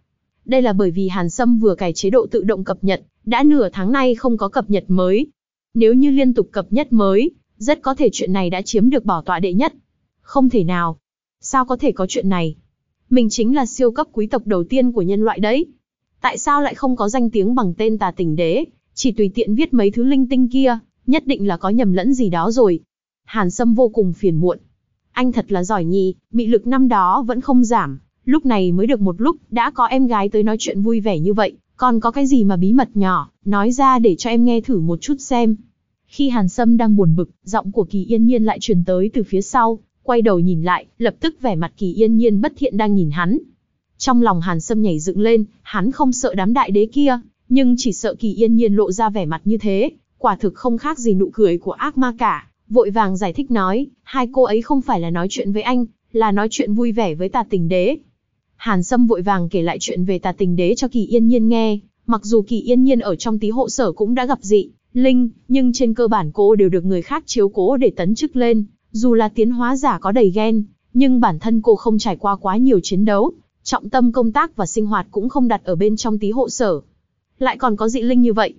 Đây là bởi vì Hàn Sâm vừa cài chế độ tự động cập nhật, đã nửa tháng nay không có cập nhật mới. Nếu như liên tục cập nhật mới, rất có thể chuyện này đã chiếm được bảo tọa đệ nhất. Không thể nào. Sao có thể có chuyện này? Mình chính là siêu cấp quý tộc đầu tiên của nhân loại đấy. Tại sao lại không có danh tiếng bằng tên tà tình đế, chỉ tùy tiện viết mấy thứ linh tinh kia, nhất định là có nhầm lẫn gì đó rồi. Hàn Sâm vô cùng phiền muộn. Anh thật là giỏi nhì, mị lực năm đó vẫn không giảm, lúc này mới được một lúc, đã có em gái tới nói chuyện vui vẻ như vậy, còn có cái gì mà bí mật nhỏ, nói ra để cho em nghe thử một chút xem. Khi Hàn Sâm đang buồn bực, giọng của Kỳ Yên Nhiên lại truyền tới từ phía sau, quay đầu nhìn lại, lập tức vẻ mặt Kỳ Yên Nhiên bất thiện đang nhìn hắn. Trong lòng Hàn Sâm nhảy dựng lên, hắn không sợ đám đại đế kia, nhưng chỉ sợ Kỳ Yên Nhiên lộ ra vẻ mặt như thế, quả thực không khác gì nụ cười của ác ma cả, vội vàng giải thích nói, hai cô ấy không phải là nói chuyện với anh, là nói chuyện vui vẻ với tà tình đế. Hàn Sâm vội vàng kể lại chuyện về tà tình đế cho Kỳ Yên Nhiên nghe, mặc dù Kỳ Yên Nhiên ở trong tí hộ sở cũng đã gặp dị, Linh, nhưng trên cơ bản cô đều được người khác chiếu cố để tấn chức lên, dù là tiến hóa giả có đầy ghen, nhưng bản thân cô không trải qua quá nhiều chiến đấu, trọng tâm công tác và sinh hoạt cũng không đặt ở bên trong tí hộ sở. Lại còn có dị linh như vậy.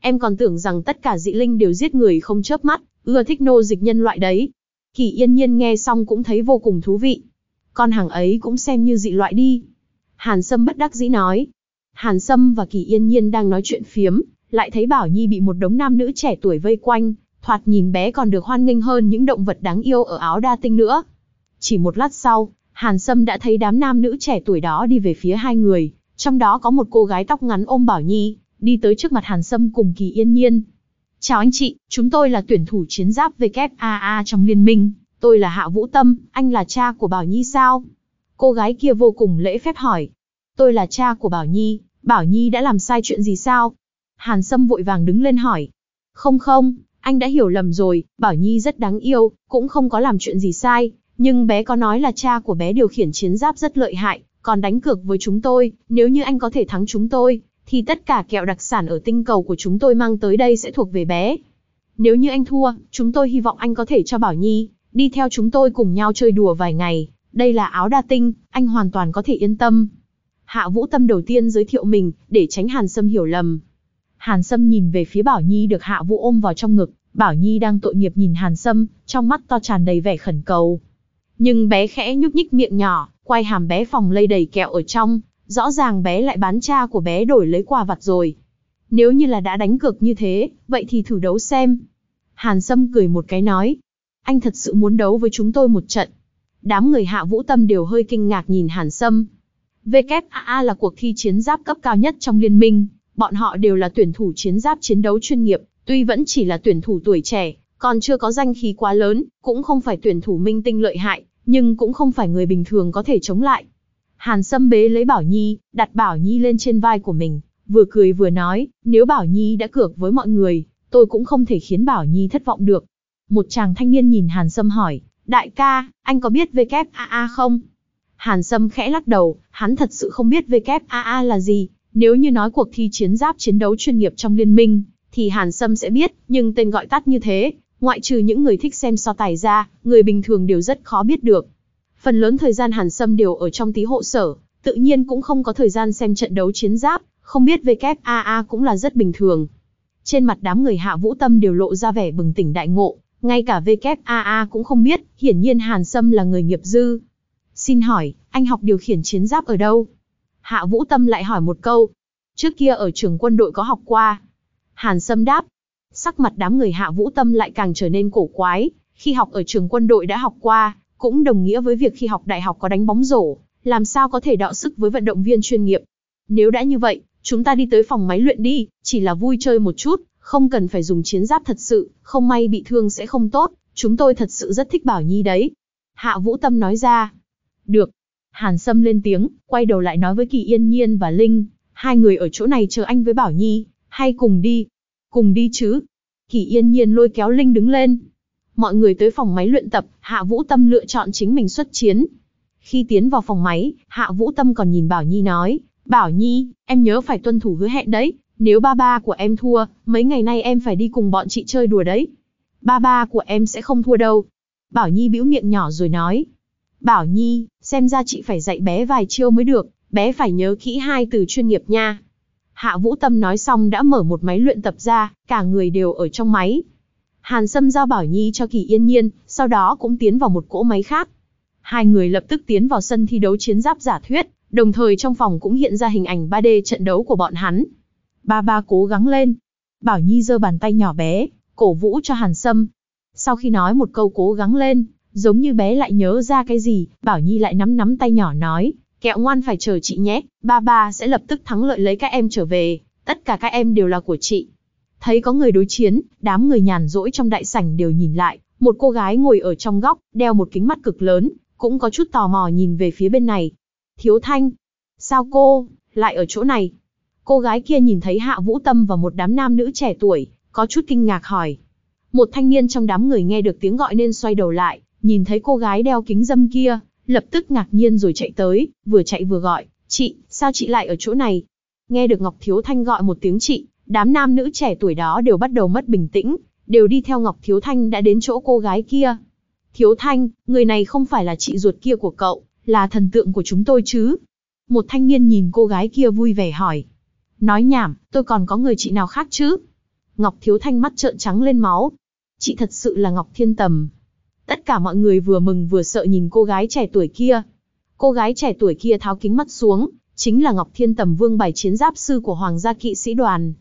Em còn tưởng rằng tất cả dị linh đều giết người không chớp mắt, ưa thích nô dịch nhân loại đấy. Kỳ yên nhiên nghe xong cũng thấy vô cùng thú vị. Con hàng ấy cũng xem như dị loại đi. Hàn Sâm bất đắc dĩ nói. Hàn Sâm và Kỳ yên nhiên đang nói chuyện phiếm, lại thấy Bảo Nhi bị một đống nam nữ trẻ tuổi vây quanh, thoạt nhìn bé còn được hoan nghênh hơn những động vật đáng yêu ở áo đa tinh nữa. Chỉ một lát sau, Hàn Sâm đã thấy đám nam nữ trẻ tuổi đó đi về phía hai người, trong đó có một cô gái tóc ngắn ôm Bảo Nhi, đi tới trước mặt Hàn Sâm cùng Kỳ Yên Nhiên. Chào anh chị, chúng tôi là tuyển thủ chiến giáp WAA trong liên minh, tôi là Hạ Vũ Tâm, anh là cha của Bảo Nhi sao? Cô gái kia vô cùng lễ phép hỏi. Tôi là cha của Bảo Nhi, Bảo Nhi đã làm sai chuyện gì sao? Hàn Sâm vội vàng đứng lên hỏi. Không không, anh đã hiểu lầm rồi, Bảo Nhi rất đáng yêu, cũng không có làm chuyện gì sai, nhưng bé có nói là cha của bé điều khiển chiến giáp rất lợi hại, còn đánh cược với chúng tôi, nếu như anh có thể thắng chúng tôi, thì tất cả kẹo đặc sản ở tinh cầu của chúng tôi mang tới đây sẽ thuộc về bé. Nếu như anh thua, chúng tôi hy vọng anh có thể cho Bảo Nhi, đi theo chúng tôi cùng nhau chơi đùa vài ngày, đây là áo đa tinh, anh hoàn toàn có thể yên tâm. Hạ Vũ Tâm đầu tiên giới thiệu mình, để tránh Hàn Sâm hiểu lầm. Hàn Sâm nhìn về phía Bảo Nhi được Hạ Vũ ôm vào trong ngực, Bảo Nhi đang tội nghiệp nhìn Hàn Sâm, trong mắt to tràn đầy vẻ khẩn cầu. Nhưng bé khẽ nhúc nhích miệng nhỏ, quay hàm bé phòng lây đầy kẹo ở trong, rõ ràng bé lại bán cha của bé đổi lấy quà vặt rồi. Nếu như là đã đánh cược như thế, vậy thì thử đấu xem. Hàn Sâm cười một cái nói, anh thật sự muốn đấu với chúng tôi một trận. Đám người hạ vũ tâm đều hơi kinh ngạc nhìn Hàn Sâm. WAA là cuộc thi chiến giáp cấp cao nhất trong liên minh, bọn họ đều là tuyển thủ chiến giáp chiến đấu chuyên nghiệp, tuy vẫn chỉ là tuyển thủ tuổi trẻ, còn chưa có danh khí quá lớn, cũng không phải tuyển thủ minh tinh lợi hại, nhưng cũng không phải người bình thường có thể chống lại. Hàn Sâm bế lấy Bảo Nhi, đặt Bảo Nhi lên trên vai của mình, vừa cười vừa nói, nếu Bảo Nhi đã cược với mọi người, tôi cũng không thể khiến Bảo Nhi thất vọng được. Một chàng thanh niên nhìn Hàn Sâm hỏi, đại ca, anh có biết WAA không? Hàn Sâm khẽ lắc đầu, hắn thật sự không biết WAA là gì, nếu như nói cuộc thi chiến giáp chiến đấu chuyên nghiệp trong liên minh, thì Hàn Sâm sẽ biết, nhưng tên gọi tắt như thế, ngoại trừ những người thích xem so tài ra, người bình thường đều rất khó biết được. Phần lớn thời gian Hàn Sâm đều ở trong tí hộ sở, tự nhiên cũng không có thời gian xem trận đấu chiến giáp, không biết WAA cũng là rất bình thường. Trên mặt đám người hạ vũ tâm đều lộ ra vẻ bừng tỉnh đại ngộ, ngay cả WAA cũng không biết, hiển nhiên Hàn Sâm là người nghiệp dư. Xin hỏi, anh học điều khiển chiến giáp ở đâu? Hạ Vũ Tâm lại hỏi một câu. Trước kia ở trường quân đội có học qua. Hàn Sâm đáp. Sắc mặt đám người Hạ Vũ Tâm lại càng trở nên cổ quái. Khi học ở trường quân đội đã học qua, cũng đồng nghĩa với việc khi học đại học có đánh bóng rổ, làm sao có thể đọ sức với vận động viên chuyên nghiệp. Nếu đã như vậy, chúng ta đi tới phòng máy luyện đi, chỉ là vui chơi một chút, không cần phải dùng chiến giáp thật sự, không may bị thương sẽ không tốt, chúng tôi thật sự rất thích Bảo Nhi đấy. Hạ Vũ Tâm nói ra. Được. Hàn Sâm lên tiếng, quay đầu lại nói với Kỳ Yên Nhiên và Linh, hai người ở chỗ này chờ anh với Bảo Nhi, hay cùng đi. Cùng đi chứ. Kỳ Yên Nhiên lôi kéo Linh đứng lên. Mọi người tới phòng máy luyện tập, Hạ Vũ Tâm lựa chọn chính mình xuất chiến. Khi tiến vào phòng máy, Hạ Vũ Tâm còn nhìn Bảo Nhi nói, Bảo Nhi, em nhớ phải tuân thủ hứa hẹn đấy, nếu ba ba của em thua, mấy ngày nay em phải đi cùng bọn chị chơi đùa đấy. Ba ba của em sẽ không thua đâu. Bảo Nhi bĩu miệng nhỏ rồi nói. Bảo Nhi, xem ra chị phải dạy bé vài chiêu mới được, bé phải nhớ kỹ hai từ chuyên nghiệp nha. Hạ Vũ Tâm nói xong đã mở một máy luyện tập ra, cả người đều ở trong máy. Hàn Sâm giao Bảo Nhi cho Kỳ Yên Nhiên, sau đó cũng tiến vào một cỗ máy khác. Hai người lập tức tiến vào sân thi đấu chiến giáp giả thuyết, đồng thời trong phòng cũng hiện ra hình ảnh 3D trận đấu của bọn hắn. Ba ba cố gắng lên. Bảo Nhi giơ bàn tay nhỏ bé, cổ vũ cho Hàn Sâm. Sau khi nói một câu cố gắng lên, giống như bé lại nhớ ra cái gì, Bảo Nhi lại nắm nắm tay nhỏ nói, kẹo ngoan phải chờ chị nhé, ba ba sẽ lập tức thắng lợi lấy các em trở về, tất cả các em đều là của chị. Thấy có người đối chiến, đám người nhàn rỗi trong đại sảnh đều nhìn lại, một cô gái ngồi ở trong góc, đeo một kính mắt cực lớn, cũng có chút tò mò nhìn về phía bên này. Thiếu Thanh, sao cô, lại ở chỗ này? Cô gái kia nhìn thấy Hạ Vũ Tâm và một đám nam nữ trẻ tuổi, có chút kinh ngạc hỏi. Một thanh niên trong đám người nghe được tiếng gọi nên xoay đầu lại, nhìn thấy cô gái đeo kính dâm kia, lập tức ngạc nhiên rồi chạy tới, vừa chạy vừa gọi, chị, sao chị lại ở chỗ này? Nghe được Ngọc Thiếu Thanh gọi một tiếng chị, đám nam nữ trẻ tuổi đó đều bắt đầu mất bình tĩnh, đều đi theo Ngọc Thiếu Thanh đã đến chỗ cô gái kia. Thiếu Thanh, người này không phải là chị ruột kia của cậu, là thần tượng của chúng tôi chứ? Một thanh niên nhìn cô gái kia vui vẻ hỏi. Nói nhảm, tôi còn có người chị nào khác chứ? Ngọc Thiếu Thanh mắt trợn trắng lên máu. Chị thật sự là Ngọc Thiên Tầm. Tất cả mọi người vừa mừng vừa sợ nhìn cô gái trẻ tuổi kia. Cô gái trẻ tuổi kia tháo kính mắt xuống, chính là Ngọc Thiên Tầm vương bài chiến giáp sư của Hoàng gia kỵ sĩ đoàn.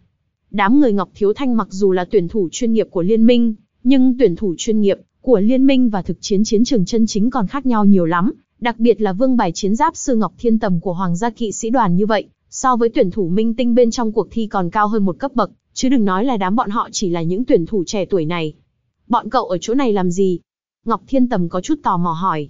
Đám người Ngọc Thiếu Thanh mặc dù là tuyển thủ chuyên nghiệp của liên minh, Nhưng tuyển thủ chuyên nghiệp của liên minh và thực chiến chiến trường chân chính còn khác nhau nhiều lắm, đặc biệt là vương bài chiến giáp sư Ngọc Thiên Tầm của Hoàng gia kỵ sĩ đoàn như vậy, so với tuyển thủ minh tinh bên trong cuộc thi còn cao hơn một cấp bậc, chứ đừng nói là đám bọn họ chỉ là những tuyển thủ trẻ tuổi này. Bọn cậu ở chỗ này làm gì? Ngọc Thiên Tầm có chút tò mò hỏi.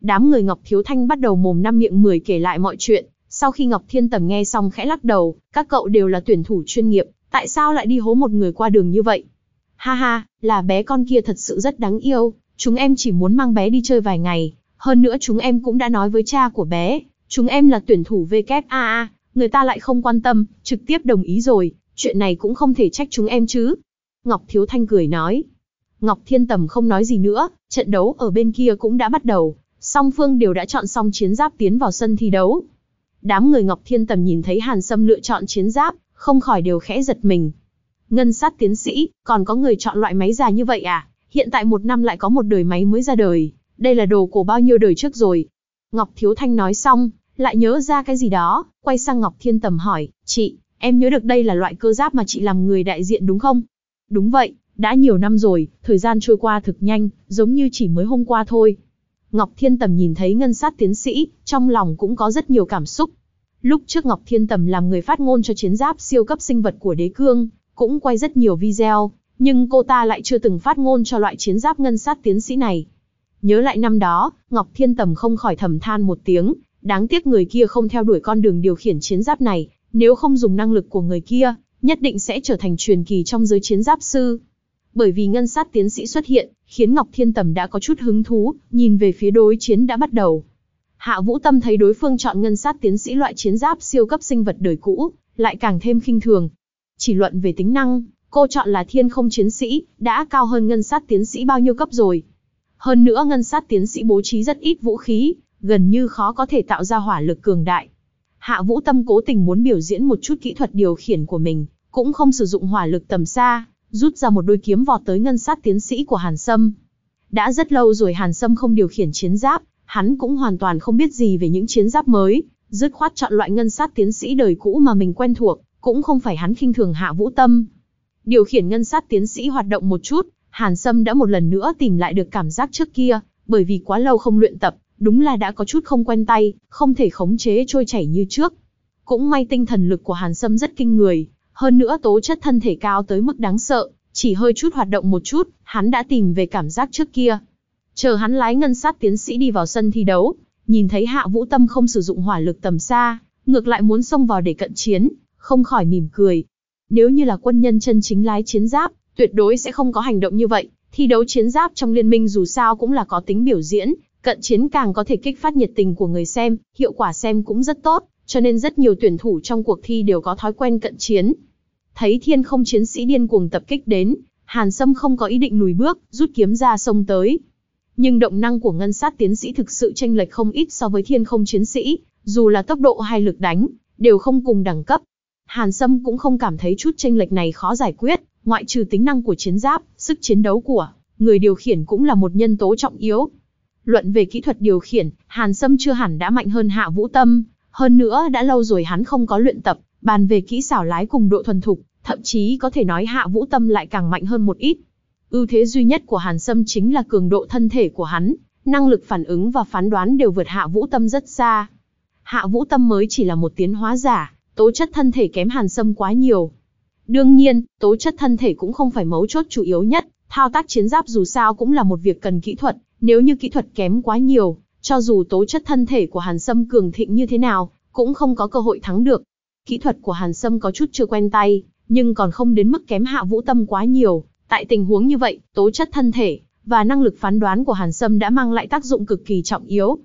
Đám người Ngọc Thiếu Thanh bắt đầu mồm năm miệng mười kể lại mọi chuyện, sau khi Ngọc Thiên Tầm nghe xong khẽ lắc đầu, các cậu đều là tuyển thủ chuyên nghiệp, tại sao lại đi hố một người qua đường như vậy? Ha ha, là bé con kia thật sự rất đáng yêu, chúng em chỉ muốn mang bé đi chơi vài ngày, hơn nữa chúng em cũng đã nói với cha của bé, chúng em là tuyển thủ WAA, người ta lại không quan tâm, trực tiếp đồng ý rồi, chuyện này cũng không thể trách chúng em chứ. Ngọc Thiếu Thanh cười nói. Ngọc Thiên Tầm không nói gì nữa, trận đấu ở bên kia cũng đã bắt đầu, song phương đều đã chọn xong chiến giáp tiến vào sân thi đấu. Đám người Ngọc Thiên Tầm nhìn thấy Hàn Sâm lựa chọn chiến giáp, không khỏi đều khẽ giật mình. Ngân sát tiến sĩ, còn có người chọn loại máy già như vậy à? Hiện tại một năm lại có một đời máy mới ra đời, đây là đồ cổ bao nhiêu đời trước rồi. Ngọc Thiếu Thanh nói xong, lại nhớ ra cái gì đó, quay sang Ngọc Thiên Tầm hỏi, chị, em nhớ được đây là loại cơ giáp mà chị làm người đại diện đúng không? Đúng vậy, đã nhiều năm rồi, thời gian trôi qua thực nhanh, giống như chỉ mới hôm qua thôi. Ngọc Thiên Tầm nhìn thấy ngân sát tiến sĩ, trong lòng cũng có rất nhiều cảm xúc. Lúc trước Ngọc Thiên Tầm làm người phát ngôn cho chiến giáp siêu cấp sinh vật của đế cương, cũng quay rất nhiều video, nhưng cô ta lại chưa từng phát ngôn cho loại chiến giáp ngân sát tiến sĩ này. Nhớ lại năm đó, Ngọc Thiên Tầm không khỏi thầm than một tiếng, đáng tiếc người kia không theo đuổi con đường điều khiển chiến giáp này, nếu không dùng năng lực của người kia, nhất định sẽ trở thành truyền kỳ trong giới chiến giáp sư. Bởi vì ngân sát tiến sĩ xuất hiện, khiến Ngọc Thiên Tầm đã có chút hứng thú, nhìn về phía đối chiến đã bắt đầu. Hạ Vũ Tâm thấy đối phương chọn ngân sát tiến sĩ loại chiến giáp siêu cấp sinh vật đời cũ, lại càng thêm khinh thường. Chỉ luận về tính năng, cô chọn là thiên không chiến sĩ, đã cao hơn ngân sát tiến sĩ bao nhiêu cấp rồi. Hơn nữa ngân sát tiến sĩ bố trí rất ít vũ khí, gần như khó có thể tạo ra hỏa lực cường đại. Hạ Vũ Tâm cố tình muốn biểu diễn một chút kỹ thuật điều khiển của mình, cũng không sử dụng hỏa lực tầm xa, rút ra một đôi kiếm vọt tới ngân sát tiến sĩ của Hàn Sâm. Đã rất lâu rồi Hàn Sâm không điều khiển chiến giáp, hắn cũng hoàn toàn không biết gì về những chiến giáp mới, dứt khoát chọn loại ngân sát tiến sĩ đời cũ mà mình quen thuộc, cũng không phải hắn khinh thường Hạ Vũ Tâm. Điều khiển ngân sát tiến sĩ hoạt động một chút, Hàn Sâm đã một lần nữa tìm lại được cảm giác trước kia, bởi vì quá lâu không luyện tập, đúng là đã có chút không quen tay, không thể khống chế trôi chảy như trước. Cũng may tinh thần lực của Hàn Sâm rất kinh người, hơn nữa tố chất thân thể cao tới mức đáng sợ, chỉ hơi chút hoạt động một chút, hắn đã tìm về cảm giác trước kia. Chờ hắn lái ngân sát tiến sĩ đi vào sân thi đấu, nhìn thấy Hạ Vũ Tâm không sử dụng hỏa lực tầm xa, ngược lại muốn xông vào để cận chiến, không khỏi mỉm cười. Nếu như là quân nhân chân chính lái chiến giáp, tuyệt đối sẽ không có hành động như vậy. Thi đấu chiến giáp trong liên minh dù sao cũng là có tính biểu diễn, cận chiến càng có thể kích phát nhiệt tình của người xem, hiệu quả xem cũng rất tốt, cho nên rất nhiều tuyển thủ trong cuộc thi đều có thói quen cận chiến. Thấy thiên không chiến sĩ điên cuồng tập kích đến, Hàn Sâm không có ý định lùi bước, rút kiếm ra sông tới. Nhưng động năng của ngân sát tiến sĩ thực sự tranh lệch không ít so với thiên không chiến sĩ, dù là tốc độ hay lực đánh, đều không cùng đẳng cấp. Hàn Sâm cũng không cảm thấy chút tranh lệch này khó giải quyết, ngoại trừ tính năng của chiến giáp, sức chiến đấu của người điều khiển cũng là một nhân tố trọng yếu. Luận về kỹ thuật điều khiển, Hàn Sâm chưa hẳn đã mạnh hơn Hạ Vũ Tâm, hơn nữa đã lâu rồi hắn không có luyện tập, bàn về kỹ xảo lái cùng độ thuần thục, thậm chí có thể nói Hạ Vũ Tâm lại càng mạnh hơn một ít. Ưu thế duy nhất của Hàn Sâm chính là cường độ thân thể của hắn, năng lực phản ứng và phán đoán đều vượt Hạ Vũ Tâm rất xa. Hạ Vũ Tâm mới chỉ là một tiến hóa giả, tố chất thân thể kém Hàn Sâm quá nhiều. Đương nhiên, tố chất thân thể cũng không phải mấu chốt chủ yếu nhất, thao tác chiến giáp dù sao cũng là một việc cần kỹ thuật, nếu như kỹ thuật kém quá nhiều, cho dù tố chất thân thể của Hàn Sâm cường thịnh như thế nào, cũng không có cơ hội thắng được. Kỹ thuật của Hàn Sâm có chút chưa quen tay, nhưng còn không đến mức kém Hạ Vũ Tâm quá nhiều. Tại tình huống như vậy, tố chất thân thể và năng lực phán đoán của Hàn Sâm đã mang lại tác dụng cực kỳ trọng yếu.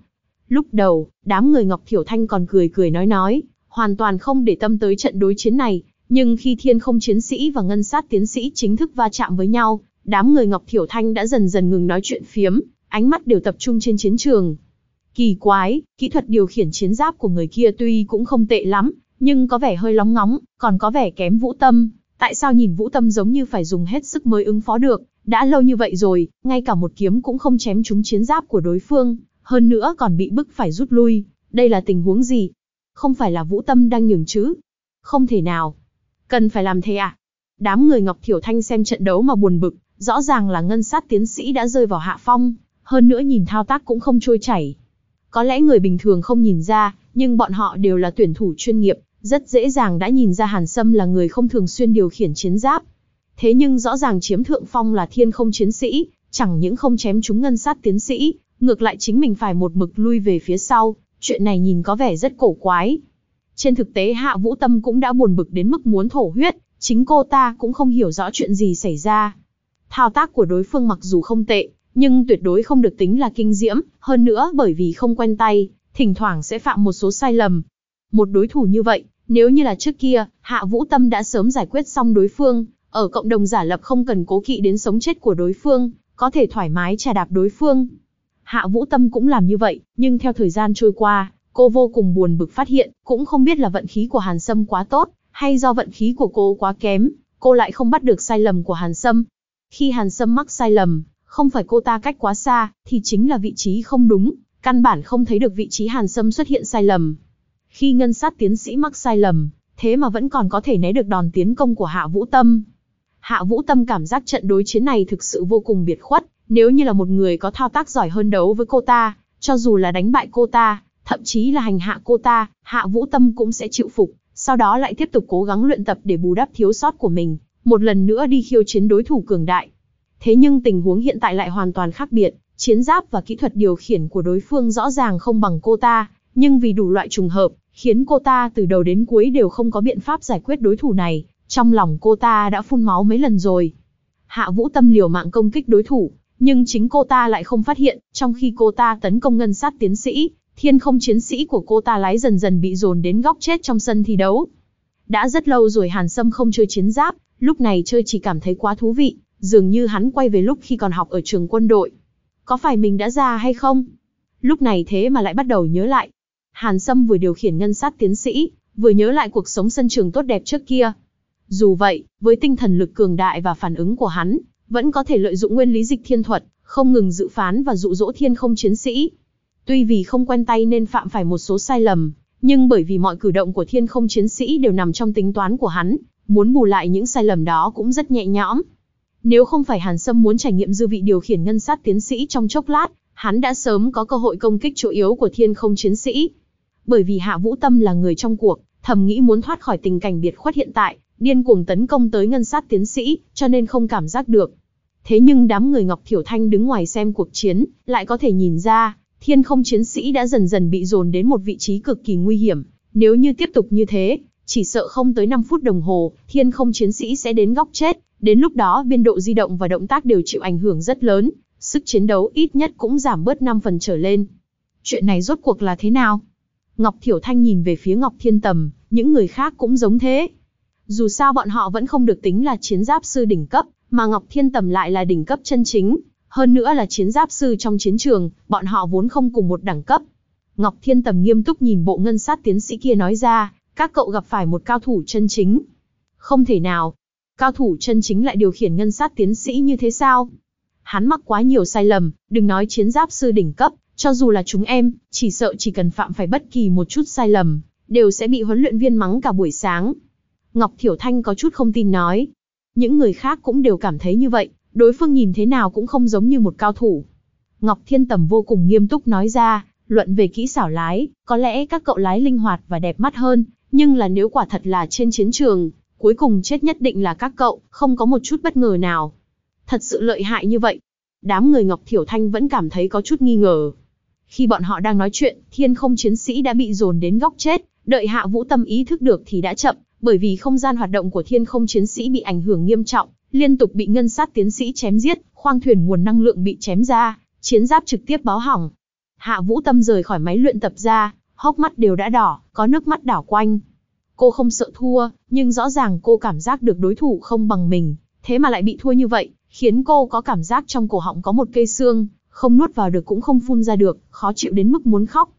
Lúc đầu, đám người Ngọc Thiểu Thanh còn cười cười nói nói, hoàn toàn không để tâm tới trận đối chiến này, nhưng khi thiên không chiến sĩ và ngân sát tiến sĩ chính thức va chạm với nhau, đám người Ngọc Thiểu Thanh đã dần dần ngừng nói chuyện phiếm, ánh mắt đều tập trung trên chiến trường. Kỳ quái, kỹ thuật điều khiển chiến giáp của người kia tuy cũng không tệ lắm, nhưng có vẻ hơi lóng ngóng, còn có vẻ kém Vũ Tâm. Tại sao nhìn Vũ Tâm giống như phải dùng hết sức mới ứng phó được, đã lâu như vậy rồi, ngay cả một kiếm cũng không chém trúng chiến giáp của đối phương, hơn nữa còn bị bức phải rút lui, đây là tình huống gì? Không phải là Vũ Tâm đang nhường chứ? Không thể nào. Cần phải làm thế à? Đám người Ngọc Thiểu Thanh xem trận đấu mà buồn bực, rõ ràng là ngân sát tiến sĩ đã rơi vào hạ phong, hơn nữa nhìn thao tác cũng không trôi chảy. Có lẽ người bình thường không nhìn ra, nhưng bọn họ đều là tuyển thủ chuyên nghiệp, rất dễ dàng đã nhìn ra Hàn Sâm là người không thường xuyên điều khiển chiến giáp. Thế nhưng rõ ràng chiếm thượng phong là thiên không chiến sĩ, chẳng những không chém chúng ngân sát tiến sĩ, ngược lại chính mình phải một mực lui về phía sau, chuyện này nhìn có vẻ rất cổ quái. Trên thực tế Hạ Vũ Tâm cũng đã buồn bực đến mức muốn thổ huyết, chính cô ta cũng không hiểu rõ chuyện gì xảy ra. Thao tác của đối phương mặc dù không tệ, nhưng tuyệt đối không được tính là kinh diễm, hơn nữa bởi vì không quen tay, thỉnh thoảng sẽ phạm một số sai lầm. Một đối thủ như vậy, nếu như là trước kia, Hạ Vũ Tâm đã sớm giải quyết xong đối phương, ở cộng đồng giả lập không cần cố kỵ đến sống chết của đối phương, có thể thoải mái trà đạp đối phương. Hạ Vũ Tâm cũng làm như vậy, nhưng theo thời gian trôi qua, cô vô cùng buồn bực phát hiện, cũng không biết là vận khí của Hàn Sâm quá tốt, hay do vận khí của cô quá kém, cô lại không bắt được sai lầm của Hàn Sâm. Khi Hàn Sâm mắc sai lầm, không phải cô ta cách quá xa, thì chính là vị trí không đúng, căn bản không thấy được vị trí Hàn Sâm xuất hiện sai lầm. Khi ngân sát tiến sĩ mắc sai lầm, thế mà vẫn còn có thể né được đòn tiến công của Hạ Vũ Tâm. Hạ Vũ Tâm cảm giác trận đối chiến này thực sự vô cùng biệt khuất, nếu như là một người có thao tác giỏi hơn đấu với cô ta, cho dù là đánh bại cô ta, thậm chí là hành hạ cô ta, Hạ Vũ Tâm cũng sẽ chịu phục, sau đó lại tiếp tục cố gắng luyện tập để bù đắp thiếu sót của mình, một lần nữa đi khiêu chiến đối thủ cường đại. Thế nhưng tình huống hiện tại lại hoàn toàn khác biệt, chiến giáp và kỹ thuật điều khiển của đối phương rõ ràng không bằng cô ta, nhưng vì đủ loại trùng hợp, khiến cô ta từ đầu đến cuối đều không có biện pháp giải quyết đối thủ này, trong lòng cô ta đã phun máu mấy lần rồi. Hạ Vũ Tâm liều mạng công kích đối thủ, nhưng chính cô ta lại không phát hiện, trong khi cô ta tấn công ngân sát tiến sĩ, thiên không chiến sĩ của cô ta lái dần dần bị dồn đến góc chết trong sân thi đấu. Đã rất lâu rồi Hàn Sâm không chơi chiến giáp, lúc này chơi chỉ cảm thấy quá thú vị, dường như hắn quay về lúc khi còn học ở trường quân đội. Có phải mình đã già hay không? Lúc này thế mà lại bắt đầu nhớ lại. Hàn Sâm vừa điều khiển ngân sát tiến sĩ, vừa nhớ lại cuộc sống sân trường tốt đẹp trước kia. Dù vậy, với tinh thần lực cường đại và phản ứng của hắn, vẫn có thể lợi dụng nguyên lý dịch thiên thuật, không ngừng dự phán và dụ dỗ thiên không chiến sĩ. Tuy vì không quen tay nên phạm phải một số sai lầm, nhưng bởi vì mọi cử động của thiên không chiến sĩ đều nằm trong tính toán của hắn, muốn bù lại những sai lầm đó cũng rất nhẹ nhõm. Nếu không phải Hàn Sâm muốn trải nghiệm dư vị điều khiển ngân sát tiến sĩ trong chốc lát, hắn đã sớm có cơ hội công kích chỗ yếu của thiên không chiến sĩ. Bởi vì Hạ Vũ Tâm là người trong cuộc, thầm nghĩ muốn thoát khỏi tình cảnh biệt khuất hiện tại, điên cuồng tấn công tới ngân sát tiến sĩ, cho nên không cảm giác được. Thế nhưng đám người Ngọc Thiểu Thanh đứng ngoài xem cuộc chiến, lại có thể nhìn ra, thiên không chiến sĩ đã dần dần bị dồn đến một vị trí cực kỳ nguy hiểm. Nếu như tiếp tục như thế, chỉ sợ không tới 5 phút đồng hồ, thiên không chiến sĩ sẽ đến góc chết. Đến lúc đó biên độ di động và động tác đều chịu ảnh hưởng rất lớn, sức chiến đấu ít nhất cũng giảm bớt 5 phần trở lên. Chuyện này rốt cuộc là thế nào? Ngọc Thiểu Thanh nhìn về phía Ngọc Thiên Tầm, những người khác cũng giống thế. Dù sao bọn họ vẫn không được tính là chiến giáp sư đỉnh cấp, mà Ngọc Thiên Tầm lại là đỉnh cấp chân chính, hơn nữa là chiến giáp sư trong chiến trường, bọn họ vốn không cùng một đẳng cấp. Ngọc Thiên Tầm nghiêm túc nhìn bộ ngân sát tiến sĩ kia nói ra, các cậu gặp phải một cao thủ chân chính. Không thể nào. Cao thủ chân chính lại điều khiển ngân sát tiến sĩ như thế sao? Hắn mắc quá nhiều sai lầm, đừng nói chiến giáp sư đỉnh cấp, cho dù là chúng em, chỉ sợ chỉ cần phạm phải bất kỳ một chút sai lầm, đều sẽ bị huấn luyện viên mắng cả buổi sáng. Ngọc Thiểu Thanh có chút không tin nói. Những người khác cũng đều cảm thấy như vậy, đối phương nhìn thế nào cũng không giống như một cao thủ. Ngọc Thiên Tầm vô cùng nghiêm túc nói ra, luận về kỹ xảo lái, có lẽ các cậu lái linh hoạt và đẹp mắt hơn, nhưng là nếu quả thật là trên chiến trường, cuối cùng chết nhất định là các cậu, không có một chút bất ngờ nào. Thật sự lợi hại như vậy. Đám người Ngọc Thiểu Thanh vẫn cảm thấy có chút nghi ngờ. Khi bọn họ đang nói chuyện, thiên không chiến sĩ đã bị dồn đến góc chết, đợi hạ vũ tâm ý thức được thì đã chậm, bởi vì không gian hoạt động của thiên không chiến sĩ bị ảnh hưởng nghiêm trọng, liên tục bị ngân sát tiến sĩ chém giết, khoang thuyền nguồn năng lượng bị chém ra, chiến giáp trực tiếp báo hỏng. Hạ Vũ Tâm rời khỏi máy luyện tập ra, hốc mắt đều đã đỏ, có nước mắt đảo quanh. Cô không sợ thua, nhưng rõ ràng cô cảm giác được đối thủ không bằng mình, thế mà lại bị thua như vậy, khiến cô có cảm giác trong cổ họng có một cây xương, không nuốt vào được cũng không phun ra được, khó chịu đến mức muốn khóc.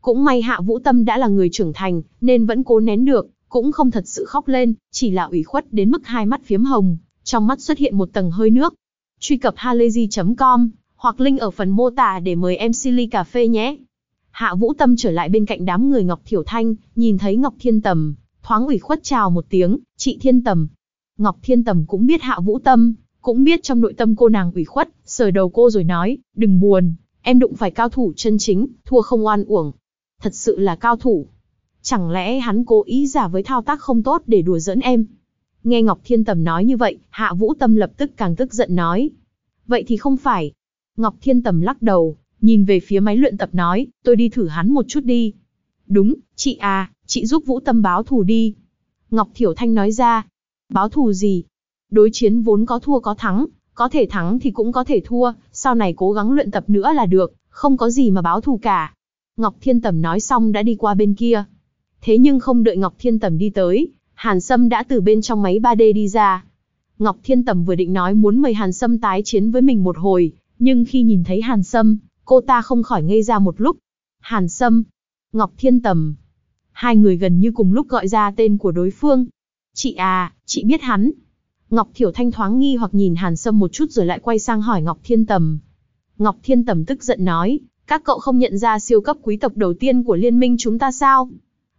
Cũng may Hạ Vũ Tâm đã là người trưởng thành, nên vẫn cố nén được, cũng không thật sự khóc lên, chỉ là ủy khuất đến mức hai mắt phiếm hồng, trong mắt xuất hiện một tầng hơi nước. Truy cập halayzi.com hoặc link ở phần mô tả để mời em Silly cà phê nhé. Hạ Vũ Tâm trở lại bên cạnh đám người Ngọc Thiểu Thanh, nhìn thấy Ngọc Thiên Tầm, thoáng ủy khuất chào một tiếng, chị Thiên Tầm. Ngọc Thiên Tầm cũng biết Hạ Vũ Tâm, cũng biết trong nội tâm cô nàng ủy khuất, sờ đầu cô rồi nói, đừng buồn, em đụng phải cao thủ chân chính, thua không oan uổng. Thật sự là cao thủ. Chẳng lẽ hắn cố ý giả với thao tác không tốt để đùa giỡn em? Nghe Ngọc Thiên Tầm nói như vậy, Hạ Vũ Tâm lập tức càng tức giận nói. Vậy thì không phải. Ngọc Thiên Tầm lắc đầu, nhìn về phía máy luyện tập nói, tôi đi thử hắn một chút đi. Đúng, chị à, chị giúp Vũ Tâm báo thù đi. Ngọc Thiểu Thanh nói ra. Báo thù gì? Đối chiến vốn có thua có thắng, có thể thắng thì cũng có thể thua, sau này cố gắng luyện tập nữa là được, không có gì mà báo thù cả. Ngọc Thiên Tầm nói xong đã đi qua bên kia. Thế nhưng không đợi Ngọc Thiên Tầm đi tới, Hàn Sâm đã từ bên trong máy 3D đi ra. Ngọc Thiên Tầm vừa định nói muốn mời Hàn Sâm tái chiến với mình một hồi, nhưng khi nhìn thấy Hàn Sâm, cô ta không khỏi ngây ra một lúc. Hàn Sâm, Ngọc Thiên Tầm. Hai người gần như cùng lúc gọi ra tên của đối phương. Chị à, chị biết hắn. Ngọc Thiểu Thanh thoáng nghi hoặc nhìn Hàn Sâm một chút rồi lại quay sang hỏi Ngọc Thiên Tầm. Ngọc Thiên Tầm tức giận nói, các cậu không nhận ra siêu cấp quý tộc đầu tiên của liên minh chúng ta sao?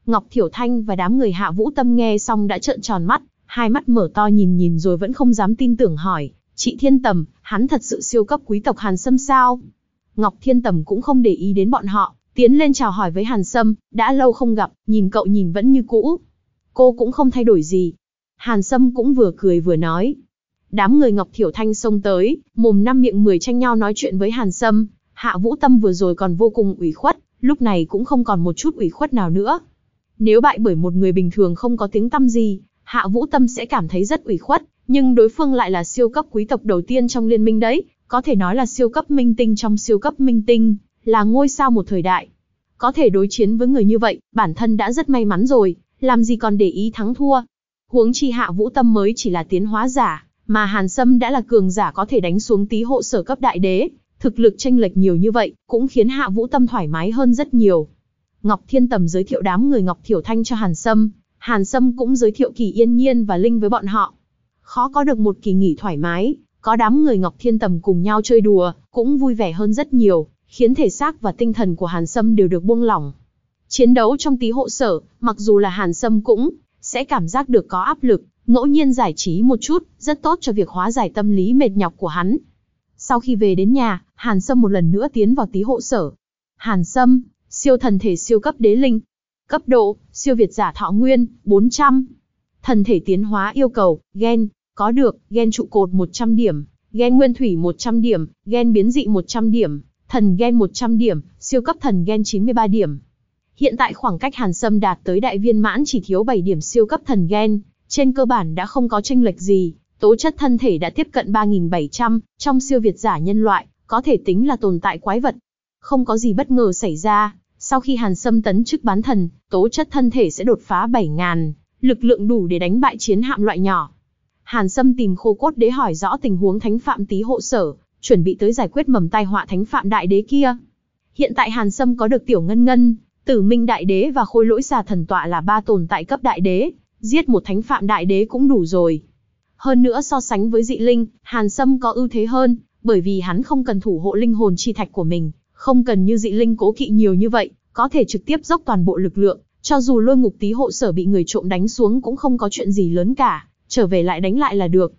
Ngọc Thiểu Thanh và đám người hạ vũ tâm nghe xong đã trợn tròn mắt, hai mắt mở to nhìn nhìn rồi vẫn không dám tin tưởng hỏi, chị Thiên Tầm, hắn thật sự siêu cấp quý tộc Hàn Sâm sao? Ngọc Thiên Tầm cũng không để ý đến bọn họ, tiến lên chào hỏi với Hàn Sâm, đã lâu không gặp, nhìn cậu nhìn vẫn như cũ. Cô cũng không thay đổi gì. Hàn Sâm cũng vừa cười vừa nói. Đám người Ngọc Thiểu Thanh xông tới, mồm năm miệng mười tranh nhau nói chuyện với Hàn Sâm. Hạ Vũ Tâm vừa rồi còn vô cùng ủy khuất, lúc này cũng không còn một chút ủy khuất nào nữa. Nếu bại bởi một người bình thường không có tiếng tâm gì, Hạ Vũ Tâm sẽ cảm thấy rất ủy khuất, nhưng đối phương lại là siêu cấp quý tộc đầu tiên trong liên minh đấy, có thể nói là siêu cấp minh tinh trong siêu cấp minh tinh, là ngôi sao một thời đại. Có thể đối chiến với người như vậy, bản thân đã rất may mắn rồi, làm gì còn để ý thắng thua. Huống chi Hạ Vũ Tâm mới chỉ là tiến hóa giả, mà Hàn Sâm đã là cường giả có thể đánh xuống tí hộ sở cấp đại đế, thực lực tranh lệch nhiều như vậy, cũng khiến Hạ Vũ Tâm thoải mái hơn rất nhiều. Ngọc Thiên Tầm giới thiệu đám người Ngọc Thiểu Thanh cho Hàn Sâm, Hàn Sâm cũng giới thiệu Kỳ Yên Nhiên và Linh với bọn họ. Khó có được một kỳ nghỉ thoải mái, có đám người Ngọc Thiên Tầm cùng nhau chơi đùa, cũng vui vẻ hơn rất nhiều, khiến thể xác và tinh thần của Hàn Sâm đều được buông lỏng. Chiến đấu trong tí hộ sở, mặc dù là Hàn Sâm cũng sẽ cảm giác được có áp lực, ngẫu nhiên giải trí một chút, rất tốt cho việc hóa giải tâm lý mệt nhọc của hắn. Sau khi về đến nhà, Hàn Sâm một lần nữa tiến vào tí hộ sở. Hàn Sâm, siêu thần thể siêu cấp đế linh. Cấp độ, siêu việt giả thọ nguyên, 400. Thần thể tiến hóa yêu cầu, gen, có được, gen trụ cột 100 điểm, gen nguyên thủy 100 điểm, gen biến dị 100 điểm, thần gen 100 điểm, siêu cấp thần gen 93 điểm. Hiện tại khoảng cách Hàn Sâm đạt tới đại viên mãn chỉ thiếu 7 điểm siêu cấp thần gen, trên cơ bản đã không có tranh lệch gì, tố chất thân thể đã tiếp cận 3.700, trong siêu việt giả nhân loại, có thể tính là tồn tại quái vật. Không có gì bất ngờ xảy ra, sau khi Hàn Sâm tấn chức bán thần, tố chất thân thể sẽ đột phá 7.000, lực lượng đủ để đánh bại chiến hạm loại nhỏ. Hàn Sâm tìm khô cốt đế hỏi rõ tình huống thánh phạm tý hộ sở, chuẩn bị tới giải quyết mầm tai họa thánh phạm đại đế kia. Hiện tại Hàn Sâm có được tiểu ngân ngân, tử minh đại đế và khôi lỗi xà thần tọa là ba tồn tại cấp đại đế, giết một thánh phạm đại đế cũng đủ rồi. Hơn nữa so sánh với dị linh, Hàn Sâm có ưu thế hơn, bởi vì hắn không cần thủ hộ linh hồn chi thạch của mình, không cần như dị linh cố kỵ nhiều như vậy, có thể trực tiếp dốc toàn bộ lực lượng, cho dù lôi ngục tí hộ sở bị người trộm đánh xuống cũng không có chuyện gì lớn cả, trở về lại đánh lại là được.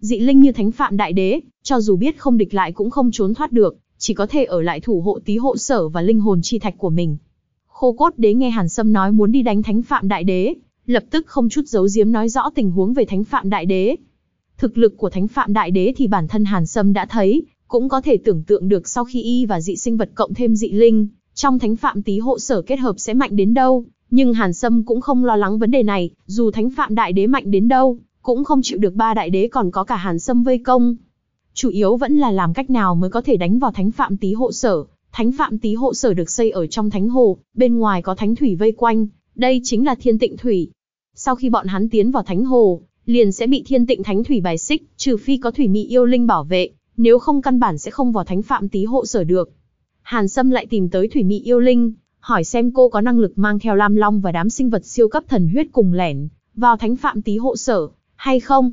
Dị linh như thánh phạm đại đế, cho dù biết không địch lại cũng không trốn thoát được, chỉ có thể ở lại thủ hộ tí hộ sở và linh hồn chi thạch của mình. Khô cốt đế nghe Hàn Sâm nói muốn đi đánh thánh phạm đại đế, lập tức không chút giấu giếm nói rõ tình huống về thánh phạm đại đế. Thực lực của thánh phạm đại đế thì bản thân Hàn Sâm đã thấy, cũng có thể tưởng tượng được sau khi y và dị sinh vật cộng thêm dị linh, trong thánh phạm Tý hộ sở kết hợp sẽ mạnh đến đâu, nhưng Hàn Sâm cũng không lo lắng vấn đề này, dù thánh phạm đại đế mạnh đến đâu, cũng không chịu được ba đại đế còn có cả Hàn Sâm vây công. Chủ yếu vẫn là làm cách nào mới có thể đánh vào thánh phạm Tý hộ sở. Thánh phạm Tý hộ sở được xây ở trong thánh hồ, bên ngoài có thánh thủy vây quanh, đây chính là thiên tịnh thủy. Sau khi bọn hắn tiến vào thánh hồ, liền sẽ bị thiên tịnh thánh thủy bài xích, trừ phi có thủy mị yêu linh bảo vệ, nếu không căn bản sẽ không vào thánh phạm Tý hộ sở được. Hàn Sâm lại tìm tới Thủy Mị yêu linh, hỏi xem cô có năng lực mang theo Lam Long và đám sinh vật siêu cấp thần huyết cùng lẻn vào thánh phạm Tý hộ sở, hay không?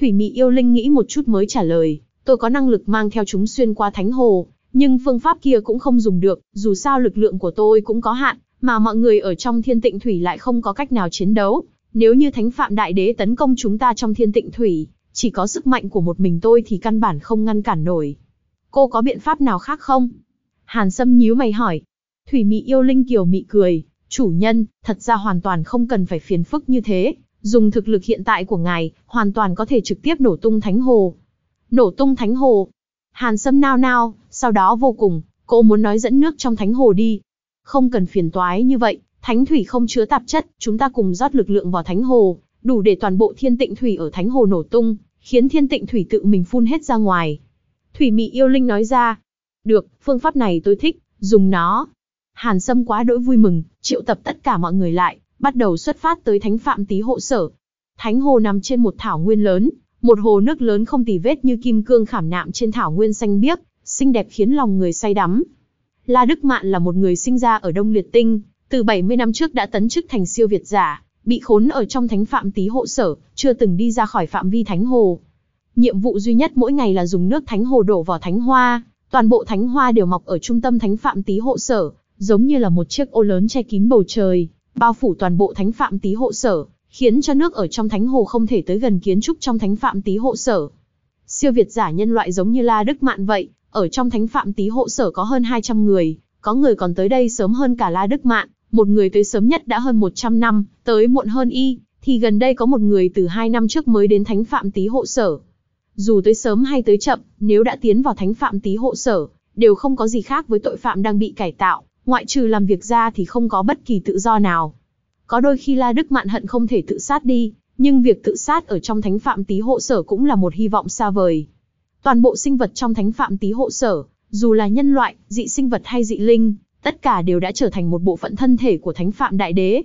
Thủy Mị yêu linh nghĩ một chút mới trả lời, tôi có năng lực mang theo chúng xuyên qua thánh hồ, nhưng phương pháp kia cũng không dùng được, dù sao lực lượng của tôi cũng có hạn, mà mọi người ở trong thiên tịnh thủy lại không có cách nào chiến đấu. Nếu như thánh phạm đại đế tấn công chúng ta trong thiên tịnh thủy, Chỉ có sức mạnh của một mình tôi thì căn bản không ngăn cản nổi. Cô có biện pháp nào khác không? Hàn Sâm nhíu mày hỏi. Thủy Mị yêu linh kiều mị cười, chủ nhân, thật ra hoàn toàn không cần phải phiền phức như thế, dùng thực lực hiện tại của ngài, hoàn toàn có thể trực tiếp nổ tung thánh hồ. Nổ tung thánh hồ. Hàn Sâm nao nao, sau đó vô cùng, cô muốn nói dẫn nước trong thánh hồ đi. Không cần phiền toái như vậy, thánh thủy không chứa tạp chất, chúng ta cùng rót lực lượng vào thánh hồ, đủ để toàn bộ thiên tịnh thủy ở thánh hồ nổ tung, khiến thiên tịnh thủy tự mình phun hết ra ngoài. Thủy mị yêu linh nói ra. Được, phương pháp này tôi thích, dùng nó. Hàn Sâm quá đỗi vui mừng, triệu tập tất cả mọi người lại, bắt đầu xuất phát tới thánh phạm tý hộ sở. Thánh hồ nằm trên một thảo nguyên lớn, một hồ nước lớn không tì vết như kim cương khảm nạm trên thảo nguyên xanh biếc, xinh đẹp khiến lòng người say đắm. La Đức Mạn là một người sinh ra ở Đông Liệt Tinh, từ 70 năm trước đã tấn chức thành siêu việt giả, bị khốn ở trong thánh phạm tý hộ sở, chưa từng đi ra khỏi phạm vi thánh hồ. Nhiệm vụ duy nhất mỗi ngày là dùng nước thánh hồ đổ vào thánh hoa, toàn bộ thánh hoa đều mọc ở trung tâm thánh phạm tý hộ sở, giống như là một chiếc ô lớn che kín bầu trời, bao phủ toàn bộ thánh phạm tý hộ sở, khiến cho nước ở trong thánh hồ không thể tới gần kiến trúc trong thánh phạm tý hộ sở. Siêu việt giả nhân loại giống như La Đức Mạn vậy, ở trong thánh phạm tý hộ sở có hơn 200 người, có người còn tới đây sớm hơn cả La Đức Mạn, một người tới sớm nhất đã hơn 100 năm, tới muộn hơn y, thì gần đây có một người từ 2 năm trước mới đến thánh phạm tý hộ sở. Dù tới sớm hay tới chậm, nếu đã tiến vào thánh phạm tý hộ sở, đều không có gì khác với tội phạm đang bị cải tạo, ngoại trừ làm việc ra thì không có bất kỳ tự do nào. Có đôi khi La Đức Mạn hận không thể tự sát đi, nhưng việc tự sát ở trong thánh phạm tý hộ sở cũng là một hy vọng xa vời. Toàn bộ sinh vật trong thánh phạm tý hộ sở, dù là nhân loại, dị sinh vật hay dị linh, tất cả đều đã trở thành một bộ phận thân thể của thánh phạm đại đế.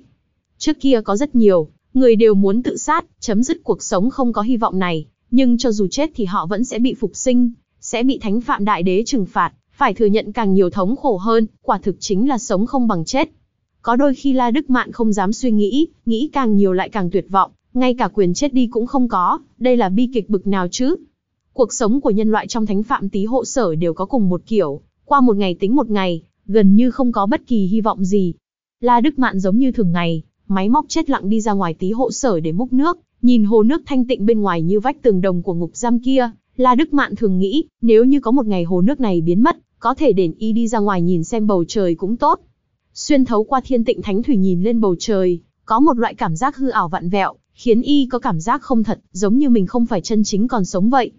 Trước kia có rất nhiều, người đều muốn tự sát, chấm dứt cuộc sống không có hy vọng này, nhưng cho dù chết thì họ vẫn sẽ bị phục sinh, sẽ bị thánh phạm đại đế trừng phạt, phải thừa nhận càng nhiều thống khổ hơn, quả thực chính là sống không bằng chết. Có đôi khi La Đức Mạn không dám suy nghĩ, nghĩ càng nhiều lại càng tuyệt vọng, ngay cả quyền chết đi cũng không có, đây là bi kịch bực nào chứ? Cuộc sống của nhân loại trong thánh phạm tí hộ sở đều có cùng một kiểu, qua một ngày tính một ngày, gần như không có bất kỳ hy vọng gì. La Đức Mạn giống như thường ngày, máy móc chết lặng đi ra ngoài tí hộ sở để múc nước, nhìn hồ nước thanh tịnh bên ngoài như vách tường đồng của ngục giam kia, La Đức Mạn thường nghĩ, nếu như có một ngày hồ nước này biến mất, có thể đền y đi ra ngoài nhìn xem bầu trời cũng tốt. Xuyên thấu qua thiên tịnh thánh thủy nhìn lên bầu trời, có một loại cảm giác hư ảo vặn vẹo, khiến y có cảm giác không thật, giống như mình không phải chân chính còn sống vậy.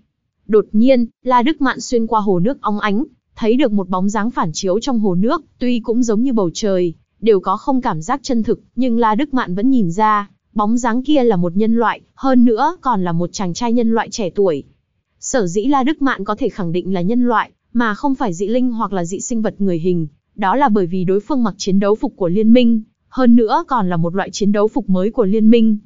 Đột nhiên, La Đức Mạn xuyên qua hồ nước óng ánh, thấy được một bóng dáng phản chiếu trong hồ nước, tuy cũng giống như bầu trời, đều có không cảm giác chân thực, nhưng La Đức Mạn vẫn nhìn ra, bóng dáng kia là một nhân loại, hơn nữa còn là một chàng trai nhân loại trẻ tuổi. Sở dĩ La Đức Mạn có thể khẳng định là nhân loại, mà không phải dị linh hoặc là dị sinh vật người hình, đó là bởi vì đối phương mặc chiến đấu phục của liên minh, hơn nữa còn là một loại chiến đấu phục mới của liên minh.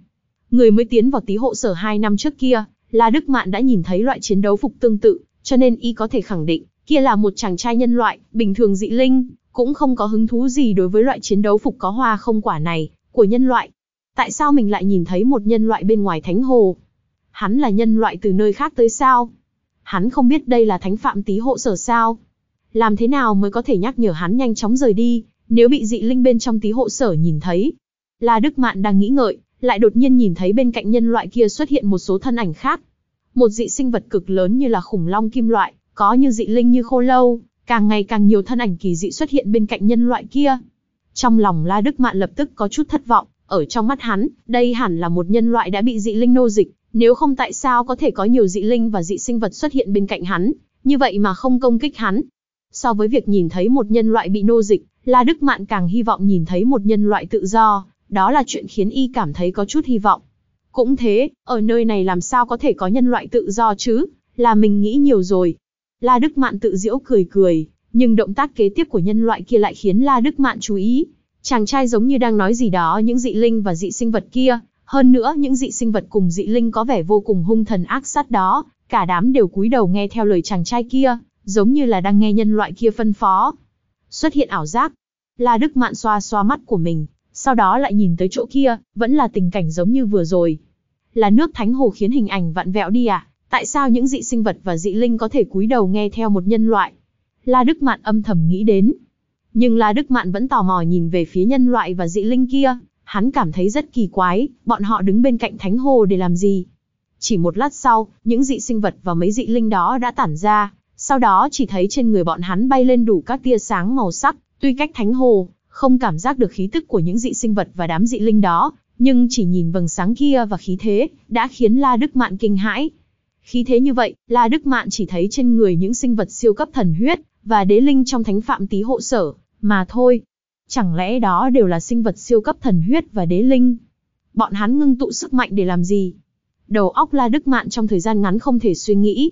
Người mới tiến vào tí hộ sở 2 năm trước kia, La Đức Mạn đã nhìn thấy loại chiến đấu phục tương tự, cho nên y có thể khẳng định, kia là một chàng trai nhân loại, bình thường dị linh, cũng không có hứng thú gì đối với loại chiến đấu phục có hoa không quả này, của nhân loại. Tại sao mình lại nhìn thấy một nhân loại bên ngoài thánh hồ? Hắn là nhân loại từ nơi khác tới sao? Hắn không biết đây là thánh phạm tí hộ sở sao? Làm thế nào mới có thể nhắc nhở hắn nhanh chóng rời đi, nếu bị dị linh bên trong tí hộ sở nhìn thấy? La Đức Mạn đang nghĩ ngợi, lại đột nhiên nhìn thấy bên cạnh nhân loại kia xuất hiện một số thân ảnh khác. Một dị sinh vật cực lớn như là khủng long kim loại, có như dị linh như khô lâu, càng ngày càng nhiều thân ảnh kỳ dị xuất hiện bên cạnh nhân loại kia. Trong lòng La Đức Mạn lập tức có chút thất vọng, ở trong mắt hắn, đây hẳn là một nhân loại đã bị dị linh nô dịch, nếu không tại sao có thể có nhiều dị linh và dị sinh vật xuất hiện bên cạnh hắn, như vậy mà không công kích hắn. So với việc nhìn thấy một nhân loại bị nô dịch, La Đức Mạn càng hy vọng nhìn thấy một nhân loại tự do, đó là chuyện khiến y cảm thấy có chút hy vọng. Cũng thế, ở nơi này làm sao có thể có nhân loại tự do chứ, là mình nghĩ nhiều rồi. La Đức Mạn tự giễu cười cười, nhưng động tác kế tiếp của nhân loại kia lại khiến La Đức Mạn chú ý. Chàng trai giống như đang nói gì đó những dị linh và dị sinh vật kia, hơn nữa những dị sinh vật cùng dị linh có vẻ vô cùng hung thần ác sát đó, cả đám đều cúi đầu nghe theo lời chàng trai kia, giống như là đang nghe nhân loại kia phân phó. Xuất hiện ảo giác. La Đức Mạn xoa xoa mắt của mình, sau đó lại nhìn tới chỗ kia, vẫn là tình cảnh giống như vừa rồi. Là nước thánh hồ khiến hình ảnh vặn vẹo đi à? Tại sao những dị sinh vật và dị linh có thể cúi đầu nghe theo một nhân loại? La Đức Mạn âm thầm nghĩ đến. Nhưng La Đức Mạn vẫn tò mò nhìn về phía nhân loại và dị linh kia, hắn cảm thấy rất kỳ quái, bọn họ đứng bên cạnh thánh hồ để làm gì? Chỉ một lát sau, những dị sinh vật và mấy dị linh đó đã tản ra, sau đó chỉ thấy trên người bọn hắn bay lên đủ các tia sáng màu sắc, tuy cách thánh hồ, không cảm giác được khí tức của những dị sinh vật và đám dị linh đó, nhưng chỉ nhìn vầng sáng kia và khí thế, đã khiến La Đức Mạn kinh hãi. Khí thế như vậy, La Đức Mạn chỉ thấy trên người những sinh vật siêu cấp thần huyết, và đế linh trong thánh phạm tí hộ sở, mà thôi. Chẳng lẽ đó đều là sinh vật siêu cấp thần huyết và đế linh? Bọn hắn ngưng tụ sức mạnh để làm gì? Đầu óc La Đức Mạn trong thời gian ngắn không thể suy nghĩ.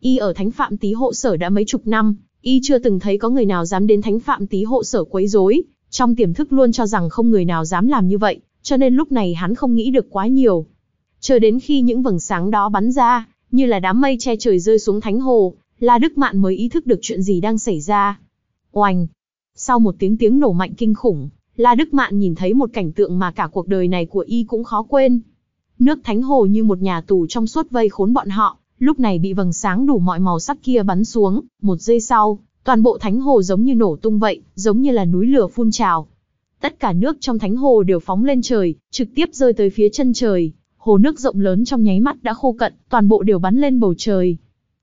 Y ở thánh phạm tí hộ sở đã mấy chục năm, Y chưa từng thấy có người nào dám đến thánh phạm tí hộ sở quấy rối, trong tiềm thức luôn cho rằng không người nào dám làm như vậy, cho nên lúc này hắn không nghĩ được quá nhiều. Chờ đến khi những vầng sáng đó bắn ra, như là đám mây che trời rơi xuống thánh hồ, La Đức Mạn mới ý thức được chuyện gì đang xảy ra. Oanh! Sau một tiếng tiếng nổ mạnh kinh khủng, La Đức Mạn nhìn thấy một cảnh tượng mà cả cuộc đời này của y cũng khó quên. Nước thánh hồ như một nhà tù trong suốt vây khốn bọn họ, lúc này bị vầng sáng đủ mọi màu sắc kia bắn xuống, một giây sau, toàn bộ thánh hồ giống như nổ tung vậy, giống như là núi lửa phun trào. Tất cả nước trong thánh hồ đều phóng lên trời, trực tiếp rơi tới phía chân trời, hồ nước rộng lớn trong nháy mắt đã khô cận, toàn bộ đều bắn lên bầu trời.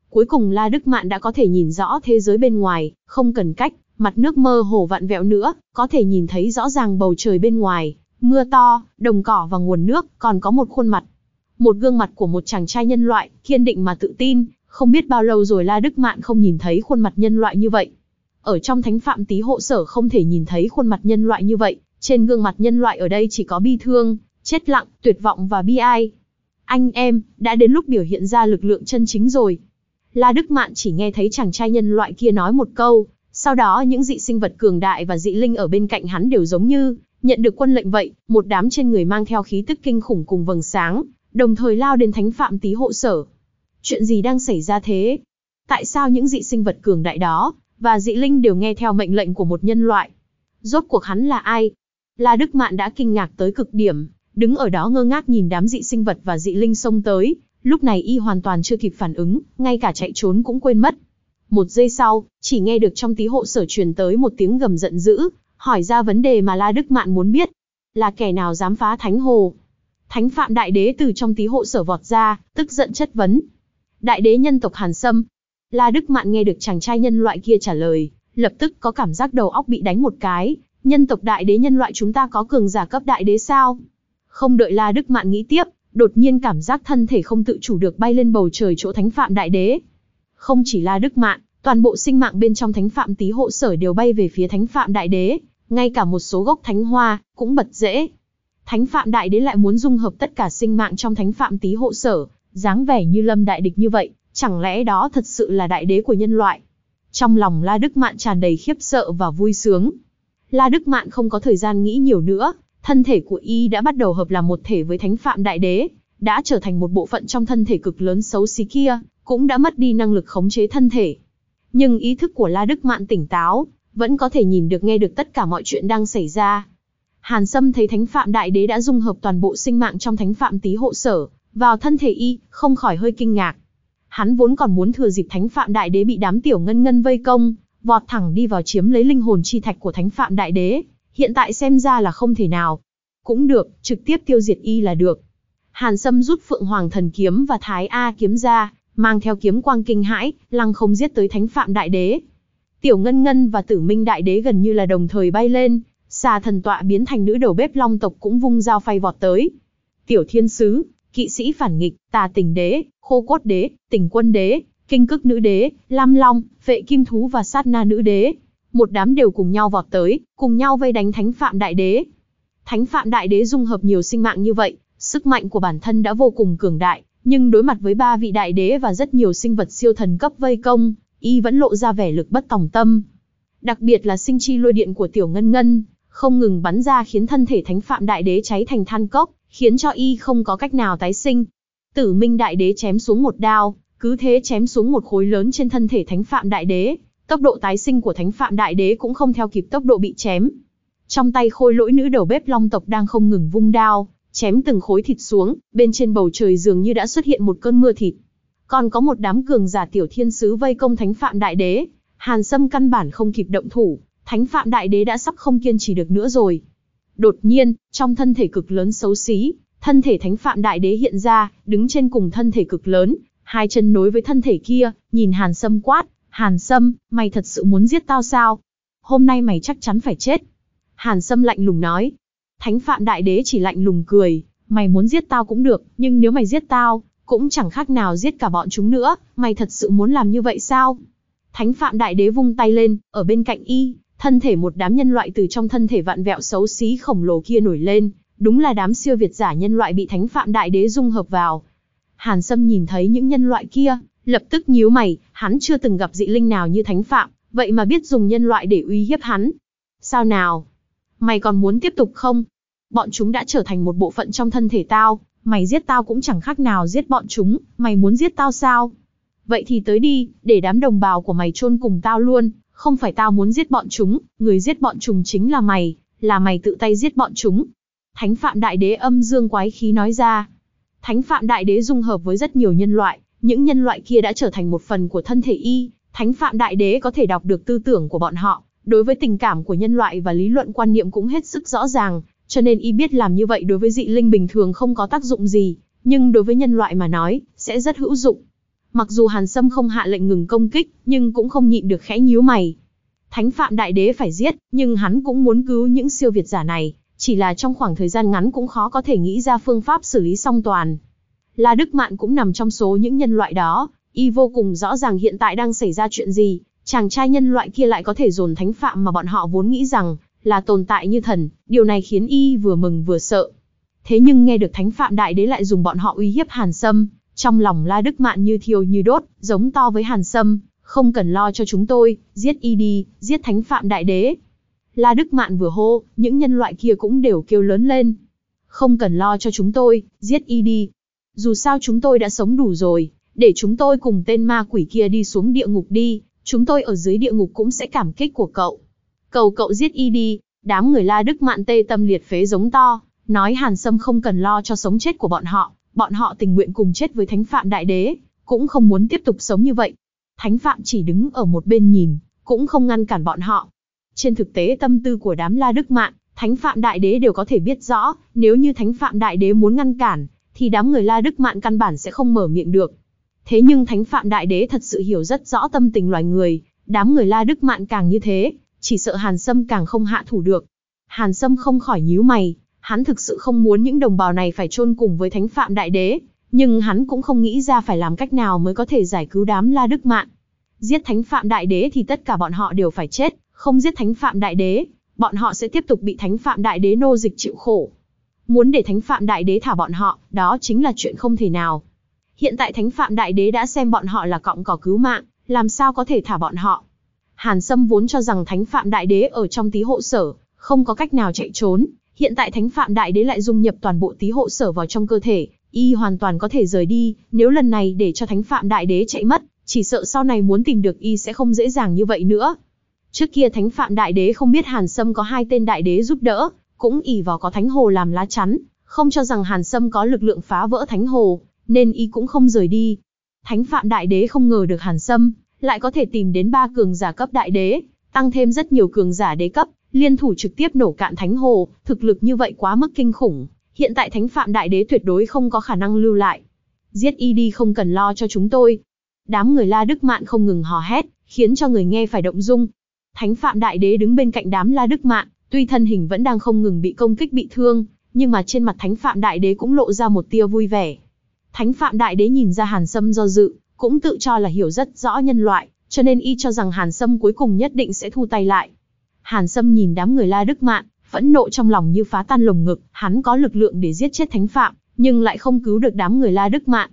Cuối cùng La Đức Mạn đã có thể nhìn rõ thế giới bên ngoài, không cần cách, mặt nước mơ hồ vặn vẹo nữa, có thể nhìn thấy rõ ràng bầu trời bên ngoài, mưa to, đồng cỏ và nguồn nước, còn có một khuôn mặt. Một gương mặt của một chàng trai nhân loại, kiên định mà tự tin, không biết bao lâu rồi La Đức Mạn không nhìn thấy khuôn mặt nhân loại như vậy. Ở trong thánh phạm tí hộ sở không thể nhìn thấy khuôn mặt nhân loại như vậy, trên gương mặt nhân loại ở đây chỉ có bi thương, chết lặng, tuyệt vọng và bi ai. Anh em, đã đến lúc biểu hiện ra lực lượng chân chính rồi. La Đức Mạn chỉ nghe thấy chàng trai nhân loại kia nói một câu, sau đó những dị sinh vật cường đại và dị linh ở bên cạnh hắn đều giống như, nhận được quân lệnh vậy, một đám trên người mang theo khí tức kinh khủng cùng vầng sáng, đồng thời lao đến thánh phạm tí hộ sở. Chuyện gì đang xảy ra thế? Tại sao những dị sinh vật cường đại đó, và dị linh đều nghe theo mệnh lệnh của một nhân loại? Rốt cuộc hắn là ai? La Đức Mạn đã kinh ngạc tới cực điểm, đứng ở đó ngơ ngác nhìn đám dị sinh vật và dị linh xông tới, lúc này y hoàn toàn chưa kịp phản ứng, ngay cả chạy trốn cũng quên mất. Một giây sau, chỉ nghe được trong tí hộ sở truyền tới một tiếng gầm giận dữ, hỏi ra vấn đề mà La Đức Mạn muốn biết. Là kẻ nào dám phá thánh hồ? Thánh phạm đại đế từ trong tí hộ sở vọt ra, tức giận chất vấn. Đại đế nhân tộc Hàn Sâm. La Đức Mạn nghe được chàng trai nhân loại kia trả lời, lập tức có cảm giác đầu óc bị đánh một cái. Nhân tộc đại đế nhân loại chúng ta có cường giả cấp đại đế sao? Không đợi La Đức Mạn nghĩ tiếp, đột nhiên cảm giác thân thể không tự chủ được bay lên bầu trời chỗ thánh phạm đại đế. Không chỉ La Đức Mạn, toàn bộ sinh mạng bên trong thánh phạm tí hộ sở đều bay về phía thánh phạm đại đế, ngay cả một số gốc thánh hoa cũng bật dễ. Thánh phạm đại đế lại muốn dung hợp tất cả sinh mạng trong thánh phạm tí hộ sở, dáng vẻ như lâm đại địch như vậy, chẳng lẽ đó thật sự là đại đế của nhân loại? Trong lòng La Đức Mạn tràn đầy khiếp sợ và vui sướng. La Đức Mạn không có thời gian nghĩ nhiều nữa, thân thể của y đã bắt đầu hợp làm một thể với thánh phạm đại đế, đã trở thành một bộ phận trong thân thể cực lớn xấu xí kia, cũng đã mất đi năng lực khống chế thân thể. Nhưng ý thức của La Đức Mạn tỉnh táo, vẫn có thể nhìn được nghe được tất cả mọi chuyện đang xảy ra. Hàn Sâm thấy Thánh Phạm Đại Đế đã dung hợp toàn bộ sinh mạng trong Thánh Phạm Tý hộ sở, vào thân thể y, không khỏi hơi kinh ngạc. Hắn vốn còn muốn thừa dịp Thánh Phạm Đại Đế bị đám tiểu ngân ngân vây công, vọt thẳng đi vào chiếm lấy linh hồn chi thạch của Thánh Phạm Đại Đế, hiện tại xem ra là không thể nào. Cũng được, trực tiếp tiêu diệt y là được. Hàn Sâm rút Phượng Hoàng Thần Kiếm và Thái A Kiếm ra, mang theo kiếm quang kinh hãi, lăng không giết tới Thánh Phạm Đại Đế. Tiểu Ngân Ngân và Tử Minh Đại Đế gần như là đồng thời bay lên, xà thần tọa biến thành nữ đầu bếp long tộc cũng vung dao phay vọt tới. Tiểu Thiên Sứ, Kỵ sĩ phản nghịch, Tà Tình Đế, Khô Cốt Đế, Tình Quân Đế, Kinh Cức Nữ Đế, Lam Long, Vệ Kim Thú và Sát Na Nữ Đế. Một đám đều cùng nhau vọt tới, cùng nhau vây đánh Thánh Phạm Đại Đế. Thánh Phạm Đại Đế dung hợp nhiều sinh mạng như vậy, sức mạnh của bản thân đã vô cùng cường đại, nhưng đối mặt với ba vị đại đế và rất nhiều sinh vật siêu thần cấp vây công, y vẫn lộ ra vẻ lực bất tòng tâm. Đặc biệt là sinh chi lôi điện của tiểu ngân ngân, không ngừng bắn ra khiến thân thể thánh phạm đại đế cháy thành than cốc, khiến cho y không có cách nào tái sinh. Tử minh đại đế chém xuống một đao, cứ thế chém xuống một khối lớn trên thân thể thánh phạm đại đế, tốc độ tái sinh của thánh phạm đại đế cũng không theo kịp tốc độ bị chém. Trong tay khôi lỗi nữ đầu bếp long tộc đang không ngừng vung đao, chém từng khối thịt xuống, bên trên bầu trời dường như đã xuất hiện một cơn mưa thịt. Còn có một đám cường giả tiểu thiên sứ vây công thánh phạm đại đế, Hàn Sâm căn bản không kịp động thủ, thánh phạm đại đế đã sắp không kiên trì được nữa rồi. Đột nhiên, trong thân thể cực lớn xấu xí, thân thể thánh phạm đại đế hiện ra, đứng trên cùng thân thể cực lớn, hai chân nối với thân thể kia, nhìn Hàn Sâm quát, Hàn Sâm, mày thật sự muốn giết tao sao? Hôm nay mày chắc chắn phải chết. Hàn Sâm lạnh lùng nói. Thánh Phạm Đại Đế chỉ lạnh lùng cười, mày muốn giết tao cũng được, nhưng nếu mày giết tao, cũng chẳng khác nào giết cả bọn chúng nữa, mày thật sự muốn làm như vậy sao? Thánh Phạm Đại Đế vung tay lên, ở bên cạnh y, thân thể một đám nhân loại từ trong thân thể vạn vẹo xấu xí khổng lồ kia nổi lên, đúng là đám siêu việt giả nhân loại bị Thánh Phạm Đại Đế dung hợp vào. Hàn Sâm nhìn thấy những nhân loại kia, lập tức nhíu mày, hắn chưa từng gặp dị linh nào như Thánh Phạm, vậy mà biết dùng nhân loại để uy hiếp hắn. Sao nào? Mày còn muốn tiếp tục không? Bọn chúng đã trở thành một bộ phận trong thân thể tao, mày giết tao cũng chẳng khác nào giết bọn chúng, mày muốn giết tao sao? Vậy thì tới đi, để đám đồng bào của mày chôn cùng tao luôn, không phải tao muốn giết bọn chúng, người giết bọn chúng chính là mày, là mày tự tay giết bọn chúng. Thánh Phạm Đại Đế âm dương quái khí nói ra. Thánh Phạm Đại Đế dung hợp với rất nhiều nhân loại, những nhân loại kia đã trở thành một phần của thân thể y, Thánh Phạm Đại Đế có thể đọc được tư tưởng của bọn họ, đối với tình cảm của nhân loại và lý luận quan niệm cũng hết sức rõ ràng, cho nên y biết làm như vậy đối với dị linh bình thường không có tác dụng gì, nhưng đối với nhân loại mà nói, sẽ rất hữu dụng. Mặc dù Hàn Sâm không hạ lệnh ngừng công kích, nhưng cũng không nhịn được khẽ nhíu mày. Thánh Phạm Đại Đế phải giết, nhưng hắn cũng muốn cứu những siêu việt giả này, chỉ là trong khoảng thời gian ngắn cũng khó có thể nghĩ ra phương pháp xử lý song toàn. La Đức Mạn cũng nằm trong số những nhân loại đó, y vô cùng rõ ràng hiện tại đang xảy ra chuyện gì, chàng trai nhân loại kia lại có thể dồn thánh phạm mà bọn họ vốn nghĩ rằng là tồn tại như thần, điều này khiến y vừa mừng vừa sợ. Thế nhưng nghe được thánh phạm đại đế lại dùng bọn họ uy hiếp Hàn Sâm, trong lòng La Đức Mạn như thiêu như đốt, giống to với Hàn Sâm, không cần lo cho chúng tôi, giết y đi, giết thánh phạm đại đế. La Đức Mạn vừa hô, những nhân loại kia cũng đều kêu lớn lên. Không cần lo cho chúng tôi, giết y đi. Dù sao chúng tôi đã sống đủ rồi, để chúng tôi cùng tên ma quỷ kia đi xuống địa ngục đi, chúng tôi ở dưới địa ngục cũng sẽ cảm kích của cậu. Cầu cậu giết y đi, đám người La Đức Mạn tê tâm liệt phế giống to, nói Hàn Sâm không cần lo cho sống chết của bọn họ, bọn họ tình nguyện cùng chết với Thánh Phạm Đại Đế, cũng không muốn tiếp tục sống như vậy. Thánh Phạm chỉ đứng ở một bên nhìn, cũng không ngăn cản bọn họ. Trên thực tế tâm tư của đám La Đức Mạn, Thánh Phạm Đại Đế đều có thể biết rõ, nếu như Thánh Phạm Đại Đế muốn ngăn cản, thì đám người La Đức Mạn căn bản sẽ không mở miệng được. Thế nhưng Thánh Phạm Đại Đế thật sự hiểu rất rõ tâm tình loài người, đám người La Đức Mạn càng như thế, chỉ sợ Hàn Sâm càng không hạ thủ được. Hàn Sâm không khỏi nhíu mày, hắn thực sự không muốn những đồng bào này phải chôn cùng với Thánh Phạm Đại Đế, nhưng hắn cũng không nghĩ ra phải làm cách nào mới có thể giải cứu đám La Đức Mạn. Giết Thánh Phạm Đại Đế thì tất cả bọn họ đều phải chết, không giết Thánh Phạm Đại Đế, bọn họ sẽ tiếp tục bị Thánh Phạm Đại Đế nô dịch chịu khổ. Muốn để Thánh Phạm Đại Đế thả bọn họ, đó chính là chuyện không thể nào. Hiện tại Thánh Phạm Đại Đế đã xem bọn họ là cọng cỏ cứu mạng, làm sao có thể thả bọn họ. Hàn Sâm vốn cho rằng Thánh Phạm Đại Đế ở trong tí hộ sở, không có cách nào chạy trốn. Hiện tại Thánh Phạm Đại Đế lại dung nhập toàn bộ tí hộ sở vào trong cơ thể, y hoàn toàn có thể rời đi, nếu lần này để cho Thánh Phạm Đại Đế chạy mất, chỉ sợ sau này muốn tìm được y sẽ không dễ dàng như vậy nữa. Trước kia Thánh Phạm Đại Đế không biết Hàn Sâm có hai tên Đại Đế giúp đỡ, cũng ỉ vào có Thánh Hồ làm lá chắn, không cho rằng Hàn Sâm có lực lượng phá vỡ Thánh Hồ, nên y cũng không rời đi. Thánh Phạm Đại Đế không ngờ được Hàn Sâm, lại có thể tìm đến ba cường giả cấp Đại Đế, tăng thêm rất nhiều cường giả đế cấp, liên thủ trực tiếp nổ cạn Thánh Hồ, thực lực như vậy quá mức kinh khủng. Hiện tại Thánh Phạm Đại Đế tuyệt đối không có khả năng lưu lại. Giết y đi không cần lo cho chúng tôi. Đám người La Đức Mạn không ngừng hò hét, khiến cho người nghe phải động dung. Thánh Phạm Đại Đế đứng bên cạnh đám La Đức Mạn, tuy thân hình vẫn đang không ngừng bị công kích bị thương, nhưng mà trên mặt Thánh Phạm Đại Đế cũng lộ ra một tia vui vẻ. Thánh Phạm Đại Đế nhìn ra Hàn Sâm do dự, cũng tự cho là hiểu rất rõ nhân loại, cho nên y cho rằng Hàn Sâm cuối cùng nhất định sẽ thu tay lại. Hàn Sâm nhìn đám người La Đức Mạn, phẫn nộ trong lòng như phá tan lồng ngực, hắn có lực lượng để giết chết Thánh Phạm, nhưng lại không cứu được đám người La Đức Mạn.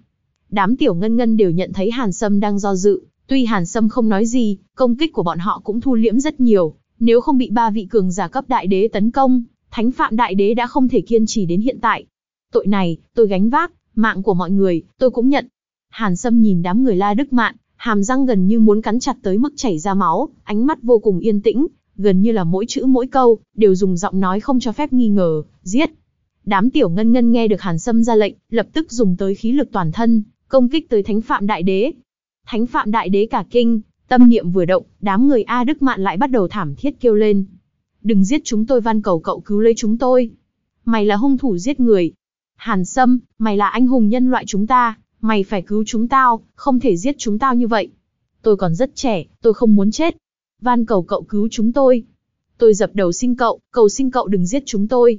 Đám tiểu ngân ngân đều nhận thấy Hàn Sâm đang do dự, tuy Hàn Sâm không nói gì, công kích của bọn họ cũng thu liễm rất nhiều, nếu không bị ba vị cường giả cấp đại đế tấn công, Thánh Phạm Đại Đế đã không thể kiên trì đến hiện tại. Tội này, tôi gánh vác, mạng của mọi người, tôi cũng nhận. Hàn Sâm nhìn đám người La Đức Mạn, hàm răng gần như muốn cắn chặt tới mức chảy ra máu, ánh mắt vô cùng yên tĩnh, gần như là mỗi chữ mỗi câu, đều dùng giọng nói không cho phép nghi ngờ, giết. Đám tiểu ngân ngân nghe được Hàn Sâm ra lệnh, lập tức dùng tới khí lực toàn thân, công kích tới Thánh Phạm Đại Đế. Thánh Phạm Đại Đế cả kinh, tâm niệm vừa động, đám người A Đức Mạn lại bắt đầu thảm thiết kêu lên. Đừng giết chúng tôi van cầu cậu cứu lấy chúng tôi. Mày là hung thủ giết người, Hàn Sâm, mày là anh hùng nhân loại chúng ta, mày phải cứu chúng tao, không thể giết chúng tao như vậy. Tôi còn rất trẻ, tôi không muốn chết. Van cầu cậu cứu chúng tôi. Tôi dập đầu xin cậu, cầu xin cậu đừng giết chúng tôi.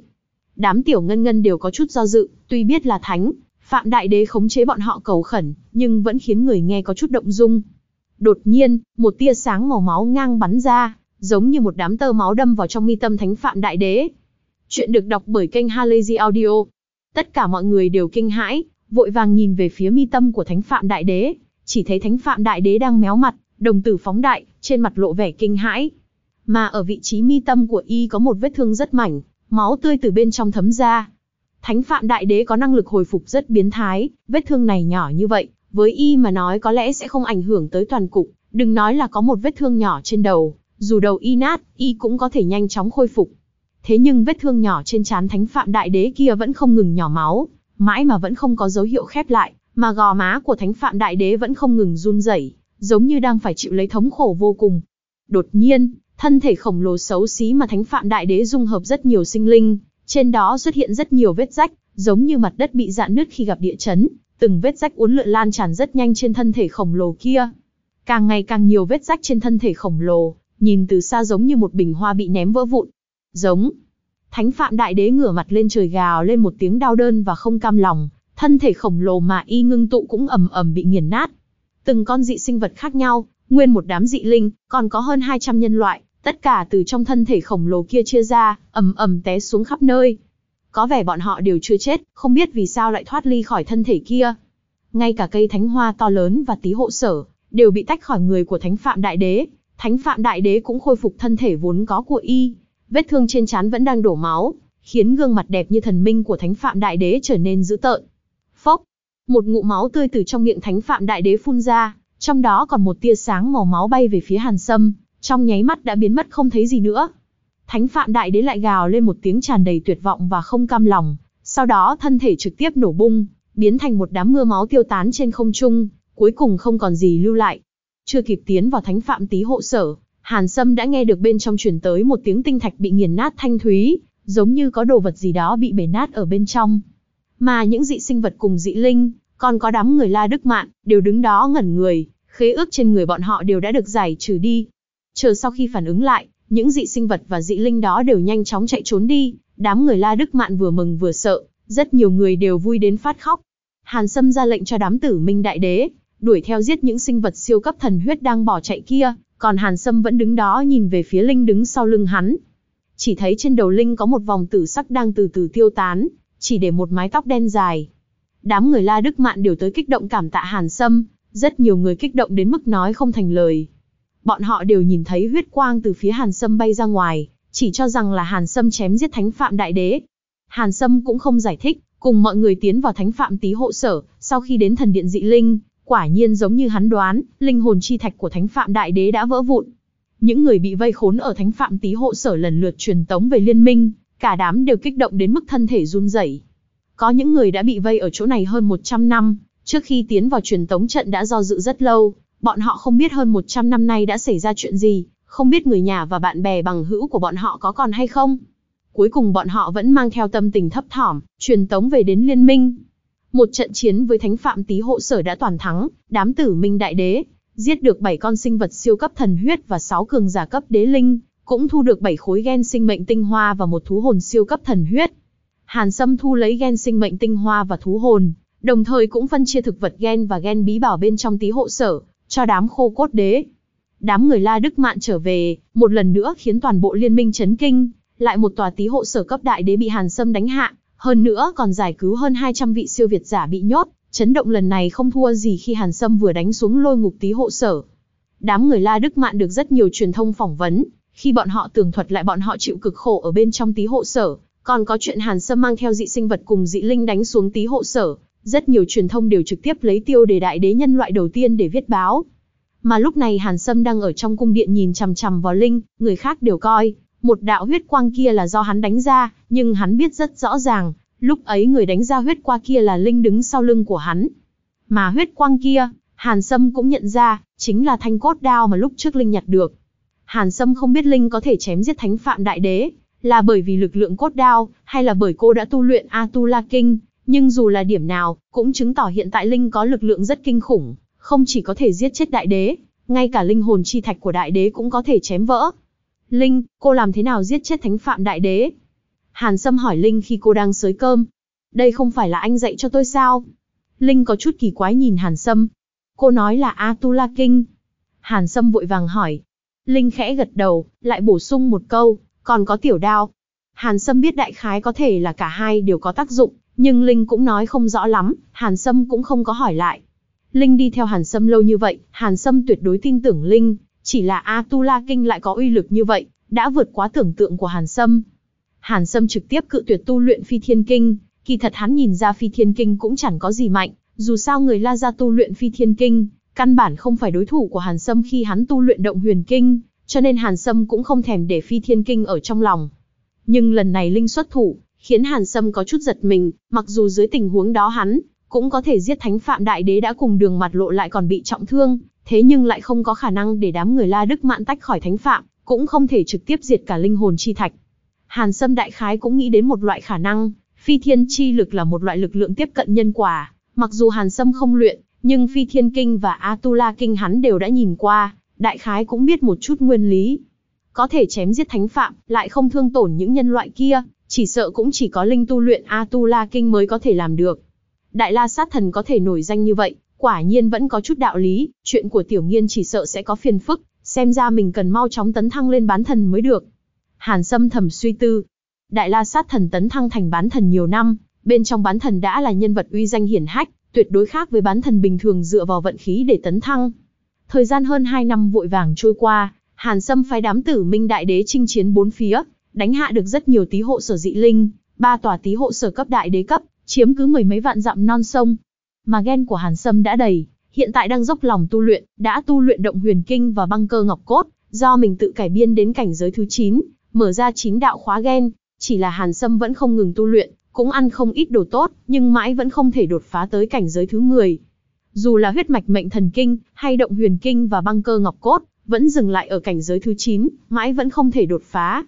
Đám tiểu ngân ngân đều có chút do dự, tuy biết là thánh, Phạm Đại Đế khống chế bọn họ cầu khẩn, nhưng vẫn khiến người nghe có chút động dung. Đột nhiên, một tia sáng màu máu ngang bắn ra, giống như một đám tơ máu đâm vào trong mi tâm Thánh Phạm Đại Đế. Chuyện được đọc bởi kênh Halazy Audio. Tất cả mọi người đều kinh hãi, vội vàng nhìn về phía mi tâm của Thánh Phạm Đại Đế, chỉ thấy Thánh Phạm Đại Đế đang méo mặt, đồng tử phóng đại, trên mặt lộ vẻ kinh hãi. Mà ở vị trí mi tâm của y có một vết thương rất mảnh, máu tươi từ bên trong thấm ra. Thánh Phạm Đại Đế có năng lực hồi phục rất biến thái, vết thương này nhỏ như vậy, với y mà nói có lẽ sẽ không ảnh hưởng tới toàn cục, đừng nói là có một vết thương nhỏ trên đầu, dù đầu y nát, y cũng có thể nhanh chóng khôi phục. Thế nhưng vết thương nhỏ trên trán Thánh Phạm Đại Đế kia vẫn không ngừng nhỏ máu, mãi mà vẫn không có dấu hiệu khép lại, mà gò má của Thánh Phạm Đại Đế vẫn không ngừng run rẩy, giống như đang phải chịu lấy thống khổ vô cùng. Đột nhiên, thân thể khổng lồ xấu xí mà Thánh Phạm Đại Đế dung hợp rất nhiều sinh linh, trên đó xuất hiện rất nhiều vết rách, giống như mặt đất bị dạn nứt khi gặp địa chấn, từng vết rách uốn lượn lan tràn rất nhanh trên thân thể khổng lồ kia. Càng ngày càng nhiều vết rách trên thân thể khổng lồ, nhìn từ xa giống như một bình hoa bị ném vỡ vụn. Giống. Thánh Phạm Đại Đế ngửa mặt lên trời gào lên một tiếng đau đớn và không cam lòng, thân thể khổng lồ mà y ngưng tụ cũng ầm ầm bị nghiền nát. Từng con dị sinh vật khác nhau, nguyên một đám dị linh, còn có hơn 200 nhân loại, tất cả từ trong thân thể khổng lồ kia chia ra, ầm ầm té xuống khắp nơi. Có vẻ bọn họ đều chưa chết, không biết vì sao lại thoát ly khỏi thân thể kia. Ngay cả cây thánh hoa to lớn và tí hộ sở, đều bị tách khỏi người của thánh phạm đại đế. Thánh phạm đại đế cũng khôi phục thân thể vốn có của y. Vết thương trên trán vẫn đang đổ máu, khiến gương mặt đẹp như thần minh của thánh phạm đại đế trở nên dữ tợn. Phốc, một ngụ máu tươi từ trong miệng thánh phạm đại đế phun ra, trong đó còn một tia sáng màu máu bay về phía hàn sâm, trong nháy mắt đã biến mất không thấy gì nữa. Thánh Phạm Đại Đế lại gào lên một tiếng tràn đầy tuyệt vọng và không cam lòng, sau đó thân thể trực tiếp nổ bung, biến thành một đám mưa máu tiêu tán trên không trung, cuối cùng không còn gì lưu lại. Chưa kịp tiến vào Thánh Phạm Tý hộ sở, Hàn Sâm đã nghe được bên trong truyền tới một tiếng tinh thạch bị nghiền nát thanh thúy, giống như có đồ vật gì đó bị bể nát ở bên trong. Mà những dị sinh vật cùng dị linh, còn có đám người La Đức Mạn, đều đứng đó ngẩn người, khế ước trên người bọn họ đều đã được giải trừ đi, Chờ sau khi phản ứng lại, những dị sinh vật và dị linh đó đều nhanh chóng chạy trốn đi, đám người La Đức Mạn vừa mừng vừa sợ, rất nhiều người đều vui đến phát khóc. Hàn Sâm ra lệnh cho đám tử minh đại đế, đuổi theo giết những sinh vật siêu cấp thần huyết đang bỏ chạy kia, còn Hàn Sâm vẫn đứng đó nhìn về phía Linh đứng sau lưng hắn. Chỉ thấy trên đầu Linh có một vòng tử sắc đang từ từ tiêu tán, chỉ để một mái tóc đen dài. Đám người La Đức Mạn đều tới kích động cảm tạ Hàn Sâm, rất nhiều người kích động đến mức nói không thành lời bọn họ đều nhìn thấy huyết quang từ phía Hàn Sâm bay ra ngoài, chỉ cho rằng là Hàn Sâm chém giết Thánh Phạm Đại Đế. Hàn Sâm cũng không giải thích, cùng mọi người tiến vào Thánh Phạm Tý hộ sở, sau khi đến thần điện dị linh, quả nhiên giống như hắn đoán, linh hồn chi thạch của Thánh Phạm Đại Đế đã vỡ vụn. Những người bị vây khốn ở Thánh Phạm Tý hộ sở lần lượt truyền tống về liên minh, cả đám đều kích động đến mức thân thể run rẩy. Có những người đã bị vây ở chỗ này hơn 100 năm, trước khi tiến vào truyền tống trận đã do dự rất lâu, Bọn họ không biết hơn 100 năm nay đã xảy ra chuyện gì, không biết người nhà và bạn bè bằng hữu của bọn họ có còn hay không. Cuối cùng bọn họ vẫn mang theo tâm tình thấp thỏm, truyền tống về đến liên minh. Một trận chiến với thánh phạm tý hộ sở đã toàn thắng, đám tử minh đại đế, giết được 7 con sinh vật siêu cấp thần huyết và 6 cường giả cấp đế linh, cũng thu được 7 khối gen sinh mệnh tinh hoa và một thú hồn siêu cấp thần huyết. Hàn Sâm thu lấy gen sinh mệnh tinh hoa và thú hồn, đồng thời cũng phân chia thực vật gen và gen bí bảo bên trong tí hộ sở, cho đám khô cốt đế. Đám người La Đức Mạn trở về, một lần nữa khiến toàn bộ liên minh chấn kinh, lại một tòa tí hộ sở cấp đại đế bị Hàn Sâm đánh hạ, hơn nữa còn giải cứu hơn 200 vị siêu việt giả bị nhốt, chấn động lần này không thua gì khi Hàn Sâm vừa đánh xuống lôi ngục tí hộ sở. Đám người La Đức Mạn được rất nhiều truyền thông phỏng vấn, khi bọn họ tường thuật lại bọn họ chịu cực khổ ở bên trong tí hộ sở, còn có chuyện Hàn Sâm mang theo dị sinh vật cùng dị linh đánh xuống tí hộ sở, rất nhiều truyền thông đều trực tiếp lấy tiêu đề đại đế nhân loại đầu tiên để viết báo. Mà lúc này Hàn Sâm đang ở trong cung điện nhìn chằm chằm vào Linh, người khác đều coi, một đạo huyết quang kia là do hắn đánh ra, nhưng hắn biết rất rõ ràng, lúc ấy người đánh ra huyết qua kia là Linh đứng sau lưng của hắn. Mà huyết quang kia, Hàn Sâm cũng nhận ra, chính là thanh cốt đao mà lúc trước Linh nhặt được. Hàn Sâm không biết Linh có thể chém giết thánh phạm đại đế, là bởi vì lực lượng cốt đao, hay là bởi cô đã tu luyện Atula Kinh, Nhưng dù là điểm nào, cũng chứng tỏ hiện tại Linh có lực lượng rất kinh khủng, không chỉ có thể giết chết đại đế, ngay cả linh hồn chi thạch của đại đế cũng có thể chém vỡ. Linh, cô làm thế nào giết chết thánh phạm đại đế? Hàn Sâm hỏi Linh khi cô đang sới cơm. Đây không phải là anh dạy cho tôi sao? Linh có chút kỳ quái nhìn Hàn Sâm. Cô nói là Atula Kinh. Hàn Sâm vội vàng hỏi. Linh khẽ gật đầu, lại bổ sung một câu, còn có tiểu đao. Hàn Sâm biết đại khái có thể là cả hai đều có tác dụng, nhưng Linh cũng nói không rõ lắm, Hàn Sâm cũng không có hỏi lại. Linh đi theo Hàn Sâm lâu như vậy, Hàn Sâm tuyệt đối tin tưởng Linh, chỉ là Atula Kinh lại có uy lực như vậy, đã vượt quá tưởng tượng của Hàn Sâm. Hàn Sâm trực tiếp cự tuyệt tu luyện Phi Thiên Kinh, kỳ thật hắn nhìn ra Phi Thiên Kinh cũng chẳng có gì mạnh, dù sao người La Gia tu luyện Phi Thiên Kinh, căn bản không phải đối thủ của Hàn Sâm khi hắn tu luyện Động Huyền Kinh, cho nên Hàn Sâm cũng không thèm để Phi Thiên Kinh ở trong lòng. Nhưng lần này Linh xuất thủ, khiến Hàn Sâm có chút giật mình, mặc dù dưới tình huống đó hắn cũng có thể giết Thánh Phạm Đại Đế đã cùng đường mặt lộ lại còn bị trọng thương, thế nhưng lại không có khả năng để đám người La Đức Mạn tách khỏi Thánh Phạm, cũng không thể trực tiếp diệt cả linh hồn chi thạch. Hàn Sâm đại khái cũng nghĩ đến một loại khả năng, phi thiên chi lực là một loại lực lượng tiếp cận nhân quả, mặc dù Hàn Sâm không luyện, nhưng phi thiên kinh và Atula kinh hắn đều đã nhìn qua, đại khái cũng biết một chút nguyên lý. Có thể chém giết thánh phạm, lại không thương tổn những nhân loại kia, chỉ sợ cũng chỉ có linh tu luyện A tu la kinh mới có thể làm được. Đại La sát thần có thể nổi danh như vậy, quả nhiên vẫn có chút đạo lý, chuyện của tiểu nghiên chỉ sợ sẽ có phiền phức, xem ra mình cần mau chóng tấn thăng lên bán thần mới được. Hàn Sâm thầm suy tư. Đại La sát thần tấn thăng thành bán thần nhiều năm, bên trong bán thần đã là nhân vật uy danh hiển hách, tuyệt đối khác với bán thần bình thường dựa vào vận khí để tấn thăng. Thời gian hơn 2 năm vội vàng trôi qua, Hàn Sâm phái đám tử minh đại đế chinh chiến bốn phía, đánh hạ được rất nhiều tí hộ sở dị linh, ba tòa tí hộ sở cấp đại đế cấp, chiếm cứ mười mấy vạn dặm non sông. Mà ghen của Hàn Sâm đã đầy, hiện tại đang dốc lòng tu luyện, đã tu luyện động huyền kinh và băng cơ ngọc cốt, do mình tự cải biên đến cảnh giới thứ 9, mở ra chín đạo khóa ghen, chỉ là Hàn Sâm vẫn không ngừng tu luyện, cũng ăn không ít đồ tốt, nhưng mãi vẫn không thể đột phá tới cảnh giới thứ 10. Dù là huyết mạch mệnh thần kinh, hay động huyền kinh và băng cơ ngọc cốt, vẫn dừng lại ở cảnh giới thứ 9, mãi vẫn không thể đột phá.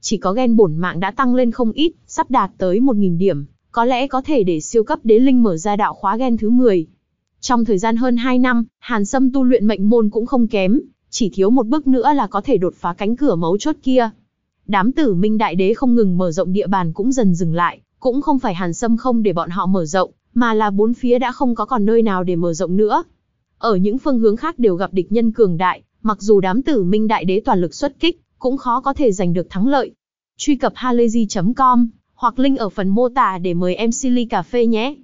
Chỉ có ghen bổn mạng đã tăng lên không ít, sắp đạt tới 1.000 điểm, có lẽ có thể để siêu cấp đế linh mở ra đạo khóa ghen thứ 10. Trong thời gian hơn 2 năm, Hàn Sâm tu luyện mệnh môn cũng không kém, chỉ thiếu một bước nữa là có thể đột phá cánh cửa mấu chốt kia. Đám tử minh đại đế không ngừng mở rộng địa bàn cũng dần dừng lại, cũng không phải Hàn Sâm không để bọn họ mở rộng, mà là bốn phía đã không có còn nơi nào để mở rộng nữa. Ở những phương hướng khác đều gặp địch nhân cường đại, mặc dù đám tử minh đại đế toàn lực xuất kích, cũng khó có thể giành được thắng lợi. Truy cập halayzi.com hoặc link ở phần mô tả để mời em Silly Cà Phê nhé.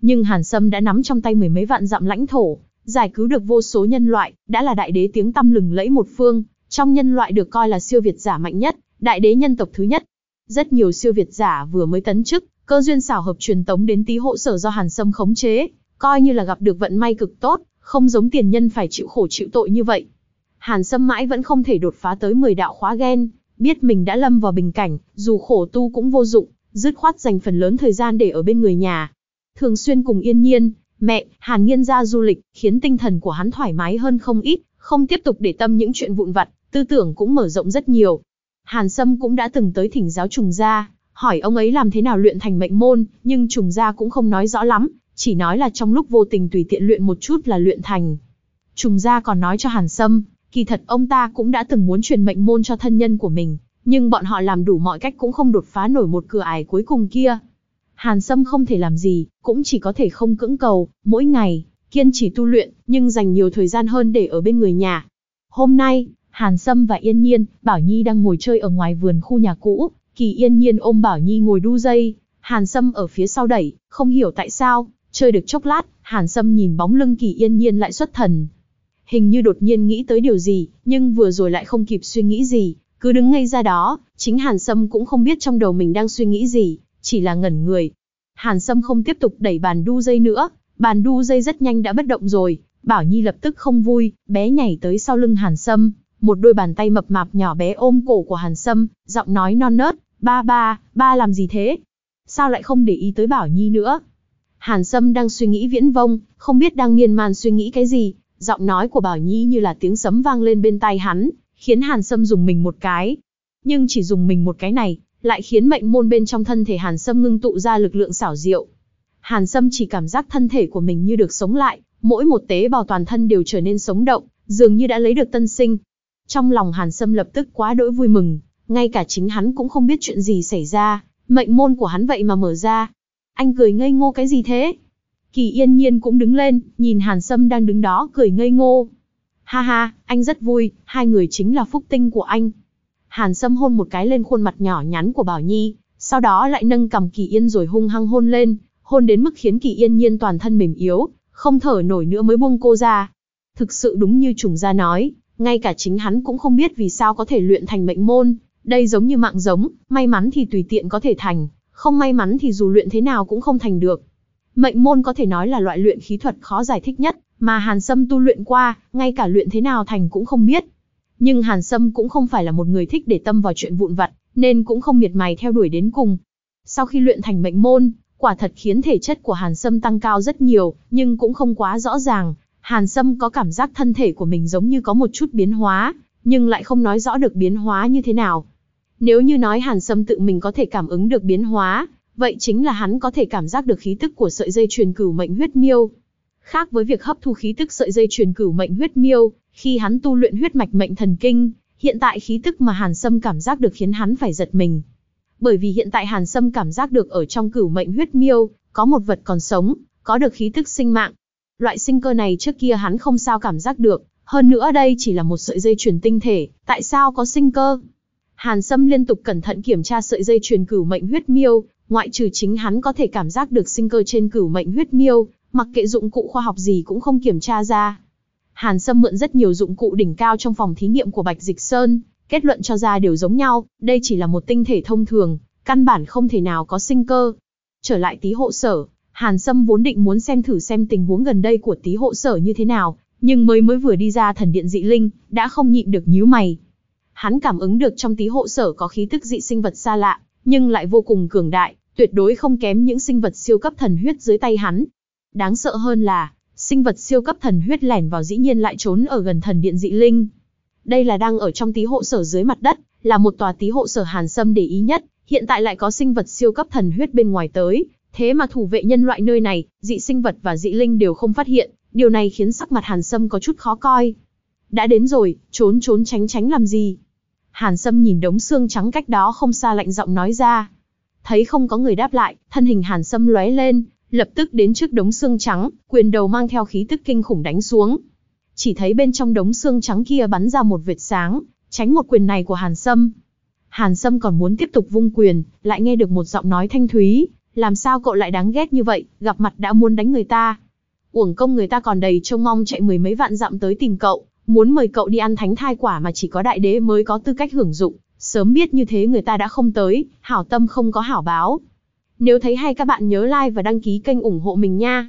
Nhưng Hàn Sâm đã nắm trong tay mười mấy vạn dặm lãnh thổ, giải cứu được vô số nhân loại, đã là đại đế tiếng tăm lừng lẫy một phương, trong nhân loại được coi là siêu việt giả mạnh nhất, đại đế nhân tộc thứ nhất. Rất nhiều siêu việt giả vừa mới tấn chức, cơ duyên xảo hợp truyền tống đến tí hộ sở do Hàn Sâm khống chế, coi như là gặp được vận may cực tốt, không giống tiền nhân phải chịu khổ chịu tội như vậy. Hàn Sâm mãi vẫn không thể đột phá tới 10 đạo khóa gen, biết mình đã lâm vào bình cảnh, dù khổ tu cũng vô dụng, dứt khoát dành phần lớn thời gian để ở bên người nhà. Thường xuyên cùng yên nhiên, mẹ, Hàn Nghiên ra du lịch, khiến tinh thần của hắn thoải mái hơn không ít, không tiếp tục để tâm những chuyện vụn vặt, tư tưởng cũng mở rộng rất nhiều. Hàn Sâm cũng đã từng tới thỉnh giáo trùng gia, hỏi ông ấy làm thế nào luyện thành mệnh môn, nhưng trùng gia cũng không nói rõ lắm, chỉ nói là trong lúc vô tình tùy tiện luyện một chút là luyện thành. Trùng gia còn nói cho Hàn Sâm, kỳ thật ông ta cũng đã từng muốn truyền mệnh môn cho thân nhân của mình, nhưng bọn họ làm đủ mọi cách cũng không đột phá nổi một cửa ải cuối cùng kia. Hàn Sâm không thể làm gì, cũng chỉ có thể không cưỡng cầu, mỗi ngày, kiên trì tu luyện, nhưng dành nhiều thời gian hơn để ở bên người nhà. Hôm nay, Hàn Sâm và Yên Nhiên, Bảo Nhi đang ngồi chơi ở ngoài vườn khu nhà cũ, Kỳ Yên Nhiên ôm Bảo Nhi ngồi đu dây, Hàn Sâm ở phía sau đẩy, không hiểu tại sao, chơi được chốc lát, Hàn Sâm nhìn bóng lưng Kỳ Yên Nhiên lại xuất thần. Hình như đột nhiên nghĩ tới điều gì, nhưng vừa rồi lại không kịp suy nghĩ gì, cứ đứng ngay ra đó, chính Hàn Sâm cũng không biết trong đầu mình đang suy nghĩ gì, chỉ là ngẩn người. Hàn Sâm không tiếp tục đẩy bàn đu dây nữa, bàn đu dây rất nhanh đã bất động rồi, Bảo Nhi lập tức không vui, bé nhảy tới sau lưng Hàn Sâm, một đôi bàn tay mập mạp nhỏ bé ôm cổ của Hàn Sâm, giọng nói non nớt, ba ba, ba làm gì thế? Sao lại không để ý tới Bảo Nhi nữa? Hàn Sâm đang suy nghĩ viễn vông, không biết đang miên man suy nghĩ cái gì, giọng nói của Bảo Nhi như là tiếng sấm vang lên bên tai hắn, khiến Hàn Sâm dùng mình một cái. Nhưng chỉ dùng mình một cái này, lại khiến mệnh môn bên trong thân thể Hàn Sâm ngưng tụ ra lực lượng xảo diệu. Hàn Sâm chỉ cảm giác thân thể của mình như được sống lại, mỗi một tế bào toàn thân đều trở nên sống động, dường như đã lấy được tân sinh. Trong lòng Hàn Sâm lập tức quá đỗi vui mừng, ngay cả chính hắn cũng không biết chuyện gì xảy ra, mệnh môn của hắn vậy mà mở ra. Anh cười ngây ngô cái gì thế? Kỳ yên nhiên cũng đứng lên, nhìn Hàn Sâm đang đứng đó cười ngây ngô. Ha ha, anh rất vui, hai người chính là phúc tinh của anh. Hàn Sâm hôn một cái lên khuôn mặt nhỏ nhắn của Bảo Nhi, sau đó lại nâng cầm Kỳ Yên rồi hung hăng hôn lên, hôn đến mức khiến Kỳ Yên nhiên toàn thân mềm yếu, không thở nổi nữa mới buông cô ra. Thực sự đúng như trùng gia nói, ngay cả chính hắn cũng không biết vì sao có thể luyện thành mệnh môn, đây giống như mạng giống, may mắn thì tùy tiện có thể thành, không may mắn thì dù luyện thế nào cũng không thành được. Mệnh môn có thể nói là loại luyện khí thuật khó giải thích nhất, mà Hàn Sâm tu luyện qua, ngay cả luyện thế nào thành cũng không biết. Nhưng Hàn Sâm cũng không phải là một người thích để tâm vào chuyện vụn vặt, nên cũng không miệt mài theo đuổi đến cùng. Sau khi luyện thành mệnh môn, quả thật khiến thể chất của Hàn Sâm tăng cao rất nhiều, nhưng cũng không quá rõ ràng. Hàn Sâm có cảm giác thân thể của mình giống như có một chút biến hóa, nhưng lại không nói rõ được biến hóa như thế nào. Nếu như nói Hàn Sâm tự mình có thể cảm ứng được biến hóa, vậy chính là hắn có thể cảm giác được khí tức của sợi dây truyền cửu mệnh huyết miêu. Khác với việc hấp thu khí tức sợi dây truyền cửu mệnh huyết miêu, khi hắn tu luyện huyết mạch mệnh thần kinh, hiện tại khí tức mà Hàn Sâm cảm giác được khiến hắn phải giật mình. Bởi vì hiện tại Hàn Sâm cảm giác được ở trong cửu mệnh huyết miêu, có một vật còn sống, có được khí tức sinh mạng. Loại sinh cơ này trước kia hắn không sao cảm giác được, hơn nữa đây chỉ là một sợi dây truyền tinh thể, tại sao có sinh cơ? Hàn Sâm liên tục cẩn thận kiểm tra sợi dây truyền cửu mệnh huyết miêu, ngoại trừ chính hắn có thể cảm giác được sinh cơ trên cửu mệnh huyết miêu, mặc kệ dụng cụ khoa học gì cũng không kiểm tra ra. Hàn Sâm mượn rất nhiều dụng cụ đỉnh cao trong phòng thí nghiệm của Bạch Dịch Sơn, kết luận cho ra đều giống nhau, đây chỉ là một tinh thể thông thường, căn bản không thể nào có sinh cơ. Trở lại tí hộ sở, Hàn Sâm vốn định muốn xem thử xem tình huống gần đây của tí hộ sở như thế nào, nhưng mới mới vừa đi ra thần điện dị linh, đã không nhịn được nhíu mày. Hắn cảm ứng được trong tí hộ sở có khí tức dị sinh vật xa lạ, nhưng lại vô cùng cường đại, tuyệt đối không kém những sinh vật siêu cấp thần huyết dưới tay hắn. Đáng sợ hơn là, sinh vật siêu cấp thần huyết lẻn vào dĩ nhiên lại trốn ở gần thần điện dị linh. Đây là đang ở trong tí hộ sở dưới mặt đất, là một tòa tí hộ sở Hàn Sâm để ý nhất, hiện tại lại có sinh vật siêu cấp thần huyết bên ngoài tới, thế mà thủ vệ nhân loại nơi này, dị sinh vật và dị linh đều không phát hiện, điều này khiến sắc mặt Hàn Sâm có chút khó coi. Đã đến rồi, trốn trốn tránh tránh làm gì? Hàn Sâm nhìn đống xương trắng cách đó không xa lạnh giọng nói ra. Thấy không có người đáp lại, thân hình Hàn Sâm lóe lên, lập tức đến trước đống xương trắng, quyền đầu mang theo khí tức kinh khủng đánh xuống. Chỉ thấy bên trong đống xương trắng kia bắn ra một vệt sáng, tránh một quyền này của Hàn Sâm. Hàn Sâm còn muốn tiếp tục vung quyền, lại nghe được một giọng nói thanh thúy, làm sao cậu lại đáng ghét như vậy, gặp mặt đã muốn đánh người ta. Uổng công người ta còn đầy trông mong chạy mười mấy vạn dặm tới tìm cậu, muốn mời cậu đi ăn thánh thai quả mà chỉ có đại đế mới có tư cách hưởng dụng, sớm biết như thế người ta đã không tới, hảo tâm không có hảo báo. Nếu thấy hay các bạn nhớ like và đăng ký kênh ủng hộ mình nha.